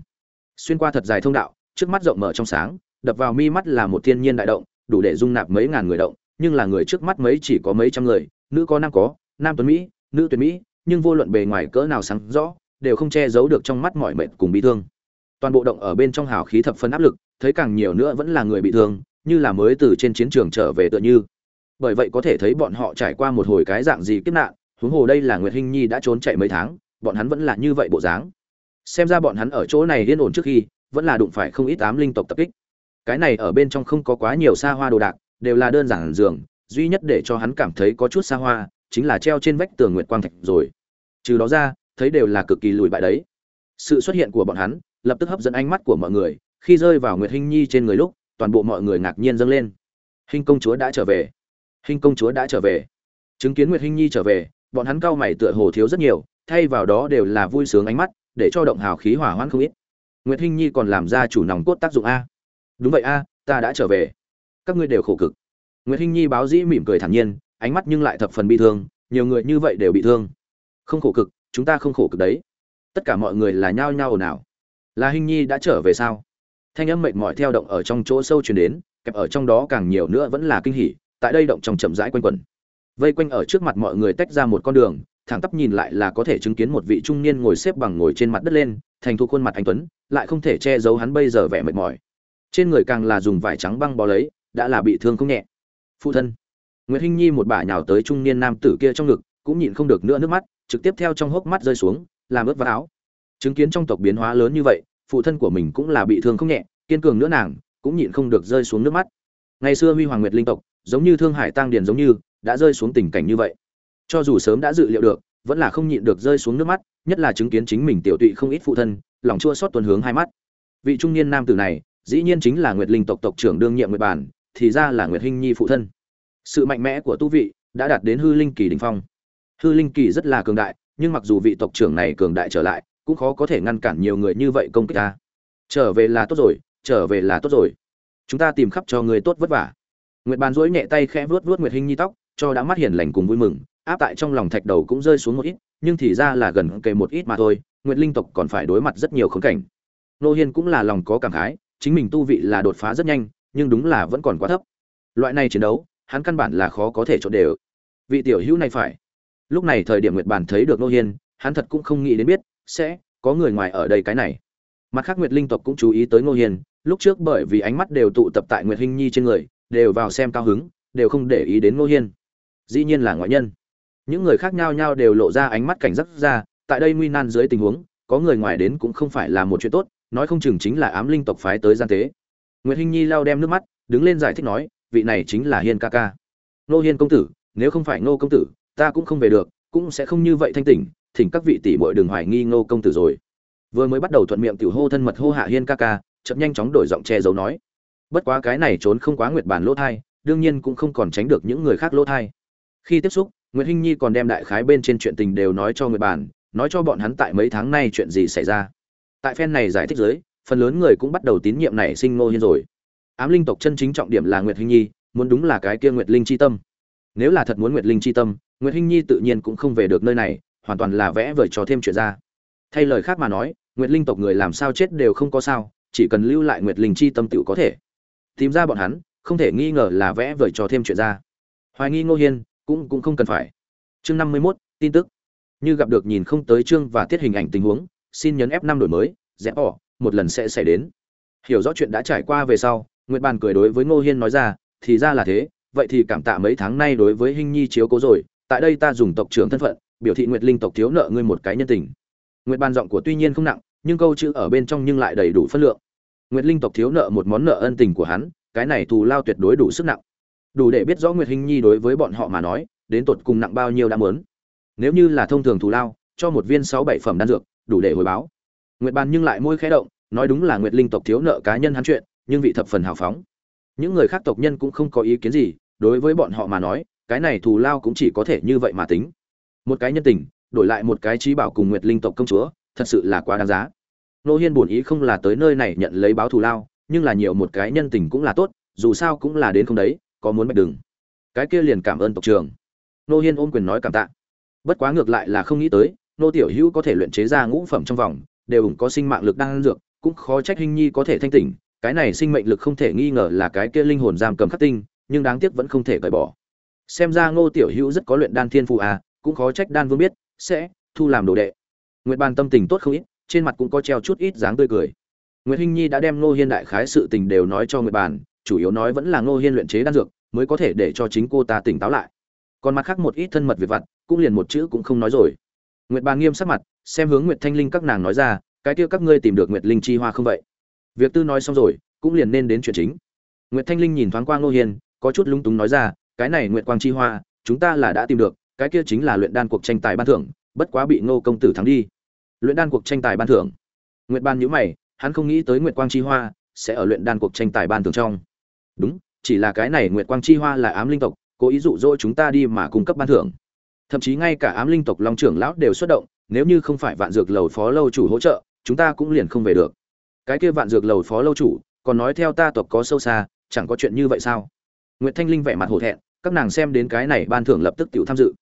xuyên qua thật dài thông đạo, trước mắt rộng mở trong sáng, đập vào mi mắt là một thiên nhiên đại động, đủ để dung nạp mấy ngàn người động, nhưng là người trước mắt mấy chỉ có mấy trăm người, nữ có nam có, nam tuấn mỹ, nữ tuyệt mỹ, nhưng vô luận bề ngoài cỡ nào sáng rõ, đều không che giấu được trong mắt mọi mệt cùng bị thương. Toàn bộ động ở bên trong hào khí thập phân áp lực, thấy càng nhiều nữa vẫn là người bị thương, như là mới từ trên chiến trường trở về tựa như. Bởi vậy có thể thấy bọn họ trải qua một hồi cái dạng gì kiếp nạn, huống hồ đây là nguyệt hinh nhi đã trốn chạy mấy tháng, bọn hắn vẫn là như vậy bộ dáng xem ra bọn hắn ở chỗ này yên ổn trước khi, vẫn là đụng phải không ít tám linh tộc tập kích. Cái này ở bên trong không có quá nhiều xa hoa đồ đạc, đều là đơn giản giường, duy nhất để cho hắn cảm thấy có chút xa hoa, chính là treo trên vách tường nguyệt quang thạch rồi. Trừ đó ra, thấy đều là cực kỳ lùi bại đấy. Sự xuất hiện của bọn hắn, lập tức hấp dẫn ánh mắt của mọi người, khi rơi vào nguyệt hinh nhi trên người lúc, toàn bộ mọi người ngạc nhiên dâng lên. Hinh công chúa đã trở về. Hinh công chúa đã trở về. Chứng kiến nguyệt hinh nhi trở về, bọn hắn cao mày tựa hồ thiếu rất nhiều, thay vào đó đều là vui sướng ánh mắt để cho động hào khí hỏa hoãn không ít. Nguyệt hinh nhi còn làm ra chủ nòng cốt tác dụng a. Đúng vậy a, ta đã trở về. Các ngươi đều khổ cực. Nguyệt hinh nhi báo dĩ mỉm cười thản nhiên, ánh mắt nhưng lại thập phần bi thương, nhiều người như vậy đều bị thương. Không khổ cực, chúng ta không khổ cực đấy. Tất cả mọi người là nhao nhao ồn ào. Là hinh nhi đã trở về sao? Thanh âm mệt mỏi theo động ở trong chỗ sâu truyền đến, kẹp ở trong đó càng nhiều nữa vẫn là kinh hỉ, tại đây động trong chậm rãi quanh quẩn. Vây quanh ở trước mặt mọi người tách ra một con đường thẳng tắp nhìn lại là có thể chứng kiến một vị trung niên ngồi xếp bằng ngồi trên mặt đất lên, thành thu khuôn mặt anh tuấn, lại không thể che giấu hắn bây giờ vẻ mệt mỏi. Trên người càng là dùng vải trắng băng bó lấy, đã là bị thương không nhẹ. Phụ thân nguyễn hinh nhi một bà nhào tới trung niên nam tử kia trong ngực, cũng nhịn không được nữa nước mắt, trực tiếp theo trong hốc mắt rơi xuống, làm ướt vào áo. Chứng kiến trong tộc biến hóa lớn như vậy, phụ thân của mình cũng là bị thương không nhẹ, kiên cường nữa nàng, cũng nhịn không được rơi xuống nước mắt. Ngày xưa huy hoàng nguyệt linh tộc, giống như thương hải tăng điền giống như, đã rơi xuống tình cảnh như vậy cho dù sớm đã dự liệu được, vẫn là không nhịn được rơi xuống nước mắt, nhất là chứng kiến chính mình tiểu tụy không ít phụ thân, lòng chua xót tuần hướng hai mắt. Vị trung niên nam tử này, dĩ nhiên chính là nguyệt linh tộc tộc trưởng đương nhiệm nguyệt bản, thì ra là nguyệt hinh nhi phụ thân. Sự mạnh mẽ của tu vị đã đạt đến hư linh kỳ đỉnh phong. Hư linh kỳ rất là cường đại, nhưng mặc dù vị tộc trưởng này cường đại trở lại, cũng khó có thể ngăn cản nhiều người như vậy công kích ta. Trở về là tốt rồi, trở về là tốt rồi. Chúng ta tìm khắp cho người tốt vất vả. Nguyệt bàn duỗi nhẹ tay khẽ vuốt vuốt nguyệt hinh nhi tóc, cho đã mắt hiền lành cùng vui mừng áp tại trong lòng thạch đầu cũng rơi xuống một ít, nhưng thì ra là gần kề một ít mà thôi, nguyệt linh tộc còn phải đối mặt rất nhiều khốn cảnh. Nô hiên cũng là lòng có cảm khái, chính mình tu vị là đột phá rất nhanh, nhưng đúng là vẫn còn quá thấp. Loại này chiến đấu, hắn căn bản là khó có thể trộn đều. Vị tiểu hữu này phải. Lúc này thời điểm nguyệt bản thấy được nô hiên, hắn thật cũng không nghĩ đến biết, sẽ có người ngoài ở đây cái này. Mặt khác nguyệt linh tộc cũng chú ý tới ngô hiên, lúc trước bởi vì ánh mắt đều tụ tập tại nguyệt hinh nhi trên người, đều vào xem cao hứng, đều không để ý đến ngô hiên. Dĩ nhiên là ngoại nhân những người khác nhau nhau đều lộ ra ánh mắt cảnh giác ra, tại đây nguy nan dưới tình huống, có người ngoài đến cũng không phải là một chuyện tốt, nói không chừng chính là ám linh tộc phái tới gian tế. Nguyệt hinh nhi lao đem nước mắt, đứng lên giải thích nói, vị này chính là hiên ca ca. Nô hiên công tử, nếu không phải nô công tử, ta cũng không về được, cũng sẽ không như vậy thanh tỉnh, thỉnh các vị tỷ muội đừng hoài nghi nô công tử rồi. Vừa mới bắt đầu thuận miệng tiểu hô thân mật hô hạ hiên ca ca chậm nhanh chóng đổi giọng che giấu nói. Bất quá cái này trốn không quá nguyệt bản lỗ thai, đương nhiên cũng không còn tránh được những người khác lỗ thai. Khi tiếp xúc nguyệt hinh nhi còn đem đại khái bên trên chuyện tình đều nói cho người bản nói cho bọn hắn tại mấy tháng nay chuyện gì xảy ra. Tại phen này giải thích dưới, phần lớn người cũng bắt đầu tín nhiệm này sinh ngô hiên rồi. Ám linh tộc chân chính trọng điểm là nguyệt hinh nhi muốn đúng là cái kia nguyệt linh chi tâm. Nếu là thật muốn nguyệt linh chi tâm nguyệt hinh nhi tự nhiên cũng không về được nơi này hoàn toàn là vẽ vời cho thêm chuyện ra. Thay lời khác mà nói nguyệt linh tộc người làm sao chết đều không có sao chỉ cần lưu lại nguyệt linh chi tâm tựu có thể. Tìm ra bọn hắn không thể nghi ngờ là vẽ vời cho thêm chuyện ra. Hoài nghi ngô hiên cũng cũng không cần phải. Chương năm mươi 51, tin tức. Như gặp được nhìn không tới chương và tiết hình ảnh tình huống xin nhấn f năm đổi mới rẽ bỏ một lần sẽ xảy đến. Hiểu rõ chuyện đã trải qua về sau nguyệt bàn cười đối với ngô hiên nói ra thì ra là thế vậy thì cảm tạ mấy tháng nay đối với hình nhi chiếu cố rồi tại đây ta dùng tộc trưởng thân phận biểu thị nguyệt linh tộc thiếu nợ ngươi một cái nhân tình. Nguyệt bàn giọng của tuy nhiên không nặng nhưng câu chữ ở bên trong nhưng lại đầy đủ phân lượng. Nguyệt linh tộc thiếu nợ một món nợ ân tình của hắn cái này thù lao tuyệt đối đủ sức nặng đủ để biết rõ nguyệt hình nhi đối với bọn họ mà nói, đến tột cùng nặng bao nhiêu đã muốn. Nếu như là thông thường thù lao, cho một viên sáu bảy phẩm đan dược, đủ để hồi báo. Nguyệt bàn nhưng lại môi khẽ động, nói đúng là nguyệt linh tộc thiếu nợ cá nhân hắn chuyện, nhưng vị thập phần hào phóng. Những người khác tộc nhân cũng không có ý kiến gì, đối với bọn họ mà nói, cái này thù lao cũng chỉ có thể như vậy mà tính. Một cái nhân tình, đổi lại một cái trí bảo cùng nguyệt linh tộc công chúa, thật sự là quá đáng giá. Nô hiên buồn ý không là tới nơi này nhận lấy báo thù lao, nhưng là nhiều một cái nhân tình cũng là tốt, dù sao cũng là đến không đấy có muốn bạch đừng. Cái kia liền cảm ơn tộc trường nô hiên ôm quyền nói cảm tạ. Bất quá ngược lại là không nghĩ tới, nô tiểu hữu có thể luyện chế ra ngũ phẩm trong vòng, đều ủng có sinh mạng lực đang dược, cũng khó trách hình nhi có thể thanh tỉnh, cái này sinh mệnh lực không thể nghi ngờ là cái kia linh hồn giam cầm khắc tinh, nhưng đáng tiếc vẫn không thể cởi bỏ. Xem ra ngô tiểu hữu rất có luyện đan thiên phụ à cũng khó trách đan vương biết, sẽ thu làm đồ đệ. Nguyệt ban tâm tình tốt không ít, trên mặt cũng có treo chút ít dáng tươi cười. Nguyệt hinh nhi đã đem ngô hiên đại khái sự tình đều nói cho nguyệt bàn chủ yếu nói vẫn là ngô hiên luyện chế đan dược, mới có thể để cho chính cô ta tỉnh táo lại. Còn mặt khác một ít thân mật việc vặt, cũng liền một chữ cũng không nói rồi. Nguyệt bàn nghiêm sắc mặt, xem hướng nguyệt thanh linh các nàng nói ra, cái kia các ngươi tìm được nguyệt linh chi hoa không vậy? Việc tư nói xong rồi, cũng liền nên đến chuyện chính. Nguyệt thanh linh nhìn thoáng qua ngô hiên, có chút lung túng nói ra, cái này nguyệt quang chi hoa, chúng ta là đã tìm được, cái kia chính là luyện đan cuộc tranh tài ban thưởng, bất quá bị ngô công tử thắng đi. Luyện đan cuộc tranh tài ban thưởng? Nguyệt ban nhíu mày, hắn không nghĩ tới nguyệt quang chi hoa sẽ ở luyện đan cuộc tranh tài ban thưởng trong đúng chỉ là cái này nguyệt quang chi hoa là ám linh tộc cố ý dụ dỗ chúng ta đi mà cung cấp ban thưởng. Thậm chí ngay cả ám linh tộc long trưởng lão đều xuất động nếu như không phải vạn dược lầu phó lâu chủ hỗ trợ chúng ta cũng liền không về được. Cái kia vạn dược lầu phó lâu chủ còn nói theo ta tộc có sâu xa chẳng có chuyện như vậy sao? Nguyệt Thanh Linh vẻ mặt hổ thẹn, các nàng xem đến cái này ban thưởng lập tức tiểu tham dự.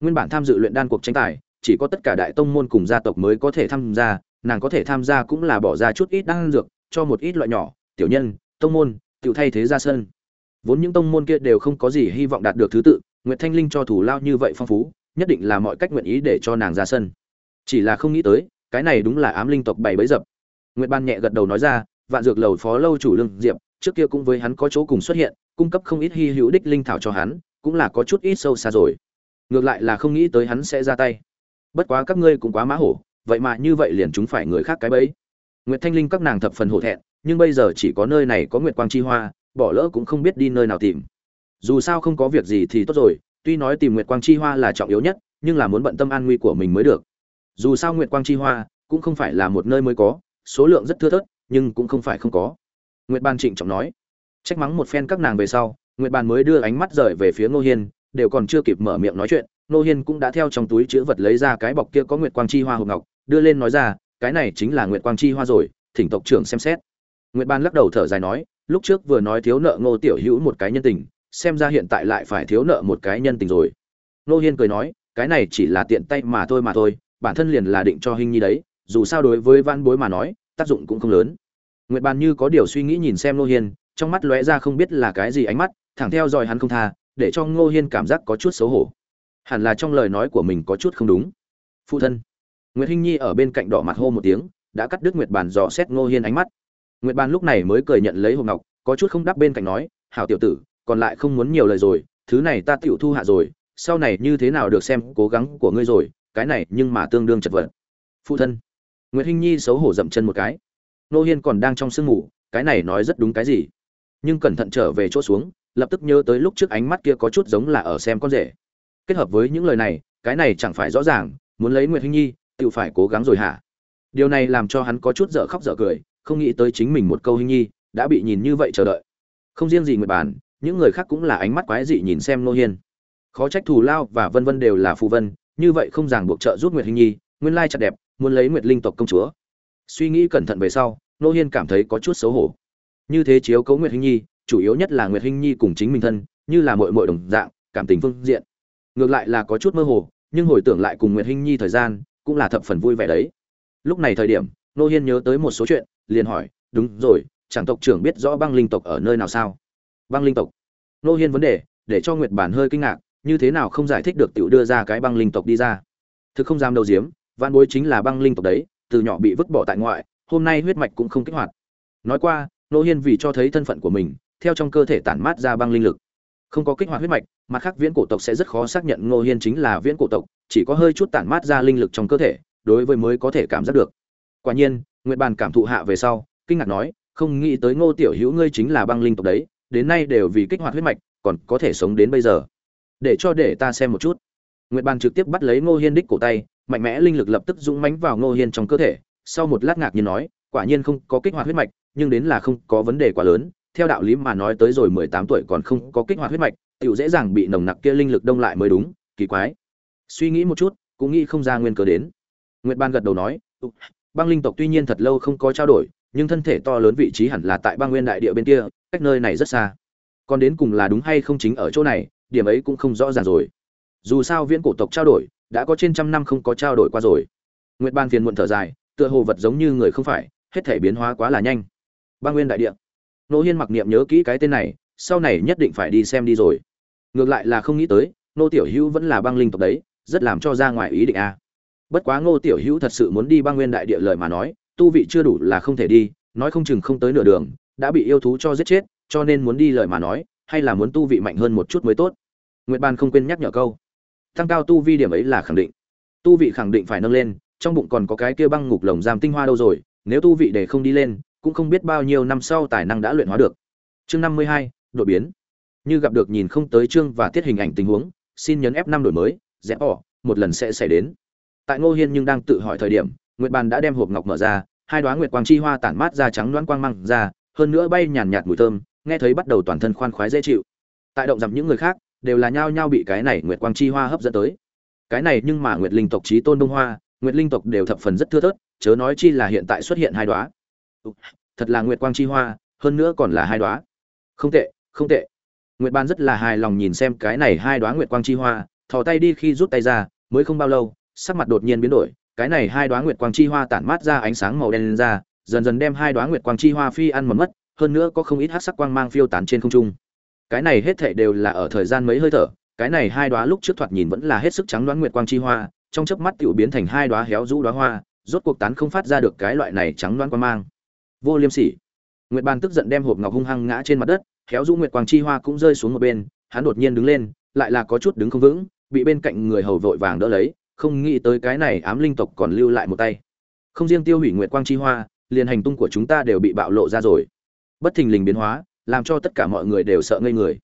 Nguyên bản tham dự luyện đan cuộc tranh tài, chỉ có tất cả đại tông môn cùng gia tộc mới có thể tham gia, nàng có thể tham gia cũng là bỏ ra chút ít đan dược, cho một ít loại nhỏ, tiểu nhân, tông môn, tiểu thay thế ra sân. Vốn những tông môn kia đều không có gì hy vọng đạt được thứ tự, Nguyệt Thanh Linh cho thủ lao như vậy phong phú, nhất định là mọi cách nguyện ý để cho nàng ra sân. Chỉ là không nghĩ tới, cái này đúng là ám linh tộc bảy bấy dập. Nguyệt Ban nhẹ gật đầu nói ra, vạn dược lầu phó lâu chủ lương diệp, trước kia cũng với hắn có chỗ cùng xuất hiện, cung cấp không ít hy hữu đích linh thảo cho hắn, cũng là có chút ít sâu xa rồi. Ngược lại là không nghĩ tới hắn sẽ ra tay. Bất quá các ngươi cũng quá mã hổ, vậy mà như vậy liền chúng phải người khác cái bẫy. Nguyệt Thanh Linh các nàng thập phần hổ thẹn, nhưng bây giờ chỉ có nơi này có Nguyệt Quang Chi Hoa, bỏ lỡ cũng không biết đi nơi nào tìm. Dù sao không có việc gì thì tốt rồi, tuy nói tìm Nguyệt Quang Chi Hoa là trọng yếu nhất, nhưng là muốn bận tâm an nguy của mình mới được. Dù sao Nguyệt Quang Chi Hoa cũng không phải là một nơi mới có, số lượng rất thưa thớt, nhưng cũng không phải không có. Nguyệt Ban Trịnh trọng nói trách mắng một phen các nàng về sau nguyệt Ban mới đưa ánh mắt rời về phía ngô hiên đều còn chưa kịp mở miệng nói chuyện ngô hiên cũng đã theo trong túi chữ vật lấy ra cái bọc kia có nguyệt quang chi hoa hộp ngọc đưa lên nói ra cái này chính là nguyệt quang chi hoa rồi thỉnh tộc trưởng xem xét nguyệt Ban lắc đầu thở dài nói, lúc trước vừa nói thiếu nợ ngô tiểu hữu một cái nhân tình, xem ra hiện tại lại phải thiếu nợ một cái nhân tình rồi. Ngô hiên cười nói, cái này chỉ là tiện tay mà thôi mà thôi, bản thân liền là định cho hình nhi đấy, dù sao đối với văn bối mà nói, tác dụng cũng không lớn. Nguyệt Ban như có điều suy nghĩ nhìn xem ngô hiên, trong mắt lóe ra không biết là cái gì ánh mắt, thẳng theo dõi hắn không tha, để cho ngô hiên cảm giác có chút xấu hổ. Hẳn là trong lời nói của mình có chút không đúng. Phụ thân. Nguyệt hinh nhi ở bên cạnh đỏ mặt hô một tiếng, đã cắt đứt nguyệt bàn dò xét ngô hiên ánh mắt nguyệt Ban lúc này mới cười nhận lấy hộp ngọc, có chút không đáp bên cạnh nói, hảo tiểu tử, còn lại không muốn nhiều lời rồi, thứ này ta tiểu thu hạ rồi, sau này như thế nào được xem cố gắng của ngươi rồi, cái này nhưng mà tương đương chật vật. Phụ thân. Nguyệt hinh nhi xấu hổ dậm chân một cái. Nô hiên còn đang trong sương ngủ, cái này nói rất đúng cái gì? Nhưng cẩn thận trở về chỗ xuống, lập tức nhớ tới lúc trước ánh mắt kia có chút giống là ở xem con rể. Kết hợp với những lời này, cái này chẳng phải rõ ràng, muốn lấy nguyệt hinh nhi tự phải cố gắng rồi hả? Điều này làm cho hắn có chút dở khóc dở cười không nghĩ tới chính mình một câu hinh nhi, đã bị nhìn như vậy chờ đợi. Không riêng gì người bản, những người khác cũng là ánh mắt quái dị nhìn xem nô hiên. Khó trách thù lao và vân vân đều là phù vân, như vậy không ràng buộc trợ giúp nguyệt hinh nhi, nguyên lai chặt đẹp, muốn lấy nguyệt linh tộc công chúa. Suy nghĩ cẩn thận về sau nô hiên cảm thấy có chút xấu hổ. Như thế chiếu cấu nguyệt hinh nhi, chủ yếu nhất là nguyệt hinh nhi cùng chính mình thân, như là mội mội đồng dạng, cảm tình phương diện. Ngược lại là có chút mơ hồ, nhưng hồi tưởng lại cùng nguyệt hinh nhi thời gian, cũng là thập phần vui vẻ đấy. Lúc này thời điểm nô hiên nhớ tới một số chuyện liền hỏi, đúng rồi chẳng tộc trưởng biết rõ băng linh tộc ở nơi nào sao? Băng linh tộc? Nô hiên vấn đề, để cho nguyệt bản hơi kinh ngạc, như thế nào không giải thích được tiểu đưa ra cái băng linh tộc đi ra? Thực không dám đầu diếm văn bối chính là băng linh tộc đấy, từ nhỏ bị vứt bỏ tại ngoại, hôm nay huyết mạch cũng không kích hoạt. Nói qua, nô hiên vì cho thấy thân phận của mình, theo trong cơ thể tản mát ra băng linh lực. Không có kích hoạt huyết mạch, mặt khác viễn cổ tộc sẽ rất khó xác nhận ngô hiên chính là viễn cổ tộc, chỉ có hơi chút tản mát ra linh lực trong cơ thể, đối với mới có thể cảm giác được. Quả nhiên nguyệt bàn cảm thụ hạ về sau, kinh ngạc nói, không nghĩ tới ngô tiểu hữu ngươi chính là băng linh tộc đấy, đến nay đều vì kích hoạt huyết mạch, còn có thể sống đến bây giờ. Để cho để ta xem một chút. Nguyệt bàn trực tiếp bắt lấy ngô hiên đích cổ tay, mạnh mẽ linh lực lập tức dũng mãnh vào ngô hiên trong cơ thể, sau một lát ngạc nhiên nói, quả nhiên không có kích hoạt huyết mạch, nhưng đến là không có vấn đề quá lớn, theo đạo lý mà nói tới rồi mười tám tuổi còn không có kích hoạt huyết mạch, tiểu dễ dàng bị nồng nặc kia linh lực đông lại mới đúng, kỳ quái. Suy nghĩ một chút, cũng nghĩ không ra nguyên cớ đến. Nguyệt ban gật đầu nói băng linh tộc tuy nhiên thật lâu không có trao đổi, nhưng thân thể to lớn vị trí hẳn là tại băng nguyên đại địa bên kia, cách nơi này rất xa. Còn đến cùng là đúng hay không chính ở chỗ này, điểm ấy cũng không rõ ràng rồi. Dù sao viễn cổ tộc trao đổi, đã có trên trăm năm không có trao đổi qua rồi. Nguyệt ban phiền muộn thở dài, tựa hồ vật giống như người không phải, hết thể biến hóa quá là nhanh. Băng nguyên đại địa. Nô hiên mặc niệm nhớ kỹ cái tên này, sau này nhất định phải đi xem đi rồi. Ngược lại là không nghĩ tới, nô tiểu hữu vẫn là băng linh tộc đấy, rất làm cho ra ngoài ý định a bất quá ngô tiểu hữu thật sự muốn đi băng nguyên đại địa lời mà nói, tu vị chưa đủ là không thể đi, nói không chừng không tới nửa đường, đã bị yêu thú cho giết chết, cho nên muốn đi lời mà nói, hay là muốn tu vị mạnh hơn một chút mới tốt. Nguyệt ban không quên nhắc nhở câu. Tăng cao tu vi điểm ấy là khẳng định. Tu vị khẳng định phải nâng lên, trong bụng còn có cái kia băng ngục lồng giam tinh hoa đâu rồi, nếu tu vị để không đi lên, cũng không biết bao nhiêu năm sau tài năng đã luyện hóa được. Chương năm mươi hai, đột biến. Như gặp được nhìn không tới chương và tiết hình ảnh tình huống, xin nhấn f năm đổi mới rẽ bỏ, một lần sẽ xảy đến tại ngô hiên nhưng đang tự hỏi thời điểm, nguyệt bàn đã đem hộp ngọc mở ra, hai đoá nguyệt quang chi hoa tản mát ra trắng loãng quang măng ra, hơn nữa bay nhàn nhạt mùi thơm, nghe thấy bắt đầu toàn thân khoan khoái dễ chịu. Tại động dặm những người khác, đều là nhao nhao bị cái này nguyệt quang chi hoa hấp dẫn tới. Cái này nhưng mà nguyệt linh tộc trí tôn đông hoa, nguyệt linh tộc đều thập phần rất thưa thớt, chớ nói chi là hiện tại xuất hiện hai đoá thật là nguyệt quang chi hoa, hơn nữa còn là hai đoá không tệ không tệ. Nguyệt ban rất là hài lòng nhìn xem cái này hai đoá nguyệt quang chi hoa, thò tay đi khi rút tay ra, mới không bao lâu sắc mặt đột nhiên biến đổi, cái này hai đoá nguyệt quang chi hoa tản mát ra ánh sáng màu đen lên ra, dần dần đem hai đoá nguyệt quang chi hoa phi ăn mòn mất, hơn nữa có không ít hắc sắc quang mang phiêu tán trên không trung. Cái này hết thảy đều là ở thời gian mấy hơi thở, cái này hai đoá lúc trước thoạt nhìn vẫn là hết sức trắng đoán nguyệt quang chi hoa, trong chớp mắt tiểu biến thành hai đoá héo rũ đóa hoa, rốt cuộc tán không phát ra được cái loại này trắng đoán quang mang. Vô liêm sỉ. Nguyệt ban tức giận đem hộp ngọc hung hăng ngã trên mặt đất, héo rũ nguyệt quang chi hoa cũng rơi xuống một bên, hắn đột nhiên đứng lên, lại là có chút đứng không vững, bị bên cạnh người hầu vội vàng đỡ lấy không nghĩ tới cái này ám linh tộc còn lưu lại một tay. Không riêng tiêu hủy nguyệt quang chi hoa, liền hành tung của chúng ta đều bị bạo lộ ra rồi. Bất thình lình biến hóa, làm cho tất cả mọi người đều sợ ngây người.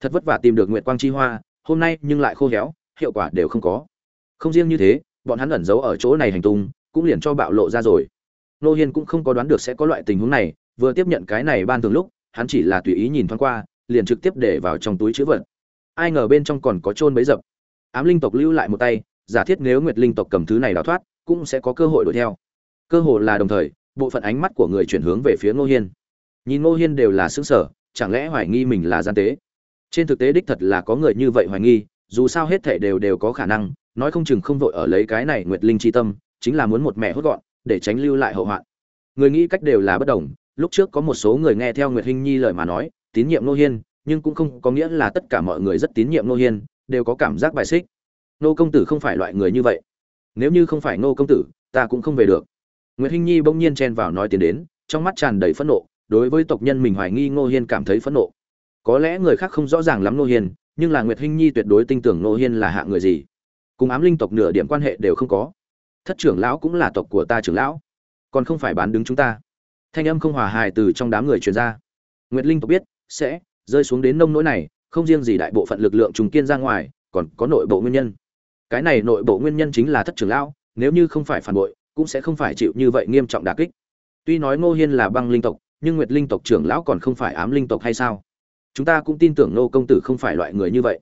Thật vất vả tìm được nguyệt quang chi hoa, hôm nay nhưng lại khô héo, hiệu quả đều không có. Không riêng như thế, bọn hắn ẩn giấu ở chỗ này hành tung, cũng liền cho bạo lộ ra rồi. Nô hiên cũng không có đoán được sẽ có loại tình huống này, vừa tiếp nhận cái này ban thường lúc, hắn chỉ là tùy ý nhìn thoáng qua, liền trực tiếp để vào trong túi chữ vật. Ai ngờ bên trong còn có trôn bấy dập. Ám linh tộc lưu lại một tay giả thiết nếu nguyệt linh tộc cầm thứ này đào thoát, cũng sẽ có cơ hội đuổi theo. Cơ hội là đồng thời, bộ phận ánh mắt của người chuyển hướng về phía ngô hiên. Nhìn ngô hiên đều là xứng sở chẳng lẽ hoài nghi mình là gian tế? Trên thực tế đích thật là có người như vậy hoài nghi, dù sao hết thể đều đều có khả năng, nói không chừng không vội ở lấy cái này nguyệt linh chi tâm, chính là muốn một mẹ hốt gọn, để tránh lưu lại hậu hoạn. Người nghĩ cách đều là bất đồng, lúc trước có một số người nghe theo nguyệt hinh nhi lời mà nói, tín nhiệm nô hiên, nhưng cũng không có nghĩa là tất cả mọi người rất tín nhiệm nô hiên, đều có cảm giác bài xích nô công tử không phải loại người như vậy. Nếu như không phải nô công tử, ta cũng không về được. Nguyệt hinh nhi bỗng nhiên chen vào nói tiến đến, trong mắt tràn đầy phẫn nộ, đối với tộc nhân mình hoài nghi ngô hiên cảm thấy phẫn nộ. Có lẽ người khác không rõ ràng lắm ngô hiên, nhưng là nguyệt hinh nhi tuyệt đối tin tưởng ngô hiên là hạ người gì. Cùng ám linh tộc nửa điểm quan hệ đều không có. Thất trưởng lão cũng là tộc của ta trưởng lão, còn không phải bán đứng chúng ta. Thanh âm không hòa hài từ trong đám người truyền ra. Nguyệt linh tộc biết, sẽ rơi xuống đến nông nỗi này, không riêng gì đại bộ phận lực lượng trùng kiên ra ngoài, còn có nội bộ nguyên nhân cái này nội bộ nguyên nhân chính là thất trưởng lão, nếu như không phải phản bội, cũng sẽ không phải chịu như vậy nghiêm trọng đả kích. Tuy nói ngô hiên là băng linh tộc, nhưng nguyệt linh tộc trưởng lão còn không phải ám linh tộc hay sao? Chúng ta cũng tin tưởng nô công tử không phải loại người như vậy.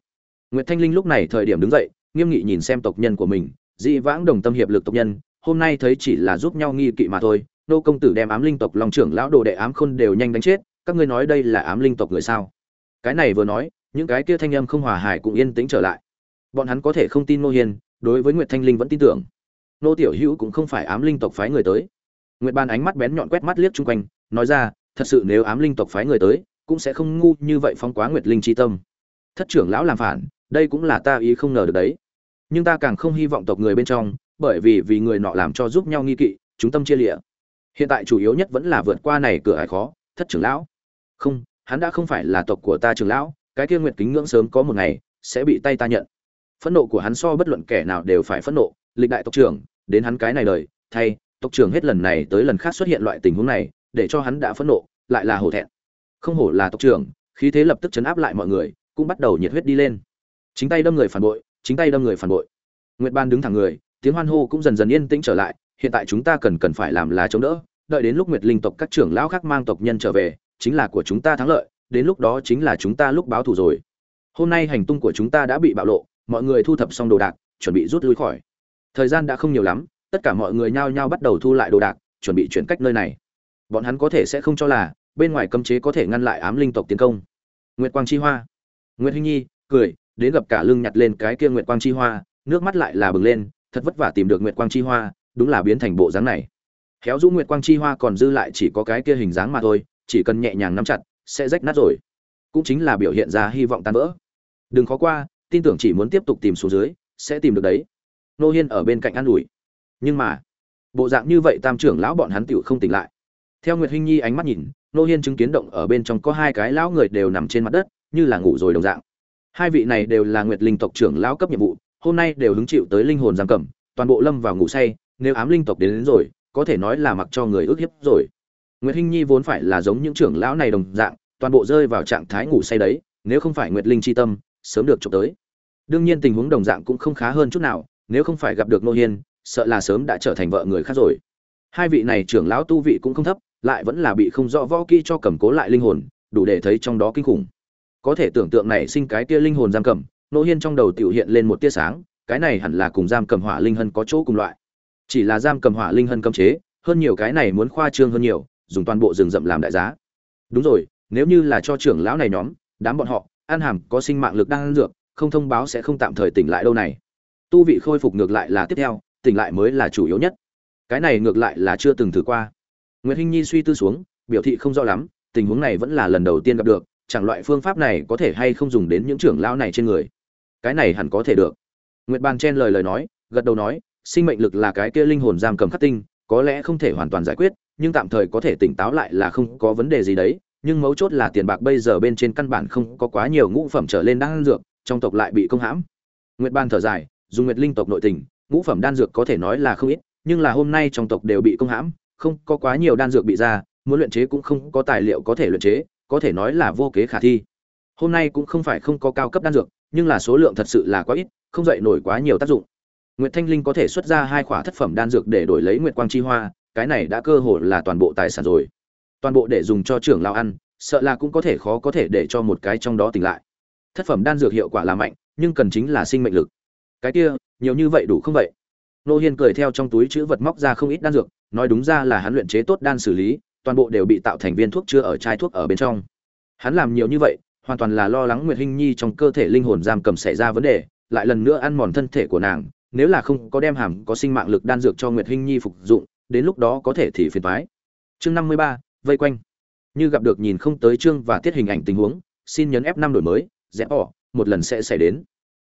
Nguyệt thanh linh lúc này thời điểm đứng dậy, nghiêm nghị nhìn xem tộc nhân của mình, dị vãng đồng tâm hiệp lực tộc nhân, hôm nay thấy chỉ là giúp nhau nghi kỵ mà thôi nô công tử đem ám linh tộc long trưởng lão đồ đệ ám khôn đều nhanh đánh chết, các ngươi nói đây là ám linh tộc người sao? Cái này vừa nói, những cái kia thanh âm không hòa hải cũng yên tĩnh trở lại bọn hắn có thể không tin nô hiền đối với nguyệt thanh linh vẫn tin tưởng. Nô tiểu hữu cũng không phải ám linh tộc phái người tới. Nguyệt ban ánh mắt bén nhọn quét mắt liếc chung quanh, nói ra, thật sự nếu ám linh tộc phái người tới, cũng sẽ không ngu như vậy phong quá nguyệt linh chi tâm. Thất trưởng lão làm phản, đây cũng là ta ý không ngờ được đấy. Nhưng ta càng không hy vọng tộc người bên trong, bởi vì vì người nọ làm cho giúp nhau nghi kỵ, chúng tâm chia lịa. Hiện tại chủ yếu nhất vẫn là vượt qua này cửa hải khó, thất trưởng lão. Không, hắn đã không phải là tộc của ta trưởng lão, cái kia nguyệt kính ngưỡng sớm có một ngày, sẽ bị tay ta nhận phẫn nộ của hắn so bất luận kẻ nào đều phải phẫn nộ, lịch đại tộc trưởng, đến hắn cái này đời, thay, tộc trưởng hết lần này tới lần khác xuất hiện loại tình huống này, để cho hắn đã phẫn nộ, lại là hổ thẹn. Không hổ là tộc trưởng, khí thế lập tức chấn áp lại mọi người, cũng bắt đầu nhiệt huyết đi lên. Chính tay đâm người phản bội, chính tay đâm người phản bội. Nguyệt ban đứng thẳng người, tiếng hoan hô cũng dần dần yên tĩnh trở lại, hiện tại chúng ta cần cần phải làm là chống đỡ, đợi đến lúc nguyệt linh tộc các trưởng lão khác mang tộc nhân trở về, chính là của chúng ta thắng lợi, đến lúc đó chính là chúng ta lúc báo thù rồi. Hôm nay hành tung của chúng ta đã bị bạo lộ mọi người thu thập xong đồ đạc, chuẩn bị rút lui khỏi. Thời gian đã không nhiều lắm, tất cả mọi người nhao nhao bắt đầu thu lại đồ đạc, chuẩn bị chuyển cách nơi này. Bọn hắn có thể sẽ không cho là, bên ngoài cấm chế có thể ngăn lại ám linh tộc tiến công. Nguyệt quang chi hoa. Nguyệt hinh nhi, cười, đến gặp cả lưng nhặt lên cái kia nguyệt quang chi hoa, nước mắt lại là bừng lên, thật vất vả tìm được nguyệt quang chi hoa, đúng là biến thành bộ dáng này. Khéo rũ nguyệt quang chi hoa còn dư lại chỉ có cái kia hình dáng mà thôi, chỉ cần nhẹ nhàng nắm chặt, sẽ rách nát rồi. Cũng chính là biểu hiện ra hy vọng tan vỡ. Đừng khó qua tin tưởng chỉ muốn tiếp tục tìm xuống dưới sẽ tìm được đấy. Nô hiên ở bên cạnh an ủi. Nhưng mà bộ dạng như vậy tam trưởng lão bọn hắn tựu không tỉnh lại. Theo nguyệt hinh nhi ánh mắt nhìn nô hiên chứng kiến động ở bên trong có hai cái lão người đều nằm trên mặt đất như là ngủ rồi đồng dạng. Hai vị này đều là nguyệt linh tộc trưởng lão cấp nhiệm vụ hôm nay đều hứng chịu tới linh hồn giam cầm toàn bộ lâm vào ngủ say nếu ám linh tộc đến, đến rồi có thể nói là mặc cho người ước hiếp rồi. Nguyệt hinh nhi vốn phải là giống những trưởng lão này đồng dạng toàn bộ rơi vào trạng thái ngủ say đấy nếu không phải nguyệt linh chi tâm sớm được trộm tới. Đương nhiên tình huống đồng dạng cũng không khá hơn chút nào, nếu không phải gặp được nô hiên, sợ là sớm đã trở thành vợ người khác rồi. Hai vị này trưởng lão tu vị cũng không thấp, lại vẫn là bị không rõ võ kỹ cho cầm cố lại linh hồn, đủ để thấy trong đó kinh khủng. Có thể tưởng tượng này sinh cái kia linh hồn giam cầm nô hiên trong đầu tiểu hiện lên một tia sáng, cái này hẳn là cùng giam cầm hỏa linh hân có chỗ cùng loại. Chỉ là giam cầm hỏa linh hân cấm chế, hơn nhiều cái này muốn khoa trương hơn nhiều, dùng toàn bộ rừng rậm làm đại giá. Đúng rồi, nếu như là cho trưởng lão này nhóm, đám bọn họ ăn hàm có sinh mạng lực đang ăn dược, không thông báo sẽ không tạm thời tỉnh lại đâu này. Tu vị khôi phục ngược lại là tiếp theo, tỉnh lại mới là chủ yếu nhất. Cái này ngược lại là chưa từng thử qua. Nguyễn hinh nhi suy tư xuống, biểu thị không rõ lắm, tình huống này vẫn là lần đầu tiên gặp được, chẳng loại phương pháp này có thể hay không dùng đến những trưởng lão này trên người. Cái này hẳn có thể được. Nguyệt bàn chen lời lời nói, gật đầu nói, sinh mệnh lực là cái kia linh hồn giam cầm khắc tinh, có lẽ không thể hoàn toàn giải quyết, nhưng tạm thời có thể tỉnh táo lại là không có vấn đề gì đấy nhưng mấu chốt là tiền bạc bây giờ bên trên căn bản không có quá nhiều ngũ phẩm trở lên đan dược, trong tộc lại bị công hãm. Nguyệt ban thở dài dùng nguyệt linh tộc nội tình, ngũ phẩm đan dược có thể nói là không ít, nhưng là hôm nay trong tộc đều bị công hãm, không có quá nhiều đan dược bị ra, muốn luyện chế cũng không có tài liệu có thể luyện chế, có thể nói là vô kế khả thi. Hôm nay cũng không phải không có cao cấp đan dược, nhưng là số lượng thật sự là quá ít, không dậy nổi quá nhiều tác dụng. Nguyệt thanh linh có thể xuất ra hai khỏa thất phẩm đan dược để đổi lấy nguyệt quang chi hoa, cái này đã cơ hội là toàn bộ tài sản rồi toàn bộ để dùng cho trưởng lao ăn, sợ là cũng có thể khó có thể để cho một cái trong đó tỉnh lại. Thất phẩm đan dược hiệu quả là mạnh, nhưng cần chính là sinh mệnh lực. Cái kia, nhiều như vậy đủ không vậy? Nô hiên cười theo trong túi chữ vật móc ra không ít đan dược, nói đúng ra là hắn luyện chế tốt đan xử lý, toàn bộ đều bị tạo thành viên thuốc chưa ở chai thuốc ở bên trong. Hắn làm nhiều như vậy, hoàn toàn là lo lắng nguyệt hinh nhi trong cơ thể linh hồn giam cầm xảy ra vấn đề, lại lần nữa ăn mòn thân thể của nàng, nếu là không có đem hàm có sinh mạng lực đan dược cho nguyệt hinh nhi phục dụng, đến lúc đó có thể thì phiền toái. Chương năm mươi ba vây quanh. Như gặp được nhìn không tới chương và tiết hình ảnh tình huống, xin nhấn f năm đổi mới rẽ bỏ, một lần sẽ xảy đến.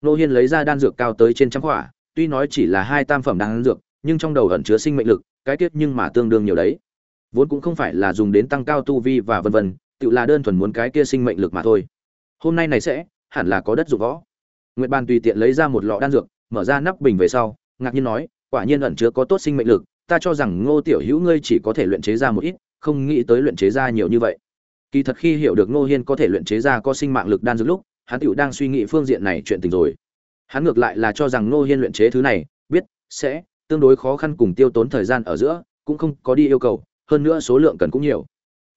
Nô hiên lấy ra đan dược cao tới trên trăm khỏa tuy nói chỉ là hai tam phẩm đan dược, nhưng trong đầu ẩn chứa sinh mệnh lực, cái tiết nhưng mà tương đương nhiều đấy. Vốn cũng không phải là dùng đến tăng cao tu vi và vân vân, tự là đơn thuần muốn cái kia sinh mệnh lực mà thôi. Hôm nay này sẽ, hẳn là có đất dụng võ. Nguyệt ban tùy tiện lấy ra một lọ đan dược, mở ra nắp bình về sau, ngạc nhiên nói, quả nhiên ẩn chứa có tốt sinh mệnh lực, ta cho rằng ngô tiểu hữu ngươi chỉ có thể luyện chế ra một ít không nghĩ tới luyện chế ra nhiều như vậy. Kỳ thật khi hiểu được ngô hiên có thể luyện chế ra có sinh mạng lực đan dược lúc, hắn tiểu đang suy nghĩ phương diện này chuyện tình rồi. Hắn ngược lại là cho rằng ngô hiên luyện chế thứ này, biết, sẽ, tương đối khó khăn cùng tiêu tốn thời gian ở giữa, cũng không có đi yêu cầu, hơn nữa số lượng cần cũng nhiều.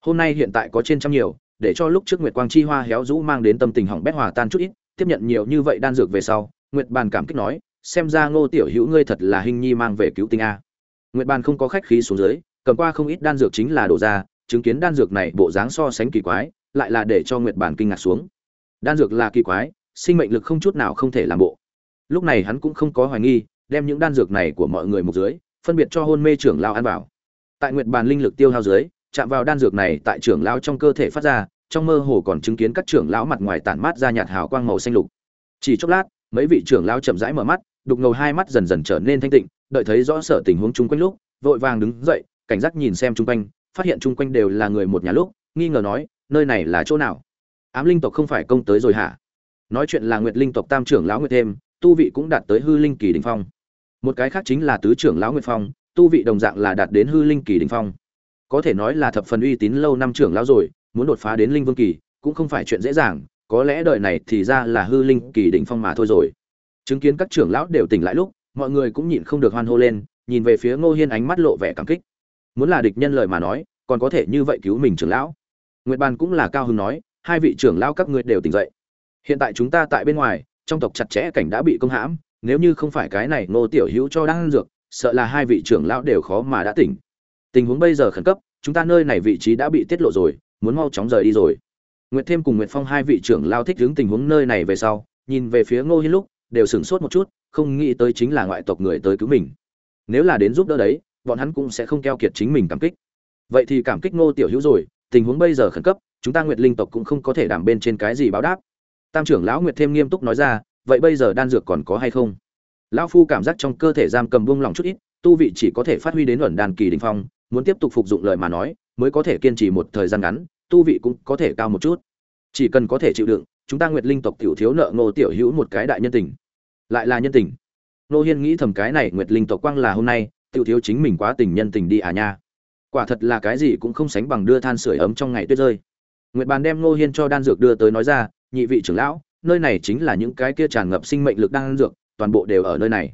Hôm nay hiện tại có trên trăm nhiều, để cho lúc trước nguyệt quang chi hoa héo rũ mang đến tâm tình hỏng bét hòa tan chút ít, tiếp nhận nhiều như vậy đan dược về sau, nguyệt bàn cảm kích nói, xem ra ngô tiểu hữu ngươi thật là hình nhi mang về cứu tinh a. Nguyệt bàn không có khách khí xuống dưới cầm qua không ít đan dược chính là đổ ra, chứng kiến đan dược này bộ dáng so sánh kỳ quái, lại là để cho nguyệt bàn kinh ngạc xuống. Đan dược là kỳ quái, sinh mệnh lực không chút nào không thể làm bộ. Lúc này hắn cũng không có hoài nghi, đem những đan dược này của mọi người một dưới, phân biệt cho hôn mê trưởng lao ăn vào. Tại nguyệt bàn linh lực tiêu hao dưới, chạm vào đan dược này tại trưởng lão trong cơ thể phát ra, trong mơ hồ còn chứng kiến các trưởng lão mặt ngoài tản mát ra nhạt hào quang màu xanh lục. Chỉ chốc lát, mấy vị trưởng lão chậm rãi mở mắt, đục ngầu hai mắt dần dần trở nên thanh tịnh, đợi thấy rõ sở tình huống chung quanh lúc, vội vàng đứng dậy cảnh giác nhìn xem chung quanh, phát hiện chung quanh đều là người một nhà lúc, nghi ngờ nói, nơi này là chỗ nào? Ám linh tộc không phải công tới rồi hả? Nói chuyện là nguyệt linh tộc tam trưởng lão nguyệt thêm, tu vị cũng đạt tới hư linh kỳ đỉnh phong. Một cái khác chính là tứ trưởng lão nguyệt phong, tu vị đồng dạng là đạt đến hư linh kỳ đỉnh phong. Có thể nói là thập phần uy tín lâu năm trưởng lão rồi, muốn đột phá đến linh vương kỳ cũng không phải chuyện dễ dàng, có lẽ đời này thì ra là hư linh kỳ đỉnh phong mà thôi rồi. Chứng kiến các trưởng lão đều tỉnh lại lúc, mọi người cũng nhịn không được hoan hô lên, nhìn về phía ngô hiên ánh mắt lộ vẻ cảm kích muốn là địch nhân lời mà nói, còn có thể như vậy cứu mình trưởng lão. Nguyệt bàn cũng là cao hứng nói, hai vị trưởng lão các ngươi đều tỉnh dậy. Hiện tại chúng ta tại bên ngoài, trong tộc chặt chẽ cảnh đã bị công hãm, nếu như không phải cái này ngô tiểu hữu cho đang ăn dược, sợ là hai vị trưởng lão đều khó mà đã tỉnh. Tình huống bây giờ khẩn cấp, chúng ta nơi này vị trí đã bị tiết lộ rồi, muốn mau chóng rời đi rồi. Nguyệt thêm cùng nguyệt phong hai vị trưởng lao thích đứng tình huống nơi này về sau, nhìn về phía ngô hiên lúc, đều sửng sốt một chút, không nghĩ tới chính là ngoại tộc người tới cứu mình. Nếu là đến giúp đỡ đấy bọn hắn cũng sẽ không keo kiệt chính mình cảm kích. Vậy thì cảm kích ngô tiểu hữu rồi, tình huống bây giờ khẩn cấp, chúng ta nguyệt linh tộc cũng không có thể đảm bên trên cái gì báo đáp. Tam trưởng lão nguyệt thêm nghiêm túc nói ra, vậy bây giờ đan dược còn có hay không? Lão phu cảm giác trong cơ thể giam cầm buông lỏng chút ít, tu vị chỉ có thể phát huy đến ẩn đàn kỳ đình phong, muốn tiếp tục phục dụng lời mà nói, mới có thể kiên trì một thời gian ngắn, tu vị cũng có thể cao một chút. Chỉ cần có thể chịu đựng, chúng ta nguyệt linh tộc tiểu thiếu nợ ngô tiểu hữu một cái đại nhân tình. Lại là nhân tình. Nô hiên nghĩ thầm cái này nguyệt linh tộc quang là hôm nay tiểu thiếu chính mình quá tình nhân tình đi à nha. Quả thật là cái gì cũng không sánh bằng đưa than sưởi ấm trong ngày tuyết rơi. Nguyệt bàn đem nô hiên cho đan dược đưa tới nói ra, nhị vị trưởng lão, nơi này chính là những cái kia tràn ngập sinh mệnh lực đang dược, toàn bộ đều ở nơi này.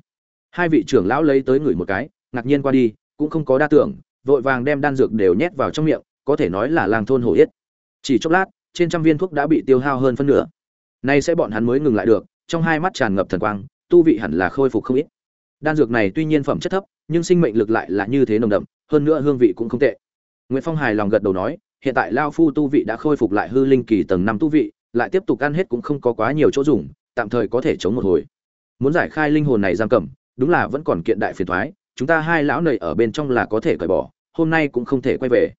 Hai vị trưởng lão lấy tới người một cái, ngạc nhiên qua đi, cũng không có đa tưởng, vội vàng đem đan dược đều nhét vào trong miệng, có thể nói là làng thôn hổ yết. Chỉ chốc lát, trên trăm viên thuốc đã bị tiêu hao hơn phân nửa. Nay sẽ bọn hắn mới ngừng lại được, trong hai mắt tràn ngập thần quang, tu vị hẳn là khôi phục không ít. Đan dược này tuy nhiên phẩm chất thấp nhưng sinh mệnh lực lại là như thế nồng đậm, hơn nữa hương vị cũng không tệ. Nguyễn phong hài lòng gật đầu nói, hiện tại lao phu tu vị đã khôi phục lại hư linh kỳ tầng năm tu vị, lại tiếp tục ăn hết cũng không có quá nhiều chỗ dùng, tạm thời có thể chống một hồi. Muốn giải khai linh hồn này giam cầm, đúng là vẫn còn kiện đại phiền thoái, chúng ta hai lão nầy ở bên trong là có thể cởi bỏ, hôm nay cũng không thể quay về.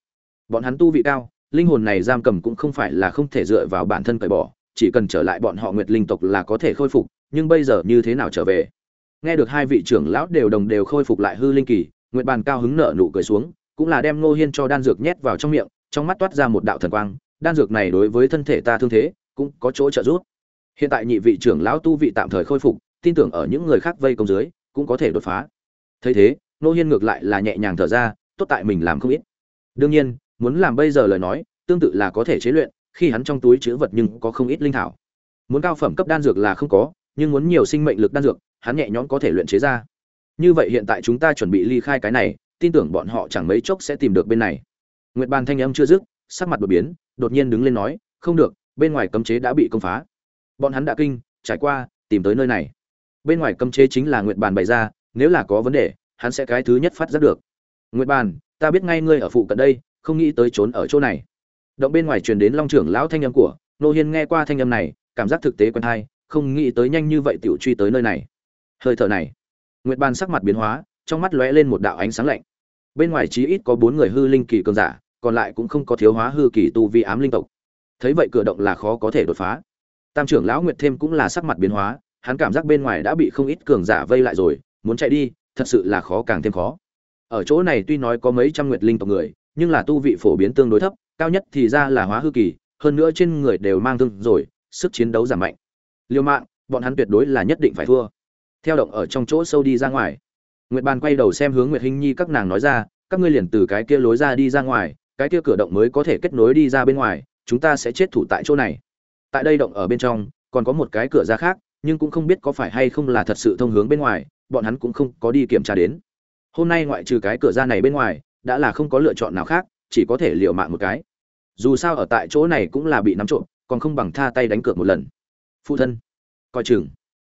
Bọn hắn tu vị cao, linh hồn này giam cầm cũng không phải là không thể dựa vào bản thân cởi bỏ, chỉ cần trở lại bọn họ nguyệt linh tộc là có thể khôi phục, nhưng bây giờ như thế nào trở về? Nghe được hai vị trưởng lão đều đồng đều khôi phục lại hư linh kỳ, nguyệt bàn cao hứng nở nụ cười xuống, cũng là đem ngô hiên cho đan dược nhét vào trong miệng, trong mắt toát ra một đạo thần quang, đan dược này đối với thân thể ta thương thế, cũng có chỗ trợ giúp. Hiện tại nhị vị trưởng lão tu vị tạm thời khôi phục, tin tưởng ở những người khác vây công dưới, cũng có thể đột phá. Thấy thế, ngô hiên ngược lại là nhẹ nhàng thở ra, tốt tại mình làm không ít. Đương nhiên, muốn làm bây giờ lời nói, tương tự là có thể chế luyện, khi hắn trong túi chứa vật nhưng có không ít linh thảo. Muốn cao phẩm cấp đan dược là không có nhưng muốn nhiều sinh mệnh lực đan dược, hắn nhẹ nhõm có thể luyện chế ra. Như vậy hiện tại chúng ta chuẩn bị ly khai cái này, tin tưởng bọn họ chẳng mấy chốc sẽ tìm được bên này. Nguyệt bàn thanh âm chưa dứt, sắc mặt đột biến, đột nhiên đứng lên nói, không được, bên ngoài cấm chế đã bị công phá. Bọn hắn đã kinh, trải qua, tìm tới nơi này. Bên ngoài cấm chế chính là nguyệt bàn bày ra, nếu là có vấn đề, hắn sẽ cái thứ nhất phát giác được. Nguyệt bàn, ta biết ngay ngươi ở phụ cận đây, không nghĩ tới trốn ở chỗ này. Động bên ngoài truyền đến long trưởng lão thanh âm của, nô hiên nghe qua thanh âm này, cảm giác thực tế quen hay không nghĩ tới nhanh như vậy tiểu truy tới nơi này. Hơi thở này, nguyệt ban sắc mặt biến hóa, trong mắt lóe lên một đạo ánh sáng lạnh. Bên ngoài chí ít có bốn người hư linh kỳ cường giả, còn lại cũng không có thiếu hóa hư kỳ tu vi ám linh tộc. Thấy vậy cửa động là khó có thể đột phá. Tam trưởng lão nguyệt thêm cũng là sắc mặt biến hóa, hắn cảm giác bên ngoài đã bị không ít cường giả vây lại rồi, muốn chạy đi, thật sự là khó càng thêm khó. Ở chỗ này tuy nói có mấy trăm nguyệt linh tộc người, nhưng là tu vị phổ biến tương đối thấp, cao nhất thì ra là hóa hư kỳ, hơn nữa trên người đều mang thương rồi, sức chiến đấu giảm mạnh liều mạng, bọn hắn tuyệt đối là nhất định phải thua. Theo động ở trong chỗ sâu đi ra ngoài. Nguyệt bàn quay đầu xem hướng nguyệt hinh nhi các nàng nói ra, các ngươi liền từ cái kia lối ra đi ra ngoài, cái kia cửa động mới có thể kết nối đi ra bên ngoài, chúng ta sẽ chết thủ tại chỗ này. Tại đây động ở bên trong, còn có một cái cửa ra khác, nhưng cũng không biết có phải hay không là thật sự thông hướng bên ngoài, bọn hắn cũng không có đi kiểm tra đến. Hôm nay ngoại trừ cái cửa ra này bên ngoài, đã là không có lựa chọn nào khác, chỉ có thể liều mạng một cái. Dù sao ở tại chỗ này cũng là bị nắm trộm, còn không bằng tha tay đánh cược một lần phụ thân. Coi chừng.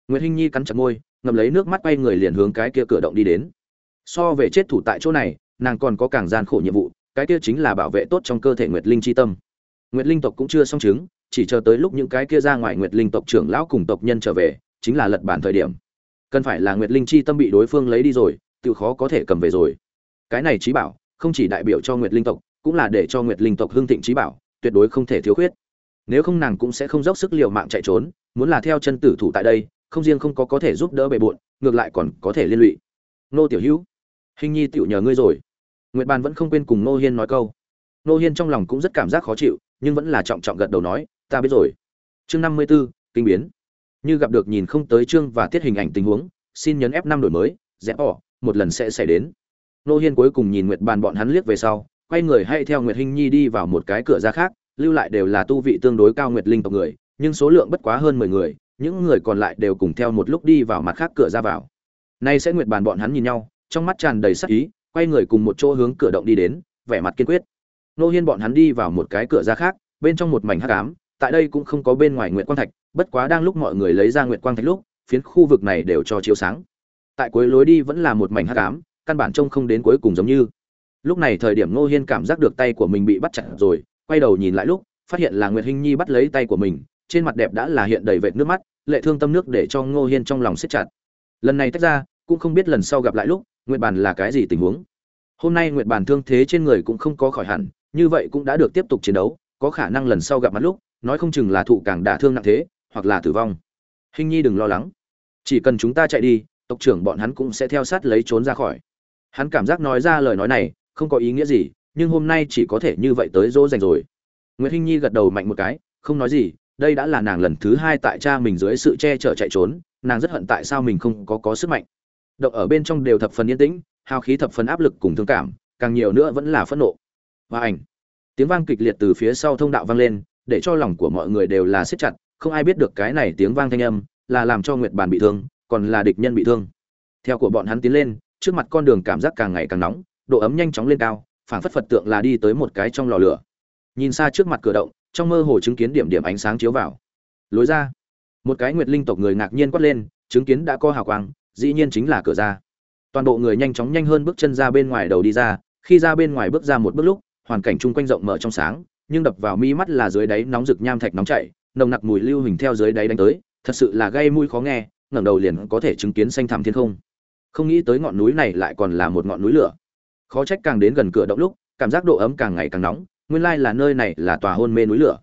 Nguyễn hinh nhi cắn chặt môi ngầm lấy nước mắt quay người liền hướng cái kia cửa động đi đến. So về chết thủ tại chỗ này, nàng còn có càng gian khổ nhiệm vụ, cái kia chính là bảo vệ tốt trong cơ thể nguyệt linh chi tâm. Nguyệt linh tộc cũng chưa xong chứng, chỉ chờ tới lúc những cái kia ra ngoài nguyệt linh tộc trưởng lão cùng tộc nhân trở về, chính là lật bản thời điểm. Cần phải là nguyệt linh chi tâm bị đối phương lấy đi rồi, tự khó có thể cầm về rồi. Cái này trí bảo, không chỉ đại biểu cho nguyệt linh tộc, cũng là để cho nguyệt linh tộc hưng thịnh trí bảo, tuyệt đối không thể thiếu khuyết nếu không nàng cũng sẽ không dốc sức liều mạng chạy trốn, muốn là theo chân tử thủ tại đây, không riêng không có có thể giúp đỡ bề bộn, ngược lại còn có thể liên lụy. Nô tiểu hữu, hình nhi tiểu nhờ ngươi rồi. Nguyệt bàn vẫn không quên cùng nô hiên nói câu. Nô hiên trong lòng cũng rất cảm giác khó chịu, nhưng vẫn là trọng trọng gật đầu nói, ta biết rồi. Chương năm mươi b ố kinh biến. Như gặp được nhìn không tới chương và tiết hình ảnh tình huống, xin nhấn f năm đổi mới rẽ bỏ, một lần sẽ xảy đến. Nô hiên cuối cùng nhìn nguyệt bàn bọn hắn liếc về sau, quay người hay theo nguyệt hình nhi đi vào một cái cửa ra khác lưu lại đều là tu vị tương đối cao nguyệt linh tộc người, nhưng số lượng bất quá hơn mười người, những người còn lại đều cùng theo một lúc đi vào mặt khác cửa ra vào. Nay sẽ nguyệt bàn bọn hắn nhìn nhau, trong mắt tràn đầy sắc ý, quay người cùng một chỗ hướng cửa động đi đến, vẻ mặt kiên quyết. Nô hiên bọn hắn đi vào một cái cửa ra khác, bên trong một mảnh hắc ám, tại đây cũng không có bên ngoài nguyệt quang thạch, bất quá đang lúc mọi người lấy ra nguyệt quang thạch lúc, phiến khu vực này đều cho chiếu sáng. Tại cuối lối đi vẫn là một mảnh hắc ám, căn bản trông không đến cuối cùng giống như. Lúc này thời điểm ngô hiên cảm giác được tay của mình bị bắt chặt rồi quay đầu nhìn lại lúc, phát hiện là nguyệt hinh nhi bắt lấy tay của mình, trên mặt đẹp đã là hiện đầy vệt nước mắt, lệ thương tâm nước để cho ngô hiên trong lòng siết chặt. Lần này tách ra, cũng không biết lần sau gặp lại lúc, nguyệt bàn là cái gì tình huống. Hôm nay nguyệt bàn thương thế trên người cũng không có khỏi hẳn, như vậy cũng đã được tiếp tục chiến đấu, có khả năng lần sau gặp mặt lúc, nói không chừng là thụ càng đả thương nặng thế, hoặc là tử vong. Hình nhi đừng lo lắng. Chỉ cần chúng ta chạy đi, tộc trưởng bọn hắn cũng sẽ theo sát lấy trốn ra khỏi. Hắn cảm giác nói ra lời nói này, không có ý nghĩa gì nhưng hôm nay chỉ có thể như vậy tới dỗ dành rồi. Nguyễn hinh nhi gật đầu mạnh một cái, không nói gì, đây đã là nàng lần thứ hai tại cha mình dưới sự che chở chạy trốn, nàng rất hận tại sao mình không có có sức mạnh. Động ở bên trong đều thập phần yên tĩnh hao khí thập phần áp lực cùng thương cảm, càng nhiều nữa vẫn là phẫn nộ. Và ảnh. Tiếng vang kịch liệt từ phía sau thông đạo vang lên, để cho lòng của mọi người đều là siết chặt, không ai biết được cái này tiếng vang thanh âm là làm cho nguyệt bàn bị thương, còn là địch nhân bị thương. Theo của bọn hắn tiến lên, trước mặt con đường cảm giác càng ngày càng nóng, độ ấm nhanh chóng lên cao phảng phất phật tượng là đi tới một cái trong lò lửa. Nhìn xa trước mặt cửa động, trong mơ hồ chứng kiến điểm điểm ánh sáng chiếu vào. Lối ra. Một cái nguyệt linh tộc người ngạc nhiên quát lên, chứng kiến đã có hào quang, dĩ nhiên chính là cửa ra. Toàn bộ người nhanh chóng nhanh hơn bước chân ra bên ngoài đầu đi ra, khi ra bên ngoài bước ra một bước lúc, hoàn cảnh chung quanh rộng mở trong sáng, nhưng đập vào mi mắt là dưới đáy nóng rực nham thạch nóng chảy, nồng nặc mùi lưu hình theo dưới đáy đánh tới, thật sự là gây mũi khó nghe, ngẩng đầu liền có thể chứng kiến xanh thẳm thiên không. Không nghĩ tới ngọn núi này lại còn là một ngọn núi lửa khó trách càng đến gần cửa động lúc, cảm giác độ ấm càng ngày càng nóng, nguyên lai là nơi này là tòa hôn mê núi lửa.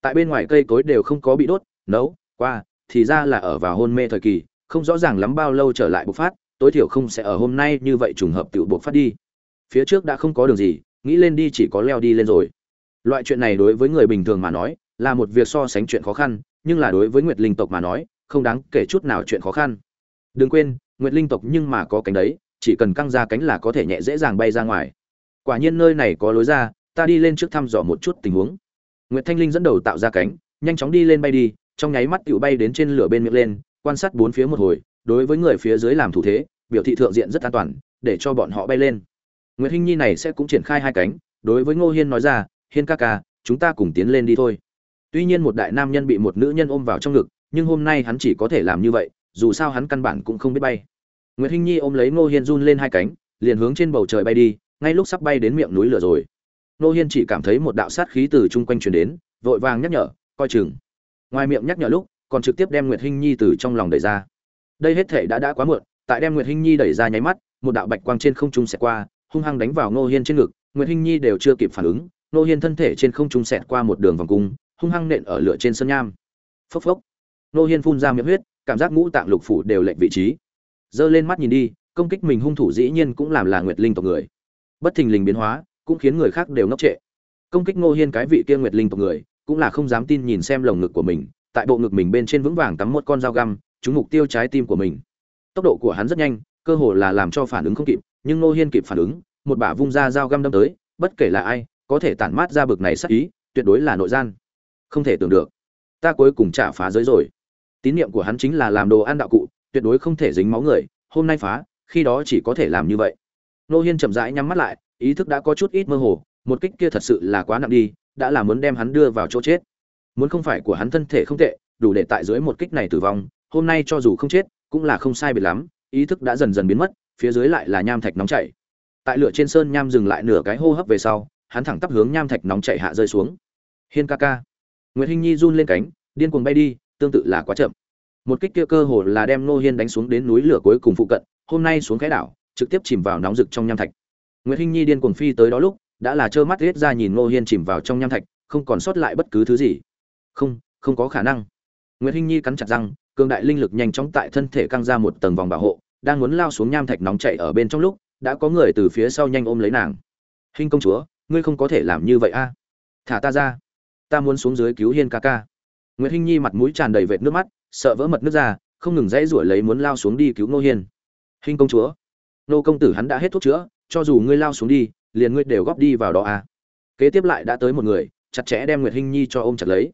Tại bên ngoài cây cối đều không có bị đốt, nấu, qua, thì ra là ở vào hôn mê thời kỳ, không rõ ràng lắm bao lâu trở lại bộc phát, tối thiểu không sẽ ở hôm nay như vậy trùng hợp tự bộc phát đi. Phía trước đã không có đường gì, nghĩ lên đi chỉ có leo đi lên rồi. Loại chuyện này đối với người bình thường mà nói, là một việc so sánh chuyện khó khăn, nhưng là đối với nguyệt linh tộc mà nói, không đáng kể chút nào chuyện khó khăn. Đừng quên, nguyệt linh tộc nhưng mà có cánh đấy chỉ cần căng ra cánh là có thể nhẹ dễ dàng bay ra ngoài. Quả nhiên nơi này có lối ra, ta đi lên trước thăm dò một chút tình huống. Nguyệt thanh linh dẫn đầu tạo ra cánh, nhanh chóng đi lên bay đi, trong nháy mắt tiểu bay đến trên lửa bên miệng lên, quan sát bốn phía một hồi, đối với người phía dưới làm thủ thế, biểu thị thượng diện rất an toàn, để cho bọn họ bay lên. Nguyệt hinh nhi này sẽ cũng triển khai hai cánh, đối với ngô hiên nói ra, hiên ca ca, chúng ta cùng tiến lên đi thôi. Tuy nhiên một đại nam nhân bị một nữ nhân ôm vào trong ngực, nhưng hôm nay hắn chỉ có thể làm như vậy, dù sao hắn căn bản cũng không biết bay nguyệt hinh nhi ôm lấy ngô hiên run lên hai cánh, liền hướng trên bầu trời bay đi, ngay lúc sắp bay đến miệng núi lửa rồi. Ngô hiên chỉ cảm thấy một đạo sát khí từ chung quanh truyền đến, vội vàng nhắc nhở, coi chừng. Ngoài miệng nhắc nhở lúc, còn trực tiếp đem nguyệt hinh nhi từ trong lòng đẩy ra. Đây hết thể đã đã quá muộn, tại đem nguyệt hinh nhi đẩy ra nháy mắt, một đạo bạch quang trên không trung xẹt qua, hung hăng đánh vào ngô hiên trên ngực, nguyệt hinh nhi đều chưa kịp phản ứng, ngô hiên thân thể trên không trung xẹt qua một đường vòng cung, hung hăng nện ở lửa trên sân nham. Phốc phốc. Ngô hiên phun ra miệng huyết, cảm giác ngũ tạng lục phủ đều lệch vị trí giơ lên mắt nhìn đi, công kích mình hung thủ dĩ nhiên cũng làm là nguyệt linh tộc người. Bất thình lình biến hóa, cũng khiến người khác đều ngốc trệ. Công kích ngô hiên cái vị kia nguyệt linh tộc người, cũng là không dám tin nhìn xem lồng ngực của mình, tại bộ ngực mình bên trên vững vàng cắm một con dao găm, trúng mục tiêu trái tim của mình. Tốc độ của hắn rất nhanh, cơ hồ là làm cho phản ứng không kịp, nhưng ngô hiên kịp phản ứng, một bả vung ra dao găm đâm tới, bất kể là ai, có thể tản mát ra bực này sắc ý, tuyệt đối là nội gian. Không thể tưởng được, ta cuối cùng trả phá giới rồi. Tín niệm của hắn chính là làm đồ ăn đạo cụ tuyệt đối không thể dính máu người, hôm nay phá, khi đó chỉ có thể làm như vậy. Nô hiên chậm rãi nhắm mắt lại, ý thức đã có chút ít mơ hồ, một kích kia thật sự là quá nặng đi, đã là muốn đem hắn đưa vào chỗ chết. Muốn không phải của hắn thân thể không tệ, đủ để tại dưới một kích này tử vong, hôm nay cho dù không chết, cũng là không sai biệt lắm, ý thức đã dần dần biến mất, phía dưới lại là nham thạch nóng chảy. Tại lửa trên sơn nham dừng lại nửa cái hô hấp về sau, hắn thẳng tắp hướng nham thạch nóng chảy hạ rơi xuống. Hiên ca ca. Nguyễn hinh nhi run lên cánh, điên cuồng bay đi, tương tự là quá chậm một kích kia cơ hồ là đem nô hiên đánh xuống đến núi lửa cuối cùng phụ cận, hôm nay xuống cái đảo, trực tiếp chìm vào nóng rực trong nham thạch. Nguyễn hinh nhi điên cuồng phi tới đó lúc, đã là trơ mắt riết ra nhìn nô hiên chìm vào trong nham thạch, không còn sót lại bất cứ thứ gì. Không không có khả năng. Nguyễn hinh nhi cắn chặt răng, cường đại linh lực nhanh chóng tại thân thể căng ra một tầng vòng bảo hộ, đang muốn lao xuống nham thạch nóng chảy ở bên trong lúc, đã có người từ phía sau nhanh ôm lấy nàng. Hinh công chúa, ngươi không có thể làm như vậy a. Thả ta ra. Ta muốn xuống dưới cứu hiên ca ca. Nguyễn hinh nhi mặt mũi tràn đầy vệt nước mắt sợ vỡ mật nước ra, không ngừng dãy rủi lấy muốn lao xuống đi cứu nô hiên. Hinh công chúa nô công tử hắn đã hết thuốc chữa, cho dù ngươi lao xuống đi, liền ngươi đều góp đi vào đó à. Kế tiếp lại đã tới một người, chặt chẽ đem nguyệt hinh nhi cho ôm chặt lấy.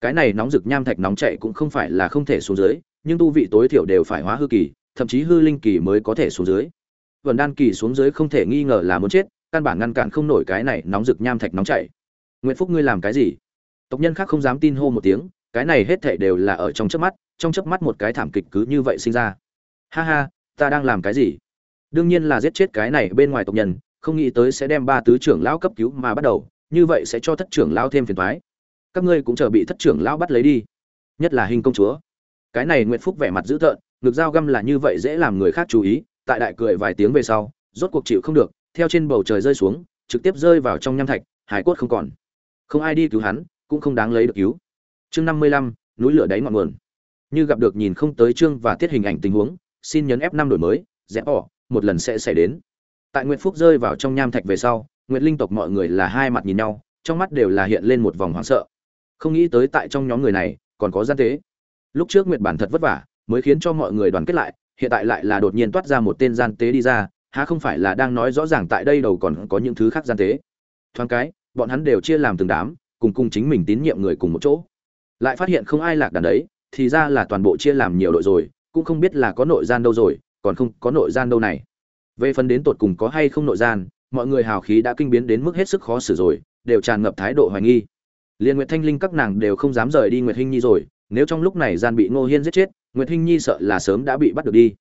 Cái này nóng rực nham thạch nóng chạy cũng không phải là không thể xuống dưới, nhưng tu vị tối thiểu đều phải hóa hư kỳ, thậm chí hư linh kỳ mới có thể xuống dưới. Vần đan kỳ xuống dưới không thể nghi ngờ là muốn chết, căn bản ngăn cản không nổi cái này nóng rực nham thạch nóng chảy. Nguyễn phúc ngươi làm cái gì? Tộc nhân khác không dám tin hô một tiếng cái này hết thảy đều là ở trong chớp mắt, trong chớp mắt một cái thảm kịch cứ như vậy sinh ra. Ha ha, ta đang làm cái gì? Đương nhiên là giết chết cái này bên ngoài tộc nhân, không nghĩ tới sẽ đem ba tứ trưởng lão cấp cứu mà bắt đầu, như vậy sẽ cho thất trưởng lão thêm phiền toái. Các ngươi cũng chờ bị thất trưởng lão bắt lấy đi. Nhất là hình công chúa. Cái này nguyễn phúc vẻ mặt dữ tợn, ngực dao găm là như vậy dễ làm người khác chú ý, tại đại cười vài tiếng về sau, rốt cuộc chịu không được, theo trên bầu trời rơi xuống, trực tiếp rơi vào trong nham thạch, hải cốt không còn. Không ai đi cứu hắn, cũng không đáng lấy được cứu chương năm mươi lăm, núi lửa đáy ngọn nguồn. Như gặp được nhìn không tới chương và tiết hình ảnh tình huống, xin nhấn f năm đổi mới rẽ bỏ, một lần sẽ xảy đến. Tại nguyễn phúc rơi vào trong nham thạch về sau nguyễn linh tộc mọi người là hai mặt nhìn nhau, trong mắt đều là hiện lên một vòng hoảng sợ. Không nghĩ tới tại trong nhóm người này, còn có gian tế. Lúc trước nguyệt bản thật vất vả, mới khiến cho mọi người đoàn kết lại, hiện tại lại là đột nhiên toát ra một tên gian tế đi ra, há không phải là đang nói rõ ràng tại đây đầu còn có những thứ khác gian tế. Thoáng cái, bọn hắn đều chia làm từng đám, cùng cùng chính mình tín nhiệm người cùng một chỗ lại phát hiện không ai lạc đàn đấy, thì ra là toàn bộ chia làm nhiều đội rồi, cũng không biết là có nội gian đâu rồi, còn không có nội gian đâu này. Về phần đến tột cùng có hay không nội gian, mọi người hào khí đã kinh biến đến mức hết sức khó xử rồi, đều tràn ngập thái độ hoài nghi. Liên nguyệt thanh linh các nàng đều không dám rời đi nguyệt hinh nhi rồi, nếu trong lúc này gian bị ngô hiên giết chết, nguyệt hinh nhi sợ là sớm đã bị bắt được đi.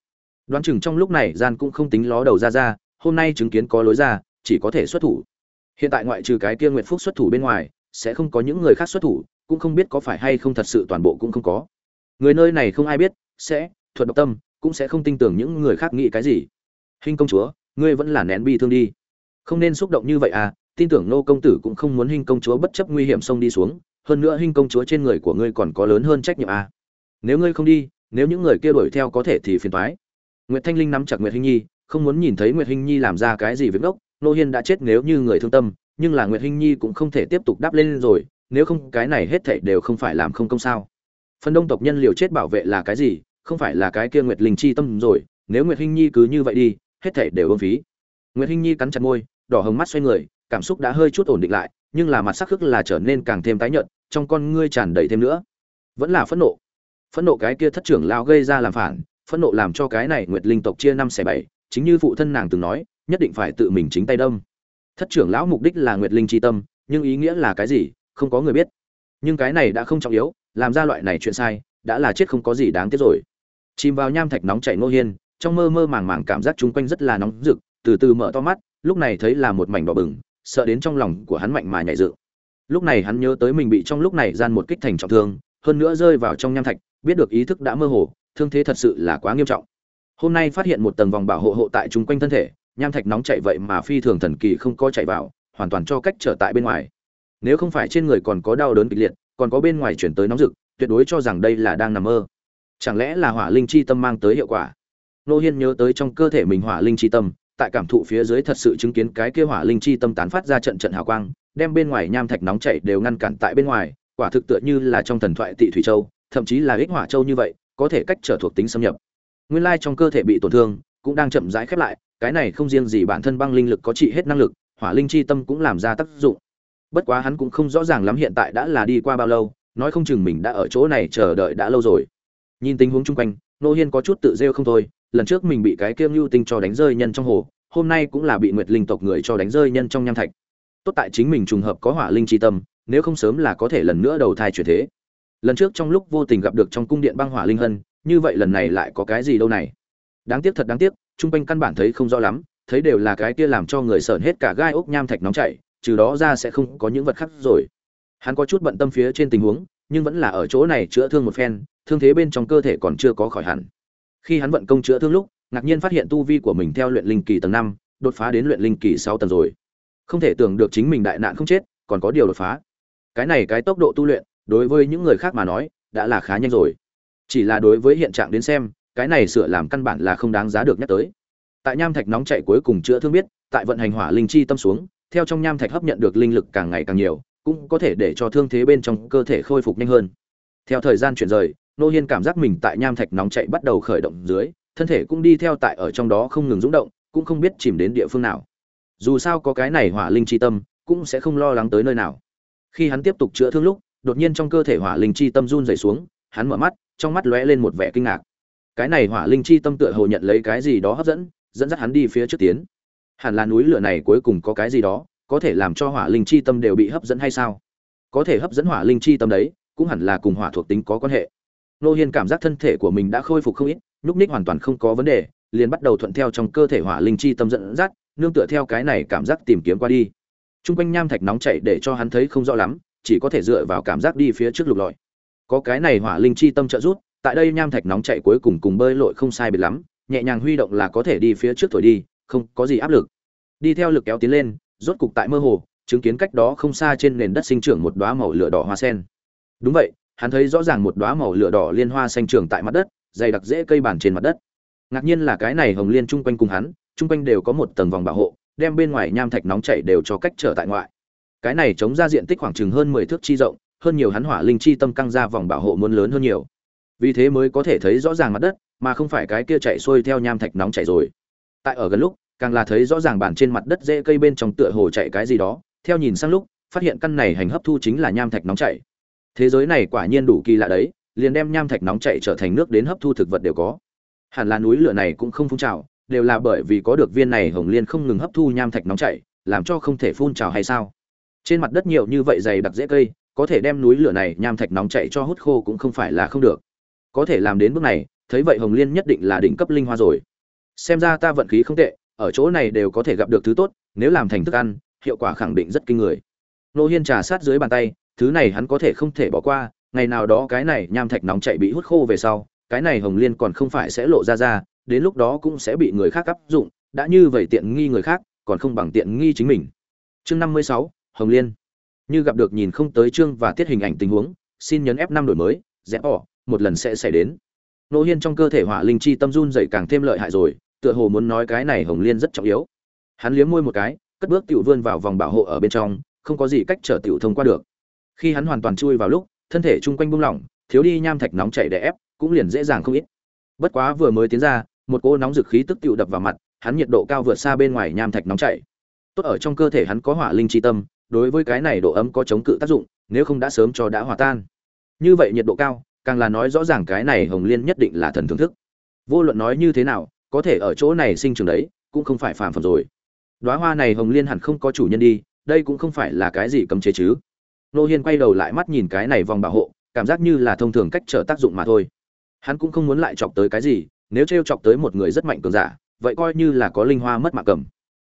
Đoán chừng trong lúc này gian cũng không tính ló đầu ra ra, hôm nay chứng kiến có lối ra, chỉ có thể xuất thủ. Hiện tại ngoại trừ cái kia nguyệt phúc xuất thủ bên ngoài, sẽ không có những người khác xuất thủ cũng không biết có phải hay không thật sự toàn bộ cũng không có. Người nơi này không ai biết, sẽ, thuật độc tâm, cũng sẽ không tin tưởng những người khác nghĩ cái gì. Hình công chúa, ngươi vẫn là nén bi thương đi. Không nên xúc động như vậy à tin tưởng nô công tử cũng không muốn hình công chúa bất chấp nguy hiểm xông đi xuống, hơn nữa hình công chúa trên người của ngươi còn có lớn hơn trách nhiệm à. Nếu ngươi không đi, nếu những người kia đuổi theo có thể thì phiền toái. Nguyệt thanh linh nắm chặt nguyệt hinh nhi, không muốn nhìn thấy nguyệt hinh nhi làm ra cái gì với ngốc, nô hiên đã chết nếu như người thương tâm, nhưng là nguyệt hinh nhi cũng không thể tiếp tục đáp lên rồi nếu không cái này hết thảy đều không phải làm không công sao. Phần đông tộc nhân liều chết bảo vệ là cái gì? Không phải là cái kia nguyệt linh chi tâm rồi, nếu nguyệt hinh nhi cứ như vậy đi, hết thảy đều ương phí. Nguyệt hinh nhi cắn chặt môi, đỏ hồng mắt xoay người, cảm xúc đã hơi chút ổn định lại, nhưng là mặt sắc khước là trở nên càng thêm tái nhợt, trong con ngươi tràn đầy thêm nữa. Vẫn là phẫn nộ. Phẫn nộ cái kia thất trưởng lao gây ra làm phản, phẫn nộ làm cho cái này nguyệt linh tộc chia năm xẻ bảy, chính như phụ thân nàng từng nói, nhất định phải tự mình chính tay đâm. Thất trưởng lão mục đích là nguyệt linh chi tâm, nhưng ý nghĩa là cái gì? Không có người biết. Nhưng cái này đã không trọng yếu, làm ra loại này chuyện sai, đã là chết không có gì đáng tiếc rồi. Chìm vào nham thạch nóng chảy nô hiên, trong mơ mơ màng màng cảm giác chung quanh rất là nóng rực, từ từ mở to mắt, lúc này thấy là một mảnh đỏ bừng, sợ đến trong lòng của hắn mạnh mà nhảy dựng. Lúc này hắn nhớ tới mình bị trong lúc này gian một kích thành trọng thương, hơn nữa rơi vào trong nham thạch, biết được ý thức đã mơ hồ, thương thế thật sự là quá nghiêm trọng. Hôm nay phát hiện một tầng vòng bảo hộ hộ tại chung quanh thân thể, nham thạch nóng chạy vậy mà phi thường thần kỳ không có chạy vào, hoàn toàn cho cách trở tại bên ngoài nếu không phải trên người còn có đau đớn kịch liệt, còn có bên ngoài chuyển tới nóng rực, tuyệt đối cho rằng đây là đang nằm mơ. Chẳng lẽ là hỏa linh chi tâm mang tới hiệu quả? Nô hiên nhớ tới trong cơ thể mình hỏa linh chi tâm, tại cảm thụ phía dưới thật sự chứng kiến cái kia hỏa linh chi tâm tán phát ra trận trận hào quang, đem bên ngoài nham thạch nóng chảy đều ngăn cản tại bên ngoài, quả thực tựa như là trong thần thoại tị thủy châu, thậm chí là ích hỏa châu như vậy, có thể cách trở thuộc tính xâm nhập. Nguyên lai trong cơ thể bị tổn thương, cũng đang chậm rãi khép lại, cái này không riêng gì bản thân băng linh lực có trị hết năng lực, hỏa linh chi tâm cũng làm ra tác dụng bất quá hắn cũng không rõ ràng lắm hiện tại đã là đi qua bao lâu, nói không chừng mình đã ở chỗ này chờ đợi đã lâu rồi. Nhìn tình huống chung quanh, nô hiên có chút tự rêu không thôi, lần trước mình bị cái kiêng lưu tinh cho đánh rơi nhân trong hồ, hôm nay cũng là bị nguyệt linh tộc người cho đánh rơi nhân trong nham thạch. Tốt tại chính mình trùng hợp có hỏa linh chi tâm, nếu không sớm là có thể lần nữa đầu thai chuyển thế. Lần trước trong lúc vô tình gặp được trong cung điện băng hỏa linh hân, như vậy lần này lại có cái gì đâu này? Đáng tiếc thật đáng tiếc, chung quanh căn bản thấy không rõ lắm, thấy đều là cái kia làm cho người sởn hết cả gai ốc nham thạch nóng chảy trừ đó ra sẽ không có những vật khác rồi. Hắn có chút bận tâm phía trên tình huống, nhưng vẫn là ở chỗ này chữa thương một phen, thương thế bên trong cơ thể còn chưa có khỏi hẳn. Khi hắn vận công chữa thương lúc, ngạc nhiên phát hiện tu vi của mình theo luyện linh kỳ tầng năm, đột phá đến luyện linh kỳ sáu tầng rồi. Không thể tưởng được chính mình đại nạn không chết, còn có điều đột phá. Cái này cái tốc độ tu luyện, đối với những người khác mà nói, đã là khá nhanh rồi. Chỉ là đối với hiện trạng đến xem, cái này sửa làm căn bản là không đáng giá được nhắc tới. Tại nham thạch nóng chạy cuối cùng chữa thương biết, tại vận hành hỏa linh chi tâm xuống theo trong nham thạch hấp nhận được linh lực càng ngày càng nhiều, cũng có thể để cho thương thế bên trong cơ thể khôi phục nhanh hơn. Theo thời gian chuyển rời, nô hiên cảm giác mình tại nham thạch nóng chạy bắt đầu khởi động dưới, thân thể cũng đi theo tại ở trong đó không ngừng rung động, cũng không biết chìm đến địa phương nào. Dù sao có cái này hỏa linh chi tâm, cũng sẽ không lo lắng tới nơi nào. Khi hắn tiếp tục chữa thương lúc, đột nhiên trong cơ thể hỏa linh chi tâm run rẩy xuống, hắn mở mắt, trong mắt lóe lên một vẻ kinh ngạc. Cái này hỏa linh chi tâm tựa hồ nhận lấy cái gì đó hấp dẫn dẫn dắt hắn đi phía trước tiến hẳn là núi lửa này cuối cùng có cái gì đó, có thể làm cho hỏa linh chi tâm đều bị hấp dẫn hay sao? Có thể hấp dẫn hỏa linh chi tâm đấy, cũng hẳn là cùng hỏa thuộc tính có quan hệ. Nô hiên cảm giác thân thể của mình đã khôi phục không ít, nhúc ních hoàn toàn không có vấn đề, liền bắt đầu thuận theo trong cơ thể hỏa linh chi tâm dẫn dắt, nương tựa theo cái này cảm giác tìm kiếm qua đi. T r u n g quanh nham thạch nóng chảy để cho hắn thấy không rõ lắm, chỉ có thể dựa vào cảm giác đi phía trước lục lọi. Có cái này hỏa linh chi tâm trợ rút tại đây nham thạch nóng chạy cuối cùng cùng bơi lội không sai biệt lắm, nhẹ nhàng huy động là có thể đi phía trước thổi đi không có gì áp lực. Đi theo lực kéo tiến lên, rốt cục tại mơ hồ, chứng kiến cách đó không xa trên nền đất sinh trưởng một đoá màu lửa đỏ hoa sen. Đúng vậy, hắn thấy rõ ràng một đoá màu lửa đỏ liên hoa xanh trưởng tại mặt đất, dày đặc dễ cây bản trên mặt đất. Ngạc nhiên là cái này hồng liên chung quanh cùng hắn, chung quanh đều có một tầng vòng bảo hộ, đem bên ngoài nham thạch nóng chảy đều cho cách trở tại ngoại. Cái này chống ra diện tích khoảng chừng hơn mười thước chi rộng, hơn nhiều hắn hỏa linh chi tâm căng ra vòng bảo hộ muốn lớn hơn nhiều. Vì thế mới có thể thấy rõ ràng mặt đất, mà không phải cái kia chạy xuôi theo nham thạch nóng chảy rồi tại ở gần lúc, càng là thấy rõ ràng bản trên mặt đất dễ cây bên trong tựa hồ chạy cái gì đó. Theo nhìn sang lúc, phát hiện căn này hành hấp thu chính là nham thạch nóng chảy. Thế giới này quả nhiên đủ kỳ lạ đấy, liền đem nham thạch nóng chảy trở thành nước đến hấp thu thực vật đều có. Hẳn là núi lửa này cũng không phun trào, đều là bởi vì có được viên này hồng liên không ngừng hấp thu nham thạch nóng chảy, làm cho không thể phun trào hay sao? Trên mặt đất nhiều như vậy dày đặc dễ cây, có thể đem núi lửa này nham thạch nóng chảy cho hút khô cũng không phải là không được. Có thể làm đến bước này, thấy vậy hồng liên nhất định là đỉnh cấp linh hoa rồi xem ra ta vận khí không tệ, ở chỗ này đều có thể gặp được thứ tốt, nếu làm thành thức ăn, hiệu quả khẳng định rất kinh người. Nô hiên trà sát dưới bàn tay, thứ này hắn có thể không thể bỏ qua, ngày nào đó cái này nham thạch nóng chạy bị hút khô về sau, cái này hồng liên còn không phải sẽ lộ ra ra, đến lúc đó cũng sẽ bị người khác áp dụng, đã như vậy tiện nghi người khác, còn không bằng tiện nghi chính mình. Chương năm mươi sáu, hồng liên. Như gặp được nhìn không tới chương và tiết hình ảnh tình huống, xin nhấn f năm đổi mới rẽ bỏ, một lần sẽ xảy đến. Nô hiên trong cơ thể hỏa linh chi tâm run dậy càng thêm lợi hại rồi tựa hồ muốn nói cái này hồng liên rất trọng yếu. Hắn liếm môi một cái, cất bước tiểu vươn vào vòng bảo hộ ở bên trong, không có gì cách trở tiểu thông qua được. Khi hắn hoàn toàn chui vào lúc, thân thể chung quanh buông lỏng, thiếu đi nham thạch nóng chảy để ép, cũng liền dễ dàng không ít. Bất quá vừa mới tiến ra, một cỗ nóng dực khí tức tiểu đập vào mặt, hắn nhiệt độ cao vượt xa bên ngoài nham thạch nóng chảy. Tốt ở trong cơ thể hắn có hỏa linh chi tâm, đối với cái này độ ấm có chống cự tác dụng, nếu không đã sớm cho đã hòa tan. Như vậy nhiệt độ cao, càng là nói rõ ràng cái này hồng liên nhất định là thần thưởng thức. Vô luận nói như thế nào có thể ở chỗ này sinh trưởng đấy, cũng không phải phàm phẩm rồi. Đóa hoa này hồng liên hẳn không có chủ nhân đi, đây cũng không phải là cái gì cấm chế chứ. Nô hiên quay đầu lại mắt nhìn cái này vòng bảo hộ, cảm giác như là thông thường cách trở tác dụng mà thôi. Hắn cũng không muốn lại chọc tới cái gì, nếu t chọc tới một người rất mạnh cường giả, vậy coi như là có linh hoa mất mạng cầm.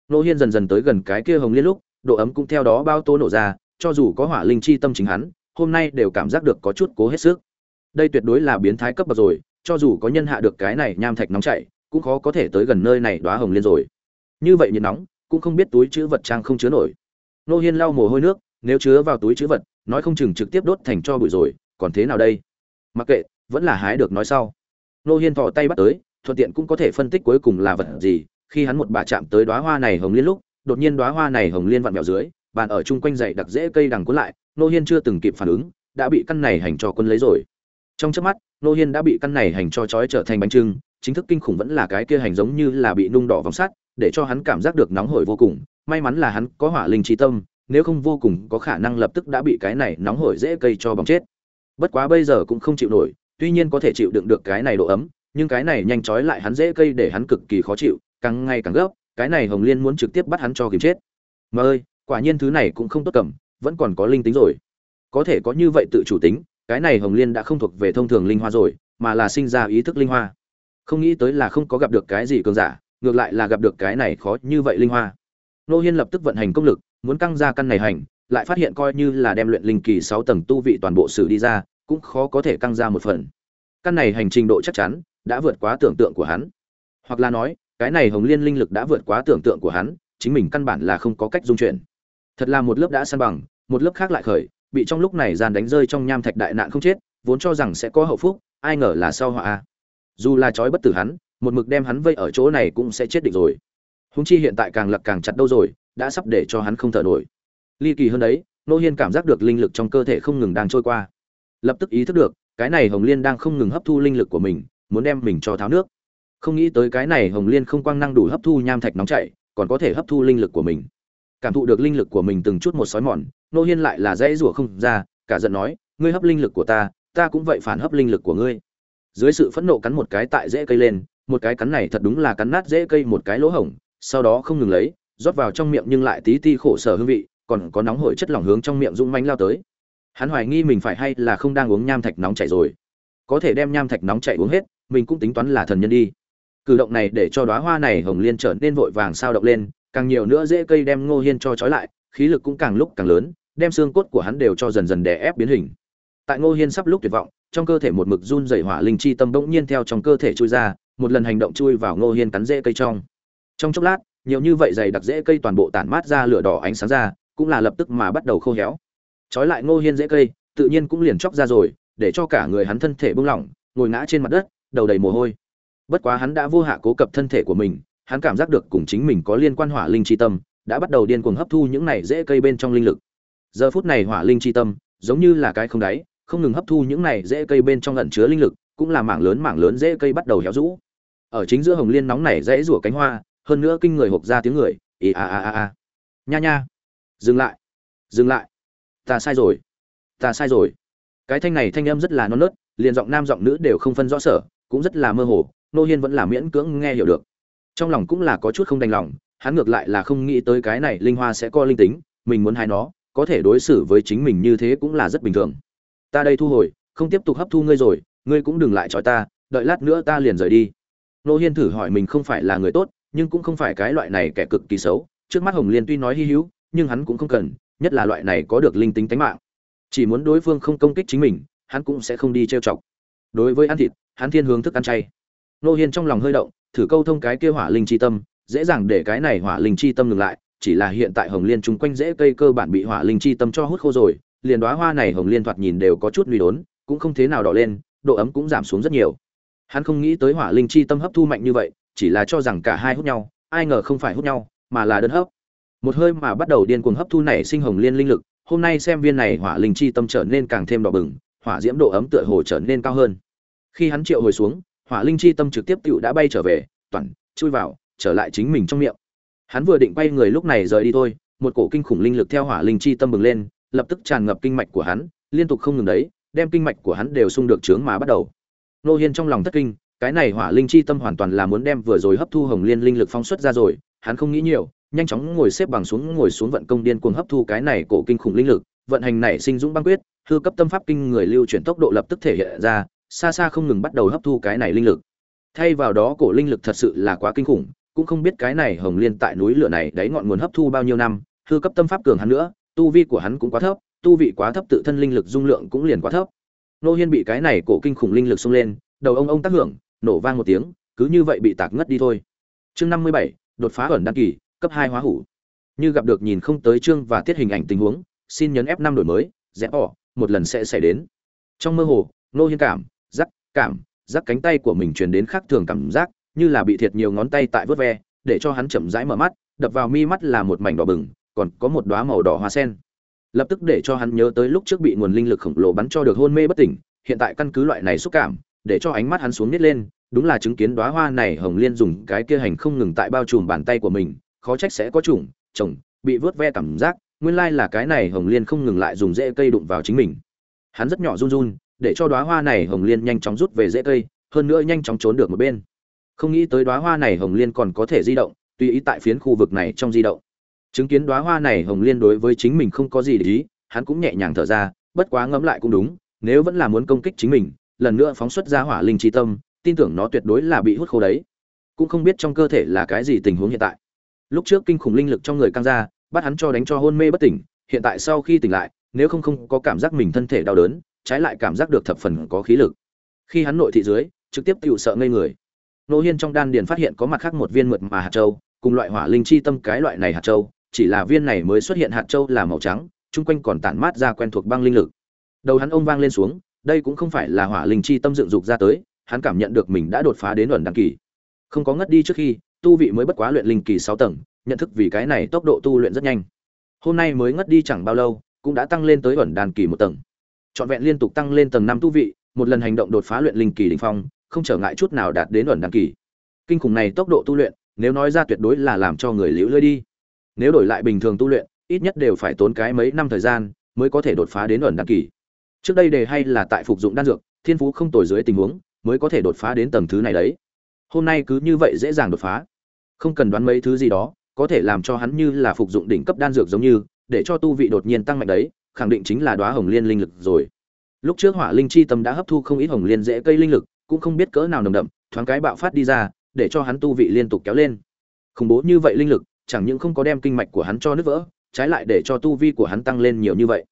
Nô hiên dần dần tới gần cái kia hồng liên lúc, độ ấm cũng theo đó bao tô nổ ra, cho dù có hỏa linh chi tâm chính hắn, hôm nay đều cảm giác được có chút cố hết sức. Đây tuyệt đối là biến thái cấp bậc rồi, cho dù có nhân hạ được cái này nham thạch nóng chảy cũng khó có thể tới gần nơi này đóa hồng liên rồi. Như vậy nhiệt nóng, cũng không biết túi chứa vật trang không chứa nổi. Nô hiên lau mồ hôi nước, nếu chứa vào túi chứa vật, nói không chừng trực tiếp đốt thành cho bụi rồi, còn thế nào đây? Mặc kệ, vẫn là hái được nói sau. Nô hiên thò tay bắt tới, thuận tiện cũng có thể phân tích cuối cùng là vật gì, khi hắn một bà chạm tới đóa hoa này hồng liên lúc, đột nhiên đóa hoa này hồng liên vặn vẹo dưới, bàn ở chung quanh dậy đặc dễ cây đằng cuốn lại, nô hiên chưa từng kịp phản ứng, đã bị căn này hành cho quân lấy rồi. Trong chớp mắt, nô hiên đã bị căn này hành cho chói trở thành bánh trưng chính thức kinh khủng vẫn là cái kia hành giống như là bị nung đỏ vòng sắt, để cho hắn cảm giác được nóng hổi vô cùng. May mắn là hắn có hỏa linh trí tâm, nếu không vô cùng có khả năng lập tức đã bị cái này nóng hổi dễ cây cho bỏng chết. Bất quá bây giờ cũng không chịu nổi, tuy nhiên có thể chịu đựng được cái này độ ấm, nhưng cái này nhanh chói lại hắn dễ cây để hắn cực kỳ khó chịu, càng ngày càng gấp, cái này hồng liên muốn trực tiếp bắt hắn cho kìm chết. Mà ơi, quả nhiên thứ này cũng không tốt cầm, vẫn còn có linh tính rồi. Có thể có như vậy tự chủ tính, cái này hồng liên đã không thuộc về thông thường linh hoa rồi, mà là sinh ra ý thức linh hoa không nghĩ tới là không có gặp được cái gì cường giả, ngược lại là gặp được cái này khó như vậy linh hoa. Nô hiên lập tức vận hành công lực, muốn căng ra căn này hành, lại phát hiện coi như là đem luyện linh kỳ sáu tầng tu vị toàn bộ sử đi ra, cũng khó có thể căng ra một phần. Căn này hành trình độ chắc chắn, đã vượt quá tưởng tượng của hắn. Hoặc là nói, cái này hồng liên linh lực đã vượt quá tưởng tượng của hắn, chính mình căn bản là không có cách dung chuyển. Thật là một lớp đã san bằng, một lớp khác lại khởi, bị trong lúc này gian đánh rơi trong nham thạch đại nạn không chết, vốn cho rằng sẽ có hậu phúc, ai ngờ là sau họa dù là trói bất tử hắn, một mực đem hắn vây ở chỗ này cũng sẽ chết định rồi. Húng chi hiện tại càng lặc càng chặt đâu rồi, đã sắp để cho hắn không thở nổi. Ly kỳ hơn đấy, nô hiên cảm giác được linh lực trong cơ thể không ngừng đang trôi qua. Lập tức ý thức được, cái này hồng liên đang không ngừng hấp thu linh lực của mình, muốn đem mình cho tháo nước. Không nghĩ tới cái này hồng liên không quang năng đủ hấp thu nham thạch nóng chảy, còn có thể hấp thu linh lực của mình. Cảm thụ được linh lực của mình từng chút một sói mòn, nô hiên lại là dãy rủa không ra, cả giận nói, ngươi hấp linh lực của ta ta cũng vậy phản hấp linh lực của ngươi dưới sự phẫn nộ cắn một cái tại rễ cây lên, một cái cắn này thật đúng là cắn nát rễ cây một cái lỗ hổng, sau đó không ngừng lấy, rót vào trong miệng nhưng lại tí ti khổ sở hương vị, còn có nóng hổi chất lỏng hướng trong miệng rung mãnh lao tới. Hắn hoài nghi mình phải hay là không đang uống nham thạch nóng chảy rồi. Có thể đem nham thạch nóng chảy uống hết, mình cũng tính toán là thần nhân đi. Cử động này để cho đóa hoa này hồng liên trở nên vội vàng sao động lên, càng nhiều nữa dễ cây đem ngô hiên cho trói lại, khí lực cũng càng lúc càng lớn, đem xương cốt của hắn đều cho dần dần đè ép biến hình tại ngô hiên sắp lúc tuyệt vọng, trong cơ thể một mực run dày hỏa linh chi tâm bỗng nhiên theo trong cơ thể chui ra, một lần hành động chui vào ngô hiên cắn rễ cây trong. Trong chốc lát, nhiều như vậy dày đặc rễ cây toàn bộ tản mát ra lửa đỏ ánh sáng ra, cũng là lập tức mà bắt đầu khô héo. Trói lại ngô hiên rễ cây, tự nhiên cũng liền chóc ra rồi, để cho cả người hắn thân thể bung lỏng, ngồi ngã trên mặt đất, đầu đầy mồ hôi. Bất quá hắn đã vô hạ cố cập thân thể của mình, hắn cảm giác được cùng chính mình có liên quan hỏa linh chi tâm, đã bắt đầu điên cuồng hấp thu những này rễ cây bên trong linh lực. Giờ phút này hỏa linh chi tâm, giống như là cái không đáy không ngừng hấp thu những này rễ cây bên trong ẩn chứa linh lực, cũng là mảng lớn mảng lớn rễ cây bắt đầu héo rũ. Ở chính giữa hồng liên nóng này rẽ rủa cánh hoa, hơn nữa kinh người hộp ra tiếng người, ì a a a a. Nha nha. Dừng lại. Dừng lại. Ta sai rồi. Ta sai rồi. Cái thanh này thanh âm rất là non nớt, liền giọng nam giọng nữ đều không phân rõ sở, cũng rất là mơ hồ, nô hiên vẫn là miễn cưỡng nghe hiểu được. Trong lòng cũng là có chút không đành lòng, hắn ngược lại là không nghĩ tới cái này linh hoa sẽ có linh tính, mình muốn hái nó, có thể đối xử với chính mình như thế cũng là rất bình thường ta đây thu hồi, không tiếp tục hấp thu ngươi rồi, ngươi cũng đừng lại trói ta, đợi lát nữa ta liền rời đi. Nô hiên thử hỏi mình không phải là người tốt, nhưng cũng không phải cái loại này kẻ cực kỳ xấu. Trước mắt hồng liên tuy nói hy hữu, nhưng hắn cũng không cần, nhất là loại này có được linh tính tánh mạng. Chỉ muốn đối phương không công kích chính mình, hắn cũng sẽ không đi trêu chọc. Đối với ăn thịt, hắn thiên hướng thức ăn chay. Nô hiên trong lòng hơi động, thử câu thông cái kia hỏa linh chi tâm, dễ dàng để cái này hỏa linh chi tâm ngừng lại, chỉ là hiện tại hồng liên chung quanh rễ cây cơ bản bị hỏa linh chi tâm cho hút khô rồi liền đóa hoa này hồng liên thoạt nhìn đều có chút nguy đốn, cũng không thế nào đỏ lên, độ ấm cũng giảm xuống rất nhiều. Hắn không nghĩ tới hỏa linh chi tâm hấp thu mạnh như vậy, chỉ là cho rằng cả hai hút nhau, ai ngờ không phải hút nhau, mà là đơn hấp. Một hơi mà bắt đầu điên cuồng hấp thu này sinh hồng liên linh lực, hôm nay xem viên này hỏa linh chi tâm trở nên càng thêm đỏ bừng, hỏa diễm độ ấm tựa hồ trở nên cao hơn. Khi hắn triệu hồi xuống, hỏa linh chi tâm trực tiếp tựu đã bay trở về, toàn, chui vào, trở lại chính mình trong miệng. Hắn vừa định bay người lúc này rời đi thôi, một cổ kinh khủng linh lực theo hỏa linh chi tâm bừng lên lập tức tràn ngập kinh mạch của hắn, liên tục không ngừng đấy, đem kinh mạch của hắn đều xung được trướng mà bắt đầu. Nô hiên trong lòng thất kinh, cái này hỏa linh chi tâm hoàn toàn là muốn đem vừa rồi hấp thu hồng liên linh lực phóng xuất ra rồi, hắn không nghĩ nhiều, nhanh chóng ngồi xếp bằng xuống, ngồi xuống vận công điên cuồng hấp thu cái này cổ kinh khủng linh lực, vận hành này sinh dũng băng quyết, hư cấp tâm pháp kinh người lưu chuyển tốc độ lập tức thể hiện ra, xa xa không ngừng bắt đầu hấp thu cái này linh lực. Thay vào đó cổ linh lực thật sự là quá kinh khủng, cũng không biết cái này hồng liên tại núi lửa này đáy ngọn nguồn hấp thu bao nhiêu năm, hư cấp tâm pháp cường hắn nữa tu vi của hắn cũng quá thấp, tu vị quá thấp tự thân linh lực dung lượng cũng liền quá thấp. Nô hiên bị cái này cổ kinh khủng linh lực xông lên, đầu ông ông tác hưởng, nổ vang một tiếng, cứ như vậy bị tạc ngất đi thôi. Chương năm mươi bảy, đột phá ẩn đăng kỳ, cấp hai hóa hủ. Như gặp được nhìn không tới chương và tiết hình ảnh tình huống, xin nhấn f năm đổi mới rẽ bỏ, một lần sẽ xảy đến. Trong mơ hồ, nô hiên cảm, giác cảm, giác cánh tay của mình truyền đến khác thường cảm giác, như là bị thiệt nhiều ngón tay tại vớt ve, để cho hắn chậm rãi mở mắt, đập vào mi mắt là một mảnh đỏ bừng còn có một đóa màu đỏ hoa sen. Lập tức để cho hắn nhớ tới lúc trước bị nguồn linh lực khổng lồ bắn cho được hôn mê bất tỉnh, hiện tại căn cứ loại này xúc cảm, để cho ánh mắt hắn xuống nít lên, đúng là chứng kiến đóa hoa này hồng liên dùng cái kia hành không ngừng tại bao trùm bàn tay của mình, khó trách sẽ có trùng chồng, bị vớt ve cảm giác, nguyên lai là cái này hồng liên không ngừng lại dùng rễ cây đụng vào chính mình. Hắn rất nhỏ run run, để cho đóa hoa này hồng liên nhanh chóng rút về rễ cây, hơn nữa nhanh chóng trốn được một bên. Không nghĩ tới đóa hoa này hồng liên còn có thể di động, tùy ý tại phiến khu vực này trong di động chứng kiến đóa hoa này hồng liên đối với chính mình không có gì để ý, hắn cũng nhẹ nhàng thở ra, bất quá ngẫm lại cũng đúng, nếu vẫn là muốn công kích chính mình, lần nữa phóng xuất ra hỏa linh chi tâm, tin tưởng nó tuyệt đối là bị hút khô đấy. Cũng không biết trong cơ thể là cái gì tình huống hiện tại. Lúc trước kinh khủng linh lực trong người căng ra, bắt hắn cho đánh cho hôn mê bất tỉnh, hiện tại sau khi tỉnh lại, nếu không không có cảm giác mình thân thể đau đớn, trái lại cảm giác được thập phần có khí lực. Khi hắn nội thị dưới, trực tiếp tự sợ ngây người. Nô hiên trong đan điền phát hiện có mặt khác một viên mượt mà hạt châu, cùng loại hỏa linh chi tâm cái loại này hạt châu chỉ là viên này mới xuất hiện hạt châu là màu trắng, chung quanh còn tản mát ra quen thuộc băng linh lực. Đầu hắn ông vang lên xuống, đây cũng không phải là hỏa linh chi tâm dựng dục ra tới, hắn cảm nhận được mình đã đột phá đến ẩn đăng kỳ. Không có ngất đi trước khi, tu vị mới bất quá luyện linh kỳ sáu tầng, nhận thức vì cái này tốc độ tu luyện rất nhanh. Hôm nay mới ngất đi chẳng bao lâu, cũng đã tăng lên tới ẩn đan kỳ một tầng. Trọn vẹn liên tục tăng lên tầng năm tu vị, một lần hành động đột phá luyện linh kỳ đỉnh phong, không trở ngại chút nào đạt đến ẩn đan kỳ. Kinh khủng này tốc độ tu luyện, nếu nói ra tuyệt đối là làm cho người liễu lơi đi nếu đổi lại bình thường tu luyện, ít nhất đều phải tốn cái mấy năm thời gian mới có thể đột phá đến ẩn đăng kỳ. Trước đây đề hay là tại phục dụng đan dược, thiên phú không tồi dưới tình huống mới có thể đột phá đến tầng thứ này đấy. Hôm nay cứ như vậy dễ dàng đột phá. Không cần đoán mấy thứ gì đó, có thể làm cho hắn như là phục dụng đỉnh cấp đan dược giống như, để cho tu vị đột nhiên tăng mạnh đấy, khẳng định chính là đóa hồng liên linh lực rồi. Lúc trước hỏa linh chi tâm đã hấp thu không ít hồng liên dễ cây linh lực, cũng không biết cỡ nào nồng đậm, thoáng cái bạo phát đi ra, để cho hắn tu vị liên tục kéo lên. Khủng bố như vậy linh lực chẳng những không có đem kinh mạch của hắn cho nứt vỡ trái lại để cho tu vi của hắn tăng lên nhiều như vậy.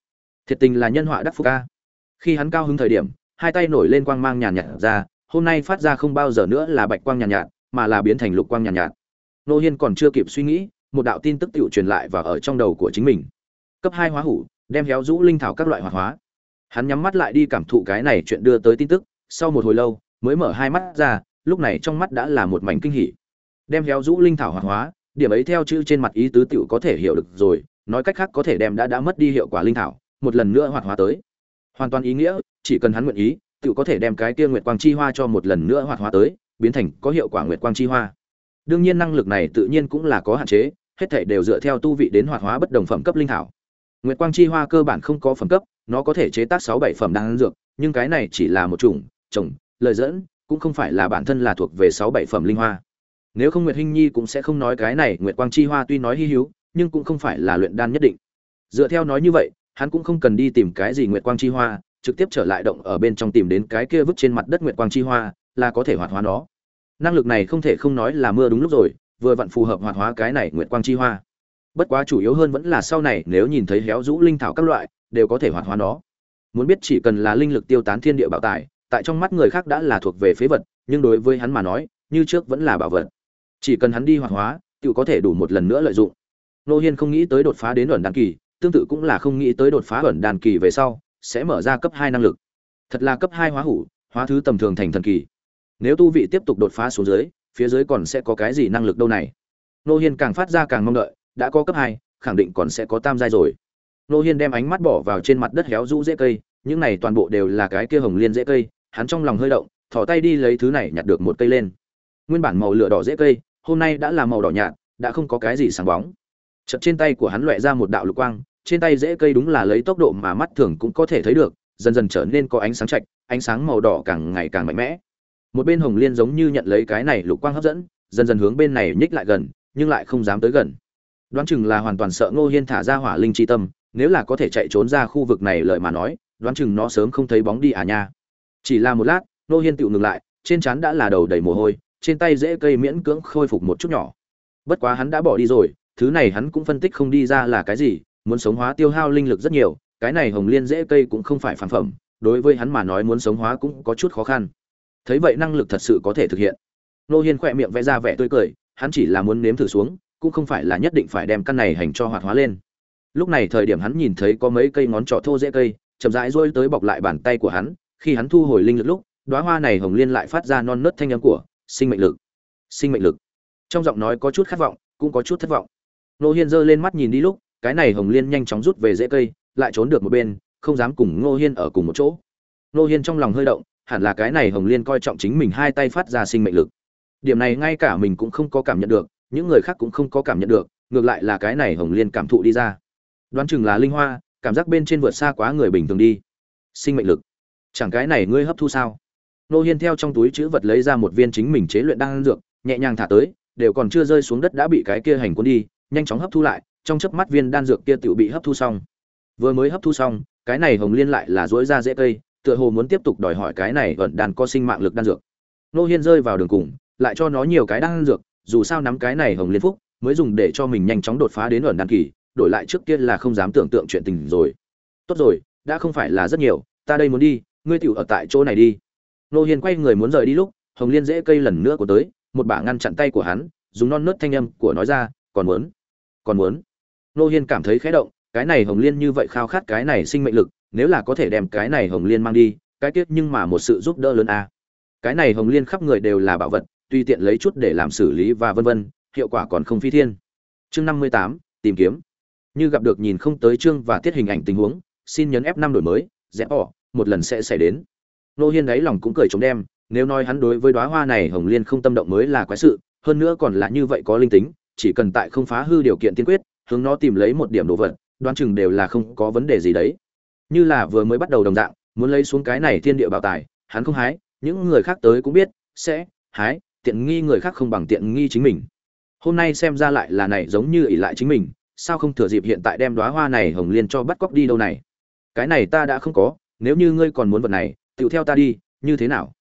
Thiệt tình là nhân họa đắc phúc ca. Khi hắn cao hứng thời điểm hai tay nổi lên quang mang nhàn nhạt ra hôm nay phát ra không bao giờ nữa là bạch quang nhàn nhạt, mà là biến thành lục quang nhàn nhạt, nô hiên còn chưa kịp suy nghĩ một đạo tin tức tự truyền lại và ở trong đầu của chính mình. Cấp hai hóa hủ đem héo rũ linh thảo các loại hoạt hóa. Hắn nhắm mắt lại đi cảm thụ cái này chuyện đưa tới tin tức sau một hồi lâu mới mở hai mắt ra lúc này trong mắt đã là một mảnh kinh hỉ. Đem héo rũ linh thảo hoạt hóa điểm ấy theo chữ trên mặt ý tứ tiểu có thể hiểu được rồi, nói cách khác có thể đem đã đã mất đi hiệu quả linh thảo, một lần nữa hoạt hóa tới. Hoàn toàn ý nghĩa, chỉ cần hắn nguyện ý, tiểu có thể đem cái kia nguyệt quang chi hoa cho một lần nữa hoạt hóa tới, biến thành có hiệu quả nguyệt quang chi hoa. Đương nhiên năng lực này tự nhiên cũng là có hạn chế, hết thảy đều dựa theo tu vị đến hoạt hóa bất đồng phẩm cấp linh thảo. Nguyệt quang chi hoa cơ bản không có phẩm cấp, nó có thể chế tác sáu bảy phẩm đan dược, nhưng cái này chỉ là một chủng trồng lời dẫn, cũng không phải là bản thân là thuộc về sáu bảy phẩm linh hoa nếu không nguyệt hinh nhi cũng sẽ không nói cái này, nguyệt quang chi hoa tuy nói hy hữu, nhưng cũng không phải là luyện đan nhất định. Dựa theo nói như vậy, hắn cũng không cần đi tìm cái gì nguyệt quang chi hoa, trực tiếp trở lại động ở bên trong tìm đến cái kia vứt trên mặt đất nguyệt quang chi hoa, là có thể hoạt hóa nó. Năng lực này không thể không nói là mưa đúng lúc rồi, vừa vặn phù hợp hoạt hóa cái này nguyệt quang chi hoa. Bất quá chủ yếu hơn vẫn là sau này, nếu nhìn thấy héo rũ linh thảo các loại, đều có thể hoạt hóa nó. Muốn biết chỉ cần là linh lực tiêu tán thiên địa bảo tài, tại trong mắt người khác đã là thuộc về phế vật, nhưng đối với hắn mà nói, như trước vẫn là bảo vật chỉ cần hắn đi hoạt hóa tự có thể đủ một lần nữa lợi dụng. Nô hiên không nghĩ tới đột phá đến ẩn đan kỳ, tương tự cũng là không nghĩ tới đột phá ẩn đan kỳ về sau, sẽ mở ra cấp hai năng lực. Thật là cấp hai hóa hủ, hóa thứ tầm thường thành thần kỳ. Nếu tu vị tiếp tục đột phá xuống dưới, phía dưới còn sẽ có cái gì năng lực đâu này? Nô hiên càng phát ra càng mong đợi, đã có cấp hai, khẳng định còn sẽ có tam giai rồi. Nô hiên đem ánh mắt bỏ vào trên mặt đất héo rũ dễ cây, những này toàn bộ đều là cái kia hồng liên dễ cây, hắn trong lòng hơi động thỏ tay đi lấy thứ này nhặt được một cây lên. Nguyên bản màu lửa đỏ dễ cây hôm nay đã là màu đỏ nhạt, đã không có cái gì sáng bóng. Chật trên tay của hắn loẹ ra một đạo lục quang, trên tay dễ cây đúng là lấy tốc độ mà mắt thường cũng có thể thấy được, dần dần trở nên có ánh sáng chạch, ánh sáng màu đỏ càng ngày càng mạnh mẽ. Một bên hồng liên giống như nhận lấy cái này lục quang hấp dẫn, dần dần hướng bên này nhích lại gần, nhưng lại không dám tới gần. Đoán chừng là hoàn toàn sợ ngô hiên thả ra hỏa linh chi tâm, nếu là có thể chạy trốn ra khu vực này lợi mà nói, đoán chừng nó sớm không thấy bóng đi à nha. Chỉ là một lát, ngô hiên tự ngừng lại, trên trán đã là đầu đầy mồ hôi trên tay dễ cây miễn cưỡng khôi phục một chút nhỏ. Bất quá hắn đã bỏ đi rồi, thứ này hắn cũng phân tích không đi ra là cái gì, muốn sống hóa tiêu hao linh lực rất nhiều, cái này hồng liên dễ cây cũng không phải phản phẩm, đối với hắn mà nói muốn sống hóa cũng có chút khó khăn. Thấy vậy năng lực thật sự có thể thực hiện. Nô hiên khỏe miệng vẽ ra vẻ tươi cười, hắn chỉ là muốn nếm thử xuống, cũng không phải là nhất định phải đem căn này hành cho hoạt hóa lên. Lúc này thời điểm hắn nhìn thấy có mấy cây ngón trỏ thô dễ cây, chậm rãi rôi tới bọc lại bàn tay của hắn, khi hắn thu hồi linh lực lúc, đóa hoa này hồng liên lại phát ra non nớt thanh âm của sinh mệnh lực. Sinh mệnh lực. Trong giọng nói có chút khát vọng, cũng có chút thất vọng. Nô hiên giơ lên mắt nhìn đi lúc, cái này hồng liên nhanh chóng rút về rễ cây, lại trốn được một bên, không dám cùng ngô hiên ở cùng một chỗ. Ngô hiên trong lòng hơi động, hẳn là cái này hồng liên coi trọng chính mình hai tay phát ra sinh mệnh lực. Điểm này ngay cả mình cũng không có cảm nhận được, những người khác cũng không có cảm nhận được, ngược lại là cái này hồng liên cảm thụ đi ra. Đoán chừng là linh hoa, cảm giác bên trên vượt xa quá người bình thường đi. Sinh mệnh lực. Chẳng cái này ngươi hấp thu sao? Nô hiên theo trong túi chữ vật lấy ra một viên chính mình chế luyện đan dược, nhẹ nhàng thả tới, đều còn chưa rơi xuống đất đã bị cái kia hành quân đi, nhanh chóng hấp thu lại, trong chớp mắt viên đan dược kia tự bị hấp thu xong. Vừa mới hấp thu xong, cái này hồng liên lại là dối ra dễ cây, tựa hồ muốn tiếp tục đòi hỏi cái này ẩn đàn có sinh mạng lực đan dược. Nô hiên rơi vào đường cùng, lại cho nó nhiều cái đan dược, dù sao nắm cái này hồng liên phúc, mới dùng để cho mình nhanh chóng đột phá đến ẩn đan kỳ, đổi lại trước kia là không dám tưởng tượng chuyện tình rồi. Tốt rồi, đã không phải là rất nhiều, ta đây muốn đi, ngươi tiểu ở tại chỗ này đi nô hiên quay người muốn rời đi lúc, hồng liên dễ cây lần nữa của tới, một bả ngăn chặn tay của hắn, dùng non nớt thanh âm của nói ra, còn muốn? Còn muốn? Nô hiên cảm thấy khẽ động, cái này hồng liên như vậy khao khát cái này sinh mệnh lực, nếu là có thể đem cái này hồng liên mang đi, cái tiết nhưng mà một sự giúp đỡ lớn a. Cái này hồng liên khắp người đều là bảo vật tùy tiện lấy chút để làm xử lý và vân vân, hiệu quả còn không phi thiên. Chương năm mươi tám, tìm kiếm. Như gặp được nhìn không tới chương và tiết hình ảnh tình huống, xin nhấn f năm đổi mới rẽ bỏ một lần sẽ xảy đến nô hiên đấy lòng cũng cười chống đem, nếu nói hắn đối với đóa hoa này hồng liên không tâm động mới là quái sự, hơn nữa còn là như vậy có linh tính, chỉ cần tại không phá hư điều kiện tiên quyết, hướng nó tìm lấy một điểm đồ vật, đoán chừng đều là không có vấn đề gì đấy. Như là vừa mới bắt đầu đồng dạng, muốn lấy xuống cái này thiên địa bảo tài, hắn không hái, những người khác tới cũng biết, sẽ hái, tiện nghi người khác không bằng tiện nghi chính mình. Hôm nay xem ra lại là này giống như ỷ lại chính mình, sao không thừa dịp hiện tại đem đóa hoa này hồng liên cho bắt cóc đi đâu này? Cái này ta đã không có, nếu như ngươi còn muốn vật này tựu theo ta đi, như thế nào?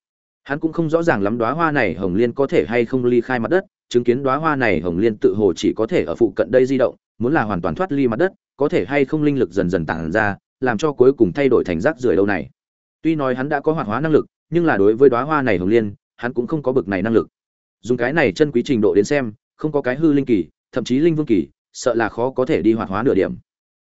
Hắn cũng không rõ ràng lắm đóa hoa này hồng liên có thể hay không ly khai mặt đất. Chứng kiến đóa hoa này hồng liên tự hồ chỉ có thể ở phụ cận đây di động, muốn là hoàn toàn thoát ly mặt đất, có thể hay không linh lực dần dần tản ra, làm cho cuối cùng thay đổi thành rác rưởi đâu này. Tuy nói hắn đã có hoạt hóa năng lực, nhưng là đối với đóa hoa này hồng liên, hắn cũng không có bực này năng lực. Dùng cái này chân quý trình độ đến xem, không có cái hư linh kỳ, thậm chí linh vương kỳ, sợ là khó có thể đi hoạt hóa nửa điểm.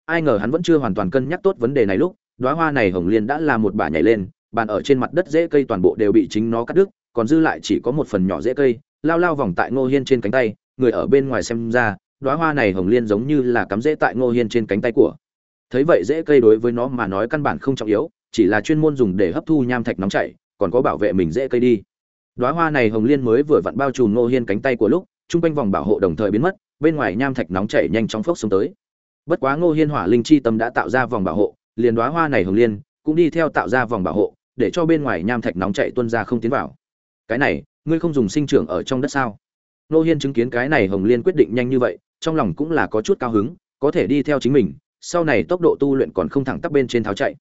Ai ngờ hắn vẫn chưa hoàn toàn cân nhắc tốt vấn đề này lúc, đóa hoa này hồng liên đã là một bả nhảy lên bàn ở trên mặt đất rễ cây toàn bộ đều bị chính nó cắt đứt, còn dư lại chỉ có một phần nhỏ rễ cây, lao lao vòng tại ngô hiên trên cánh tay, người ở bên ngoài xem ra, đóa hoa này hồng liên giống như là cắm rễ tại ngô hiên trên cánh tay của. Thấy vậy rễ cây đối với nó mà nói căn bản không trọng yếu, chỉ là chuyên môn dùng để hấp thu nham thạch nóng chảy, còn có bảo vệ mình rễ cây đi. Đóa hoa này hồng liên mới vừa vặn bao trùm ngô hiên cánh tay của lúc trung quanh vòng bảo hộ đồng thời biến mất, bên ngoài nham thạch nóng chảy nhanh chóng phốc xuống tới. Bất quá ngô hiên hỏa linh chi tâm đã tạo ra vòng bảo hộ, liền đóa hoa này hồng liên cũng đi theo tạo ra vòng bảo hộ để cho bên ngoài nham thạch nóng chạy tuôn ra không tiến vào. Cái này, ngươi không dùng sinh trưởng ở trong đất sao? Nô hiên chứng kiến cái này hồng liên quyết định nhanh như vậy, trong lòng cũng là có chút cao hứng, có thể đi theo chính mình, sau này tốc độ tu luyện còn không thẳng tắp bên trên tháo chạy.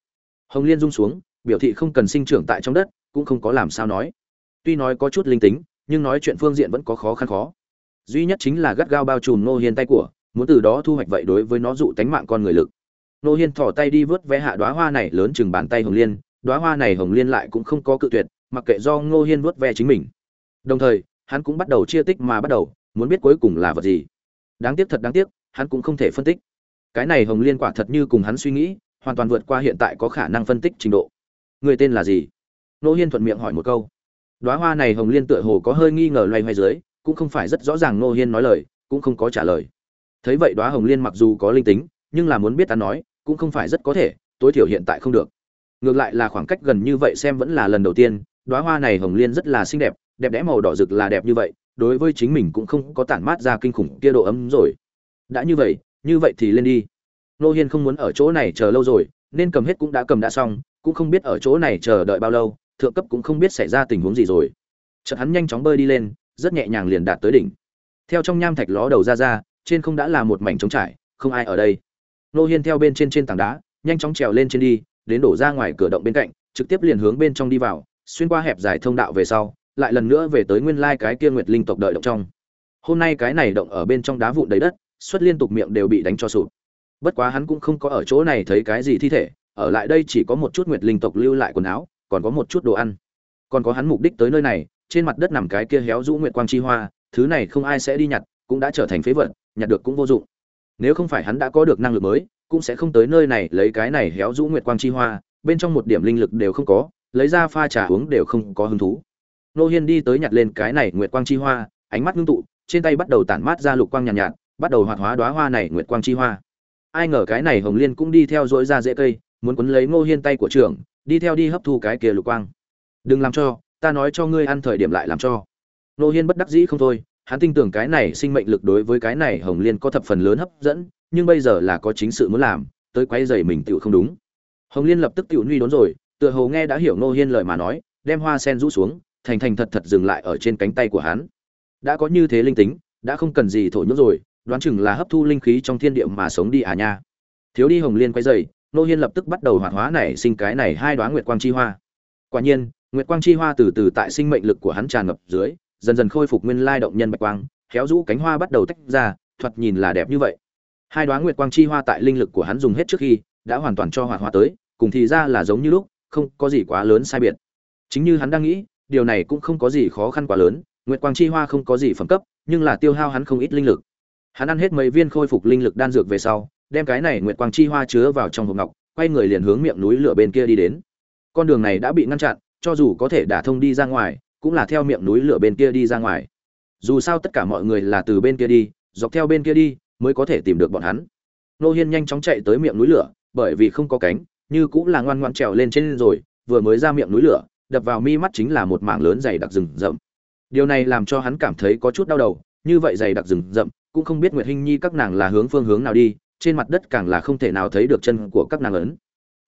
Hồng liên rung xuống, biểu thị không cần sinh trưởng tại trong đất, cũng không có làm sao nói. Tuy nói có chút linh tính, nhưng nói chuyện phương diện vẫn có khó khăn khó. Duy nhất chính là gắt gao bao trùm nô hiên tay của, muốn từ đó thu hoạch vậy đối với nó dụ tánh mạng con người lực. Nô hiên thỏ tay đi vớt vé hạ đoá hoa này lớn chừng bàn tay hồng liên đóa hoa này hồng liên lại cũng không có cự tuyệt, mặc kệ do ngô hiên vuốt ve chính mình. Đồng thời, hắn cũng bắt đầu chia tích mà bắt đầu, muốn biết cuối cùng là vật gì. Đáng tiếc thật đáng tiếc, hắn cũng không thể phân tích. Cái này hồng liên quả thật như cùng hắn suy nghĩ, hoàn toàn vượt qua hiện tại có khả năng phân tích trình độ. Người tên là gì? Ngô hiên thuận miệng hỏi một câu. Đóa hoa này hồng liên tựa hồ có hơi nghi ngờ loay hoay dưới, cũng không phải rất rõ ràng Ngô hiên nói lời, cũng không có trả lời. Thấy vậy Đóa hồng liên mặc dù có linh tính, nhưng là muốn biết ta nói, cũng không phải rất có thể, tối thiểu hiện tại không được ngược lại là khoảng cách gần như vậy xem vẫn là lần đầu tiên đoá hoa này hồng liên rất là xinh đẹp đẹp đẽ màu đỏ rực là đẹp như vậy, đối với chính mình cũng không có tản mát ra kinh khủng kia độ ấm rồi. Đã như vậy như vậy thì lên đi. Nô hiên không muốn ở chỗ này chờ lâu rồi, nên cầm hết cũng đã cầm đã xong, cũng không biết ở chỗ này chờ đợi bao lâu, thượng cấp cũng không biết xảy ra tình huống gì rồi. Chợt hắn nhanh chóng bơi đi lên, rất nhẹ nhàng liền đạt tới đỉnh. Theo trong nham thạch ló đầu ra ra, trên không đã là một mảnh trống trải, không ai ở đây. Nô hiên theo bên trên trên tảng đá, nhanh chóng trèo lên trên đi đến đổ ra ngoài cửa động bên cạnh, trực tiếp liền hướng bên trong đi vào, xuyên qua hẹp dài thông đạo về sau, lại lần nữa về tới nguyên lai cái kia nguyệt linh tộc đợi động trong. Hôm nay cái này động ở bên trong đá vụn đầy đất, xuất liên tục miệng đều bị đánh cho sụp. Bất quá hắn cũng không có ở chỗ này thấy cái gì thi thể, ở lại đây chỉ có một chút nguyệt linh tộc lưu lại quần áo, còn có một chút đồ ăn. Còn có hắn mục đích tới nơi này, trên mặt đất nằm cái kia héo rũ nguyệt quang chi hoa, thứ này không ai sẽ đi nhặt, cũng đã trở thành phế vật, nhặt được cũng vô dụng nếu không phải hắn đã có được năng lực mới cũng sẽ không tới nơi này lấy cái này héo rũ nguyệt quang chi hoa bên trong một điểm linh lực đều không có lấy ra pha trà uống đều không có hứng thú. Nô hiên đi tới nhặt lên cái này nguyệt quang chi hoa ánh mắt ngưng tụ trên tay bắt đầu tản mát ra lục quang nhàn nhạt, nhạt bắt đầu hoạt hóa đóa hoa này nguyệt quang chi hoa. Ai ngờ cái này hồng liên cũng đi theo dỗi ra rễ cây muốn quấn lấy ngô hiên tay của trưởng đi theo đi hấp thu cái kia lục quang. Đừng làm cho ta nói cho ngươi ăn thời điểm lại làm cho. Ngô hiên bất đắc dĩ không thôi hắn tin tưởng cái này sinh mệnh lực đối với cái này hồng liên có thập phần lớn hấp dẫn, nhưng bây giờ là có chính sự muốn làm, tới quay dày mình tựu không đúng. Hồng liên lập tức tựu nuy đốn rồi, tựa hồ nghe đã hiểu ngô hiên lời mà nói, đem hoa sen rũ xuống, thành thành thật thật dừng lại ở trên cánh tay của hắn. Đã có như thế linh tính, đã không cần gì thổ nhưỡng rồi, đoán chừng là hấp thu linh khí trong thiên địa mà sống đi à nha. Thiếu đi hồng liên quay dày nô hiên lập tức bắt đầu hoạt hóa nảy sinh cái này hai đoá nguyệt quang chi hoa. Quả nhiên, nguyệt quang chi hoa từ từ tại sinh mệnh lực của hắn tràn ngập dưới dần dần khôi phục nguyên lai động nhân bạch quang, khéo rũ cánh hoa bắt đầu tách ra, thoạt nhìn là đẹp như vậy. Hai đoá nguyệt quang chi hoa tại linh lực của hắn dùng hết trước khi, đã hoàn toàn cho hoạt hóa tới, cùng thì ra là giống như lúc, không có gì quá lớn sai biệt. Chính như hắn đang nghĩ, điều này cũng không có gì khó khăn quá lớn, nguyệt quang chi hoa không có gì phẩm cấp, nhưng là tiêu hao hắn không ít linh lực. Hắn ăn hết mấy viên khôi phục linh lực đan dược về sau, đem cái này nguyệt quang chi hoa chứa vào trong hộp ngọc, quay người liền hướng miệng núi lửa bên kia đi đến. Con đường này đã bị ngăn chặn, cho dù có thể đả thông đi ra ngoài cũng là theo miệng núi lửa bên kia đi ra ngoài. Dù sao tất cả mọi người là từ bên kia đi, dọc theo bên kia đi mới có thể tìm được bọn hắn. Nô hiên nhanh chóng chạy tới miệng núi lửa, bởi vì không có cánh, như cũng là ngoan ngoan trèo lên trên rồi, vừa mới ra miệng núi lửa, đập vào mi mắt chính là một mảng lớn dày đặc rừng rậm. Điều này làm cho hắn cảm thấy có chút đau đầu, như vậy dày đặc rừng rậm, cũng không biết nguyệt hinh nhi các nàng là hướng phương hướng nào đi, trên mặt đất càng là không thể nào thấy được chân của các nàng ấn.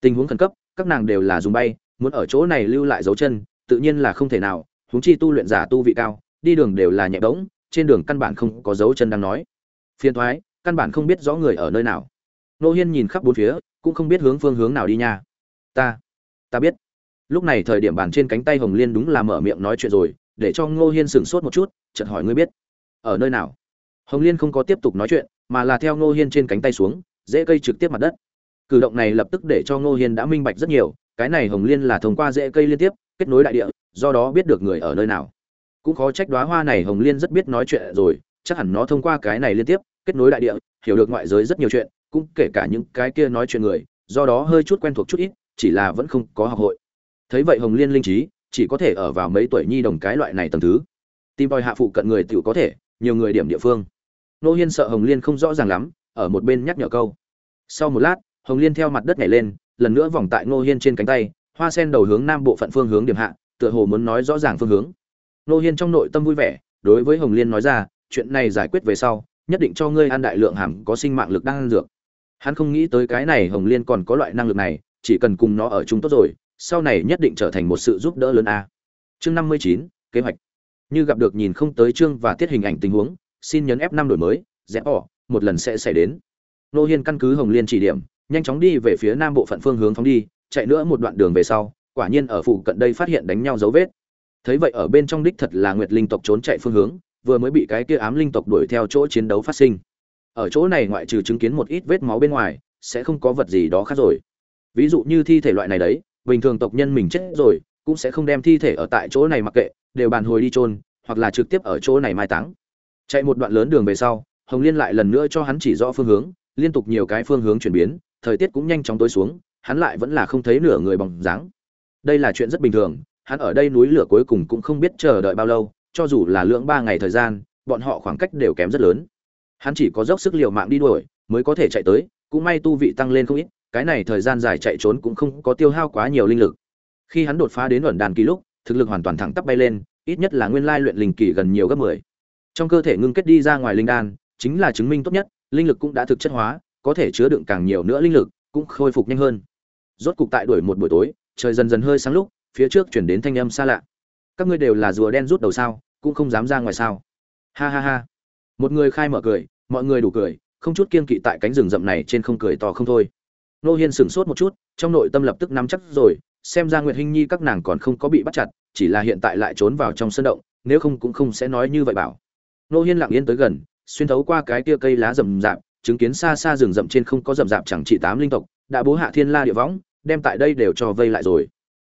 Tình huống khẩn cấp, các nàng đều là dùng bay, muốn ở chỗ này lưu lại dấu chân, tự nhiên là không thể nào huống chi tu luyện giả tu vị cao, đi đường đều là nhẹ bỗng, trên đường căn bản không có dấu chân đang nói. Phiền thoái, căn bản không biết rõ người ở nơi nào. Nô hiên nhìn khắp bốn phía, cũng không biết hướng phương hướng nào đi nha. Ta ta biết. Lúc này thời điểm bàn trên cánh tay hồng liên đúng là mở miệng nói chuyện rồi, để cho ngô hiên sửng sốt một chút, chợt hỏi ngươi biết, ở nơi nào? Hồng liên không có tiếp tục nói chuyện, mà là theo ngô hiên trên cánh tay xuống, dễ cây trực tiếp mặt đất. Cử động này lập tức để cho ngô hiên đã minh bạch rất nhiều, cái này hồng liên là thông qua rễ cây liên tiếp, kết nối đại địa do đó biết được người ở nơi nào. Cũng khó trách đoá hoa này hồng liên rất biết nói chuyện rồi, chắc hẳn nó thông qua cái này liên tiếp, kết nối đại địa, hiểu được ngoại giới rất nhiều chuyện, cũng kể cả những cái kia nói chuyện người, do đó hơi chút quen thuộc chút ít, chỉ là vẫn không có học hội. Thấy vậy hồng liên linh trí, chỉ có thể ở vào mấy tuổi nhi đồng cái loại này tầm thứ. Tìm tòi hạ phụ cận người tiểu có thể, nhiều người điểm địa phương. Nô hiên sợ hồng liên không rõ ràng lắm, ở một bên nhắc nhở câu. Sau một lát, hồng liên theo mặt đất nhảy lên, lần nữa vòng tại nô hiên trên cánh tay, hoa sen đầu hướng nam bộ phận phương hướng điểm hạ tựa hồ muốn nói rõ ràng phương hướng. Nô hiên trong nội tâm vui vẻ, đối với hồng liên nói ra, chuyện này giải quyết về sau, nhất định cho ngươi ăn đại lượng hàm có sinh mạng lực đang ăn dược. Hắn không nghĩ tới cái này hồng liên còn có loại năng lực này, chỉ cần cùng nó ở chung tốt rồi, sau này nhất định trở thành một sự giúp đỡ lớn a. Chương năm mươi chín, kế hoạch. Như gặp được nhìn không tới chương và tiết hình ảnh tình huống, xin nhấn f năm đổi mới rẽ bỏ, một lần sẽ xảy đến. Nô hiên căn cứ hồng liên chỉ điểm, nhanh chóng đi về phía nam bộ phận phương hướng phóng đi, chạy nữa một đoạn đường về sau quả nhiên ở phụ cận đây phát hiện đánh nhau dấu vết. Thấy vậy ở bên trong đích thật là nguyệt linh tộc trốn chạy phương hướng, vừa mới bị cái kia ám linh tộc đuổi theo chỗ chiến đấu phát sinh. Ở chỗ này ngoại trừ chứng kiến một ít vết máu bên ngoài, sẽ không có vật gì đó khác rồi. Ví dụ như thi thể loại này đấy, bình thường tộc nhân mình chết rồi, cũng sẽ không đem thi thể ở tại chỗ này mặc kệ, đều bàn hồi đi chôn, hoặc là trực tiếp ở chỗ này mai táng. Chạy một đoạn lớn đường về sau, hồng liên lại lần nữa cho hắn chỉ rõ phương hướng, liên tục nhiều cái phương hướng chuyển biến, thời tiết cũng nhanh chóng tối xuống, hắn lại vẫn là không thấy nửa người bóng dáng đây là chuyện rất bình thường, hắn ở đây núi lửa cuối cùng cũng không biết chờ đợi bao lâu, cho dù là lượng ba ngày thời gian, bọn họ khoảng cách đều kém rất lớn. Hắn chỉ có dốc sức liều mạng đi đuổi, mới có thể chạy tới, cũng may tu vị tăng lên không ít, cái này thời gian dài chạy trốn cũng không có tiêu hao quá nhiều linh lực. Khi hắn đột phá đến ẩn đàn kỳ lúc, thực lực hoàn toàn thẳng tắp bay lên, ít nhất là nguyên lai luyện linh kỳ gần nhiều gấp 10. trong cơ thể ngưng kết đi ra ngoài linh đan, chính là chứng minh tốt nhất, linh lực cũng đã thực chất hóa, có thể chứa đựng càng nhiều nữa linh lực, cũng khôi phục nhanh hơn. Rốt cục tại đuổi một buổi tối trời dần dần hơi sáng lúc, phía trước chuyển đến thanh âm xa lạ. Các ngươi đều là rùa đen rút đầu sao, cũng không dám ra ngoài sao? Ha ha ha. Một người khai mở cười, mọi người đủ cười, không chút kiên kỵ tại cánh rừng rậm này trên không cười to không thôi. Nô hiên sửng sốt một chút, trong nội tâm lập tức nắm chắc rồi, xem ra nguyệt hinh nhi các nàng còn không có bị bắt chặt, chỉ là hiện tại lại trốn vào trong sân động, nếu không cũng không sẽ nói như vậy bảo. Nô hiên lặng yên tới gần, xuyên thấu qua cái tia cây lá rậm rạp, chứng kiến xa xa rừng rậm trên không có rậm rạp chẳng chỉ tám linh tộc, đã bố hạ thiên la địa võng đem tại đây đều cho vây lại rồi.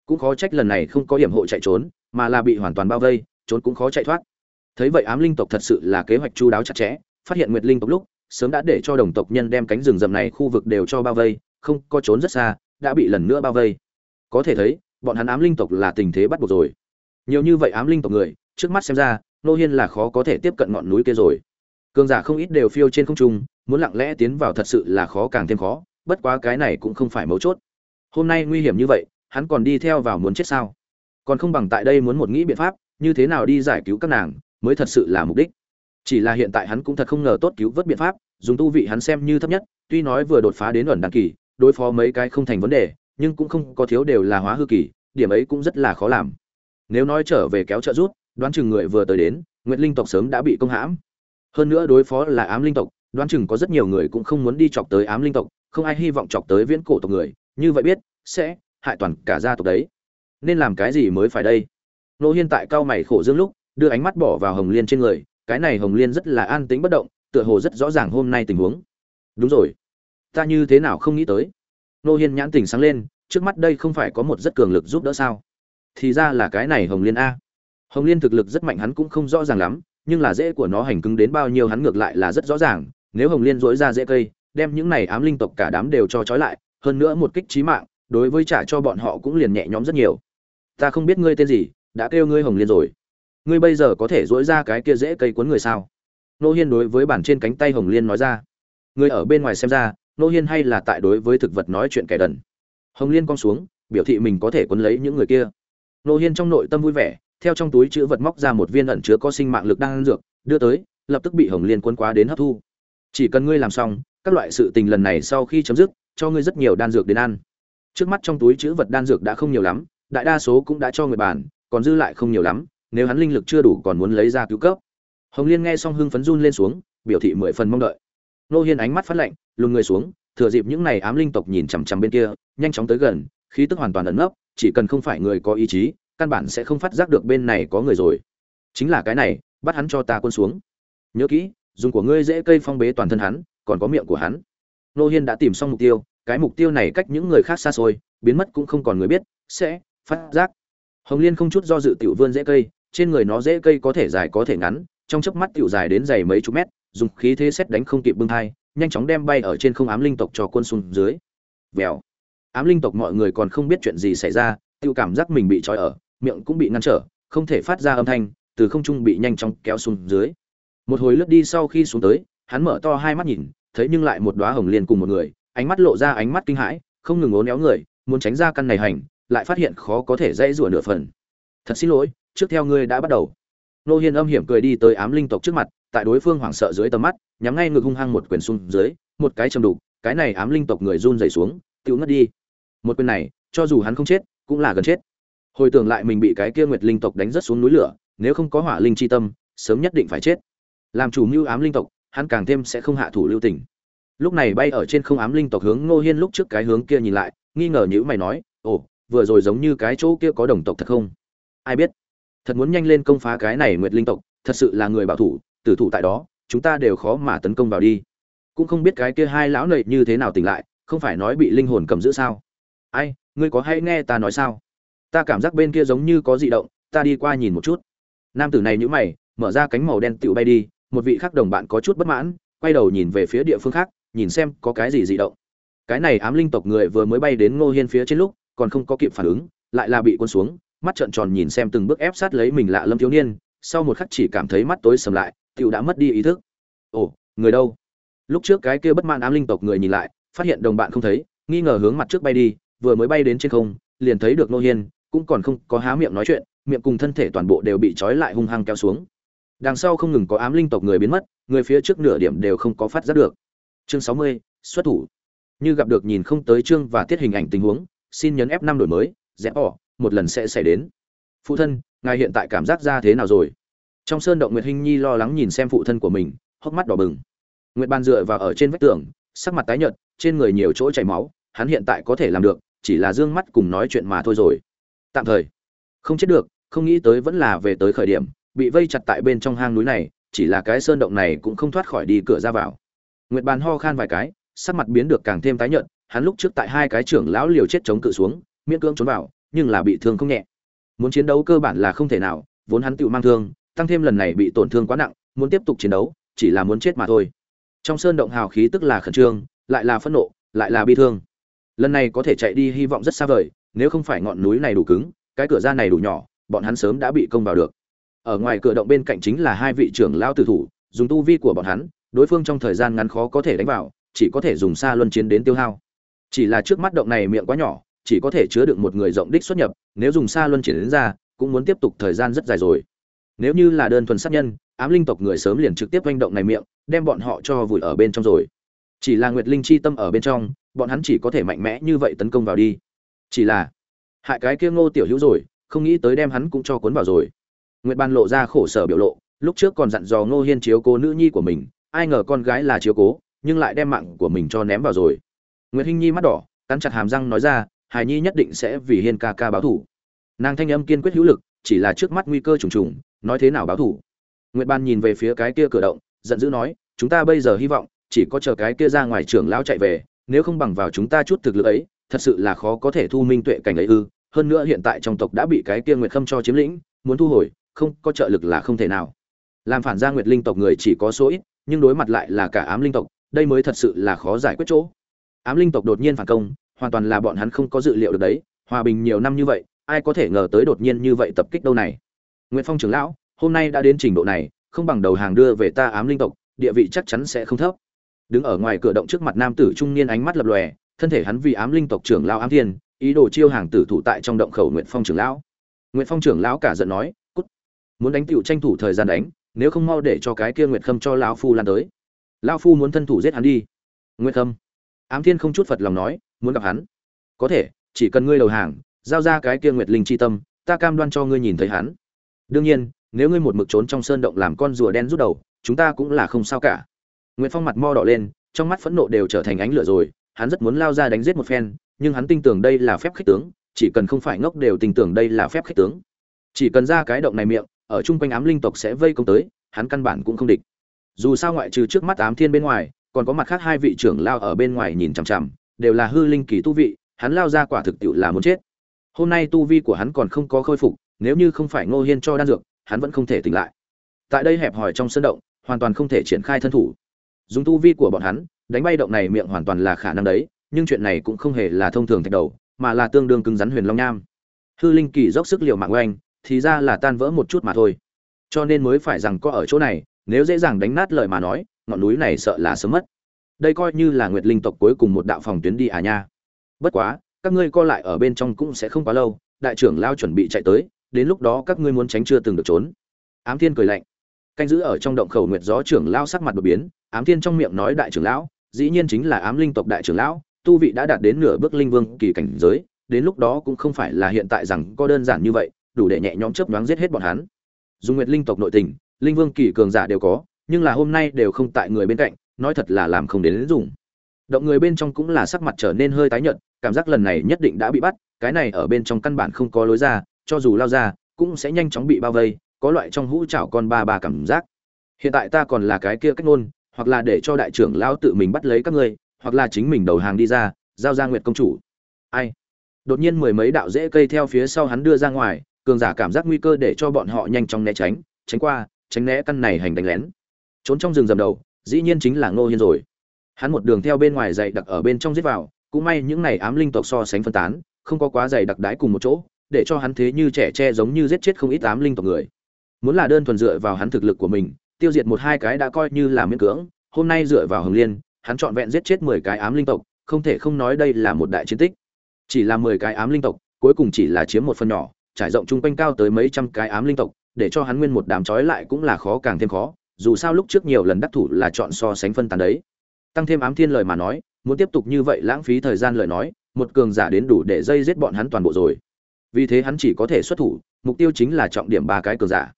Cũng khó trách lần này không có hiểm hộ chạy trốn, mà là bị hoàn toàn bao vây, trốn cũng khó chạy thoát. Thấy vậy ám linh tộc thật sự là kế hoạch chu đáo chặt chẽ, phát hiện nguyệt linh tộc lúc, sớm đã để cho đồng tộc nhân đem cánh rừng rậm này khu vực đều cho bao vây, không có trốn rất xa, đã bị lần nữa bao vây. Có thể thấy, bọn hắn ám linh tộc là tình thế bắt buộc rồi. Nhiều như vậy ám linh tộc người, trước mắt xem ra, nô hiên là khó có thể tiếp cận ngọn núi kia rồi. Cường giả không ít đều phiêu trên không trung, muốn lặng lẽ tiến vào thật sự là khó càng thêm khó, bất quá cái này cũng không phải mấu chốt hôm nay nguy hiểm như vậy, hắn còn đi theo vào muốn chết sao? Còn không bằng tại đây muốn một nghĩ biện pháp, như thế nào đi giải cứu các nàng, mới thật sự là mục đích. Chỉ là hiện tại hắn cũng thật không ngờ tốt cứu vớt biện pháp, dùng tu vị hắn xem như thấp nhất, tuy nói vừa đột phá đến ẩn đăng kỳ, đối phó mấy cái không thành vấn đề, nhưng cũng không có thiếu đều là hóa hư kỳ, điểm ấy cũng rất là khó làm. Nếu nói trở về kéo trợ rút đoán chừng người vừa tới đến, nguyệt linh tộc sớm đã bị công hãm. Hơn nữa đối phó là ám linh tộc, đoán chừng có rất nhiều người cũng không muốn đi chọc tới ám linh tộc, không ai hy vọng chọc tới viễn cổ tộc người như vậy biết, sẽ hại toàn cả gia tộc đấy. Nên làm cái gì mới phải đây? Nô hiên tại cao mày khổ dương lúc, đưa ánh mắt bỏ vào hồng liên trên người, cái này hồng liên rất là an tĩnh bất động, tựa hồ rất rõ ràng hôm nay tình huống. Đúng rồi. Ta như thế nào không nghĩ tới? Nô hiên nhãn tình sáng lên, trước mắt đây không phải có một rất cường lực giúp đỡ sao? Thì ra là cái này hồng liên a. Hồng liên thực lực rất mạnh hắn cũng không rõ ràng lắm, nhưng là dễ của nó hành cứng đến bao nhiêu hắn ngược lại là rất rõ ràng, nếu hồng liên dỗi ra dễ cây, đem những này ám linh tộc cả đám đều cho trói lại hơn nữa một kích trí mạng, đối với trả cho bọn họ cũng liền nhẹ nhõm rất nhiều. Ta không biết ngươi tên gì, đã kêu ngươi hồng liên rồi. Ngươi bây giờ có thể dỗi ra cái kia dễ cây cuốn người sao? Nô hiên đối với bản trên cánh tay hồng liên nói ra. Người ở bên ngoài xem ra, nô hiên hay là tại đối với thực vật nói chuyện kẻ đần. Hồng liên cong xuống, biểu thị mình có thể quấn lấy những người kia. Nô hiên trong nội tâm vui vẻ, theo trong túi chữ vật móc ra một viên ẩn chứa có sinh mạng lực đang ăn dược, đưa tới, lập tức bị hồng liên quấn quá đến hấp thu. Chỉ cần ngươi làm xong các loại sự tình lần này sau khi chấm dứt, cho ngươi rất nhiều đan dược đến ăn. Trước mắt trong túi chữ vật đan dược đã không nhiều lắm, đại đa số cũng đã cho người bàn, còn dư lại không nhiều lắm, nếu hắn linh lực chưa đủ còn muốn lấy ra cứu cấp. Hồng liên nghe xong hưng phấn run lên xuống, biểu thị mười phần mong đợi. Nô hiên ánh mắt phát lạnh, lùn người xuống, thừa dịp những này ám linh tộc nhìn chằm chằm bên kia, nhanh chóng tới gần, khí tức hoàn toàn ẩn nấp, chỉ cần không phải người có ý chí, căn bản sẽ không phát giác được bên này có người rồi. Chính là cái này, bắt hắn cho ta quân xuống. Nhớ kỹ, dùng của ngươi dễ cây phong bế toàn thân hắn còn có miệng của hắn. Nô hiên đã tìm xong mục tiêu, cái mục tiêu này cách những người khác xa xôi, biến mất cũng không còn người biết, sẽ phát giác. Hồng liên không chút do dự tiểu vươn dễ cây, trên người nó dễ cây có thể dài có thể ngắn, trong chớp mắt tiểu dài đến dày mấy chục mét, dùng khí thế xét đánh không kịp bưng thai, nhanh chóng đem bay ở trên không ám linh tộc cho quân xuống dưới. Vèo. Ám linh tộc mọi người còn không biết chuyện gì xảy ra, tiểu cảm giác mình bị trói ở, miệng cũng bị ngăn trở, không thể phát ra âm thanh, từ không trung bị nhanh chóng kéo xuống dưới. Một hồi lướt đi sau khi xuống tới hắn mở to hai mắt nhìn, thấy nhưng lại một đóa hồng liên cùng một người, ánh mắt lộ ra ánh mắt kinh hãi, không ngừng ố néo người, muốn tránh ra căn này hành, lại phát hiện khó có thể dãy rủa nửa phần. Thật xin lỗi, trước theo ngươi đã bắt đầu. Nô hiên âm hiểm cười đi tới ám linh tộc trước mặt, tại đối phương hoảng sợ dưới tầm mắt, nhắm ngay ngực hung hăng một quyền xuống dưới, một cái chầm đục, cái này ám linh tộc người run rẩy xuống tự ngất đi. Một quyền này, cho dù hắn không chết, cũng là gần chết. Hồi tưởng lại mình bị cái kia nguyệt linh tộc đánh rất xuống núi lửa, nếu không có hỏa linh chi tâm, sớm nhất định phải chết. Làm chủ mưu ám linh tộc hắn càng thêm sẽ không hạ thủ lưu tình. Lúc này bay ở trên không ám linh tộc hướng ngô hiên lúc trước cái hướng kia nhìn lại, nghi ngờ nhíu mày nói, ồ, vừa rồi giống như cái chỗ kia có đồng tộc thật không? Ai biết, thật muốn nhanh lên công phá cái này nguyệt linh tộc, thật sự là người bảo thủ, tử thủ tại đó, chúng ta đều khó mà tấn công vào đi. Cũng không biết cái kia hai lão nậy như thế nào tỉnh lại, không phải nói bị linh hồn cầm giữ sao? Ai, ngươi có hay nghe ta nói sao? Ta cảm giác bên kia giống như có dị động, ta đi qua nhìn một chút. Nam tử này nhíu mày, mở ra cánh màu đen tựu bay đi một vị khác đồng bạn có chút bất mãn, quay đầu nhìn về phía địa phương khác, nhìn xem có cái gì dị động. Cái này ám linh tộc người vừa mới bay đến ngô hiên phía trên lúc, còn không có kịp phản ứng, lại là bị quân xuống, mắt trợn tròn nhìn xem từng bước ép sát lấy mình lạ lâm thiếu niên, sau một khắc chỉ cảm thấy mắt tối sầm lại tựu đã mất đi ý thức. Ồ, người đâu? Lúc trước cái kia bất mãn ám linh tộc người nhìn lại, phát hiện đồng bạn không thấy, nghi ngờ hướng mặt trước bay đi, vừa mới bay đến trên không, liền thấy được Ngô hiên, cũng còn không có há miệng nói chuyện, miệng cùng thân thể toàn bộ đều bị trói lại hung hăng kéo xuống đằng sau không ngừng có ám linh tộc người biến mất, người phía trước nửa điểm đều không có phát giác được. Chương sáu mươi, xuất thủ. Như gặp được nhìn không tới chương và tiết hình ảnh tình huống, xin nhấn f năm đổi mới rẽ bỏ, một lần sẽ xảy đến. Phụ thân, ngài hiện tại cảm giác ra thế nào rồi? Trong sơn động nguyệt hinh nhi lo lắng nhìn xem phụ thân của mình, hốc mắt đỏ bừng. Nguyệt ban dựa vào ở trên vách tường, sắc mặt tái nhợt, trên người nhiều chỗ chảy máu, hắn hiện tại có thể làm được, chỉ là dương mắt cùng nói chuyện mà thôi rồi. Tạm thời, không chết được, không nghĩ tới vẫn là về tới khởi điểm bị vây chặt tại bên trong hang núi này, chỉ là cái sơn động này cũng không thoát khỏi đi cửa ra vào. Nguyệt bàn ho khan vài cái, sắc mặt biến được càng thêm tái nhợt, hắn lúc trước tại hai cái trưởng lão liều chết chống cự xuống, miễn cưỡng trốn vào, nhưng là bị thương không nhẹ. Muốn chiến đấu cơ bản là không thể nào, vốn hắn tự mang thương, tăng thêm lần này bị tổn thương quá nặng, muốn tiếp tục chiến đấu, chỉ là muốn chết mà thôi. Trong sơn động hào khí tức là khẩn trương, lại là phẫn nộ, lại là bi thương. Lần này có thể chạy đi hy vọng rất xa vời, nếu không phải ngọn núi này đủ cứng, cái cửa ra này đủ nhỏ, bọn hắn sớm đã bị công vào được ở ngoài cửa động bên cạnh chính là hai vị trưởng lao tử thủ, dùng tu vi của bọn hắn, đối phương trong thời gian ngắn khó có thể đánh vào, chỉ có thể dùng xa luân chiến đến tiêu hao. Chỉ là trước mắt động này miệng quá nhỏ, chỉ có thể chứa được một người rộng đích xuất nhập, nếu dùng xa luân chiến đến ra, cũng muốn tiếp tục thời gian rất dài rồi. Nếu như là đơn thuần sát nhân, ám linh tộc người sớm liền trực tiếp quanh động này miệng, đem bọn họ cho vùi ở bên trong rồi. Chỉ là nguyệt linh chi tâm ở bên trong, bọn hắn chỉ có thể mạnh mẽ như vậy tấn công vào đi. Chỉ là, hại cái kia ngô tiểu hữu rồi, không nghĩ tới đem hắn cũng cho cuốn vào rồi nguyệt ban lộ ra khổ sở biểu lộ, lúc trước còn dặn dò ngô hiên chiếu cố nữ nhi của mình, ai ngờ con gái là chiếu cố, nhưng lại đem mạng của mình cho ném vào rồi. Nguyệt hinh nhi mắt đỏ, cắn chặt hàm răng nói ra, Hải nhi nhất định sẽ vì hiên ca ca báo thủ nàng thanh âm kiên quyết hữu lực, chỉ là trước mắt nguy cơ trùng trùng, nói thế nào báo thủ nguyệt ban nhìn về phía cái kia cửa động, giận dữ nói, chúng ta bây giờ hy vọng, chỉ có chờ cái kia ra ngoài trưởng lão chạy về, nếu không bằng vào chúng ta chút thực lực ấy, thật sự là khó có thể thu minh tuệ cảnh ấy ư. Hơn nữa hiện tại trong tộc đã bị cái kia nguyệt khâm cho chiếm lĩnh, muốn thu hồi không có trợ lực là không thể nào. Làm phản gia nguyệt linh tộc người chỉ có số ít, nhưng đối mặt lại là cả ám linh tộc, đây mới thật sự là khó giải quyết chỗ. Ám linh tộc đột nhiên phản công, hoàn toàn là bọn hắn không có dự liệu được đấy, hòa bình nhiều năm như vậy, ai có thể ngờ tới đột nhiên như vậy tập kích đâu này. Nguyễn phong trưởng lão, hôm nay đã đến trình độ này, không bằng đầu hàng đưa về ta ám linh tộc, địa vị chắc chắn sẽ không thấp. Đứng ở ngoài cửa động trước mặt nam tử trung niên ánh mắt lập lòe, thân thể hắn vì ám linh tộc trưởng lão ám thiên, ý đồ chiêu hàng tử thủ tại trong động khẩu nguyễn phong trưởng lão. Nguyễn phong trưởng lão cả giận nói muốn đánh tựu tranh thủ thời gian đánh nếu không mau để cho cái kia nguyệt khâm cho lão phu lan tới. Lão phu muốn thân thủ giết hắn đi. Nguyệt khâm. Ám thiên không chút phật lòng nói muốn gặp hắn. Có thể chỉ cần ngươi đầu hàng giao ra cái kia nguyệt linh chi tâm ta cam đoan cho ngươi nhìn thấy hắn. Đương nhiên nếu ngươi một mực trốn trong sơn động làm con rùa đen rút đầu chúng ta cũng là không sao cả. Nguyệt Phong mặt mo đỏ lên, trong mắt phẫn nộ đều trở thành ánh lửa rồi, hắn rất muốn lao ra đánh giết một phen, nhưng hắn tin tưởng đây là phép khích tướng, chỉ cần không phải ngốc đều tin tưởng đây là phép khích tướng. Chỉ cần ra cái động này miệng, ở chung quanh ám linh tộc sẽ vây công tới, hắn căn bản cũng không địch. Dù sao ngoại trừ trước mắt ám thiên bên ngoài, còn có mặt khác hai vị trưởng lao ở bên ngoài nhìn chằm chằm, đều là hư linh kỳ tu vị, hắn lao ra quả thực tiệu là muốn chết. Hôm nay tu vi của hắn còn không có khôi phục, nếu như không phải Ngô Hiên cho đan dược, hắn vẫn không thể tỉnh lại. Tại đây hẹp hòi trong sân động, hoàn toàn không thể triển khai thân thủ dùng tu vi của bọn hắn đánh bay động này miệng hoàn toàn là khả năng đấy nhưng chuyện này cũng không hề là thông thường thạch đầu mà là tương đương cứng rắn huyền long nham hư linh kỳ dốc sức liều mạng oanh thì ra là tan vỡ một chút mà thôi. Cho nên mới phải rằng có ở chỗ này, nếu dễ dàng đánh nát lời mà nói, ngọn núi này sợ là sớm mất. Đây coi như là nguyệt linh tộc cuối cùng một đạo phòng tuyến đi à nha. Bất quá, các ngươi co lại ở bên trong cũng sẽ không quá lâu, đại trưởng lao chuẩn bị chạy tới, đến lúc đó các ngươi muốn tránh chưa từng được trốn. Ám thiên cười lạnh. Canh giữ ở trong động khẩu nguyệt gió trưởng lao sắc mặt đột biến, ám thiên trong miệng nói đại trưởng lão, dĩ nhiên chính là ám linh tộc đại trưởng lão, tu vị đã đạt đến nửa bước linh vương kỳ cảnh giới, đến lúc đó cũng không phải là hiện tại rằng có đơn giản như vậy đủ để nhẹ nhõm chớp nhoáng giết hết bọn hắn. Dùng nguyệt linh tộc nội tình linh vương kỳ cường giả đều có nhưng là hôm nay đều không tại người bên cạnh nói thật là làm không đến, đến dùng. Động người bên trong cũng là sắc mặt trở nên hơi tái nhợt cảm giác lần này nhất định đã bị bắt cái này ở bên trong căn bản không có lối ra cho dù lao ra cũng sẽ nhanh chóng bị bao vây có loại trong hũ chảo con ba ba cảm giác. Hiện tại ta còn là cái kia cách ngôn hoặc là để cho đại trưởng lão tự mình bắt lấy các ngươi hoặc là chính mình đầu hàng đi ra giao ra nguyệt công chủ. Ai? Đột nhiên mười mấy đạo rễ cây theo phía sau hắn đưa ra ngoài cường giả cảm giác nguy cơ để cho bọn họ nhanh chóng né tránh tránh qua, tránh né căn này hành đánh lén. Trốn trong rừng rầm đầu, dĩ nhiên chính là ngô hiên rồi. Hắn một đường theo bên ngoài dày đặc ở bên trong giết vào, cũng may những này ám linh tộc so sánh phân tán, không có quá dày đặc đái cùng một chỗ, để cho hắn thế như trẻ tre giống như giết chết không ít ám linh tộc người. Muốn là đơn thuần dựa vào hắn thực lực của mình, tiêu diệt một hai cái đã coi như là miễn cưỡng, hôm nay dựa vào hồng liên, hắn trọn vẹn giết chết mười cái ám linh tộc, không thể không nói đây là một đại chiến tích. Chỉ là mười cái ám linh tộc, cuối cùng chỉ là chiếm một phần nhỏ trải rộng chung quanh cao tới mấy trăm cái ám linh tộc, để cho hắn nguyên một đám trói lại cũng là khó càng thêm khó, dù sao lúc trước nhiều lần đắc thủ là chọn so sánh phân tán đấy. Tăng thêm ám thiên lời mà nói, muốn tiếp tục như vậy lãng phí thời gian lời nói, một cường giả đến đủ để dây giết bọn hắn toàn bộ rồi. Vì thế hắn chỉ có thể xuất thủ, mục tiêu chính là trọng điểm ba cái cường giả.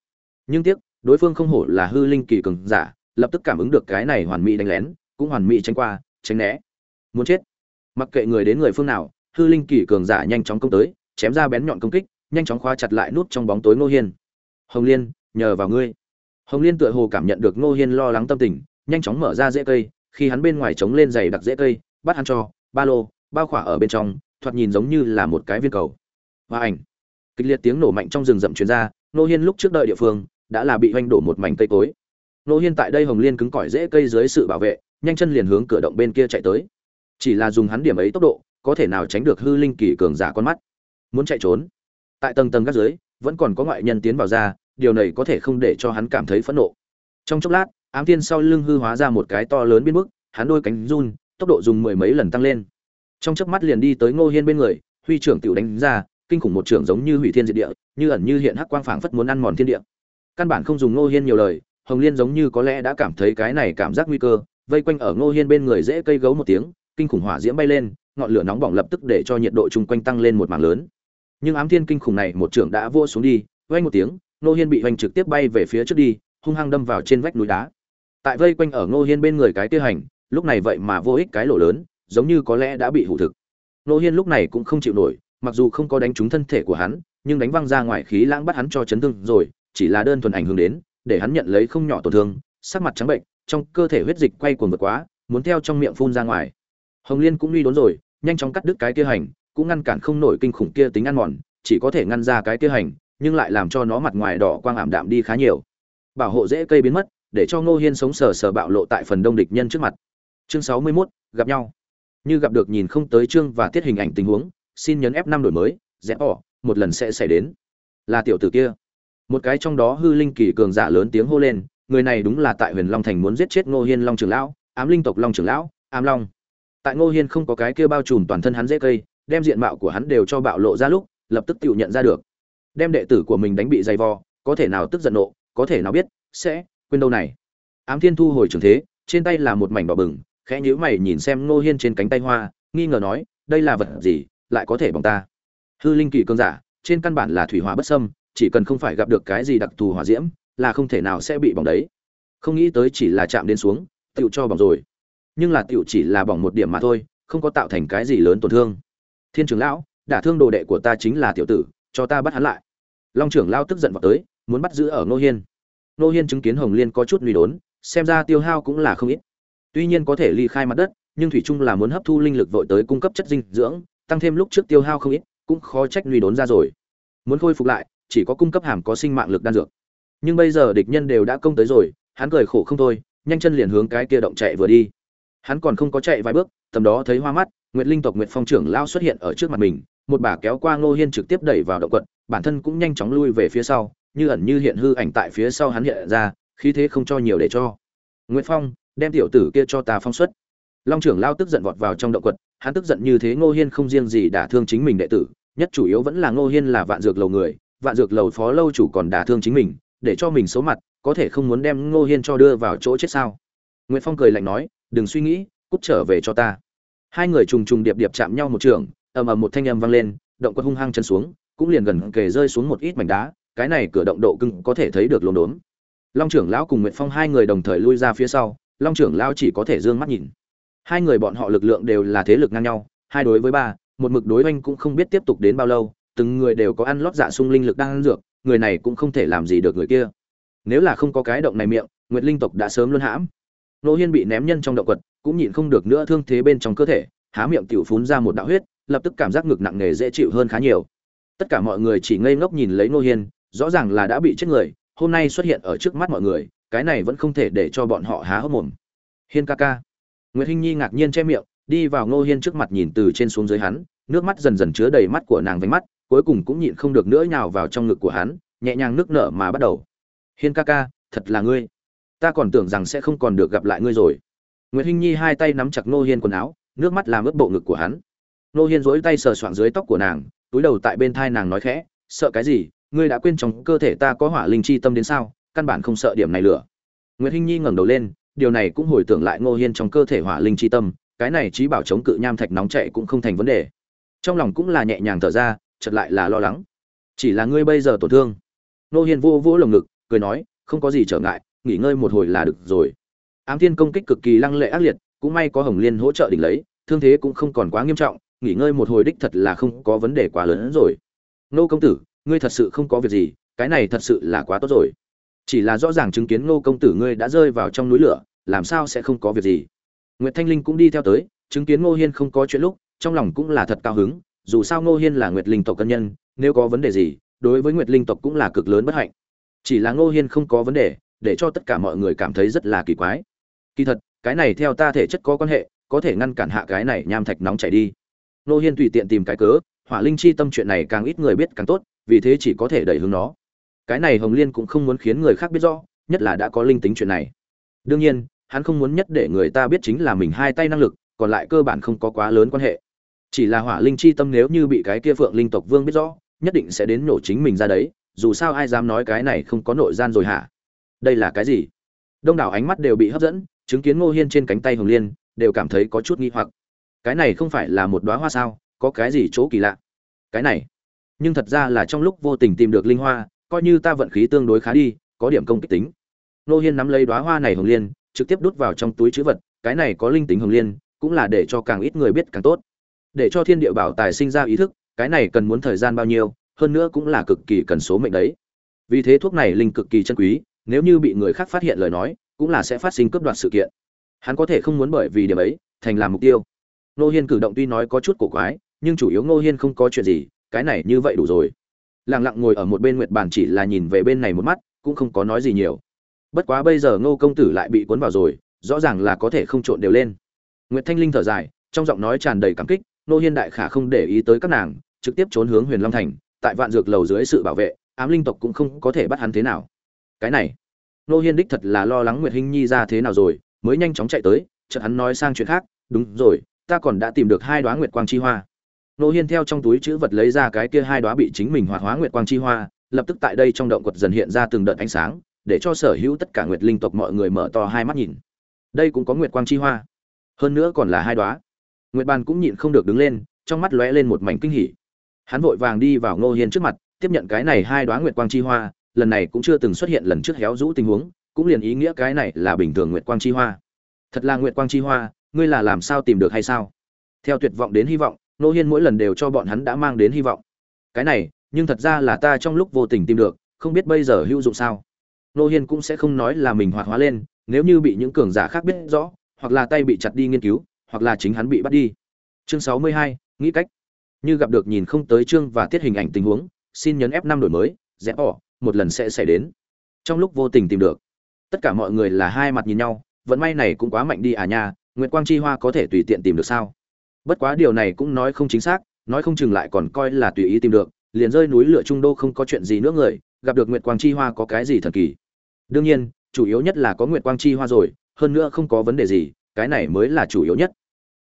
Nhưng tiếc, đối phương không hổ là hư linh kỳ cường giả, lập tức cảm ứng được cái này hoàn mỹ đánh lén, cũng hoàn mỹ tránh qua, tránh né. Muốn chết. Mặc kệ người đến người phương nào, hư linh kỳ cường giả nhanh chóng công tới, chém ra bén nhọn công kích nhanh chóng khóa chặt lại nút trong bóng tối ngô hiên. Hồng liên, nhờ vào ngươi. Hồng liên tựa hồ cảm nhận được ngô hiên lo lắng tâm tình, nhanh chóng mở ra rễ cây, khi hắn bên ngoài trống lên giày đặc rễ cây, bắt hắn cho, ba lô bao khỏa ở bên trong, thoạt nhìn giống như là một cái viên cầu. Và ảnh. Kịch liệt tiếng nổ mạnh trong rừng rậm truyền ra, ngô hiên lúc trước đợi địa phương, đã là bị hoành đổ một mảnh cây cối. Ngô hiên tại đây hồng liên cứng cỏi rễ cây dưới sự bảo vệ, nhanh chân liền hướng cửa động bên kia chạy tới. Chỉ là dùng hắn điểm ấy tốc độ, có thể nào tránh được hư linh kỳ cường giả con mắt. Muốn chạy trốn tại tầng tầng các dưới, vẫn còn có ngoại nhân tiến vào ra, điều này có thể không để cho hắn cảm thấy phẫn nộ. Trong chốc lát, ám thiên sau lưng hư hóa ra một cái to lớn biến mức hắn đôi cánh run, tốc độ dùng mười mấy lần tăng lên. Trong chớp mắt liền đi tới ngô hiên bên người, huy trưởng tiểu đánh ra, kinh khủng một trưởng giống như hủy thiên diệt địa, như ẩn như hiện hắc quang phảng phất muốn ăn mòn thiên địa. Căn bản không dùng ngô hiên nhiều lời, hồng liên giống như có lẽ đã cảm thấy cái này cảm giác nguy cơ, vây quanh ở ngô hiên bên người dễ cây gấu một tiếng, kinh khủng hỏa diễm bay lên, ngọn lửa nóng bỏng lập tức để cho nhiệt độ chung quanh tăng lên một mảng lớn nhưng ám thiên kinh khủng này một trưởng đã vua xuống đi, Vang một tiếng, ngô hiên bị hoành trực tiếp bay về phía trước đi, hung hăng đâm vào trên vách núi đá. Tại vây quanh ở ngô hiên bên người cái tiêu hành, lúc này vậy mà vô ích cái lỗ lớn, giống như có lẽ đã bị hủ thực. Ngô hiên lúc này cũng không chịu nổi, mặc dù không có đánh trúng thân thể của hắn, nhưng đánh văng ra ngoài khí lãng bắt hắn cho chấn thương rồi, chỉ là đơn thuần ảnh hưởng đến, để hắn nhận lấy không nhỏ tổn thương, sắc mặt trắng bệnh, trong cơ thể huyết dịch quay cuồng vượt quá, muốn theo trong miệng phun ra ngoài. Hồng liên cũng uy đốn rồi, nhanh chóng cắt đứt cái kia hành cũng ngăn cản không nổi kinh khủng kia tính ăn mòn chỉ có thể ngăn ra cái kia hành nhưng lại làm cho nó mặt ngoài đỏ quang ảm đạm đi khá nhiều. Bảo hộ dễ cây biến mất để cho ngô hiên sống sờ sờ bạo lộ tại phần đông địch nhân trước mặt. Chương sáu mươi 61, gặp nhau. Như gặp được nhìn không tới chương và tiết hình ảnh tình huống xin nhấn f năm đổi mới rẽ bỏ một lần sẽ xảy đến. Là tiểu tử kia. Một cái trong đó hư linh kỳ cường giả lớn tiếng hô lên người này đúng là tại huyền long thành muốn giết chết ngô hiên long trưởng lão ám linh tộc long trưởng lão ám long. Tại ngô hiên không có cái kia bao trùm toàn thân hắn dễ cây đem diện mạo của hắn đều cho bạo lộ ra lúc, lập tức tự nhận ra được. Đem đệ tử của mình đánh bị dày vò, có thể nào tức giận nộ, có thể nào biết, sẽ quên đâu này. Ám thiên thu hồi trường thế, trên tay là một mảnh đỏ bừng, khẽ nhíu mày nhìn xem ngô hiên trên cánh tay hoa, nghi ngờ nói, đây là vật gì, lại có thể bỏng ta? Hư linh kỳ cơn giả, trên căn bản là thủy hỏa bất sâm chỉ cần không phải gặp được cái gì đặc thù hỏa diễm, là không thể nào sẽ bị bỏng đấy. Không nghĩ tới chỉ là chạm đến xuống tựu cho bỏng rồi. Nhưng là tựu chỉ là bỏng một điểm mà thôi, không có tạo thành cái gì lớn tổn thương thiên trưởng lão, đả thương đồ đệ của ta chính là tiểu tử, cho ta bắt hắn lại. Long trưởng lao tức giận vào tới, muốn bắt giữ ở ngô hiên. Ngô hiên chứng kiến hồng liên có chút lùi đốn, xem ra tiêu hao cũng là không ít. Tuy nhiên có thể ly khai mặt đất, nhưng thủy Trung là muốn hấp thu linh lực vội tới cung cấp chất dinh dưỡng, tăng thêm lúc trước tiêu hao không ít, cũng khó trách lùi đốn ra rồi. Muốn khôi phục lại, chỉ có cung cấp hàm có sinh mạng lực đan dược. Nhưng bây giờ địch nhân đều đã công tới rồi, hắn cười khổ không thôi, nhanh chân liền hướng cái kia động chạy vừa đi. Hắn còn không có chạy vài bước, tầm đó thấy hoa mắt nguyệt linh tộc nguyệt phong trưởng lao xuất hiện ở trước mặt mình, một bà kéo qua ngô hiên trực tiếp đẩy vào động quật, bản thân cũng nhanh chóng lui về phía sau, như ẩn như hiện hư ảnh tại phía sau hắn hiện ra, khí thế không cho nhiều để cho. Nguyệt phong, đem tiểu tử kia cho ta phong xuất. Long trưởng lao tức giận vọt vào trong động quật, hắn tức giận như thế ngô hiên không riêng gì đả thương chính mình đệ tử, nhất chủ yếu vẫn là ngô hiên là vạn dược lầu người, vạn dược lầu phó lâu chủ còn đả thương chính mình, để cho mình xấu mặt, có thể không muốn đem ngô hiên cho đưa vào chỗ chết sao? Nguyễn phong cười lạnh nói, đừng suy nghĩ, cút trở về cho ta hai người trùng trùng điệp điệp chạm nhau một trường, ầm ầm một thanh âm vang lên, động quật hung hăng chân xuống, cũng liền gần kề rơi xuống một ít mảnh đá, cái này cửa động độ cưng có thể thấy được lốm đốm. Long trưởng lão cùng nguyệt phong hai người đồng thời lui ra phía sau, long trưởng lão chỉ có thể d ư ơ n g mắt nhìn. Hai người bọn họ lực lượng đều là thế lực ngang nhau, hai đối với ba, một mực đối oanh cũng không biết tiếp tục đến bao lâu, từng người đều có ăn lót dạ sung linh lực đang ăn dược, người này cũng không thể làm gì được người kia. Nếu là không có cái động này miệng, nguyệt linh tộc đã sớm luân hãm. Nô hiên bị ném nhân trong động quật cũng nhịn không được nữa thương thế bên trong cơ thể, há miệng tiểu phún ra một đạo huyết, lập tức cảm giác ngực nặng nề dễ chịu hơn khá nhiều. Tất cả mọi người chỉ ngây ngốc nhìn lấy nô hiên, rõ ràng là đã bị chết người, hôm nay xuất hiện ở trước mắt mọi người, cái này vẫn không thể để cho bọn họ há hốc mồm. Hiên ca ca. Nguyễn hinh nhi ngạc nhiên che miệng, đi vào ngô hiên trước mặt nhìn từ trên xuống dưới hắn, nước mắt dần dần chứa đầy mắt của nàng vánh mắt, cuối cùng cũng nhịn không được nữa nhào vào trong ngực của hắn, nhẹ nhàng nước nở mà bắt đầu. Hiên ca ca, thật là ngươi. Ta còn tưởng rằng sẽ không còn được gặp lại ngươi rồi. Nguyệt hinh nhi hai tay nắm chặt ngô hiên quần áo, nước mắt làm ướt bộ ngực của hắn. Ngô hiên duỗi tay sờ soạng dưới tóc của nàng, túi đầu tại bên thai nàng nói khẽ, sợ cái gì? Ngươi đã quên trong cơ thể ta có hỏa linh chi tâm đến sao? Căn bản không sợ điểm này lửa. Nguyệt hinh nhi ngẩng đầu lên, điều này cũng hồi tưởng lại ngô hiên trong cơ thể hỏa linh chi tâm, cái này trí bảo chống cự nham thạch nóng chảy cũng không thành vấn đề. Trong lòng cũng là nhẹ nhàng thở ra, chợt lại là lo lắng. Chỉ là ngươi bây giờ tổn thương. Ngô hiên vô vô lồng ngực, cười nói, không có gì trở ngại, nghỉ ngơi một hồi là được rồi ám thiên công kích cực kỳ lăng lệ ác liệt, cũng may có hồng liên hỗ trợ đỉnh lấy, thương thế cũng không còn quá nghiêm trọng, nghỉ ngơi một hồi đích thật là không có vấn đề quá lớn hơn rồi. Nô công tử, ngươi thật sự không có việc gì, cái này thật sự là quá tốt rồi. Chỉ là rõ ràng chứng kiến nô công tử ngươi đã rơi vào trong núi lửa, làm sao sẽ không có việc gì. Nguyệt thanh linh cũng đi theo tới, chứng kiến ngô hiên không có chuyện lúc, trong lòng cũng là thật cao hứng, dù sao ngô hiên là nguyệt linh tộc cân nhân, nếu có vấn đề gì, đối với nguyệt linh tộc cũng là cực lớn bất hạnh. Chỉ là ngô hiên không có vấn đề, để cho tất cả mọi người cảm thấy rất là kỳ quái kỳ thật, cái này theo ta thể chất có quan hệ, có thể ngăn cản hạ cái này nham thạch nóng chảy đi. Nô hiên tùy tiện tìm cái cớ, hỏa linh chi tâm chuyện này càng ít người biết càng tốt, vì thế chỉ có thể đẩy hướng nó. Cái này hồng liên cũng không muốn khiến người khác biết rõ, nhất là đã có linh tính chuyện này. Đương nhiên, hắn không muốn nhất để người ta biết chính là mình hai tay năng lực, còn lại cơ bản không có quá lớn quan hệ. Chỉ là hỏa linh chi tâm nếu như bị cái kia phượng linh tộc vương biết rõ, nhất định sẽ đến nổ chính mình ra đấy, dù sao ai dám nói cái này không có nội gian rồi hả? Đây là cái gì? Đông đảo ánh mắt đều bị hấp dẫn chứng kiến ngô hiên trên cánh tay hồng liên, đều cảm thấy có chút nghi hoặc. Cái này không phải là một đóa hoa sao, có cái gì chỗ kỳ lạ? Cái này, nhưng thật ra là trong lúc vô tình tìm được linh hoa, coi như ta vận khí tương đối khá đi, có điểm công kích tính. Ngô hiên nắm lấy đóa hoa này hồng liên, trực tiếp đút vào trong túi chữ vật, cái này có linh tính hồng liên, cũng là để cho càng ít người biết càng tốt. Để cho thiên địa bảo tài sinh ra ý thức, cái này cần muốn thời gian bao nhiêu, hơn nữa cũng là cực kỳ cần số mệnh đấy. Vì thế thuốc này linh cực kỳ chân quý, nếu như bị người khác phát hiện lời nói cũng là sẽ phát sinh cướp đoạt sự kiện. Hắn có thể không muốn bởi vì điểm ấy, thành làm mục tiêu. Nô hiên cử động tuy nói có chút cổ quái, nhưng chủ yếu nô hiên không có chuyện gì, cái này như vậy đủ rồi. Lẳng lặng ngồi ở một bên nguyệt bàn chỉ là nhìn về bên này một mắt, cũng không có nói gì nhiều. Bất quá bây giờ ngô công tử lại bị cuốn vào rồi, rõ ràng là có thể không trộn đều lên. Nguyệt thanh linh thở dài, trong giọng nói tràn đầy cảm kích nô hiên đại khả không để ý tới các nàng, trực tiếp trốn hướng huyền long thành, tại vạn dược lầu dưới sự bảo vệ, ám linh tộc cũng không có thể bắt hắn thế nào. Cái này nô hiên đích thật là lo lắng nguyệt hinh nhi ra thế nào rồi, mới nhanh chóng chạy tới, chợt hắn nói sang chuyện khác, đúng rồi, ta còn đã tìm được hai đoá nguyệt quang chi hoa. Nô hiên theo trong túi chữ vật lấy ra cái kia hai đoá bị chính mình hoạt hóa nguyệt quang chi hoa, lập tức tại đây trong động quật dần hiện ra từng đợt ánh sáng, để cho sở hữu tất cả nguyệt linh tộc mọi người mở to hai mắt nhìn. Đây cũng có nguyệt quang chi hoa. Hơn nữa còn là hai đoá nguyệt bàn cũng nhịn không được đứng lên, trong mắt lóe lên một mảnh kinh hỉ. Hắn vội vàng đi vào ngô hiên trước mặt, tiếp nhận cái này hai đoá nguyệt quang chi hoa lần này cũng chưa từng xuất hiện lần trước héo rũ tình huống, cũng liền ý nghĩa cái này là bình thường nguyệt quang chi hoa. Thật là nguyệt quang chi hoa, ngươi là làm sao tìm được hay sao? Theo tuyệt vọng đến hy vọng, nô hiên mỗi lần đều cho bọn hắn đã mang đến hy vọng. Cái này, nhưng thật ra là ta trong lúc vô tình tìm được, không biết bây giờ hữu dụng sao? Nô hiên cũng sẽ không nói là mình hoạt hóa lên, nếu như bị những cường giả khác biết rõ, hoặc là tay bị chặt đi nghiên cứu, hoặc là chính hắn bị bắt đi. Chương sáu mươi hai, nghĩ cách. Như gặp được nhìn không tới chương và tiết hình ảnh tình huống, xin nhấn f năm đổi mới rẽ bỏ một lần sẽ xảy đến. Trong lúc vô tình tìm được, tất cả mọi người là hai mặt nhìn nhau, vận may này cũng quá mạnh đi à nha, nguyệt quang chi hoa có thể tùy tiện tìm được sao? Bất quá điều này cũng nói không chính xác, nói không chừng lại còn coi là tùy ý tìm được, liền rơi núi lửa trung đô không có chuyện gì nữa người, gặp được nguyệt quang chi hoa có cái gì thần kỳ? Đương nhiên, chủ yếu nhất là có nguyệt quang chi hoa rồi, hơn nữa không có vấn đề gì, cái này mới là chủ yếu nhất.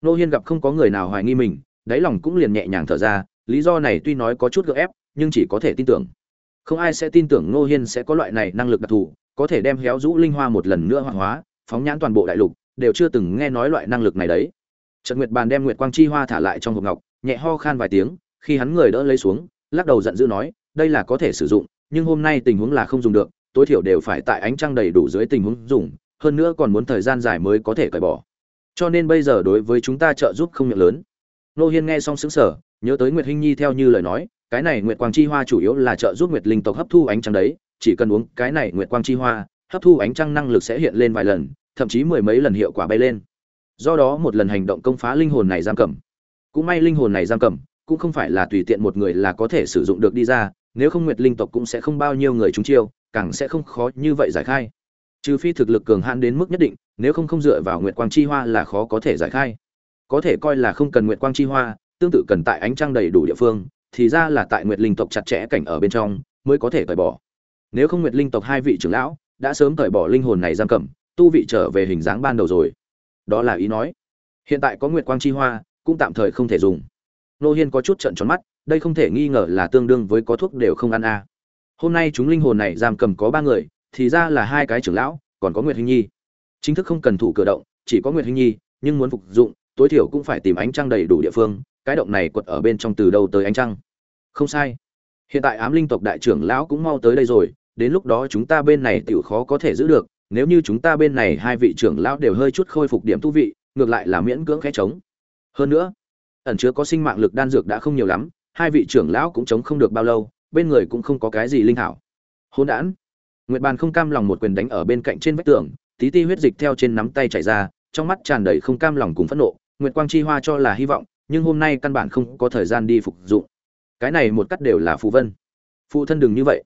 Nô hiên gặp không có người nào hoài nghi mình, đáy lòng cũng liền nhẹ nhàng thở ra, lý do này tuy nói có chút gợ ép, nhưng chỉ có thể tin tưởng không ai sẽ tin tưởng Ngô hiên sẽ có loại này năng lực đặc thù, có thể đem héo rũ linh hoa một lần nữa hoàng hóa, phóng nhãn toàn bộ đại lục, đều chưa từng nghe nói loại năng lực này đấy. Trật nguyệt bàn đem nguyệt quang chi hoa thả lại trong hộp ngọc, nhẹ ho khan vài tiếng, khi hắn người đỡ lấy xuống, lắc đầu giận dữ nói, đây là có thể sử dụng, nhưng hôm nay tình huống là không dùng được, tối thiểu đều phải tại ánh trăng đầy đủ dưới tình huống dùng, hơn nữa còn muốn thời gian dài mới có thể cởi bỏ. Cho nên bây giờ đối với chúng ta trợ giúp không miệng lớn. Nô hiên nghe xong xứng sở nhớ tới nguyệt hinh nhi theo như lời nói cái này nguyệt quang chi hoa chủ yếu là trợ giúp nguyệt linh tộc hấp thu ánh trăng đấy, chỉ cần uống cái này nguyệt quang chi hoa, hấp thu ánh trăng năng lực sẽ hiện lên vài lần, thậm chí mười mấy lần hiệu quả bay lên. Do đó một lần hành động công phá linh hồn này giam cầm. Cũng may linh hồn này giam cầm, cũng không phải là tùy tiện một người là có thể sử dụng được đi ra, nếu không nguyệt linh tộc cũng sẽ không bao nhiêu người chúng chiêu, càng sẽ không khó như vậy giải khai. Trừ phi thực lực cường hãn đến mức nhất định, nếu không không dựa vào nguyệt quang chi hoa là khó có thể giải khai. Có thể coi là không cần nguyệt quang chi hoa, tương tự cần tại ánh trăng đầy đủ địa phương thì ra là tại nguyệt linh tộc chặt chẽ cảnh ở bên trong mới có thể cởi bỏ. Nếu không nguyệt linh tộc hai vị trưởng lão đã sớm cởi bỏ linh hồn này giam cầm, tu vị trở về hình dáng ban đầu rồi. Đó là ý nói. Hiện tại có nguyệt quang chi hoa, cũng tạm thời không thể dùng. Nô hiên có chút trợn tròn mắt, đây không thể nghi ngờ là tương đương với có thuốc đều không ăn a hôm nay chúng linh hồn này giam cầm có ba người, thì ra là hai cái trưởng lão, còn có nguyệt Hinh nhi. Chính thức không cần thủ cửa động, chỉ có nguyệt Hinh nhi, nhưng muốn phục dụng, tối thiểu cũng phải tìm ánh trăng đầy đủ địa phương cái động này quật ở bên trong từ đâu tới ánh trăng? Không sai. Hiện tại ám linh tộc đại trưởng lão cũng mau tới đây rồi, đến lúc đó chúng ta bên này tiểu khó có thể giữ được, nếu như chúng ta bên này hai vị trưởng lão đều hơi chút khôi phục điểm thú vị, ngược lại là miễn cưỡng khẽ chống. Hơn nữa, ẩn chứa có sinh mạng lực đan dược đã không nhiều lắm, hai vị trưởng lão cũng chống không được bao lâu, bên người cũng không có cái gì linh hảo. Hôn đản. Nguyệt bàn không cam lòng một quyền đánh ở bên cạnh trên vách tường, tí ti huyết dịch theo trên nắm tay chảy ra, trong mắt tràn đầy không cam lòng cùng phẫn nộ, nguyệt quang chi hoa cho là hy vọng nhưng hôm nay căn bản không có thời gian đi phục dụng. Cái này một cắt đều là phù vân. Phụ thân đừng như vậy.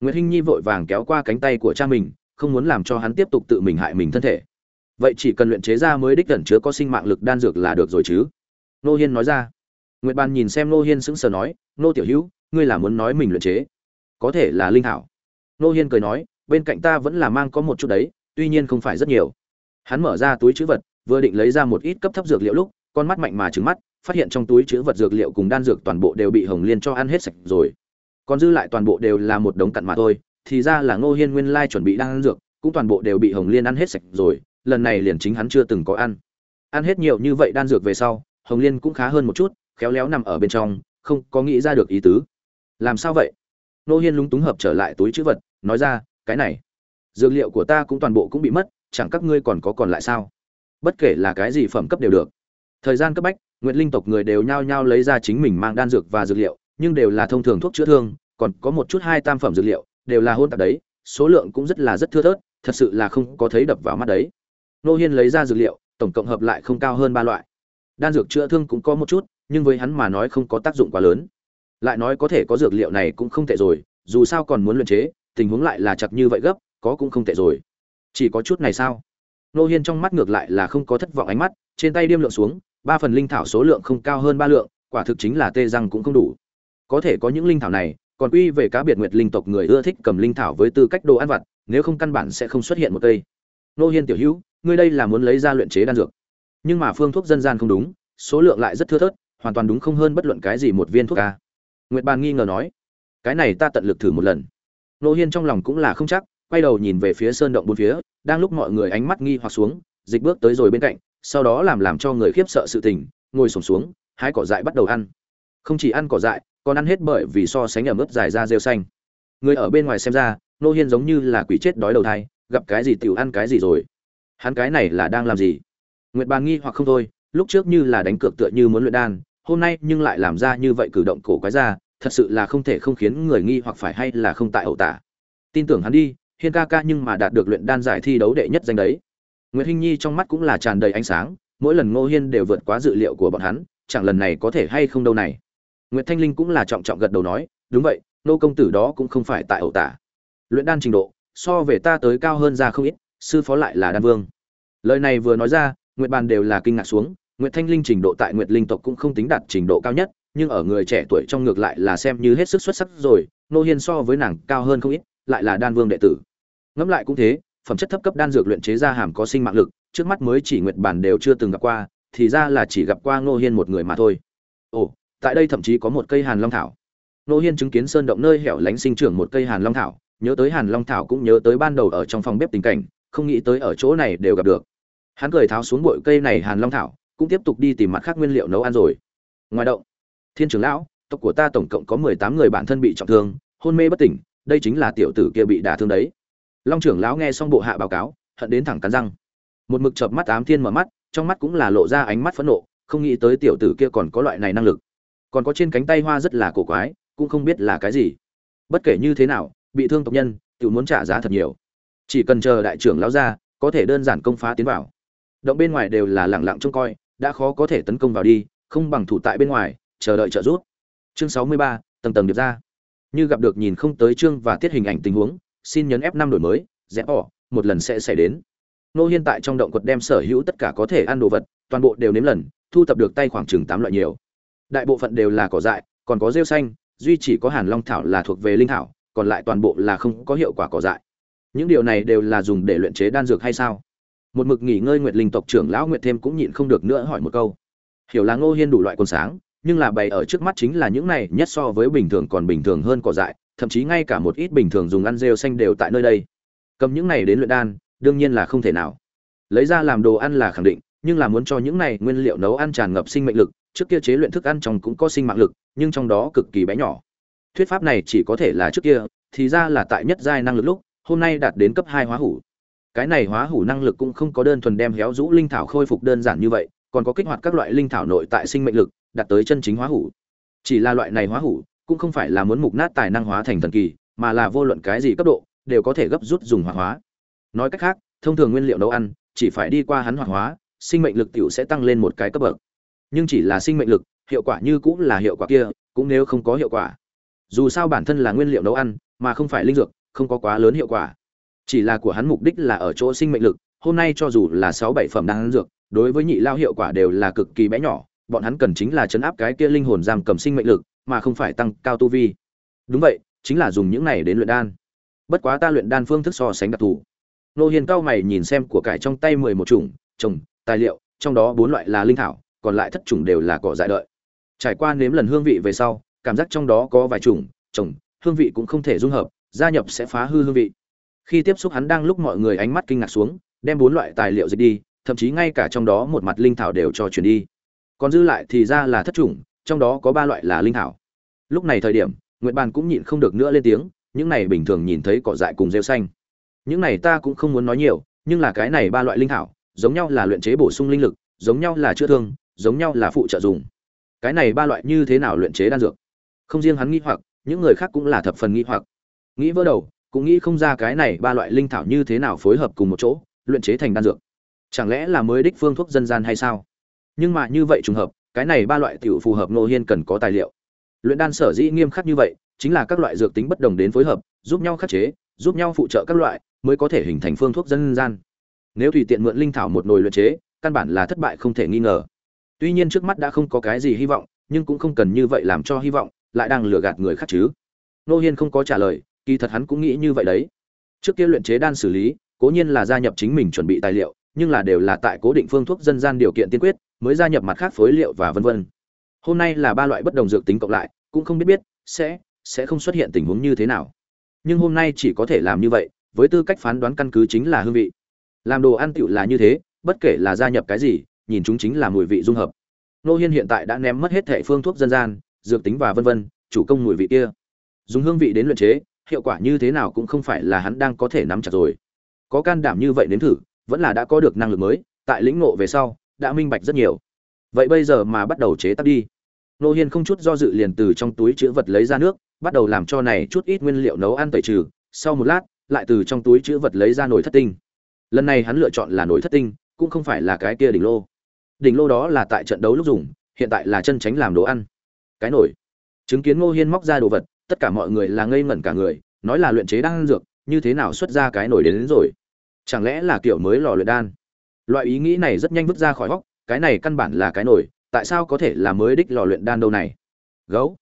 Nguyệt hinh nhi vội vàng kéo qua cánh tay của cha mình, không muốn làm cho hắn tiếp tục tự mình hại mình thân thể. Vậy chỉ cần luyện chế ra mới đích ẩn chứa có sinh mạng lực đan dược là được rồi chứ? Nô hiên nói ra. Nguyệt ban nhìn xem nô hiên sững sờ nói, nô tiểu hữu, ngươi là muốn nói mình luyện chế? Có thể là linh hảo. Nô hiên cười nói, bên cạnh ta vẫn là mang có một chút đấy, tuy nhiên không phải rất nhiều. Hắn mở ra túi chữ vật, vừa định lấy ra một ít cấp thấp dược liệu lúc con mắt mạnh mà trứng mắt, phát hiện trong túi chứa vật dược liệu cùng đan dược toàn bộ đều bị hồng liên cho ăn hết sạch rồi. Còn dư lại toàn bộ đều là một đống cặn mà thôi, thì ra là ngô hiên nguyên lai chuẩn bị đan dược, cũng toàn bộ đều bị hồng liên ăn hết sạch rồi, lần này liền chính hắn chưa từng có ăn. Ăn hết nhiều như vậy đan dược về sau, hồng liên cũng khá hơn một chút, khéo léo nằm ở bên trong, không có nghĩ ra được ý tứ. Làm sao vậy? Ngô hiên lúng túng hợp trở lại túi chữ vật, nói ra, cái này, dược liệu của ta cũng toàn bộ cũng bị mất, chẳng các ngươi còn có còn lại sao? Bất kể là cái gì phẩm cấp đều được thời gian cấp bách nguyện linh tộc người đều nhao nhao lấy ra chính mình mang đan dược và dược liệu, nhưng đều là thông thường thuốc chữa thương, còn có một chút hai tam phẩm dược liệu, đều là hôn tạp đấy, số lượng cũng rất là rất thưa thớt, thật sự là không có thấy đập vào mắt đấy. Nô hiên lấy ra dược liệu, tổng cộng hợp lại không cao hơn ba loại. Đan dược chữa thương cũng có một chút, nhưng với hắn mà nói không có tác dụng quá lớn. Lại nói có thể có dược liệu này cũng không tệ rồi, dù sao còn muốn luyện chế, tình huống lại là chặt như vậy gấp, có cũng không tệ rồi. Chỉ có chút này sao? Nô hiên trong mắt ngược lại là không có thất vọng ánh mắt, trên tay điêm lượng xuống ba phần linh thảo số lượng không cao hơn ba lượng, quả thực chính là tê răng cũng không đủ. Có thể có những linh thảo này, còn quy về cá biệt nguyệt linh tộc người ưa thích cầm linh thảo với tư cách đồ ăn vặt, nếu không căn bản sẽ không xuất hiện một cây. Nô hiên tiểu hữu, ngươi đây là muốn lấy ra luyện chế đan dược. Nhưng mà phương thuốc dân gian không đúng, số lượng lại rất thưa thớt, hoàn toàn đúng không hơn bất luận cái gì một viên thuốc ca nguyệt bàn nghi ngờ nói, cái này ta tận lực thử một lần. Nô hiên trong lòng cũng là không chắc, quay đầu nhìn về phía sơn động bốn phía, đang lúc mọi người ánh mắt nghi hoặc xuống dịch bước tới rồi bên cạnh, sau đó làm làm cho người khiếp sợ sự tình, ngồi sổm xuống, hái cỏ dại bắt đầu ăn. Không chỉ ăn cỏ dại, còn ăn hết bởi vì so sánh ở mức dài ra rêu xanh. Người ở bên ngoài xem ra nô hiên giống như là quỷ chết đói đầu thai, gặp cái gì tiểu ăn cái gì rồi. Hắn cái này là đang làm gì? Nguyệt bà nghi hoặc không thôi, lúc trước như là đánh cược tựa như muốn luyện đan, hôm nay nhưng lại làm ra như vậy cử động cổ quái ra, thật sự là không thể không khiến người nghi hoặc phải hay là không tại ẩu tả. Tin tưởng hắn đi, hiên ca ca nhưng mà đạt được luyện đan giải thi đấu đệ nhất danh đấy. Nguyệt hinh nhi trong mắt cũng là tràn đầy ánh sáng, mỗi lần ngô hiên đều vượt quá dự liệu của bọn hắn, chẳng lần này có thể hay không đâu này. Nguyệt thanh linh cũng là trọng trọng gật đầu nói, đúng vậy nô công tử đó cũng không phải tại ẩu tả. Luyện đan trình độ, so về ta tới cao hơn ra không ít, sư phó lại là đan vương. Lời này vừa nói ra, nguyệt bàn đều là kinh ngạc xuống, nguyệt thanh linh trình độ tại nguyệt linh tộc cũng không tính đạt trình độ cao nhất, nhưng ở người trẻ tuổi trong ngược lại là xem như hết sức xuất sắc rồi nô hiên so với nàng cao hơn không ít, lại là đan vương đệ tử. Ngẫm lại cũng thế phẩm chất thấp cấp đan dược luyện chế ra hàm có sinh mạng lực, trước mắt mới chỉ nguyệt bản đều chưa từng gặp qua, thì ra là chỉ gặp qua nô hiên một người mà thôi. Ồ, tại đây thậm chí có một cây hàn long thảo. Nô hiên chứng kiến sơn động nơi hẻo lánh sinh trưởng một cây hàn long thảo, nhớ tới hàn long thảo cũng nhớ tới ban đầu ở trong phòng bếp tình cảnh, không nghĩ tới ở chỗ này đều gặp được. Hắn cười tháo xuống bụi cây này hàn long thảo, cũng tiếp tục đi tìm mặt khác nguyên liệu nấu ăn rồi. Ngoài động, thiên trưởng lão, tộc của ta tổng cộng có mười tám người bản thân bị trọng thương, hôn mê bất tỉnh, đây chính là tiểu tử kia bị đả thương đấy long trưởng lão nghe xong bộ hạ báo cáo, hận đến thẳng cắn răng. Một mực chợp mắt ám thiên mở mắt, trong mắt cũng là lộ ra ánh mắt phẫn nộ, không nghĩ tới tiểu tử kia còn có loại này năng lực. Còn có trên cánh tay hoa rất là cổ quái, cũng không biết là cái gì. Bất kể như thế nào, bị thương tộc nhân tự muốn trả giá thật nhiều. Chỉ cần chờ đại trưởng lão ra, có thể đơn giản công phá tiến vào. Động bên ngoài đều là lẳng lặng trông coi, đã khó có thể tấn công vào đi, không bằng thủ tại bên ngoài, chờ đợi trợ giúp. Chương sáu mươi ba, tầng tầng điệp ra. Như gặp được nhìn không tới chương và tiết hình ảnh tình huống xin nhấn f năm đổi mới rẽ bỏ, một lần sẽ xảy đến. Nô hiên tại trong động quật đem sở hữu tất cả có thể ăn đồ vật, toàn bộ đều nếm lần, thu tập được tay khoảng chừng tám loại nhiều. Đại bộ phận đều là cỏ dại, còn có rêu xanh, duy chỉ có hàn long thảo là thuộc về linh thảo, còn lại toàn bộ là không có hiệu quả cỏ dại. Những điều này đều là dùng để luyện chế đan dược hay sao? Một mực nghỉ ngơi nguyệt linh tộc trưởng lão nguyệt thêm cũng nhịn không được nữa hỏi một câu. Hiểu là ngô hiên đủ loại quần sáng, nhưng là bày ở trước mắt chính là những này, nhất so với bình thường còn bình thường hơn cỏ dại thậm chí ngay cả một ít bình thường dùng ăn rêu xanh đều tại nơi đây. Cầm những này đến luyện đan, đương nhiên là không thể nào. Lấy ra làm đồ ăn là khẳng định, nhưng là muốn cho những này nguyên liệu nấu ăn tràn ngập sinh mệnh lực, trước kia chế luyện thức ăn trong cũng có sinh mạng lực, nhưng trong đó cực kỳ bé nhỏ. Thuyết pháp này chỉ có thể là trước kia, thì ra là tại nhất giai năng lực lúc, hôm nay đạt đến cấp hai hóa hủ. Cái này hóa hủ năng lực cũng không có đơn thuần đem héo rũ linh thảo khôi phục đơn giản như vậy, còn có kích hoạt các loại linh thảo nội tại sinh mệnh lực, đạt tới chân chính hóa hủ. Chỉ là loại này hóa hủ cũng không phải là muốn mục nát tài năng hóa thành thần kỳ, mà là vô luận cái gì cấp độ, đều có thể gấp rút dùng hoạt hóa. Nói cách khác, thông thường nguyên liệu nấu ăn, chỉ phải đi qua hắn hoạt hóa, sinh mệnh lực tiểu sẽ tăng lên một cái cấp bậc. Nhưng chỉ là sinh mệnh lực, hiệu quả như cũng là hiệu quả kia, cũng nếu không có hiệu quả. Dù sao bản thân là nguyên liệu nấu ăn, mà không phải linh dược, không có quá lớn hiệu quả. Chỉ là của hắn mục đích là ở chỗ sinh mệnh lực, hôm nay cho dù là sáu bảy phẩm đan dược, đối với nhị lao hiệu quả đều là cực kỳ bé nhỏ, bọn hắn cần chính là chấn áp cái kia linh hồn giam cầm sinh mệnh lực mà không phải tăng cao tu vi. Đúng vậy, chính là dùng những này đến luyện đan. Bất quá ta luyện đan phương thức so sánh đặc thù. Nô hiền cao mày nhìn xem của cải trong tay mười một chủng trồng tài liệu, trong đó bốn loại là linh thảo, còn lại thất chủng đều là cỏ dại đợi. Trải qua nếm lần hương vị về sau, cảm giác trong đó có vài chủng trồng hương vị cũng không thể dung hợp, gia nhập sẽ phá hư hương vị. Khi tiếp xúc hắn đang lúc mọi người ánh mắt kinh ngạc xuống, đem bốn loại tài liệu dịch đi, thậm chí ngay cả trong đó một mặt linh thảo đều cho chuyển đi. Còn dư lại thì ra là thất chủng trong đó có ba loại là linh thảo. Lúc này thời điểm, nguyệt bàn cũng nhịn không được nữa lên tiếng, những này bình thường nhìn thấy cỏ dại cùng rêu xanh. Những này ta cũng không muốn nói nhiều, nhưng là cái này ba loại linh thảo, giống nhau là luyện chế bổ sung linh lực, giống nhau là chữa thương, giống nhau là phụ trợ dùng. Cái này ba loại như thế nào luyện chế đan dược? Không riêng hắn nghĩ hoặc, những người khác cũng là thập phần nghĩ hoặc. Nghĩ vỡ đầu, cũng nghĩ không ra cái này ba loại linh thảo như thế nào phối hợp cùng một chỗ, luyện chế thành đan dược. Chẳng lẽ là mới đích phương thuốc dân gian hay sao? Nhưng mà như vậy trùng hợp cái này ba loại tiểu phù hợp nô hiên cần có tài liệu. Luyện đan sở dĩ nghiêm khắc như vậy, chính là các loại dược tính bất đồng đến phối hợp, giúp nhau khắc chế, giúp nhau phụ trợ các loại, mới có thể hình thành phương thuốc dân gian. Nếu tùy tiện mượn linh thảo một nồi luyện chế, căn bản là thất bại không thể nghi ngờ. Tuy nhiên trước mắt đã không có cái gì hy vọng, nhưng cũng không cần như vậy làm cho hy vọng, lại đang lừa gạt người khác chứ. Nô hiên không có trả lời, kỳ thật hắn cũng nghĩ như vậy đấy. Trước kia luyện chế đan xử lý, cố nhiên là gia nhập chính mình chuẩn bị tài liệu, nhưng là đều là tại cố định phương thuốc dân gian điều kiện tiên quyết mới gia nhập mặt khác phối liệu và vân vân. Hôm nay là ba loại bất đồng dược tính cộng lại, cũng không biết biết, sẽ sẽ không xuất hiện tình huống như thế nào. Nhưng hôm nay chỉ có thể làm như vậy, với tư cách phán đoán căn cứ chính là hương vị. Làm đồ ăn tiểu là như thế, bất kể là gia nhập cái gì, nhìn chúng chính là mùi vị dung hợp. Nô hiên hiện tại đã ném mất hết thệ phương thuốc dân gian, dược tính và vân vân, chủ công mùi vị kia. Dùng hương vị đến luyện chế, hiệu quả như thế nào cũng không phải là hắn đang có thể nắm chặt rồi. Có can đảm như vậy đến thử, vẫn là đã có được năng lực mới, tại lĩnh ngộ về sau đã minh bạch rất nhiều. Vậy bây giờ mà bắt đầu chế tác đi. Nô hiên không chút do dự liền từ trong túi chữ vật lấy ra nước bắt đầu làm cho này chút ít nguyên liệu nấu ăn tẩy trừ. Sau một lát lại từ trong túi chữ vật lấy ra nồi thất tinh. Lần này hắn lựa chọn là nồi thất tinh cũng không phải là cái kia đỉnh lô. Đỉnh lô đó là tại trận đấu lúc dùng hiện tại là chân tránh làm đồ ăn. Cái nồi. Chứng kiến ngô hiên móc ra đồ vật tất cả mọi người là ngây ngẩn cả người nói là luyện chế đan dược như thế nào xuất ra cái nồi đến, đến rồi? Chẳng lẽ là kiểu mới lò luyện đan? Loại ý nghĩ này rất nhanh vứt ra khỏi góc, cái này căn bản là cái nồi tại sao có thể là mới đích lò luyện đan đâu này? Gấu.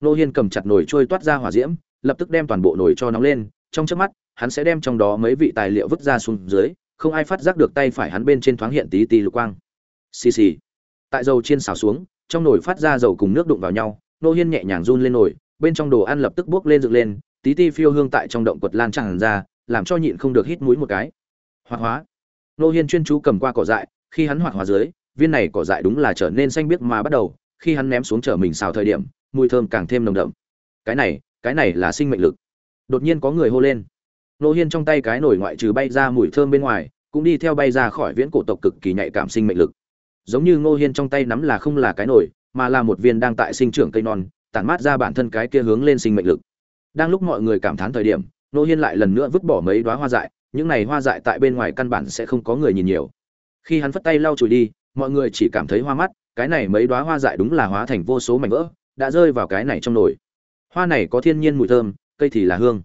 Nô hiên cầm chặt nồi trôi toát ra hỏa diễm, lập tức đem toàn bộ nồi cho nóng lên, trong chớp mắt, hắn sẽ đem trong đó mấy vị tài liệu vứt ra xuống dưới, không ai phát giác được tay phải hắn bên trên thoáng hiện tí tí lục quang. Xì xì. Tại dầu chiên xào xuống, trong nồi phát ra dầu cùng nước đụng vào nhau, nô hiên nhẹ nhàng run lên nồi, bên trong đồ ăn lập tức buốc lên dựng lên, tí ti phiêu hương tại trong động quật lan tràn ra, làm cho nhịn không được hít mũi một cái. Hoa hóa nô hiên chuyên chú cầm qua cỏ dại, khi hắn hoạt hóa dưới, viên này cỏ dại đúng là trở nên xanh biếc mà bắt đầu, khi hắn ném xuống chở mình xào thời điểm, mùi thơm càng thêm nồng đậm. Cái này cái này là sinh mệnh lực. Đột nhiên có người hô lên. Nô hiên trong tay cái nổi ngoại trừ bay ra mùi thơm bên ngoài, cũng đi theo bay ra khỏi viễn cổ tộc cực kỳ nhạy cảm sinh mệnh lực. Giống như ngô hiên trong tay nắm là không là cái nổi mà là một viên đang tại sinh trưởng cây non, tản mát ra bản thân cái kia hướng lên sinh mệnh lực. Đang lúc mọi người cảm thán thời điểm, nô hiên lại lần nữa vứt bỏ mấy đoá hoa dại những này hoa dại tại bên ngoài căn bản sẽ không có người nhìn nhiều. Khi hắn phất tay lau chùi đi, mọi người chỉ cảm thấy hoa mắt, cái này mấy đoá hoa dại đúng là hóa thành vô số mảnh vỡ, đã rơi vào cái này trong nồi. Hoa này có thiên nhiên mùi thơm, cây thì là hương.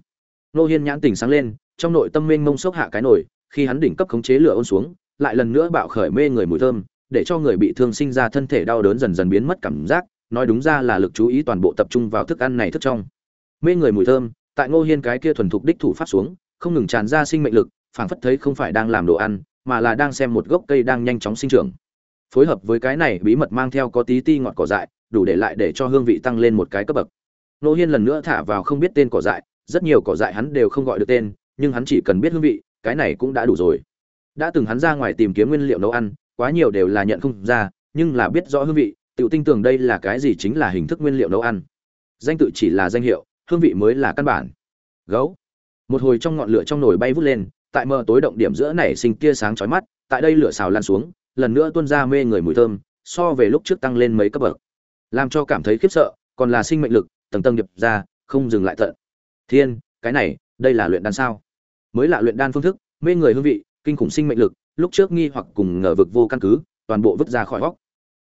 Nô hiên nhãn tình sáng lên, trong nội tâm mênh mông sốc hạ cái nồi, khi hắn đỉnh cấp khống chế lửa ôn xuống, lại lần nữa bạo khởi mê người mùi thơm, để cho người bị thương sinh ra thân thể đau đớn dần dần biến mất cảm giác, nói đúng ra là lực chú ý toàn bộ tập trung vào thức ăn này thức trong. Mê người mùi thơm, tại ngô hiên cái kia thuần thục đích thủ phát xuống không ngừng tràn ra sinh mệnh lực, phảng phất thấy không phải đang làm đồ ăn, mà là đang xem một gốc cây đang nhanh chóng sinh trưởng. Phối hợp với cái này bí mật mang theo có tí ti ngọt cỏ dại, đủ để lại để cho hương vị tăng lên một cái cấp bậc. Nô hiên lần nữa thả vào không biết tên cỏ dại, rất nhiều cỏ dại hắn đều không gọi được tên, nhưng hắn chỉ cần biết hương vị, cái này cũng đã đủ rồi. Đã từng hắn ra ngoài tìm kiếm nguyên liệu nấu ăn, quá nhiều đều là nhận không ra, nhưng là biết rõ hương vị, tự tin tưởng đây là cái gì chính là hình thức nguyên liệu nấu ăn. Danh tự chỉ là danh hiệu, hương vị mới là căn bản. Gấu một hồi trong ngọn lửa trong nồi bay vút lên, tại mờ tối động điểm giữa nảy sinh tia sáng chói mắt, tại đây lửa xào lan xuống, lần nữa tuôn ra mê người mùi thơm, so về lúc trước tăng lên mấy cấp bậc. Làm cho cảm thấy khiếp sợ, còn là sinh mệnh lực, tầng tầng điệp ra, không dừng lại tận. Thiên, cái này, đây là luyện đan sao? Mới là luyện đan phương thức, mê người hương vị, kinh khủng sinh mệnh lực, lúc trước nghi hoặc cùng ngờ vực vô căn cứ, toàn bộ vứt ra khỏi góc.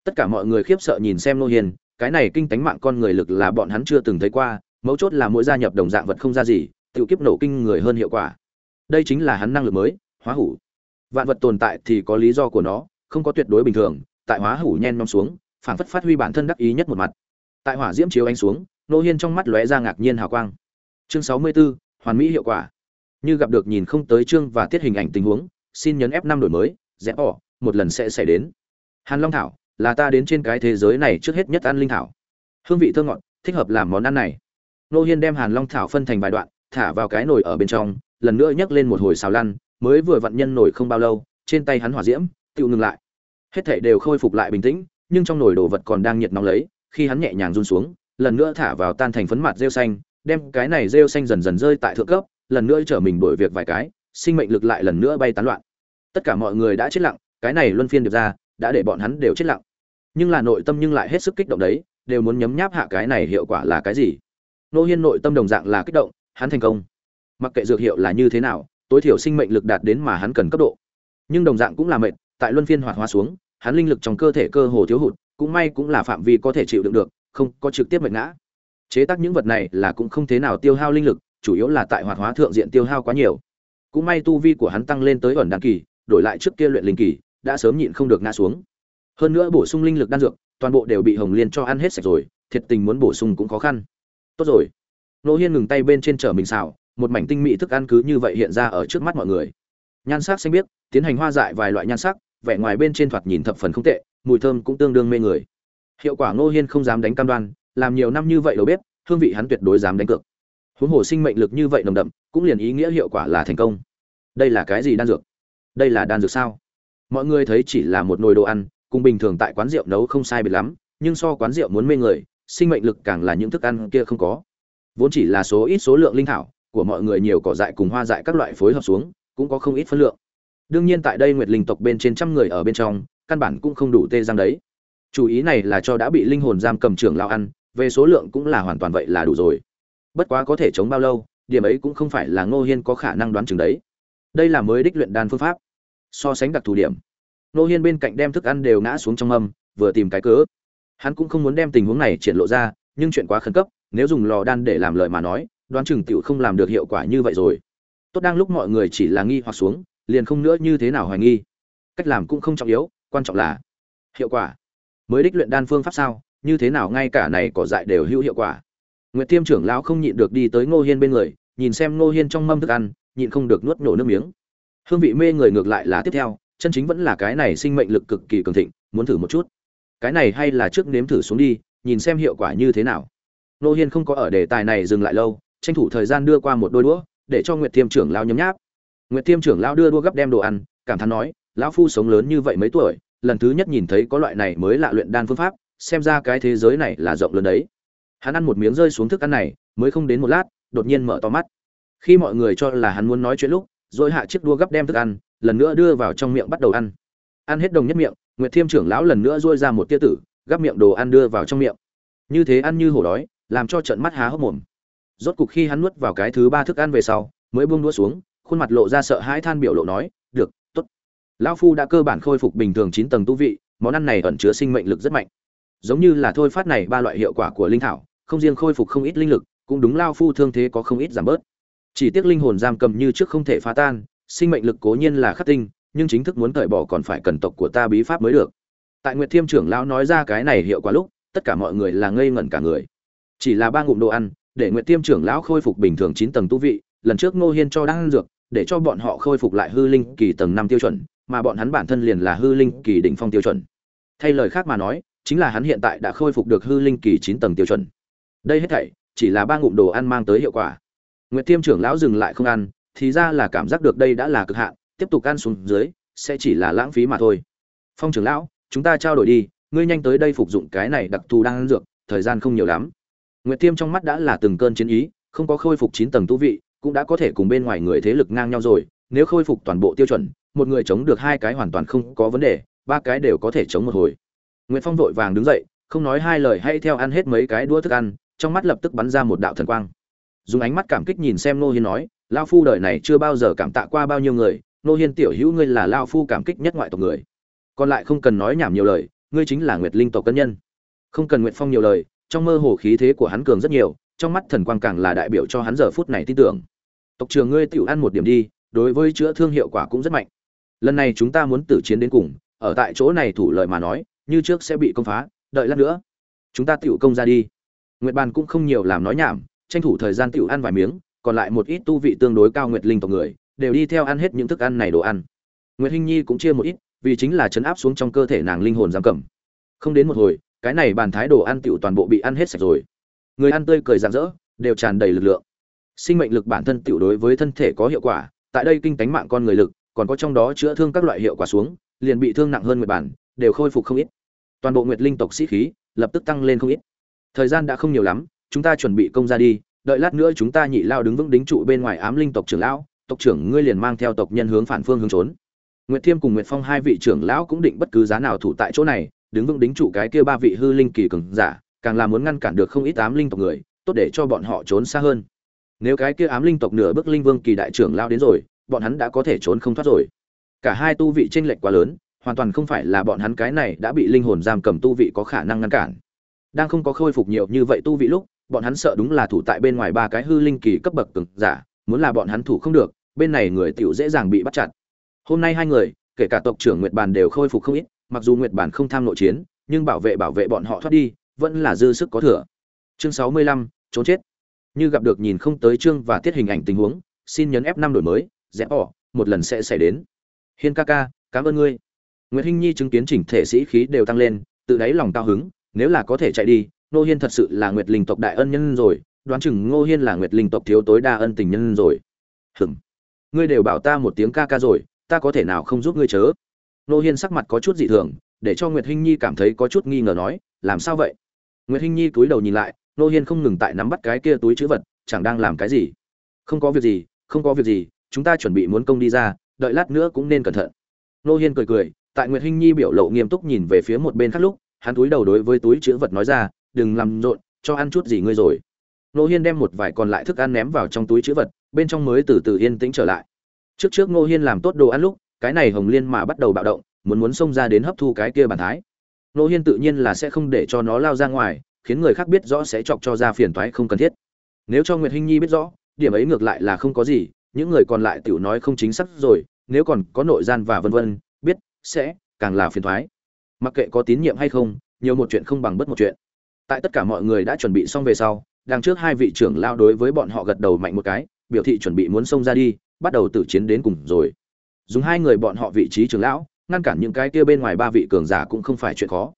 Tất cả mọi người khiếp sợ nhìn xem nô hiền, cái này kinh tánh mạng con người lực là bọn hắn chưa từng thấy qua, mấu chốt là mỗi gia nhập đồng dạng vật không ra gì tự kiếp nổ kinh người hơn hiệu quả. Đây chính là hắn năng lực mới hóa hủ. Vạn vật tồn tại thì có lý do của nó không có tuyệt đối bình thường tại hóa hủ nhen nhóm xuống phảng phất phát huy bản thân đắc ý nhất một mặt. Tại hỏa diễm chiếu ánh xuống nô hiên trong mắt lóe ra ngạc nhiên hào quang. Chương sáu mươi 64, hoàn mỹ hiệu quả. Như gặp được nhìn không tới chương và tiết hình ảnh tình huống xin nhấn f năm đổi mới rẽ bỏ một lần sẽ xảy đến. Hàn long thảo là ta đến trên cái thế giới này trước hết nhất ăn linh thảo. Hương vị thơ ngọt thích hợp làm món ăn này. Nô hiên đem hàn long thảo phân thành vài đoạn thả vào cái nồi ở bên trong, lần nữa nhấc lên một hồi xào lăn, mới vừa vặn nhân nồi không bao lâu, trên tay hắn hỏa diễm tự ngừng lại. Hết thảy đều khôi phục lại bình tĩnh, nhưng trong nồi đồ vật còn đang nhiệt nóng lấy, khi hắn nhẹ nhàng run xuống, lần nữa thả vào tan thành phấn mặt rêu xanh, đem cái này rêu xanh dần dần rơi tại thượng cấp, lần nữa trở mình đổi việc vài cái, sinh mệnh lực lại lần nữa bay tán loạn. Tất cả mọi người đã chết lặng, cái này luân phiên được ra, đã để bọn hắn đều chết lặng. Nhưng là nội tâm nhưng lại hết sức kích động đấy, đều muốn nhấm nháp hạ cái này hiệu quả là cái gì? Nô hiên nội tâm đồng dạng là kích động hắn thành công. Mặc kệ dược hiệu là như thế nào, tối thiểu sinh mệnh lực đạt đến mà hắn cần cấp độ. Nhưng đồng dạng cũng là mệnh tại luân phiên hoạt hóa xuống, hắn linh lực trong cơ thể cơ hồ thiếu hụt, cũng may cũng là phạm vi có thể chịu đựng được, không có trực tiếp mệnh ngã. Chế tác những vật này là cũng không thế nào tiêu hao linh lực, chủ yếu là tại hoạt hóa thượng diện tiêu hao quá nhiều. Cũng may tu vi của hắn tăng lên tới ẩn đăng kỳ, đổi lại trước kia luyện linh kỳ, đã sớm nhịn không được ngã xuống. Hơn nữa bổ sung linh lực đan dược, toàn bộ đều bị hồng liên cho ăn hết sạch rồi, thiệt tình muốn bổ sung cũng khó khăn. Tốt rồi nô hiên ngừng tay bên trên chở mình xào một mảnh tinh mỹ thức ăn cứ như vậy hiện ra ở trước mắt mọi người. Nhan sắc xanh biếc, tiến hành hoa dại vài loại nhan sắc, vẻ ngoài bên trên thoạt nhìn thập phần không tệ, mùi thơm cũng tương đương mê người. Hiệu quả ngô hiên không dám đánh cam đoan, làm nhiều năm như vậy đâu biết hương vị hắn tuyệt đối dám đánh cược. Huống hồ sinh mệnh lực như vậy nồng đậm, cũng liền ý nghĩa hiệu quả là thành công. Đây là cái gì đan dược? Đây là đan dược sao? Mọi người thấy chỉ là một nồi đồ ăn, cùng bình thường tại quán rượu nấu không sai biệt lắm, nhưng so quán rượu muốn mê người, sinh mệnh lực càng là những thức ăn kia không có vốn chỉ là số ít số lượng linh thảo, của mọi người nhiều cỏ dại cùng hoa dại các loại phối hợp xuống, cũng có không ít phân lượng. Đương nhiên tại đây nguyệt linh tộc bên trên trăm người ở bên trong, căn bản cũng không đủ tê giang đấy. Chủ ý này là cho đã bị linh hồn giam cầm trưởng lao ăn, về số lượng cũng là hoàn toàn vậy là đủ rồi. Bất quá có thể chống bao lâu, điểm ấy cũng không phải là ngô hiên có khả năng đoán chừng đấy. Đây là mới đích luyện đan phương pháp. So sánh đặc thù điểm, ngô hiên bên cạnh đem thức ăn đều ngã xuống trong âm vừa tìm cái cớ. Hắn cũng không muốn đem tình huống này triển lộ ra, nhưng chuyện quá khẩn cấp nếu dùng lò đan để làm lời mà nói, đoán chừng tiểu không làm được hiệu quả như vậy rồi. Tốt đang lúc mọi người chỉ là nghi hoặc xuống, liền không nữa như thế nào hoài nghi. Cách làm cũng không trọng yếu, quan trọng là hiệu quả. Mới đích luyện đan phương pháp sao, như thế nào ngay cả này cỏ dại đều hữu hiệu quả. Nguyệt tiêm trưởng lão không nhịn được đi tới ngô hiên bên người, nhìn xem ngô hiên trong mâm thức ăn, nhịn không được nuốt nổ nước miếng. Hương vị mê người ngược lại là tiếp theo, chân chính vẫn là cái này sinh mệnh lực cực kỳ cường thịnh, muốn thử một chút. Cái này hay là trước nếm thử xuống đi, nhìn xem hiệu quả như thế nào. Nô hiên không có ở đề tài này dừng lại lâu, tranh thủ thời gian đưa qua một đôi đũa, để cho nguyệt tiêm trưởng lão nhấm nháp. Nguyệt tiêm trưởng lão đưa đũa gấp đem đồ ăn, cảm thán nói, lão phu sống lớn như vậy mấy tuổi, lần thứ nhất nhìn thấy có loại này mới lạ luyện đan phương pháp, xem ra cái thế giới này là rộng lớn đấy. Hắn ăn một miếng rơi xuống thức ăn này, mới không đến một lát, đột nhiên mở to mắt. Khi mọi người cho là hắn muốn nói chuyện lúc, rồi hạ chiếc đua gấp đem thức ăn, lần nữa đưa vào trong miệng bắt đầu ăn. Ăn hết đồng nhất miệng, nguyệt thiêm trưởng lão lần nữa dôi ra một tia tử gắp miệng đồ ăn đưa vào trong miệng. Như thế ăn như hổ đói làm cho trận mắt há hốc mồm. Rốt cục khi hắn nuốt vào cái thứ ba thức ăn về sau, mới buông đũa xuống, khuôn mặt lộ ra sợ hãi than biểu lộ nói, được, tốt. Lão phu đã cơ bản khôi phục bình thường chín tầng tu vị, món ăn này ẩn chứa sinh mệnh lực rất mạnh. Giống như là thôi phát này ba loại hiệu quả của linh thảo, không riêng khôi phục không ít linh lực, cũng đúng lao phu thương thế có không ít giảm bớt. Chỉ tiếc linh hồn giam cầm như trước không thể phá tan, sinh mệnh lực cố nhiên là khắc tinh, nhưng chính thức muốn cởi bỏ còn phải cần tộc của ta bí pháp mới được. Tại nguyệt thiêm trưởng lão nói ra cái này hiệu quả lúc, tất cả mọi người là ngây ngẩn cả người chỉ là ba ngụm đồ ăn, để nguyệt tiêm trưởng lão khôi phục bình thường chín tầng tu vị, lần trước ngô hiên cho đang ăn dược, để cho bọn họ khôi phục lại hư linh kỳ tầng năm tiêu chuẩn, mà bọn hắn bản thân liền là hư linh kỳ đỉnh phong tiêu chuẩn. Thay lời khác mà nói, chính là hắn hiện tại đã khôi phục được hư linh kỳ chín tầng tiêu chuẩn. Đây hết thảy, chỉ là ba ngụm đồ ăn mang tới hiệu quả. Nguyệt tiêm trưởng lão dừng lại không ăn, thì ra là cảm giác được đây đã là cực hạn, tiếp tục ăn xuống dưới, sẽ chỉ là lãng phí mà thôi. Phong trưởng lão, chúng ta trao đổi đi, ngươi nhanh tới đây phục dụng cái này đặc thù đang ăn dược, thời gian không nhiều lắm nguyệt Tiêm trong mắt đã là từng cơn chiến ý không có khôi phục chín tầng tu vị cũng đã có thể cùng bên ngoài người thế lực ngang nhau rồi nếu khôi phục toàn bộ tiêu chuẩn một người chống được hai cái hoàn toàn không có vấn đề ba cái đều có thể chống một hồi Nguyệt Phong vội vàng đứng dậy, không nói hai lời hay theo ăn hết mấy cái đũa thức ăn, trong mắt lập tức bắn ra một đạo thần quang. Dùng ánh mắt cảm kích nhìn xem Nô Hiên nói, lão phu đời này chưa bao giờ cảm tạ qua bao nhiêu người, Nô Hiên tiểu hữu ngươi là lão phu cảm kích nhất ngoại tộc người. Còn lại không cần nói nhảm nhiều lời, ngươi chính là Nguyệt Linh tộc cân nhân. Không cần Nguyệt Phong nhiều lời, trong mơ hồ khí thế của hắn cường rất nhiều, trong mắt thần quang càng là đại biểu cho hắn giờ phút này tin tưởng. Tộc trưởng ngươi tiểu ăn một điểm đi, đối với chữa thương hiệu quả cũng rất mạnh. Lần này chúng ta muốn tử chiến đến cùng, ở tại chỗ này thủ lợi mà nói, như trước sẽ bị công phá đợi lát nữa chúng ta tiểu công ra đi nguyệt bàn cũng không nhiều làm nói nhảm tranh thủ thời gian tiểu ăn vài miếng còn lại một ít tu vị tương đối cao nguyệt linh tộc người đều đi theo ăn hết những thức ăn này đồ ăn nguyệt hinh nhi cũng chia một ít vì chính là chấn áp xuống trong cơ thể nàng linh hồn giam cầm không đến một hồi cái này bàn thái đồ ăn tiểu toàn bộ bị ăn hết sạch rồi. Người ăn tươi cười rạng rỡ, đều tràn đầy lực lượng. Sinh mệnh lực bản thân tiểu đối với thân thể có hiệu quả, tại đây kinh tánh mạng con người lực, còn có trong đó chữa thương các loại hiệu quả xuống, liền bị thương nặng hơn nguyệt bản, đều khôi phục không ít. Toàn bộ nguyệt linh tộc sĩ khí, lập tức tăng lên không ít. Thời gian đã không nhiều lắm, chúng ta chuẩn bị công ra đi, đợi lát nữa chúng ta nhị lao đứng vững đính trụ bên ngoài ám linh tộc trưởng lão, tộc trưởng ngươi liền mang theo tộc nhân hướng phản phương hướng trốn. Nguyệt thiêm cùng nguyệt phong hai vị trưởng lão cũng định bất cứ giá nào thủ tại chỗ này đứng vững đính trụ cái kia ba vị hư linh kỳ cường giả, càng là muốn ngăn cản được không ít ám linh tộc người, tốt để cho bọn họ trốn xa hơn. Nếu cái kia ám linh tộc nửa bước linh vương kỳ đại trưởng lao đến rồi, bọn hắn đã có thể trốn không thoát rồi. Cả hai tu vị chênh lệch quá lớn, hoàn toàn không phải là bọn hắn cái này đã bị linh hồn giam cầm tu vị có khả năng ngăn cản. Đang không có khôi phục nhiều như vậy tu vị lúc, bọn hắn sợ đúng là thủ tại bên ngoài ba cái hư linh kỳ cấp bậc cường giả, muốn là bọn hắn thủ không được, bên này người tiểu dễ dàng bị bắt chặt. Hôm nay hai người, kể cả tộc trưởng nguyệt bàn đều khôi phục không ít mặc dù nguyệt bản không tham nội chiến nhưng bảo vệ bảo vệ bọn họ thoát đi vẫn là dư sức có thừa chương sáu mươi lăm trốn chết như gặp được nhìn không tới chương và tiết hình ảnh tình huống xin nhấn f năm đổi mới rẽ bỏ một lần sẽ xảy đến hiên ca ca cảm ơn ngươi Nguyệt Hinh Nhi chứng kiến chỉnh thể sĩ khí đều tăng lên, tự đáy lòng cao hứng, nếu là có thể chạy đi, nô Hiên thật sự là Nguyệt Linh tộc đại ân nhân rồi, đoán chừng Ngô Hiên là Nguyệt Linh tộc thiếu tối đa ân tình nhân rồi. Hừm. Ngươi đều bảo ta một tiếng ca ca rồi, ta có thể nào không giúp ngươi chớ? Nô Hiên sắc mặt có chút dị thường, để cho Nguyệt Hinh Nhi cảm thấy có chút nghi ngờ nói, làm sao vậy? Nguyệt Hinh Nhi cúi đầu nhìn lại, Nô Hiên không ngừng tại nắm bắt cái kia túi chữ vật, chẳng đang làm cái gì? Không có việc gì, không có việc gì, chúng ta chuẩn bị muốn công đi ra, đợi lát nữa cũng nên cẩn thận. Nô Hiên cười cười, tại nguyệt hinh nhi biểu lộ nghiêm túc nhìn về phía một bên khác lúc hắn túi đầu đối với túi chữ vật nói ra đừng làm rộn cho ăn chút gì ngươi rồi nô hiên đem một vài còn lại thức ăn ném vào trong túi chữ vật bên trong mới từ từ yên tĩnh trở lại trước trước Nô hiên làm tốt đồ ăn lúc cái này hồng liên mà bắt đầu bạo động, muốn muốn xông ra đến hấp thu cái kia bản thái. Nô hiên tự nhiên là sẽ không để cho nó lao ra ngoài, khiến người khác biết rõ sẽ chọc cho ra phiền toái không cần thiết. Nếu cho nguyệt hinh nhi biết rõ, điểm ấy ngược lại là không có gì, những người còn lại tiểu nói không chính xác rồi, nếu còn có nội gian và vân vân, biết, sẽ, càng là phiền thoái mặc kệ có tín nhiệm hay không, nhiều một chuyện không bằng bất một chuyện. Tại tất cả mọi người đã chuẩn bị xong về sau, đằng trước hai vị trưởng lao đối với bọn họ gật đầu mạnh một cái, biểu thị chuẩn bị muốn xông ra đi, bắt đầu tử chiến đến cùng rồi dùng hai người bọn họ vị trí trưởng lão ngăn cản những cái kia bên ngoài ba vị cường giả cũng không phải chuyện khó.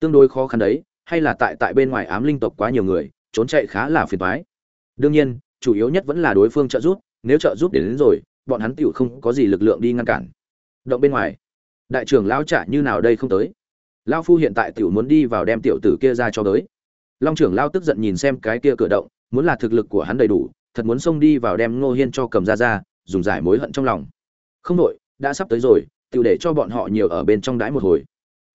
Tương đối khó khăn đấy hay là tại tại bên ngoài ám linh tộc quá nhiều người trốn chạy khá là phiền toái. Đương nhiên chủ yếu nhất vẫn là đối phương trợ giúp nếu trợ giúp đến, đến rồi bọn hắn tựu không có gì lực lượng đi ngăn cản. Động bên ngoài đại trưởng lão trả như nào đây không tới. Lão phu hiện tại tiểu muốn đi vào đem tiểu tử kia ra cho tới. Long trưởng lão tức giận nhìn xem cái kia cửa động muốn là thực lực của hắn đầy đủ thật muốn xông đi vào đem ngô hiên cho cầm ra ra dùng giải mối hận trong lòng không đội đã sắp tới rồi, tiểu để cho bọn họ nhiều ở bên trong đái một hồi.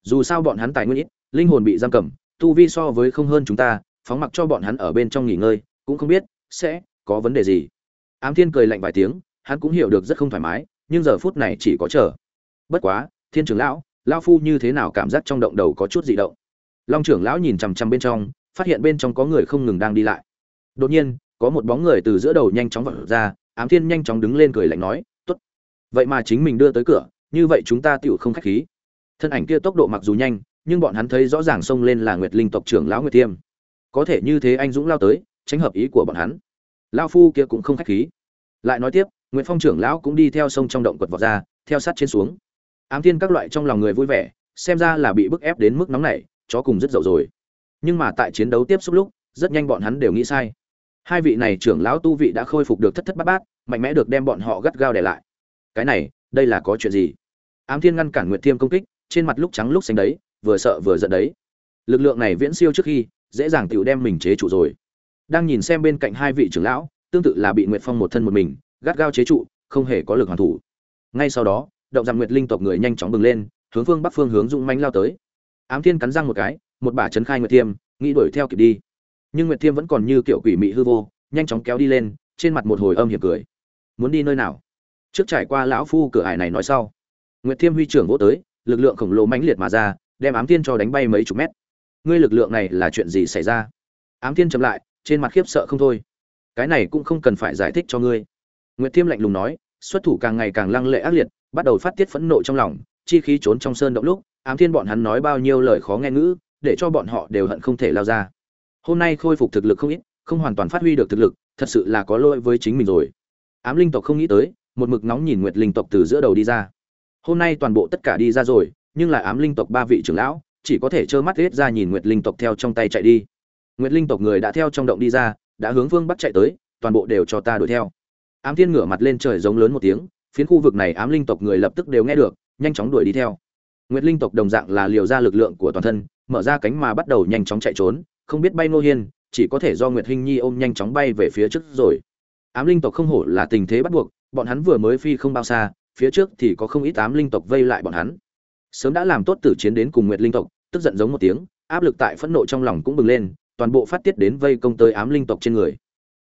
Dù sao bọn hắn tài nguyên ít, linh hồn bị giam cầm, tu vi so với không hơn chúng ta, phóng mặc cho bọn hắn ở bên trong nghỉ ngơi, cũng không biết sẽ có vấn đề gì. Ám thiên cười lạnh vài tiếng, hắn cũng hiểu được rất không thoải mái, nhưng giờ phút này chỉ có chờ. Bất quá, thiên trưởng lão lão phu như thế nào cảm giác trong động đầu có chút dị động? Long trưởng lão nhìn chằm chằm bên trong, phát hiện bên trong có người không ngừng đang đi lại. Đột nhiên, có một bóng người từ giữa đầu nhanh chóng vọt ra, ám thiên nhanh chóng đứng lên cười lạnh nói vậy mà chính mình đưa tới cửa, như vậy chúng ta tựu không khách khí. Thân ảnh kia tốc độ mặc dù nhanh, nhưng bọn hắn thấy rõ ràng xông lên là nguyệt linh tộc trưởng lão nguyệt tiêm. Có thể như thế anh dũng lao tới, tránh hợp ý của bọn hắn. Lao phu kia cũng không khách khí. Lại nói tiếp nguyễn phong trưởng lão cũng đi theo sông trong động quật vọt ra, theo sát trên xuống. Ám thiên các loại trong lòng người vui vẻ, xem ra là bị bức ép đến mức nóng này chó cùng rất dậu rồi. Nhưng mà tại chiến đấu tiếp xúc lúc, rất nhanh bọn hắn đều nghĩ sai. Hai vị này trưởng lão tu vị đã khôi phục được thất thất bát bát, mạnh mẽ được đem bọn họ gắt gao để lại cái này, đây là có chuyện gì? Ám thiên ngăn cản nguyệt thiêm công kích, trên mặt lúc trắng lúc xanh đấy, vừa sợ vừa giận đấy. Lực lượng này viễn siêu trước khi, dễ dàng tựu đem mình chế trụ rồi. Đang nhìn xem bên cạnh hai vị trưởng lão, tương tự là bị nguyệt phong một thân một mình, gắt gao chế trụ, không hề có lực hoàn thủ. Ngay sau đó, động rằng nguyệt linh tộc người nhanh chóng bừng lên, hướng phương bắc phương hướng dũng manh lao tới. Ám thiên cắn răng một cái, một bả chấn khai nguyệt thiêm, nghĩ đuổi theo kịp đi. Nhưng nguyệt thiêm vẫn còn như kiểu quỷ mị hư vô, nhanh chóng kéo đi lên, trên mặt một hồi âm hiểm cười. Muốn đi nơi nào? Trước trải qua lão phu cửa ải này nói sau, nguyệt thiêm huy trưởng vỗ tới, lực lượng khổng lồ mãnh liệt mà ra, đem ám thiên cho đánh bay mấy chục mét. Ngươi lực lượng này là chuyện gì xảy ra? Ám thiên chậm lại, trên mặt khiếp sợ không thôi. Cái này cũng không cần phải giải thích cho ngươi. Nguyệt thiêm lạnh lùng nói, xuất thủ càng ngày càng lăng lệ ác liệt, bắt đầu phát tiết phẫn nộ trong lòng, chi khí trốn trong sơn động lúc, ám thiên bọn hắn nói bao nhiêu lời khó nghe ngữ, để cho bọn họ đều hận không thể lao ra. Hôm nay khôi phục thực lực không ít, không hoàn toàn phát huy được thực lực, thật sự là có lỗi với chính mình rồi. Ám linh tộc không nghĩ tới một mực nóng nhìn nguyệt linh tộc từ giữa đầu đi ra. Hôm nay toàn bộ tất cả đi ra rồi, nhưng lại ám linh tộc ba vị trưởng lão, chỉ có thể trơ mắt hết ra nhìn nguyệt linh tộc theo trong tay chạy đi. Nguyệt linh tộc người đã theo trong động đi ra, đã hướng vương bắt chạy tới, toàn bộ đều cho ta đuổi theo. Ám thiên ngửa mặt lên trời giống lớn một tiếng, phiến khu vực này ám linh tộc người lập tức đều nghe được, nhanh chóng đuổi đi theo. Nguyệt linh tộc đồng dạng là liều ra lực lượng của toàn thân, mở ra cánh mà bắt đầu nhanh chóng chạy trốn, không biết bay nô hiên, chỉ có thể do nguyệt hinh nhi ôm nhanh chóng bay về phía trước rồi. Ám linh tộc không hổ là tình thế bắt buộc bọn hắn vừa mới phi không bao xa, phía trước thì có không ít tám linh tộc vây lại bọn hắn. Sớm đã làm tốt tử chiến đến cùng nguyệt linh tộc, tức giận giống một tiếng, áp lực tại phẫn nộ trong lòng cũng bừng lên, toàn bộ phát tiết đến vây công tới ám linh tộc trên người.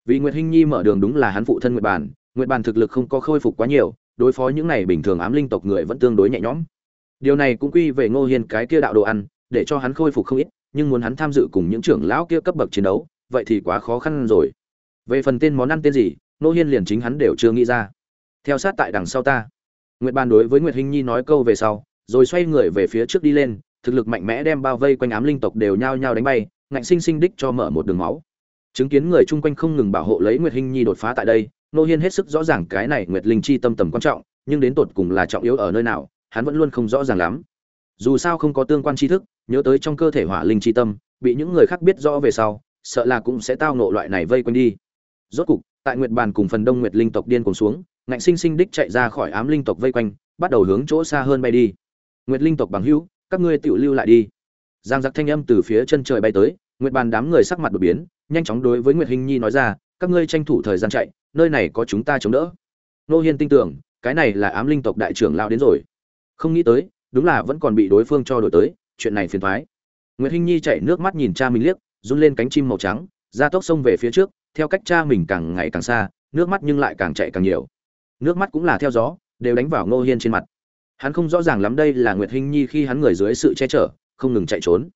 Vì nguyệt hinh nhi mở đường đúng là hắn phụ thân nguyệt bản nguyệt bản thực lực không có khôi phục quá nhiều, đối phó những này bình thường ám linh tộc người vẫn tương đối nhẹ nhõm. Điều này cũng quy về ngô hiên cái kia đạo đồ ăn, để cho hắn khôi phục không ít, nhưng muốn hắn tham dự cùng những trưởng lão kia cấp bậc chiến đấu, vậy thì quá khó khăn rồi. Về phần tên món ăn tên gì Nô hiên liền chính hắn đều chưa nghĩ ra. Theo sát tại đằng sau ta. Nguyệt ban đối với nguyệt hinh nhi nói câu về sau, rồi xoay người về phía trước đi lên, thực lực mạnh mẽ đem bao vây quanh ám linh tộc đều nhao nhao đánh bay, ngạnh sinh sinh đích cho mở một đường máu. Chứng kiến người chung quanh không ngừng bảo hộ lấy nguyệt hinh nhi đột phá tại đây, nô hiên hết sức rõ ràng cái này nguyệt linh chi tâm tầm quan trọng, nhưng đến tột cùng là trọng yếu ở nơi nào, hắn vẫn luôn không rõ ràng lắm. Dù sao không có tương quan tri thức, nhớ tới trong cơ thể hỏa linh chi tâm, bị những người khác biết rõ về sau, sợ là cũng sẽ tao nộ loại này vây quanh đi. Rốt cục tại nguyệt bàn cùng phần đông nguyệt linh tộc điên cùng xuống, ngạnh sinh sinh đích chạy ra khỏi ám linh tộc vây quanh, bắt đầu hướng chỗ xa hơn bay đi. Nguyệt linh tộc bằng hữu, các ngươi tự lưu lại đi. Giang giặc thanh âm từ phía chân trời bay tới, nguyệt bàn đám người sắc mặt đột biến, nhanh chóng đối với nguyệt hình nhi nói ra, các ngươi tranh thủ thời gian chạy, nơi này có chúng ta chống đỡ. Nô hiên tin tưởng, cái này là ám linh tộc đại trưởng lao đến rồi. Không nghĩ tới, đúng là vẫn còn bị đối phương cho đổi tới, chuyện này phiền thoái nguyệt hinh nhi chạy nước mắt nhìn cha mình liếc, run lên cánh chim màu trắng, ra tốc sông về phía trước theo cách cha mình càng ngày càng xa, nước mắt nhưng lại càng chạy càng nhiều. Nước mắt cũng là theo gió, đều đánh vào ngô hiên trên mặt. Hắn không rõ ràng lắm đây là nguyệt hinh nhi khi hắn người dưới sự che chở, không ngừng chạy trốn.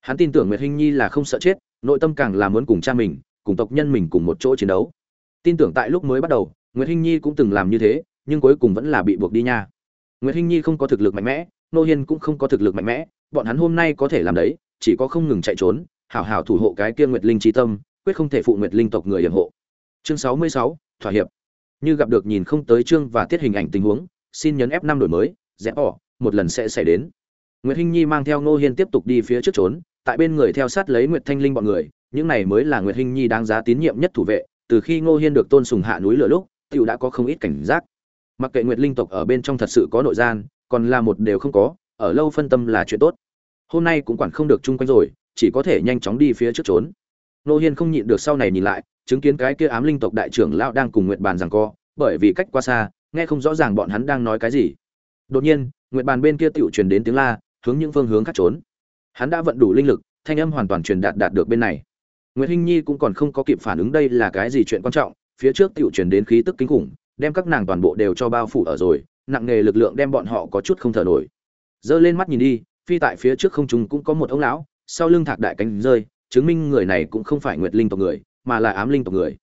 Hắn tin tưởng nguyệt hinh nhi là không sợ chết, nội tâm càng là muốn cùng cha mình, cùng tộc nhân mình cùng một chỗ chiến đấu. Tin tưởng tại lúc mới bắt đầu, nguyệt hinh nhi cũng từng làm như thế, nhưng cuối cùng vẫn là bị buộc đi nha. Nguyệt hinh nhi không có thực lực mạnh mẽ nô hiên cũng không có thực lực mạnh mẽ, bọn hắn hôm nay có thể làm đấy, chỉ có không ngừng chạy trốn, hảo hảo thủ hộ cái kia nguyệt linh trí tâm quyết không thể phụ nguyệt linh tộc người ủng hộ. Chương sáu mươi sáu, thỏa hiệp. Như gặp được nhìn không tới chương và tiết hình ảnh tình huống, xin nhấn f năm đổi mới rẽ bỏ, một lần sẽ xảy đến. Nguyệt hinh nhi mang theo ngô hiên tiếp tục đi phía trước trốn, tại bên người theo sát lấy nguyệt thanh linh bọn người, những này mới là nguyệt hinh nhi đáng giá tín nhiệm nhất thủ vệ, từ khi ngô hiên được tôn sùng hạ núi lửa lúc, tiểu đã có không ít cảnh giác. Mặc kệ nguyệt linh tộc ở bên trong thật sự có nội gian, còn là một đều không có, ở lâu phân tâm là chuyện tốt. Hôm nay cũng quản không được chung quanh rồi, chỉ có thể nhanh chóng đi phía trước trốn nô hiên không nhịn được sau này nhìn lại, chứng kiến cái kia ám linh tộc đại trưởng lão đang cùng nguyệt bàn rằng co, bởi vì cách quá xa, nghe không rõ ràng bọn hắn đang nói cái gì. Đột nhiên, nguyệt bàn bên kia tựu truyền đến tiếng la, hướng những phương hướng khác trốn. Hắn đã vận đủ linh lực, thanh âm hoàn toàn truyền đạt đạt được bên này. Nguyệt hinh nhi cũng còn không có kịp phản ứng đây là cái gì chuyện quan trọng, phía trước tựu truyền đến khí tức kinh khủng, đem các nàng toàn bộ đều cho bao phủ ở rồi, nặng nghề lực lượng đem bọn họ có chút không thở nổi. Giơ lên mắt nhìn đi, phi tại phía trước không trung cũng có một ông lão, sau lưng thạc đại cánh rơi chứng minh người này cũng không phải nguyệt linh tộc người, mà là ám linh tộc người.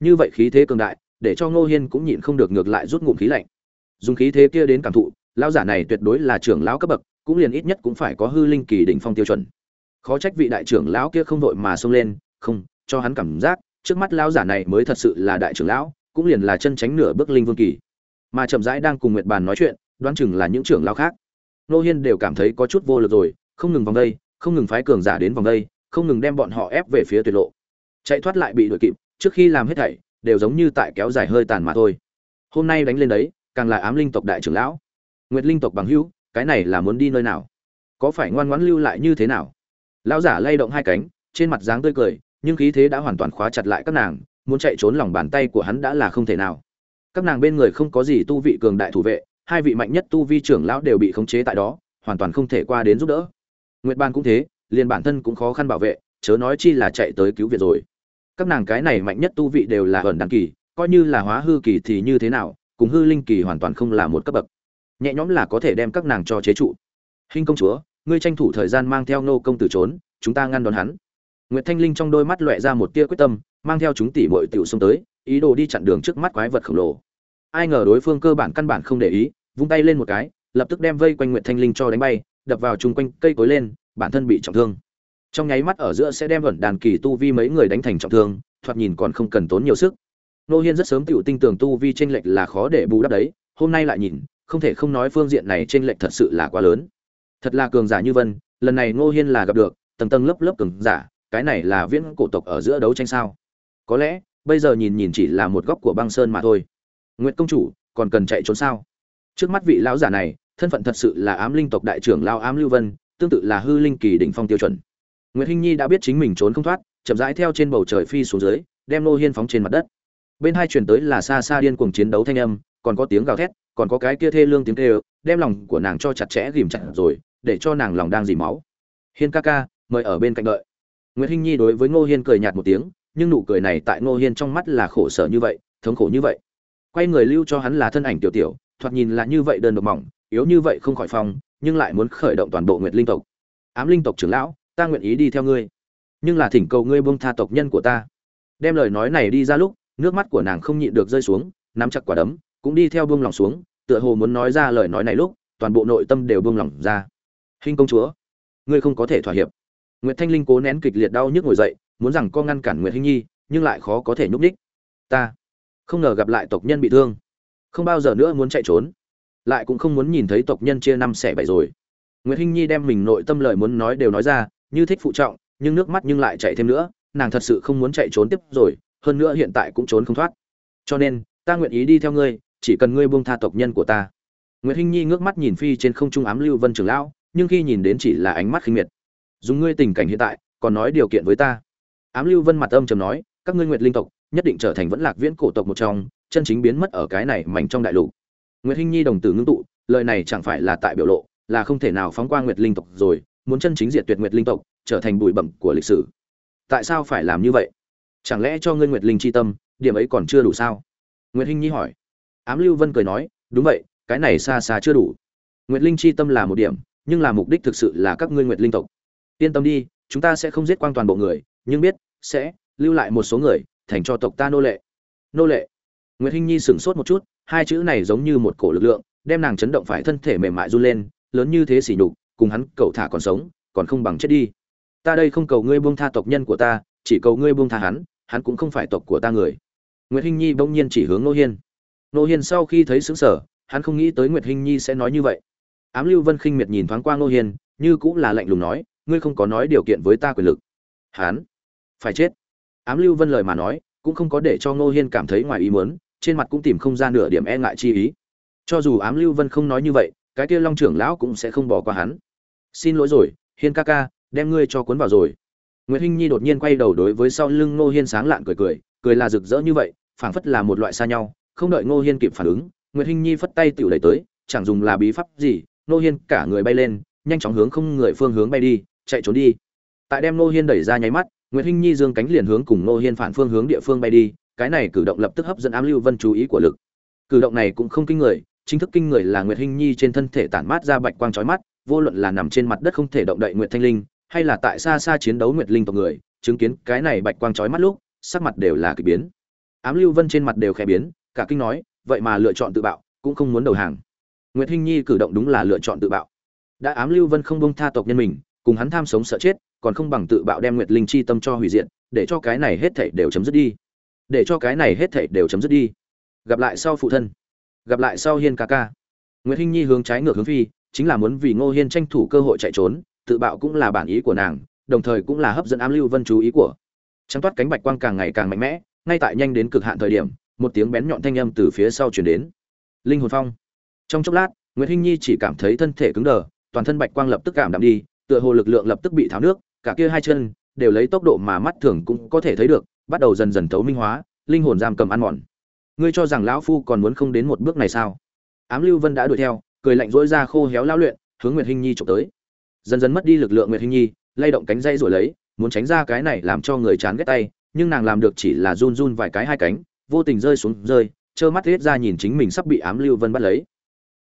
Như vậy khí thế cường đại, để cho ngô hiên cũng nhịn không được ngược lại rút ngụm khí lạnh. Dùng khí thế kia đến cảm thụ, lão giả này tuyệt đối là trưởng lão cấp bậc, cũng liền ít nhất cũng phải có hư linh kỳ đỉnh phong tiêu chuẩn. Khó trách vị đại trưởng lão kia không vội mà xông lên, không, cho hắn cảm giác, trước mắt lão giả này mới thật sự là đại trưởng lão, cũng liền là chân tránh nửa bước linh vương kỳ. Mà chậm rãi đang cùng nguyệt bàn nói chuyện, đoán chừng là những trưởng lão khác. Nô hiên đều cảm thấy có chút vô lực rồi, không ngừng vòng đây, không ngừng phái cường giả đến vòng đây không ngừng đem bọn họ ép về phía tuyệt lộ. Chạy thoát lại bị đuổi kịp, trước khi làm hết thảy, đều giống như tại kéo dài hơi tàn mà thôi. Hôm nay đánh lên đấy, càng là ám linh tộc đại trưởng lão. Nguyệt linh tộc bằng hữu, cái này là muốn đi nơi nào? Có phải ngoan ngoãn lưu lại như thế nào? Lão giả lay động hai cánh, trên mặt dáng tươi cười, nhưng khí thế đã hoàn toàn khóa chặt lại các nàng, muốn chạy trốn lòng bàn tay của hắn đã là không thể nào. Các nàng bên người không có gì tu vị cường đại thủ vệ, hai vị mạnh nhất tu vi trưởng lão đều bị khống chế tại đó, hoàn toàn không thể qua đến giúp đỡ. Nguyệt ban cũng thế liền bản thân cũng khó khăn bảo vệ chớ nói chi là chạy tới cứu viện rồi. Các nàng cái này mạnh nhất tu vị đều là ẩn đăng kỳ coi như là hóa hư kỳ thì như thế nào cùng hư linh kỳ hoàn toàn không là một cấp bậc. Nhẹ nhõm là có thể đem các nàng cho chế trụ. Hình công chúa ngươi tranh thủ thời gian mang theo nô công tử trốn chúng ta ngăn đón hắn. Nguyệt Thanh Linh trong đôi mắt lóe ra một tia quyết tâm, mang theo chúng tỷ muội tiểu xông tới, ý đồ đi chặn đường trước mắt quái vật khổng lồ. Ai ngờ đối phương cơ bản căn bản không để ý, vung tay lên một cái, lập tức đem vây quanh Nguyệt Thanh Linh cho đánh bay, đập vào chung quanh cây cối lên, bản thân bị trọng thương. Trong nháy mắt ở giữa sẽ đem ẩn đàn kỳ tu vi mấy người đánh thành trọng thương, thoạt nhìn còn không cần tốn nhiều sức. Nô Hiên rất sớm tựu tinh tường tu vi chênh lệch là khó để bù đắp đấy, hôm nay lại nhìn, không thể không nói phương diện này chênh lệch thật sự là quá lớn. Thật là cường giả như vân, lần này Ngô Hiên là gặp được, tầng tầng lớp lớp cường giả, cái này là viễn cổ tộc ở giữa đấu tranh sao có lẽ bây giờ nhìn nhìn chỉ là một góc của băng sơn mà thôi nguyễn công chủ còn cần chạy trốn sao trước mắt vị lão giả này thân phận thật sự là ám linh tộc đại trưởng lao ám lưu vân tương tự là hư linh kỳ đỉnh phong tiêu chuẩn. Nguyệt hinh nhi đã biết chính mình trốn không thoát chậm rãi theo trên bầu trời phi xuống dưới đem nô hiên phóng trên mặt đất. Bên hai truyền tới là xa xa điên cuồng chiến đấu thanh âm còn có tiếng gào thét còn có cái kia thê lương tiếng kêu đem lòng của nàng cho chặt chẽ ghìm chặt rồi để cho nàng lòng đang dì máu. Hiên ca ca mời ở bên cạnh đợi. Nguyệt Hinh Nhi đối với Ngô Hiên cười nhạt một tiếng, nhưng nụ cười này tại Ngô Hiên trong mắt là khổ sở như vậy, thống khổ như vậy. Quay người lưu cho hắn là thân ảnh tiểu tiểu, thoạt nhìn là như vậy đơn độc mỏng, yếu như vậy không khỏi phòng, nhưng lại muốn khởi động toàn bộ Nguyệt linh tộc. Ám linh tộc trưởng lão, ta nguyện ý đi theo ngươi, nhưng là thỉnh cầu ngươi buông tha tộc nhân của ta. Đem lời nói này đi ra lúc, nước mắt của nàng không nhịn được rơi xuống, nắm chặt quả đấm, cũng đi theo buông lòng xuống, tựa hồ muốn nói ra lời nói này lúc, toàn bộ nội tâm đều buông lòng ra. Hình công chúa, ngươi không có thể thỏa hiệp. Nguyệt Thanh Linh cố nén kịch liệt đau nhức ngồi dậy, muốn rằng co ngăn cản Nguyệt Hinh Nhi, nhưng lại khó có thể nhúc nhích. Ta không ngờ gặp lại tộc nhân bị thương, không bao giờ nữa muốn chạy trốn, lại cũng không muốn nhìn thấy tộc nhân chia năm xẻ bảy rồi. Nguyệt Hinh Nhi đem mình nội tâm lời muốn nói đều nói ra, như thích phụ trọng, nhưng nước mắt nhưng lại chảy thêm nữa, nàng thật sự không muốn chạy trốn tiếp rồi, hơn nữa hiện tại cũng trốn không thoát. Cho nên, ta nguyện ý đi theo ngươi, chỉ cần ngươi buông tha tộc nhân của ta. Nguyệt Hinh Nhi ngước mắt nhìn phi trên không trung ám lưu vân trưởng lão, nhưng khi nhìn đến chỉ là ánh mắt khinh miệt dùng ngươi tình cảnh hiện tại còn nói điều kiện với ta ám lưu vân mặt âm trầm nói các ngươi nguyệt linh tộc nhất định trở thành vẫn lạc viễn cổ tộc một trong chân chính biến mất ở cái này mảnh trong đại lục nguyệt hinh nhi đồng tử ngưng tụ, lời này chẳng phải là tại biểu lộ, là không thể nào phóng qua nguyệt linh tộc rồi, muốn chân chính diệt tuyệt nguyệt linh tộc, trở thành bụi bặm của lịch sử. Tại sao phải làm như vậy? Chẳng lẽ cho ngươi nguyệt linh chi tâm, điểm ấy còn chưa đủ sao? Nguyệt hinh nhi hỏi. Ám lưu vân cười nói, đúng vậy, cái này xa xa chưa đủ. Nguyệt linh chi tâm là một điểm, nhưng là mục đích thực sự là các ngươi nguyệt linh tộc. Yên tâm đi, chúng ta sẽ không giết quang toàn bộ người, nhưng biết, sẽ lưu lại một số người, thành cho tộc ta nô lệ. Nô lệ. Nguyệt hinh nhi sửng sốt một chút hai chữ này giống như một cổ lực lượng, đem nàng chấn động phải thân thể mềm mại run lên, lớn như thế xỉ nhục, cùng hắn, cậu thả còn sống, còn không bằng chết đi. Ta đây không cầu ngươi buông tha tộc nhân của ta, chỉ cầu ngươi buông tha hắn hắn cũng không phải tộc của ta người. Nguyệt hinh nhi bỗng nhiên chỉ hướng nô hiên. Nô hiên sau khi thấy xứng sở hắn không nghĩ tới nguyệt hinh nhi sẽ nói như vậy. Ám lưu vân khinh miệt nhìn thoáng qua nô hiên, như cũng là lạnh lùng nói, ngươi không có nói điều kiện với ta quyền lực. Hắn? Phải chết. Ám lưu vân lời mà nói, cũng không có để cho ngô hiên cảm thấy ngoài ý muốn trên mặt cũng tìm không ra nửa điểm e ngại chi ý. Cho dù ám lưu vân không nói như vậy, cái kia long trưởng lão cũng sẽ không bỏ qua hắn. Xin lỗi rồi, hiên ca ca, đem ngươi cho cuốn vào rồi. Nguyễn hinh nhi đột nhiên quay đầu đối với sau lưng ngô hiên sáng lạn cười cười cười là rực rỡ như vậy, phảng phất là một loại xa nhau, không đợi ngô hiên kịp phản ứng nguyễn hinh nhi phất tay tựu đẩy tới, chẳng dùng là bí pháp gì, ngô hiên cả người bay lên, nhanh chóng hướng không người phương hướng bay đi, chạy trốn đi. Tại đem ngô hiên đẩy ra nháy mắt nguyễn hinh nhi dương cánh liền hướng cùng ngô hiên phản phương hướng địa phương bay đi cái này cử động lập tức hấp dẫn ám lưu vân chú ý của lực. Cử động này cũng không kinh người, chính thức kinh người là nguyệt hinh nhi trên thân thể tản mát ra bạch quang chói mắt, vô luận là nằm trên mặt đất không thể động đậy nguyệt thanh linh, hay là tại xa xa chiến đấu nguyệt linh tộc người, chứng kiến cái này bạch quang chói mắt lúc, sắc mặt đều là kỳ biến. Ám lưu vân trên mặt đều khẽ biến, cả kinh nói, vậy mà lựa chọn tự bạo, cũng không muốn đầu hàng. Nguyệt hinh nhi cử động đúng là lựa chọn tự bạo. Đã ám lưu vân không bông tha tộc nhân mình, cùng hắn tham sống sợ chết, còn không bằng tự bạo đem nguyệt linh chi tâm cho hủy diệt, để cho cái này hết thảy đều chấm dứt đi để cho cái này hết thảy đều chấm dứt đi. Gặp lại sau phụ thân. Gặp lại sau hiên ca ca. Nguyễn hinh nhi hướng trái ngược hướng phi, chính là muốn vì ngô hiên tranh thủ cơ hội chạy trốn, tự bạo cũng là bản ý của nàng, đồng thời cũng là hấp dẫn ám lưu vân chú ý của. Trắng toát cánh bạch quang càng ngày càng mạnh mẽ, ngay tại nhanh đến cực hạn thời điểm, một tiếng bén nhọn thanh âm từ phía sau chuyển đến. Linh hồn phong. Trong chốc lát nguyễn hinh nhi chỉ cảm thấy thân thể cứng đờ, toàn thân bạch quang lập tức cảm đạm đi, tựa hồ lực lượng lập tức bị tháo nước, cả kia hai chân đều lấy tốc độ mà mắt thường cũng có thể thấy được bắt đầu dần dần thấu minh hóa, linh hồn giam cầm ăn mòn. Ngươi cho rằng lão phu còn muốn không đến một bước này sao? Ám lưu vân đã đuổi theo, cười lạnh rỗi ra khô héo lao luyện, hướng nguyệt hinh nhi trộm tới. Dần dần mất đi lực lượng nguyệt hinh nhi, lay động cánh dây rồi lấy, muốn tránh ra cái này làm cho người chán ghét tay, nhưng nàng làm được chỉ là run run vài cái hai cánh, vô tình rơi xuống rơi, trơ mắt riết ra nhìn chính mình sắp bị ám lưu vân bắt lấy.